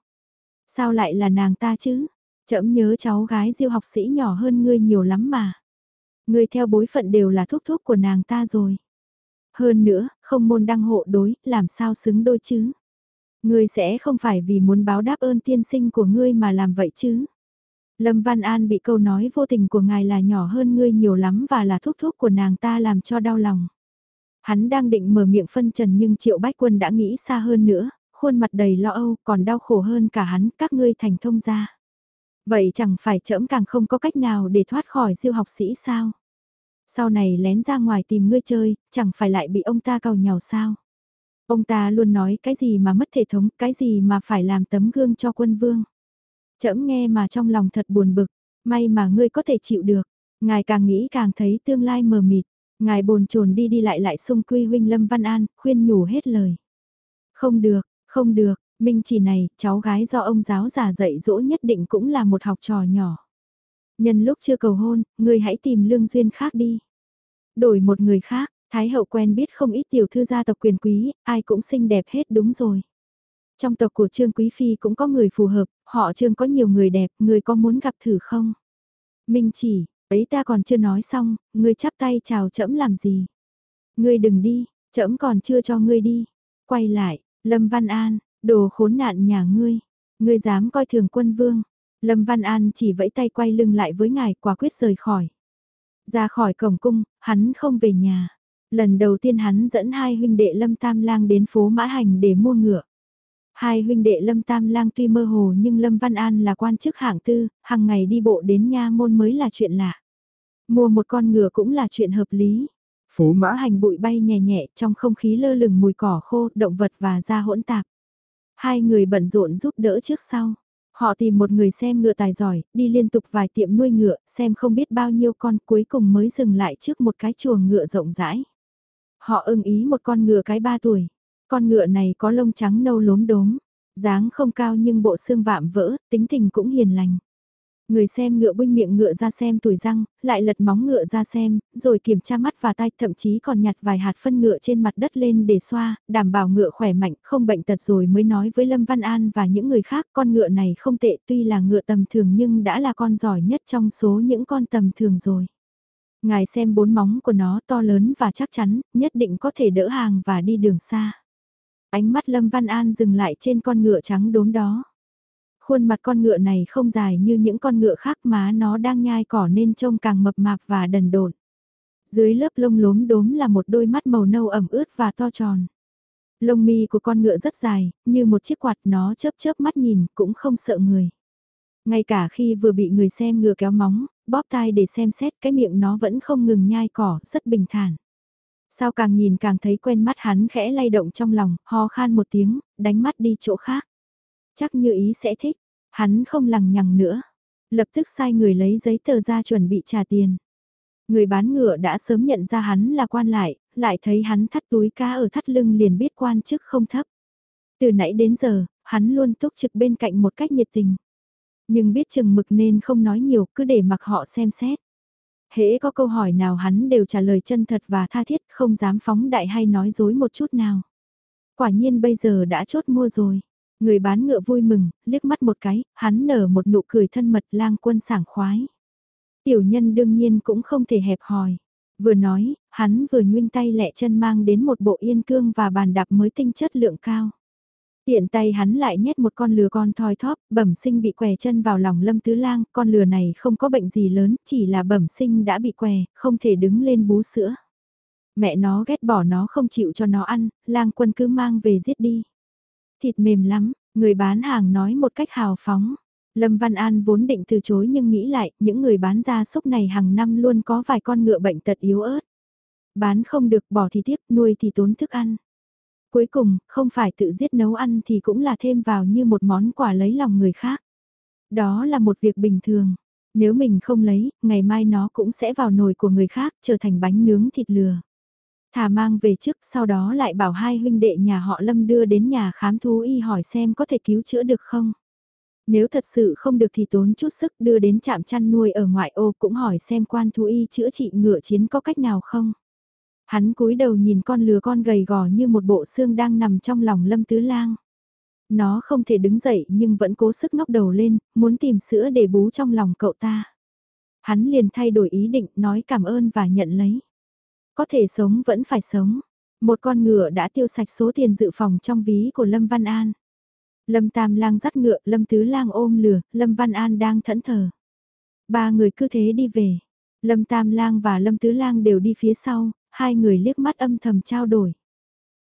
Sao lại là nàng ta chứ? Chậm nhớ cháu gái diêu học sĩ nhỏ hơn ngươi nhiều lắm mà. Ngươi theo bối phận đều là thúc thúc của nàng ta rồi. Hơn nữa, không môn đăng hộ đối, làm sao xứng đôi chứ? Ngươi sẽ không phải vì muốn báo đáp ơn tiên sinh của ngươi mà làm vậy chứ? Lâm Văn An bị câu nói vô tình của ngài là nhỏ hơn ngươi nhiều lắm và là thúc thúc của nàng ta làm cho đau lòng. Hắn đang định mở miệng phân trần nhưng Triệu Bách Quân đã nghĩ xa hơn nữa, khuôn mặt đầy lo âu, còn đau khổ hơn cả hắn, các ngươi thành thông gia. Vậy chẳng phải trẫm càng không có cách nào để thoát khỏi diêu học sĩ sao? Sau này lén ra ngoài tìm ngươi chơi, chẳng phải lại bị ông ta cào nhào sao? Ông ta luôn nói cái gì mà mất thể thống, cái gì mà phải làm tấm gương cho quân vương. Trẫm nghe mà trong lòng thật buồn bực, may mà ngươi có thể chịu được. Ngài càng nghĩ càng thấy tương lai mờ mịt, ngài bồn chồn đi đi lại lại xung quy huynh Lâm Văn An, khuyên nhủ hết lời. Không được, không được, Minh chỉ này, cháu gái do ông giáo già dạy dỗ nhất định cũng là một học trò nhỏ. Nhân lúc chưa cầu hôn, người hãy tìm lương duyên khác đi. Đổi một người khác, Thái hậu quen biết không ít tiểu thư gia tộc quyền quý, ai cũng xinh đẹp hết đúng rồi. Trong tộc của Trương Quý Phi cũng có người phù hợp, họ Trương có nhiều người đẹp, người có muốn gặp thử không? Minh chỉ, ấy ta còn chưa nói xong, ngươi chắp tay chào trẫm làm gì? Ngươi đừng đi, trẫm còn chưa cho ngươi đi. Quay lại, Lâm Văn An, đồ khốn nạn nhà ngươi, ngươi dám coi thường quân vương. Lâm Văn An chỉ vẫy tay quay lưng lại với ngài quả quyết rời khỏi. Ra khỏi cổng cung, hắn không về nhà. Lần đầu tiên hắn dẫn hai huynh đệ Lâm Tam Lang đến phố Mã Hành để mua ngựa. Hai huynh đệ Lâm Tam Lang tuy mơ hồ nhưng Lâm Văn An là quan chức hạng tư, hàng ngày đi bộ đến nha môn mới là chuyện lạ. Mua một con ngựa cũng là chuyện hợp lý. Phố mã hành bụi bay nhẹ nhẹ trong không khí lơ lửng mùi cỏ khô, động vật và da hỗn tạp. Hai người bận rộn giúp đỡ trước sau. Họ tìm một người xem ngựa tài giỏi, đi liên tục vài tiệm nuôi ngựa, xem không biết bao nhiêu con cuối cùng mới dừng lại trước một cái chuồng ngựa rộng rãi. Họ ưng ý một con ngựa cái ba tuổi. Con ngựa này có lông trắng nâu lốm đốm, dáng không cao nhưng bộ xương vạm vỡ, tính tình cũng hiền lành. Người xem ngựa binh miệng ngựa ra xem tuổi răng, lại lật móng ngựa ra xem, rồi kiểm tra mắt và tay, thậm chí còn nhặt vài hạt phân ngựa trên mặt đất lên để xoa, đảm bảo ngựa khỏe mạnh, không bệnh tật rồi mới nói với Lâm Văn An và những người khác con ngựa này không tệ tuy là ngựa tầm thường nhưng đã là con giỏi nhất trong số những con tầm thường rồi. Ngài xem bốn móng của nó to lớn và chắc chắn, nhất định có thể đỡ hàng và đi đường xa. Ánh mắt Lâm Văn An dừng lại trên con ngựa trắng đốm đó. Khuôn mặt con ngựa này không dài như những con ngựa khác mà nó đang nhai cỏ nên trông càng mập mạp và đần độn. Dưới lớp lông lốm đốm là một đôi mắt màu nâu ẩm ướt và to tròn. Lông mi của con ngựa rất dài, như một chiếc quạt nó chớp chớp mắt nhìn cũng không sợ người. Ngay cả khi vừa bị người xem ngựa kéo móng, bóp tai để xem xét cái miệng nó vẫn không ngừng nhai cỏ, rất bình thản. Sao càng nhìn càng thấy quen mắt hắn khẽ lay động trong lòng, ho khan một tiếng, đánh mắt đi chỗ khác. Chắc như ý sẽ thích, hắn không lằng nhằng nữa. Lập tức sai người lấy giấy tờ ra chuẩn bị trả tiền. Người bán ngựa đã sớm nhận ra hắn là quan lại, lại thấy hắn thắt túi cá ở thắt lưng liền biết quan chức không thấp. Từ nãy đến giờ, hắn luôn túc trực bên cạnh một cách nhiệt tình. Nhưng biết chừng mực nên không nói nhiều, cứ để mặc họ xem xét. Hễ có câu hỏi nào hắn đều trả lời chân thật và tha thiết, không dám phóng đại hay nói dối một chút nào. Quả nhiên bây giờ đã chốt mua rồi. Người bán ngựa vui mừng, liếc mắt một cái, hắn nở một nụ cười thân mật lang quân sảng khoái. Tiểu nhân đương nhiên cũng không thể hẹp hòi. Vừa nói, hắn vừa nhoinh tay lẹ chân mang đến một bộ yên cương và bàn đạp mới tinh chất lượng cao. Tiện tay hắn lại nhét một con lừa con thoi thóp, bẩm sinh bị què chân vào lòng lâm tứ lang, con lừa này không có bệnh gì lớn, chỉ là bẩm sinh đã bị què, không thể đứng lên bú sữa. Mẹ nó ghét bỏ nó không chịu cho nó ăn, lang quân cứ mang về giết đi. Thịt mềm lắm, người bán hàng nói một cách hào phóng. Lâm Văn An vốn định từ chối nhưng nghĩ lại, những người bán gia súc này hàng năm luôn có vài con ngựa bệnh tật yếu ớt. Bán không được bỏ thì tiếc, nuôi thì tốn thức ăn. Cuối cùng, không phải tự giết nấu ăn thì cũng là thêm vào như một món quà lấy lòng người khác. Đó là một việc bình thường. Nếu mình không lấy, ngày mai nó cũng sẽ vào nồi của người khác trở thành bánh nướng thịt lừa. Thà mang về trước sau đó lại bảo hai huynh đệ nhà họ Lâm đưa đến nhà khám thú y hỏi xem có thể cứu chữa được không. Nếu thật sự không được thì tốn chút sức đưa đến trạm chăn nuôi ở ngoại ô cũng hỏi xem quan thú y chữa trị ngựa chiến có cách nào không. Hắn cúi đầu nhìn con lừa con gầy gò như một bộ xương đang nằm trong lòng Lâm Tứ Lang. Nó không thể đứng dậy nhưng vẫn cố sức ngóc đầu lên, muốn tìm sữa để bú trong lòng cậu ta. Hắn liền thay đổi ý định nói cảm ơn và nhận lấy. Có thể sống vẫn phải sống. Một con ngựa đã tiêu sạch số tiền dự phòng trong ví của Lâm Văn An. Lâm Tam Lang dắt ngựa, Lâm Tứ Lang ôm lừa, Lâm Văn An đang thẫn thờ. Ba người cứ thế đi về. Lâm Tam Lang và Lâm Tứ Lang đều đi phía sau, hai người liếc mắt âm thầm trao đổi.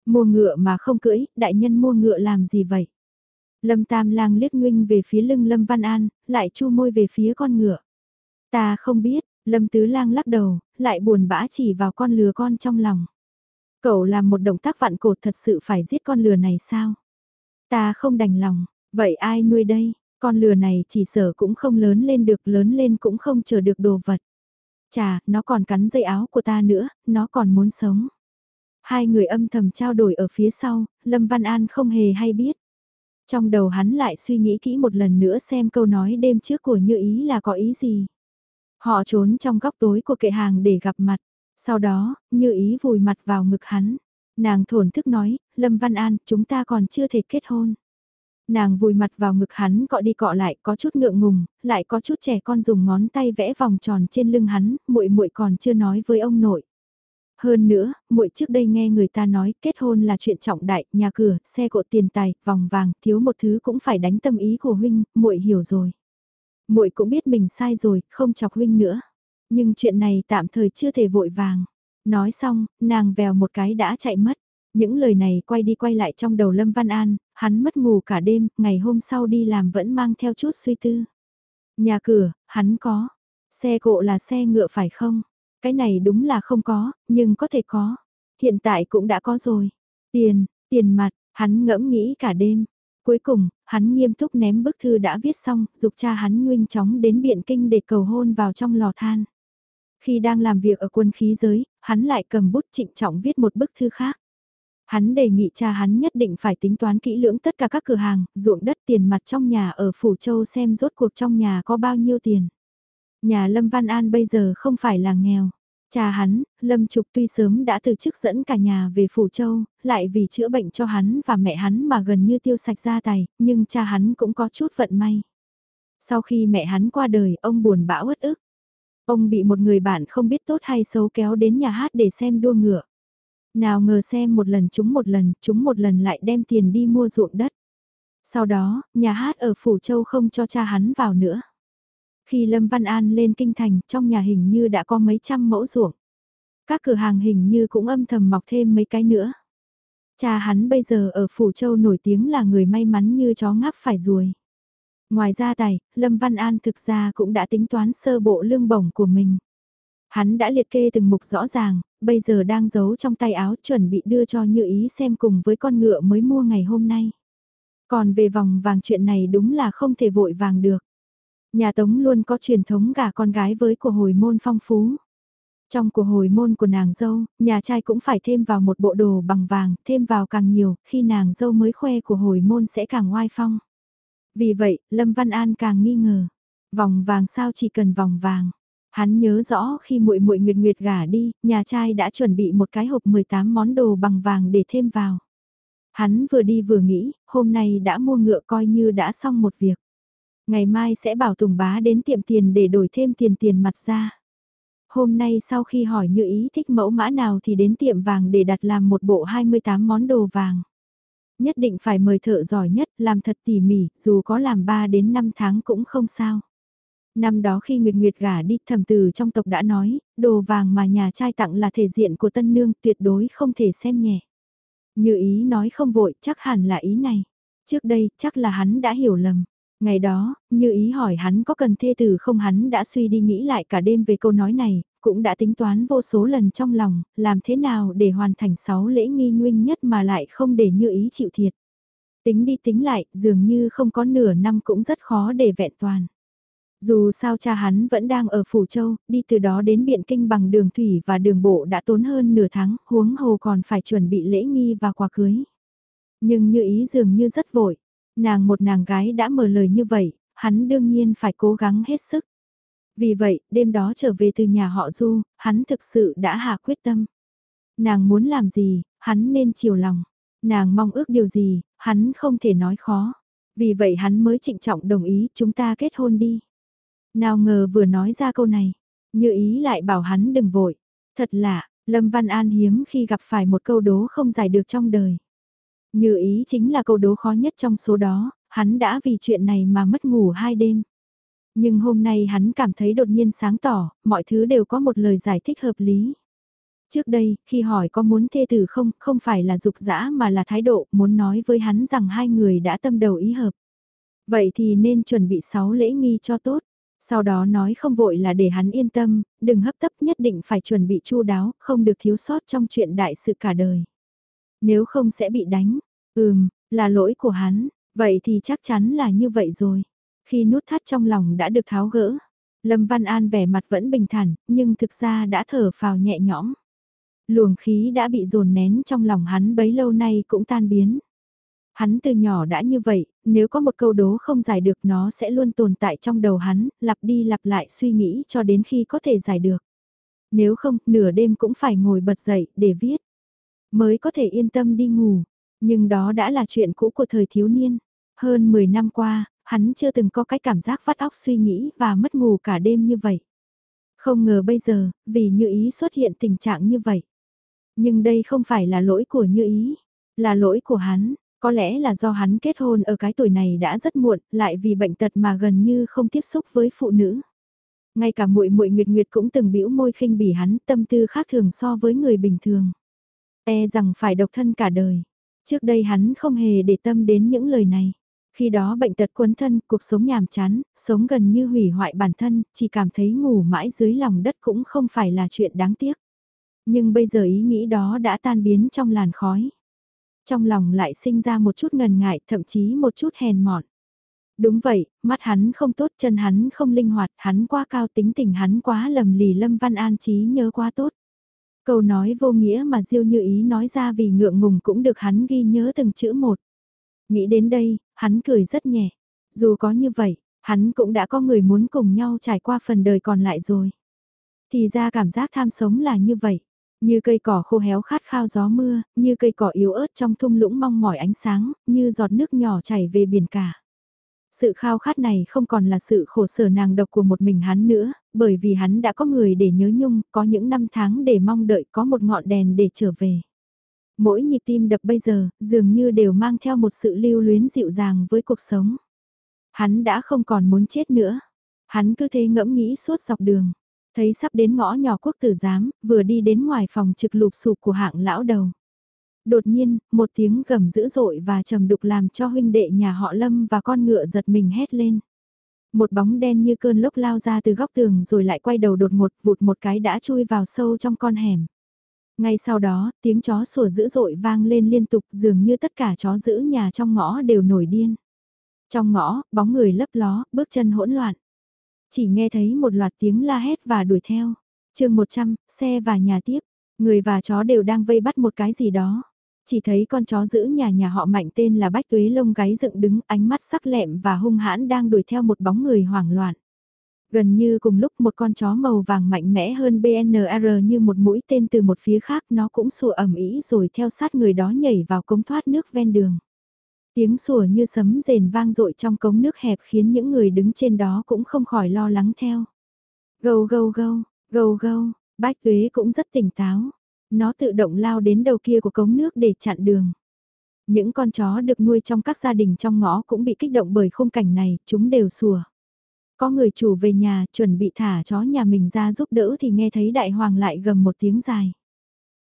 Mua ngựa mà không cưỡi, đại nhân mua ngựa làm gì vậy? Lâm Tam Lang liếc Nguyên về phía lưng Lâm Văn An, lại chu môi về phía con ngựa. Ta không biết, Lâm Tứ Lang lắc đầu, lại buồn bã chỉ vào con lừa con trong lòng. Cậu làm một động tác vạn cột thật sự phải giết con lừa này sao? Ta không đành lòng, vậy ai nuôi đây? Con lừa này chỉ sở cũng không lớn lên được, lớn lên cũng không chờ được đồ vật. Chà, nó còn cắn dây áo của ta nữa, nó còn muốn sống. Hai người âm thầm trao đổi ở phía sau, Lâm Văn An không hề hay biết. Trong đầu hắn lại suy nghĩ kỹ một lần nữa xem câu nói đêm trước của Như Ý là có ý gì. Họ trốn trong góc tối của kệ hàng để gặp mặt. Sau đó, Như Ý vùi mặt vào ngực hắn. Nàng thổn thức nói, Lâm Văn An, chúng ta còn chưa thể kết hôn. Nàng vùi mặt vào ngực hắn cọ đi cọ lại, có chút ngượng ngùng, lại có chút trẻ con dùng ngón tay vẽ vòng tròn trên lưng hắn, muội muội còn chưa nói với ông nội. Hơn nữa, muội trước đây nghe người ta nói kết hôn là chuyện trọng đại, nhà cửa, xe cộ tiền tài, vòng vàng, thiếu một thứ cũng phải đánh tâm ý của huynh, muội hiểu rồi. Muội cũng biết mình sai rồi, không chọc huynh nữa. Nhưng chuyện này tạm thời chưa thể vội vàng. Nói xong, nàng vèo một cái đã chạy mất. Những lời này quay đi quay lại trong đầu Lâm Văn An, hắn mất ngủ cả đêm, ngày hôm sau đi làm vẫn mang theo chút suy tư. Nhà cửa, hắn có. Xe cộ là xe ngựa phải không? Cái này đúng là không có, nhưng có thể có. Hiện tại cũng đã có rồi. Tiền, tiền mặt, hắn ngẫm nghĩ cả đêm. Cuối cùng, hắn nghiêm túc ném bức thư đã viết xong, dục cha hắn nguyên chóng đến Biện Kinh để cầu hôn vào trong lò than. Khi đang làm việc ở quân khí giới, hắn lại cầm bút trịnh trọng viết một bức thư khác. Hắn đề nghị cha hắn nhất định phải tính toán kỹ lưỡng tất cả các cửa hàng, ruộng đất tiền mặt trong nhà ở Phủ Châu xem rốt cuộc trong nhà có bao nhiêu tiền. Nhà Lâm Văn An bây giờ không phải là nghèo. Cha hắn, Lâm Trục tuy sớm đã từ chức dẫn cả nhà về Phủ Châu, lại vì chữa bệnh cho hắn và mẹ hắn mà gần như tiêu sạch gia tài, nhưng cha hắn cũng có chút vận may. Sau khi mẹ hắn qua đời, ông buồn bã uất ức. Ông bị một người bạn không biết tốt hay xấu kéo đến nhà hát để xem đua ngựa. Nào ngờ xem một lần chúng một lần, chúng một lần lại đem tiền đi mua ruộng đất. Sau đó, nhà hát ở Phủ Châu không cho cha hắn vào nữa. Khi Lâm Văn An lên kinh thành, trong nhà hình như đã có mấy trăm mẫu ruộng. Các cửa hàng hình như cũng âm thầm mọc thêm mấy cái nữa. Cha hắn bây giờ ở Phủ Châu nổi tiếng là người may mắn như chó ngáp phải ruồi. Ngoài ra tài, Lâm Văn An thực ra cũng đã tính toán sơ bộ lương bổng của mình. Hắn đã liệt kê từng mục rõ ràng, bây giờ đang giấu trong tay áo chuẩn bị đưa cho như ý xem cùng với con ngựa mới mua ngày hôm nay. Còn về vòng vàng chuyện này đúng là không thể vội vàng được. Nhà Tống luôn có truyền thống gả con gái với của hồi môn phong phú. Trong của hồi môn của nàng dâu, nhà trai cũng phải thêm vào một bộ đồ bằng vàng, thêm vào càng nhiều, khi nàng dâu mới khoe của hồi môn sẽ càng oai phong. Vì vậy, Lâm Văn An càng nghi ngờ. Vòng vàng sao chỉ cần vòng vàng. Hắn nhớ rõ khi muội muội Nguyệt Nguyệt gả đi, nhà trai đã chuẩn bị một cái hộp 18 món đồ bằng vàng để thêm vào. Hắn vừa đi vừa nghĩ, hôm nay đã mua ngựa coi như đã xong một việc. Ngày mai sẽ bảo Tùng Bá đến tiệm tiền để đổi thêm tiền tiền mặt ra. Hôm nay sau khi hỏi như ý thích mẫu mã nào thì đến tiệm vàng để đặt làm một bộ 28 món đồ vàng. Nhất định phải mời thợ giỏi nhất, làm thật tỉ mỉ, dù có làm 3 đến 5 tháng cũng không sao. Năm đó khi Nguyệt Nguyệt gả đi thầm từ trong tộc đã nói, đồ vàng mà nhà trai tặng là thể diện của tân nương tuyệt đối không thể xem nhẹ. Như ý nói không vội, chắc hẳn là ý này. Trước đây, chắc là hắn đã hiểu lầm. Ngày đó, như ý hỏi hắn có cần thê tử không hắn đã suy đi nghĩ lại cả đêm về câu nói này, cũng đã tính toán vô số lần trong lòng, làm thế nào để hoàn thành sáu lễ nghi nguyên nhất mà lại không để như ý chịu thiệt. Tính đi tính lại, dường như không có nửa năm cũng rất khó để vẹn toàn. Dù sao cha hắn vẫn đang ở Phủ Châu, đi từ đó đến Biện Kinh bằng đường thủy và đường bộ đã tốn hơn nửa tháng, huống hồ còn phải chuẩn bị lễ nghi và quà cưới. Nhưng như ý dường như rất vội, nàng một nàng gái đã mở lời như vậy, hắn đương nhiên phải cố gắng hết sức. Vì vậy, đêm đó trở về từ nhà họ Du, hắn thực sự đã hạ quyết tâm. Nàng muốn làm gì, hắn nên chiều lòng. Nàng mong ước điều gì, hắn không thể nói khó. Vì vậy hắn mới trịnh trọng đồng ý chúng ta kết hôn đi. Nào ngờ vừa nói ra câu này, như ý lại bảo hắn đừng vội. Thật lạ, Lâm Văn An hiếm khi gặp phải một câu đố không giải được trong đời. Như ý chính là câu đố khó nhất trong số đó, hắn đã vì chuyện này mà mất ngủ hai đêm. Nhưng hôm nay hắn cảm thấy đột nhiên sáng tỏ, mọi thứ đều có một lời giải thích hợp lý. Trước đây, khi hỏi có muốn thê tử không, không phải là dục dã mà là thái độ, muốn nói với hắn rằng hai người đã tâm đầu ý hợp. Vậy thì nên chuẩn bị sáu lễ nghi cho tốt. Sau đó nói không vội là để hắn yên tâm, đừng hấp tấp nhất định phải chuẩn bị chu đáo, không được thiếu sót trong chuyện đại sự cả đời. Nếu không sẽ bị đánh, ừm, là lỗi của hắn, vậy thì chắc chắn là như vậy rồi. Khi nút thắt trong lòng đã được tháo gỡ, Lâm Văn An vẻ mặt vẫn bình thản, nhưng thực ra đã thở phào nhẹ nhõm. Luồng khí đã bị dồn nén trong lòng hắn bấy lâu nay cũng tan biến. Hắn từ nhỏ đã như vậy, nếu có một câu đố không giải được nó sẽ luôn tồn tại trong đầu hắn, lặp đi lặp lại suy nghĩ cho đến khi có thể giải được. Nếu không, nửa đêm cũng phải ngồi bật dậy để viết. Mới có thể yên tâm đi ngủ. Nhưng đó đã là chuyện cũ của thời thiếu niên. Hơn 10 năm qua, hắn chưa từng có cái cảm giác vắt óc suy nghĩ và mất ngủ cả đêm như vậy. Không ngờ bây giờ, vì như ý xuất hiện tình trạng như vậy. Nhưng đây không phải là lỗi của như ý, là lỗi của hắn. Có lẽ là do hắn kết hôn ở cái tuổi này đã rất muộn, lại vì bệnh tật mà gần như không tiếp xúc với phụ nữ. Ngay cả muội muội Nguyệt Nguyệt cũng từng bĩu môi khinh bỉ hắn, tâm tư khác thường so với người bình thường. E rằng phải độc thân cả đời. Trước đây hắn không hề để tâm đến những lời này. Khi đó bệnh tật quấn thân, cuộc sống nhàm chán, sống gần như hủy hoại bản thân, chỉ cảm thấy ngủ mãi dưới lòng đất cũng không phải là chuyện đáng tiếc. Nhưng bây giờ ý nghĩ đó đã tan biến trong làn khói. Trong lòng lại sinh ra một chút ngần ngại, thậm chí một chút hèn mọn. Đúng vậy, mắt hắn không tốt, chân hắn không linh hoạt, hắn quá cao tính tình hắn quá lầm lì Lâm Văn An trí nhớ quá tốt. Câu nói vô nghĩa mà Diêu Như Ý nói ra vì ngượng ngùng cũng được hắn ghi nhớ từng chữ một. Nghĩ đến đây, hắn cười rất nhẹ. Dù có như vậy, hắn cũng đã có người muốn cùng nhau trải qua phần đời còn lại rồi. Thì ra cảm giác tham sống là như vậy. Như cây cỏ khô héo khát khao gió mưa, như cây cỏ yếu ớt trong thung lũng mong mỏi ánh sáng, như giọt nước nhỏ chảy về biển cả. Sự khao khát này không còn là sự khổ sở nàng độc của một mình hắn nữa, bởi vì hắn đã có người để nhớ nhung, có những năm tháng để mong đợi, có một ngọn đèn để trở về. Mỗi nhịp tim đập bây giờ, dường như đều mang theo một sự lưu luyến dịu dàng với cuộc sống. Hắn đã không còn muốn chết nữa. Hắn cứ thế ngẫm nghĩ suốt dọc đường. Thấy sắp đến ngõ nhỏ quốc tử giám, vừa đi đến ngoài phòng trực lụp sụp của hạng lão đầu. Đột nhiên, một tiếng gầm dữ dội và trầm đục làm cho huynh đệ nhà họ Lâm và con ngựa giật mình hét lên. Một bóng đen như cơn lốc lao ra từ góc tường rồi lại quay đầu đột ngột vụt một cái đã chui vào sâu trong con hẻm. Ngay sau đó, tiếng chó sủa dữ dội vang lên liên tục dường như tất cả chó giữ nhà trong ngõ đều nổi điên. Trong ngõ, bóng người lấp ló, bước chân hỗn loạn. Chỉ nghe thấy một loạt tiếng la hét và đuổi theo. chương 100, xe và nhà tiếp. Người và chó đều đang vây bắt một cái gì đó. Chỉ thấy con chó giữ nhà nhà họ mạnh tên là Bách Tuế lông gáy dựng đứng ánh mắt sắc lẹm và hung hãn đang đuổi theo một bóng người hoảng loạn. Gần như cùng lúc một con chó màu vàng mạnh mẽ hơn BNR như một mũi tên từ một phía khác nó cũng sủa ẩm ý rồi theo sát người đó nhảy vào cống thoát nước ven đường. Tiếng sủa như sấm rền vang dội trong cống nước hẹp khiến những người đứng trên đó cũng không khỏi lo lắng theo. Gâu gâu gâu, gâu gâu, bách tuế cũng rất tỉnh táo. Nó tự động lao đến đầu kia của cống nước để chặn đường. Những con chó được nuôi trong các gia đình trong ngõ cũng bị kích động bởi khung cảnh này, chúng đều sủa. Có người chủ về nhà chuẩn bị thả chó nhà mình ra giúp đỡ thì nghe thấy đại hoàng lại gầm một tiếng dài.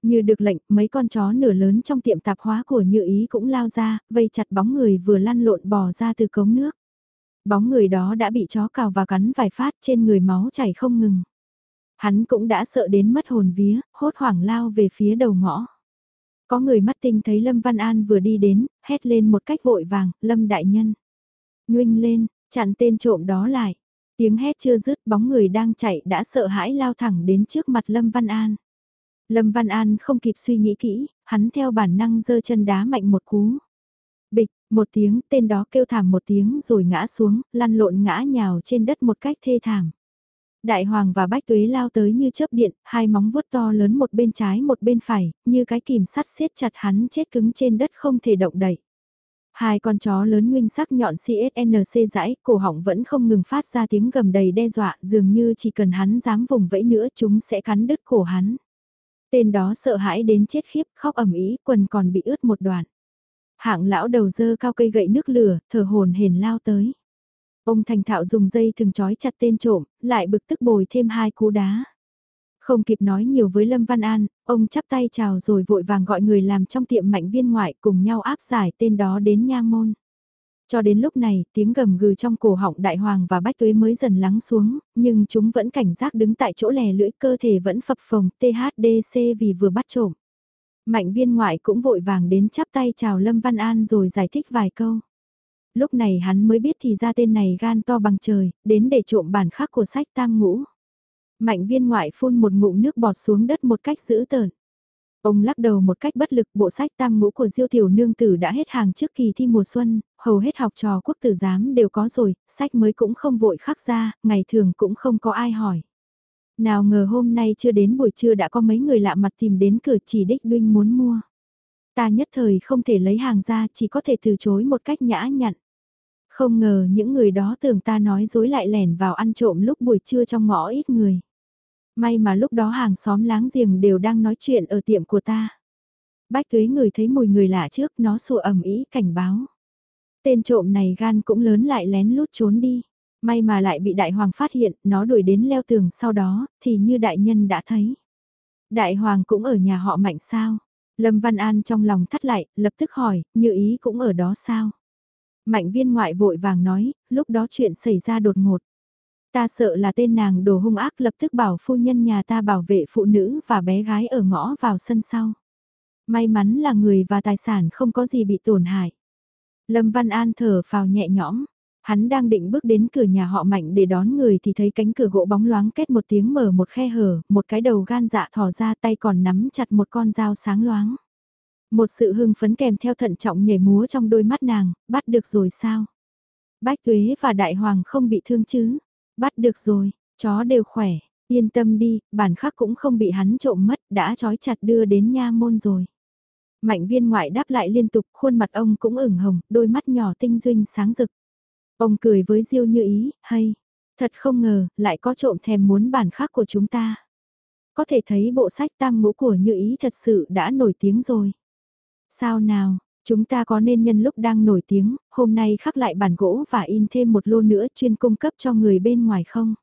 Như được lệnh, mấy con chó nửa lớn trong tiệm tạp hóa của Như Ý cũng lao ra, vây chặt bóng người vừa lăn lộn bò ra từ cống nước. Bóng người đó đã bị chó cào và cắn vài phát trên người máu chảy không ngừng. Hắn cũng đã sợ đến mất hồn vía, hốt hoảng lao về phía đầu ngõ. Có người mắt tinh thấy Lâm Văn An vừa đi đến, hét lên một cách vội vàng, Lâm Đại Nhân. Nguyên lên, chặn tên trộm đó lại. Tiếng hét chưa dứt bóng người đang chạy đã sợ hãi lao thẳng đến trước mặt Lâm Văn An. Lâm Văn An không kịp suy nghĩ kỹ, hắn theo bản năng giơ chân đá mạnh một cú. Bịch, một tiếng, tên đó kêu thảm một tiếng rồi ngã xuống, lăn lộn ngã nhào trên đất một cách thê thảm. Đại Hoàng và Bách Tuế lao tới như chớp điện, hai móng vuốt to lớn một bên trái một bên phải, như cái kìm sắt siết chặt hắn chết cứng trên đất không thể động đậy. Hai con chó lớn nguyên sắc nhọn CSNC dãi, cổ họng vẫn không ngừng phát ra tiếng gầm đầy đe dọa, dường như chỉ cần hắn dám vùng vẫy nữa chúng sẽ cắn đứt cổ hắn. Tên đó sợ hãi đến chết khiếp, khóc ẩm ý, quần còn bị ướt một đoạn. Hạng lão đầu dơ cao cây gậy nước lửa, thở hồn hển lao tới. Ông thành thạo dùng dây thường trói chặt tên trộm, lại bực tức bồi thêm hai cú đá. Không kịp nói nhiều với Lâm Văn An, ông chắp tay chào rồi vội vàng gọi người làm trong tiệm mạnh viên ngoại cùng nhau áp giải tên đó đến nha môn. Cho đến lúc này, tiếng gầm gừ trong cổ họng đại hoàng và bách tuế mới dần lắng xuống, nhưng chúng vẫn cảnh giác đứng tại chỗ lè lưỡi cơ thể vẫn phập phồng THDC vì vừa bắt trộm. Mạnh viên ngoại cũng vội vàng đến chắp tay chào Lâm Văn An rồi giải thích vài câu. Lúc này hắn mới biết thì ra tên này gan to bằng trời, đến để trộm bản khác của sách tam ngũ. Mạnh viên ngoại phun một ngụm nước bọt xuống đất một cách dữ tợn. Ông lắc đầu một cách bất lực bộ sách tam ngũ của diêu tiểu nương tử đã hết hàng trước kỳ thi mùa xuân, hầu hết học trò quốc tử giám đều có rồi, sách mới cũng không vội khắc ra, ngày thường cũng không có ai hỏi. Nào ngờ hôm nay chưa đến buổi trưa đã có mấy người lạ mặt tìm đến cửa chỉ đích đuynh muốn mua. Ta nhất thời không thể lấy hàng ra chỉ có thể từ chối một cách nhã nhặn. Không ngờ những người đó tưởng ta nói dối lại lẻn vào ăn trộm lúc buổi trưa trong ngõ ít người. May mà lúc đó hàng xóm láng giềng đều đang nói chuyện ở tiệm của ta. Bách tuế người thấy mùi người lạ trước nó sủa ẩm ý cảnh báo. Tên trộm này gan cũng lớn lại lén lút trốn đi. May mà lại bị đại hoàng phát hiện, nó đuổi đến leo tường sau đó, thì như đại nhân đã thấy. Đại hoàng cũng ở nhà họ mạnh sao? Lâm Văn An trong lòng thắt lại, lập tức hỏi, như ý cũng ở đó sao? Mạnh viên ngoại vội vàng nói, lúc đó chuyện xảy ra đột ngột. Ta sợ là tên nàng đồ hung ác lập tức bảo phu nhân nhà ta bảo vệ phụ nữ và bé gái ở ngõ vào sân sau. May mắn là người và tài sản không có gì bị tổn hại. Lâm Văn An thở phào nhẹ nhõm. Hắn đang định bước đến cửa nhà họ mạnh để đón người thì thấy cánh cửa gỗ bóng loáng kết một tiếng mở một khe hở, một cái đầu gan dạ thò ra tay còn nắm chặt một con dao sáng loáng. Một sự hưng phấn kèm theo thận trọng nhảy múa trong đôi mắt nàng, bắt được rồi sao? Bách Tuế và Đại Hoàng không bị thương chứ? Bắt được rồi, chó đều khỏe, yên tâm đi, bản khắc cũng không bị hắn trộm mất, đã trói chặt đưa đến nha môn rồi. Mạnh viên ngoại đáp lại liên tục, khuôn mặt ông cũng ửng hồng, đôi mắt nhỏ tinh duyên sáng rực. Ông cười với Diêu như ý, hay, thật không ngờ, lại có trộm thèm muốn bản khắc của chúng ta. Có thể thấy bộ sách tam ngũ của như ý thật sự đã nổi tiếng rồi. Sao nào, chúng ta có nên nhân lúc đang nổi tiếng, hôm nay khắc lại bản gỗ và in thêm một lô nữa chuyên cung cấp cho người bên ngoài không?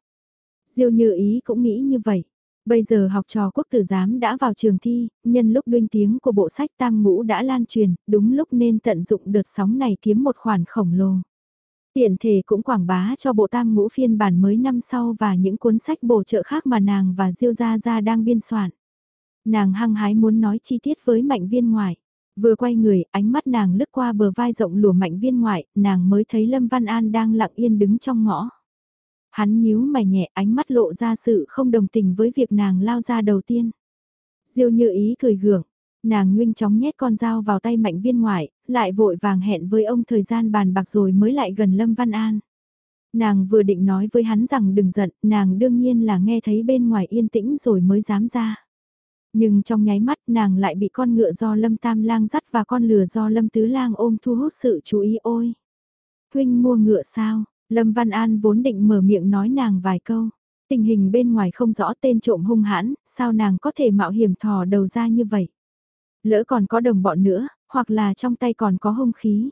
Diêu như ý cũng nghĩ như vậy. Bây giờ học trò quốc tử giám đã vào trường thi, nhân lúc đuyên tiếng của bộ sách tam ngũ đã lan truyền, đúng lúc nên tận dụng đợt sóng này kiếm một khoản khổng lồ. Tiện thể cũng quảng bá cho bộ tam ngũ phiên bản mới năm sau và những cuốn sách bổ trợ khác mà nàng và Diêu Gia Gia đang biên soạn. Nàng hăng hái muốn nói chi tiết với mạnh viên ngoại. Vừa quay người, ánh mắt nàng lướt qua bờ vai rộng lùa mạnh viên ngoại, nàng mới thấy Lâm Văn An đang lặng yên đứng trong ngõ. Hắn nhíu mày nhẹ ánh mắt lộ ra sự không đồng tình với việc nàng lao ra đầu tiên. Diêu như ý cười gượng, nàng nguyên chóng nhét con dao vào tay mạnh viên ngoại, lại vội vàng hẹn với ông thời gian bàn bạc rồi mới lại gần Lâm Văn An. Nàng vừa định nói với hắn rằng đừng giận, nàng đương nhiên là nghe thấy bên ngoài yên tĩnh rồi mới dám ra. Nhưng trong nháy mắt nàng lại bị con ngựa do Lâm Tam Lang dắt và con lừa do Lâm Tứ Lang ôm thu hút sự chú ý ôi. Huynh mua ngựa sao? Lâm Văn An vốn định mở miệng nói nàng vài câu. Tình hình bên ngoài không rõ tên trộm hung hãn, sao nàng có thể mạo hiểm thò đầu ra như vậy? Lỡ còn có đồng bọn nữa, hoặc là trong tay còn có hung khí.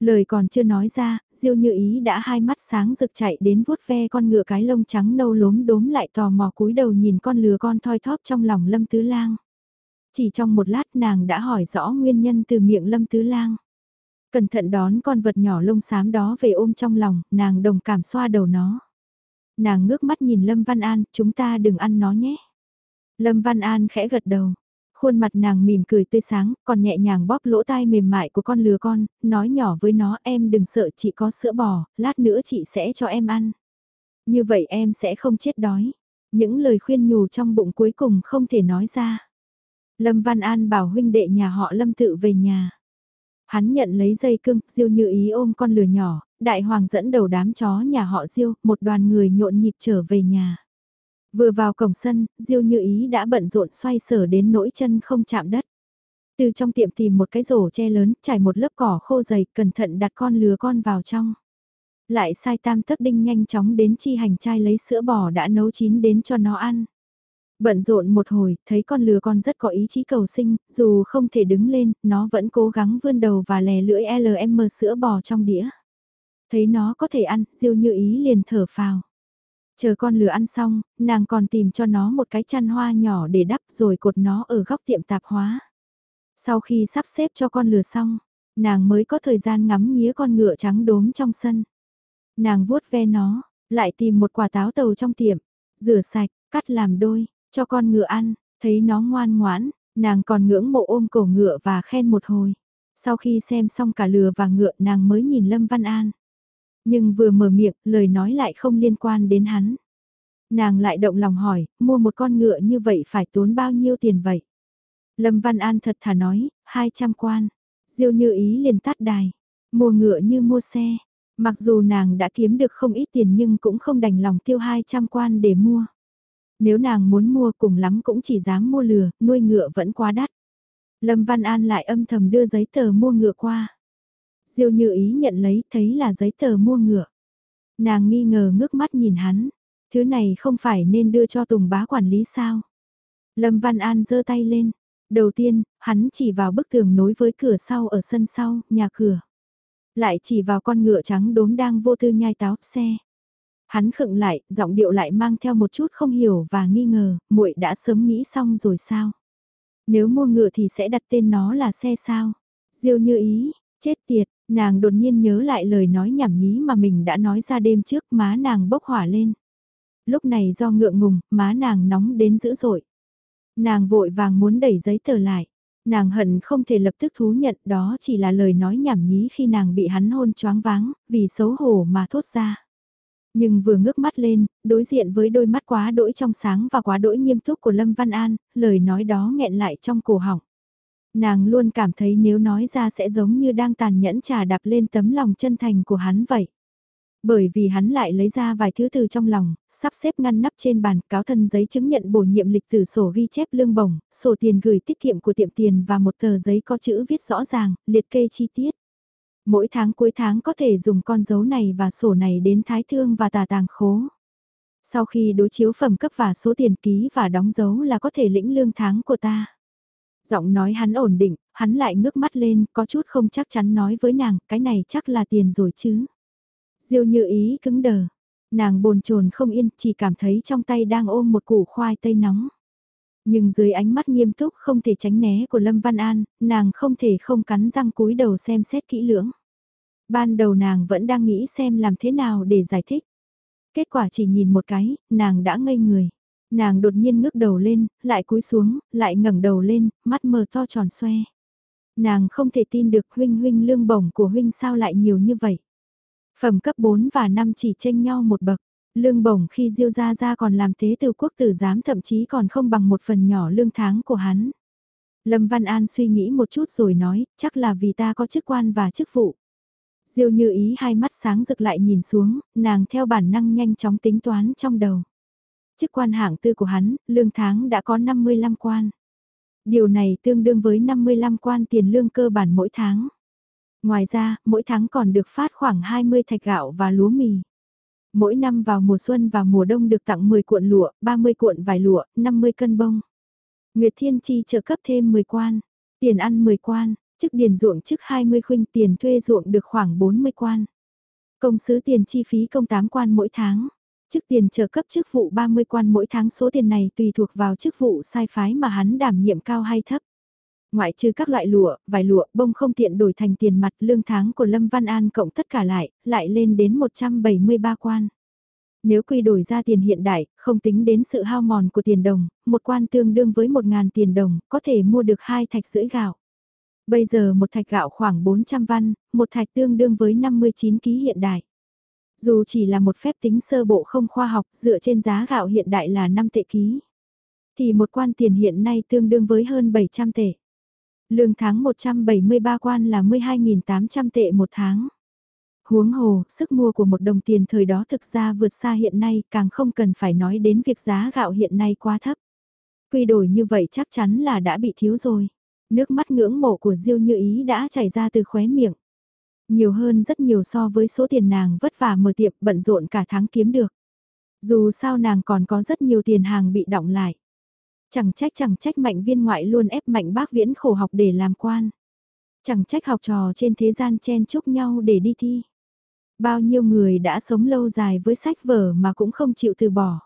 Lời còn chưa nói ra, Diêu Như Ý đã hai mắt sáng rực chạy đến vuốt ve con ngựa cái lông trắng nâu lốm đốm lại tò mò cúi đầu nhìn con lừa con thoi thóp trong lòng Lâm Tứ Lang. Chỉ trong một lát nàng đã hỏi rõ nguyên nhân từ miệng Lâm Tứ Lang. Cẩn thận đón con vật nhỏ lông xám đó về ôm trong lòng, nàng đồng cảm xoa đầu nó. Nàng ngước mắt nhìn Lâm Văn An, chúng ta đừng ăn nó nhé. Lâm Văn An khẽ gật đầu, Khuôn mặt nàng mỉm cười tươi sáng, còn nhẹ nhàng bóp lỗ tai mềm mại của con lừa con, nói nhỏ với nó em đừng sợ chị có sữa bò, lát nữa chị sẽ cho em ăn. Như vậy em sẽ không chết đói. Những lời khuyên nhủ trong bụng cuối cùng không thể nói ra. Lâm Văn An bảo huynh đệ nhà họ Lâm tự về nhà. Hắn nhận lấy dây cưng, Diêu như ý ôm con lừa nhỏ, đại hoàng dẫn đầu đám chó nhà họ Diêu, một đoàn người nhộn nhịp trở về nhà. Vừa vào cổng sân, Diêu Như Ý đã bận rộn xoay sở đến nỗi chân không chạm đất. Từ trong tiệm tìm một cái rổ che lớn, trải một lớp cỏ khô dày, cẩn thận đặt con lừa con vào trong. Lại sai tam thức đinh nhanh chóng đến chi hành trai lấy sữa bò đã nấu chín đến cho nó ăn. Bận rộn một hồi, thấy con lừa con rất có ý chí cầu sinh, dù không thể đứng lên, nó vẫn cố gắng vươn đầu và lè lưỡi LM sữa bò trong đĩa. Thấy nó có thể ăn, Diêu Như Ý liền thở phào. Chờ con lừa ăn xong, nàng còn tìm cho nó một cái chăn hoa nhỏ để đắp rồi cột nó ở góc tiệm tạp hóa. Sau khi sắp xếp cho con lừa xong, nàng mới có thời gian ngắm nghía con ngựa trắng đốm trong sân. Nàng vuốt ve nó, lại tìm một quả táo tàu trong tiệm, rửa sạch, cắt làm đôi, cho con ngựa ăn, thấy nó ngoan ngoãn, nàng còn ngưỡng mộ ôm cổ ngựa và khen một hồi. Sau khi xem xong cả lừa và ngựa nàng mới nhìn Lâm Văn An. Nhưng vừa mở miệng, lời nói lại không liên quan đến hắn. Nàng lại động lòng hỏi, mua một con ngựa như vậy phải tốn bao nhiêu tiền vậy? Lâm Văn An thật thà nói, 200 quan. Diêu như ý liền tắt đài. Mua ngựa như mua xe. Mặc dù nàng đã kiếm được không ít tiền nhưng cũng không đành lòng tiêu 200 quan để mua. Nếu nàng muốn mua cùng lắm cũng chỉ dám mua lừa, nuôi ngựa vẫn quá đắt. Lâm Văn An lại âm thầm đưa giấy tờ mua ngựa qua. Diêu như ý nhận lấy thấy là giấy tờ mua ngựa. Nàng nghi ngờ ngước mắt nhìn hắn. Thứ này không phải nên đưa cho Tùng bá quản lý sao? Lâm Văn An giơ tay lên. Đầu tiên, hắn chỉ vào bức tường nối với cửa sau ở sân sau, nhà cửa. Lại chỉ vào con ngựa trắng đốm đang vô tư nhai táo, xe. Hắn khựng lại, giọng điệu lại mang theo một chút không hiểu và nghi ngờ, muội đã sớm nghĩ xong rồi sao? Nếu mua ngựa thì sẽ đặt tên nó là xe sao? Diêu như ý, chết tiệt, nàng đột nhiên nhớ lại lời nói nhảm nhí mà mình đã nói ra đêm trước má nàng bốc hỏa lên. Lúc này do ngượng ngùng, má nàng nóng đến dữ dội. Nàng vội vàng muốn đẩy giấy tờ lại. Nàng hận không thể lập tức thú nhận đó chỉ là lời nói nhảm nhí khi nàng bị hắn hôn choáng váng, vì xấu hổ mà thốt ra. Nhưng vừa ngước mắt lên, đối diện với đôi mắt quá đỗi trong sáng và quá đỗi nghiêm túc của Lâm Văn An, lời nói đó nghẹn lại trong cổ họng. Nàng luôn cảm thấy nếu nói ra sẽ giống như đang tàn nhẫn trà đạp lên tấm lòng chân thành của hắn vậy. Bởi vì hắn lại lấy ra vài thứ từ trong lòng, sắp xếp ngăn nắp trên bàn, cáo thân giấy chứng nhận bổ nhiệm lịch tử sổ ghi chép lương bổng, sổ tiền gửi tiết kiệm của tiệm tiền và một tờ giấy có chữ viết rõ ràng, liệt kê chi tiết. Mỗi tháng cuối tháng có thể dùng con dấu này và sổ này đến thái thương và tà tàng khố. Sau khi đối chiếu phẩm cấp và số tiền ký và đóng dấu là có thể lĩnh lương tháng của ta. Giọng nói hắn ổn định, hắn lại ngước mắt lên, có chút không chắc chắn nói với nàng, cái này chắc là tiền rồi chứ. Diêu như ý cứng đờ. Nàng bồn chồn không yên, chỉ cảm thấy trong tay đang ôm một củ khoai tây nóng. Nhưng dưới ánh mắt nghiêm túc không thể tránh né của Lâm Văn An, nàng không thể không cắn răng cúi đầu xem xét kỹ lưỡng. Ban đầu nàng vẫn đang nghĩ xem làm thế nào để giải thích. Kết quả chỉ nhìn một cái, nàng đã ngây người. Nàng đột nhiên ngước đầu lên, lại cúi xuống, lại ngẩng đầu lên, mắt mờ to tròn xoe. Nàng không thể tin được huynh huynh lương bổng của huynh sao lại nhiều như vậy. Phẩm cấp 4 và 5 chỉ tranh nhau một bậc. Lương bổng khi Diêu Gia Gia còn làm thế từ quốc tử giám thậm chí còn không bằng một phần nhỏ lương tháng của hắn. Lâm Văn An suy nghĩ một chút rồi nói, chắc là vì ta có chức quan và chức vụ. Diêu như ý hai mắt sáng rực lại nhìn xuống, nàng theo bản năng nhanh chóng tính toán trong đầu. Chức quan hạng tư của hắn, lương tháng đã có 55 quan. Điều này tương đương với 55 quan tiền lương cơ bản mỗi tháng. Ngoài ra, mỗi tháng còn được phát khoảng 20 thạch gạo và lúa mì. Mỗi năm vào mùa xuân và mùa đông được tặng 10 cuộn lụa, 30 cuộn vải lụa, 50 cân bông. Nguyệt Thiên Chi trợ cấp thêm 10 quan, tiền ăn 10 quan, chức điền ruộng chức 20 khuynh tiền thuê ruộng được khoảng 40 quan. Công sứ tiền chi phí công 8 quan mỗi tháng. Chức tiền trợ cấp chức vụ 30 quan mỗi tháng số tiền này tùy thuộc vào chức vụ sai phái mà hắn đảm nhiệm cao hay thấp. Ngoại trừ các loại lụa, vài lụa, bông không tiện đổi thành tiền mặt lương tháng của Lâm Văn An cộng tất cả lại, lại lên đến 173 quan. Nếu quy đổi ra tiền hiện đại, không tính đến sự hao mòn của tiền đồng, một quan tương đương với 1.000 tiền đồng, có thể mua được hai thạch rưỡi gạo. Bây giờ một thạch gạo khoảng 400 văn, một thạch tương đương với 59 ký hiện đại. Dù chỉ là một phép tính sơ bộ không khoa học dựa trên giá gạo hiện đại là 5 tệ ký, thì một quan tiền hiện nay tương đương với hơn 700 tệ. Lương tháng 173 quan là 12.800 tệ một tháng. Huống hồ, sức mua của một đồng tiền thời đó thực ra vượt xa hiện nay, càng không cần phải nói đến việc giá gạo hiện nay quá thấp. Quy đổi như vậy chắc chắn là đã bị thiếu rồi. Nước mắt ngưỡng mộ của Diêu Như Ý đã chảy ra từ khóe miệng. Nhiều hơn rất nhiều so với số tiền nàng vất vả mở tiệm, bận rộn cả tháng kiếm được. Dù sao nàng còn có rất nhiều tiền hàng bị động lại. Chẳng trách chẳng trách mạnh viên ngoại luôn ép mạnh bác viễn khổ học để làm quan. Chẳng trách học trò trên thế gian chen chúc nhau để đi thi. Bao nhiêu người đã sống lâu dài với sách vở mà cũng không chịu từ bỏ.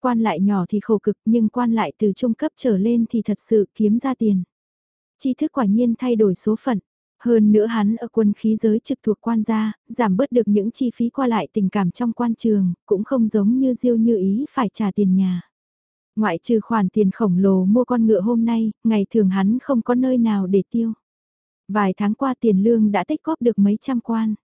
Quan lại nhỏ thì khổ cực, nhưng quan lại từ trung cấp trở lên thì thật sự kiếm ra tiền. Tri thức quả nhiên thay đổi số phận. Hơn nữa hắn ở quân khí giới trực thuộc quan gia, giảm bớt được những chi phí qua lại tình cảm trong quan trường, cũng không giống như diêu như ý phải trả tiền nhà. Ngoại trừ khoản tiền khổng lồ mua con ngựa hôm nay, ngày thường hắn không có nơi nào để tiêu. Vài tháng qua tiền lương đã tích góp được mấy trăm quan.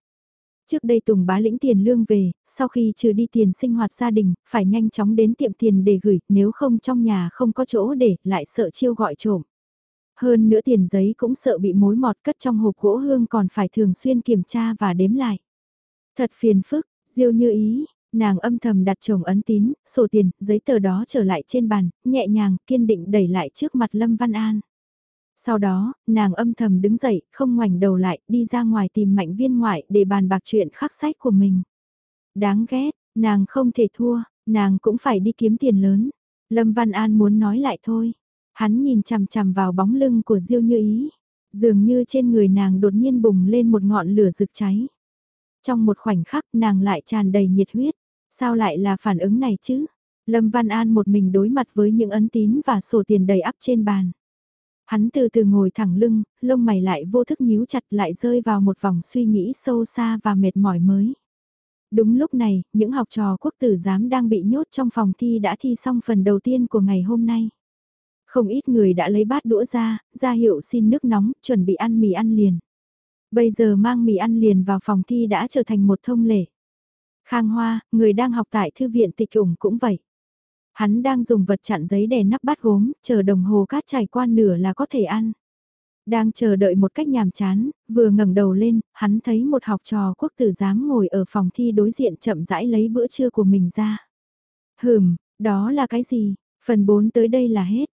Trước đây Tùng bá lĩnh tiền lương về, sau khi trừ đi tiền sinh hoạt gia đình, phải nhanh chóng đến tiệm tiền để gửi, nếu không trong nhà không có chỗ để, lại sợ chiêu gọi trộm. Hơn nữa tiền giấy cũng sợ bị mối mọt cất trong hộp gỗ hương còn phải thường xuyên kiểm tra và đếm lại. Thật phiền phức, diêu như ý, nàng âm thầm đặt chồng ấn tín, sổ tiền, giấy tờ đó trở lại trên bàn, nhẹ nhàng, kiên định đẩy lại trước mặt Lâm Văn An. Sau đó, nàng âm thầm đứng dậy, không ngoảnh đầu lại, đi ra ngoài tìm mạnh viên ngoại để bàn bạc chuyện khắc sách của mình. Đáng ghét, nàng không thể thua, nàng cũng phải đi kiếm tiền lớn. Lâm Văn An muốn nói lại thôi. Hắn nhìn chằm chằm vào bóng lưng của Diêu Như Ý. Dường như trên người nàng đột nhiên bùng lên một ngọn lửa rực cháy. Trong một khoảnh khắc nàng lại tràn đầy nhiệt huyết. Sao lại là phản ứng này chứ? Lâm Văn An một mình đối mặt với những ấn tín và sổ tiền đầy ắp trên bàn. Hắn từ từ ngồi thẳng lưng, lông mày lại vô thức nhíu chặt lại rơi vào một vòng suy nghĩ sâu xa và mệt mỏi mới. Đúng lúc này, những học trò quốc tử giám đang bị nhốt trong phòng thi đã thi xong phần đầu tiên của ngày hôm nay. Không ít người đã lấy bát đũa ra, ra hiệu xin nước nóng, chuẩn bị ăn mì ăn liền. Bây giờ mang mì ăn liền vào phòng thi đã trở thành một thông lệ. Khang Hoa, người đang học tại thư viện tịch ủng cũng vậy. Hắn đang dùng vật chặn giấy để nắp bát gốm, chờ đồng hồ cát trải qua nửa là có thể ăn. Đang chờ đợi một cách nhàm chán, vừa ngẩng đầu lên, hắn thấy một học trò quốc tử giám ngồi ở phòng thi đối diện chậm rãi lấy bữa trưa của mình ra. Hừm, đó là cái gì? Phần 4 tới đây là hết.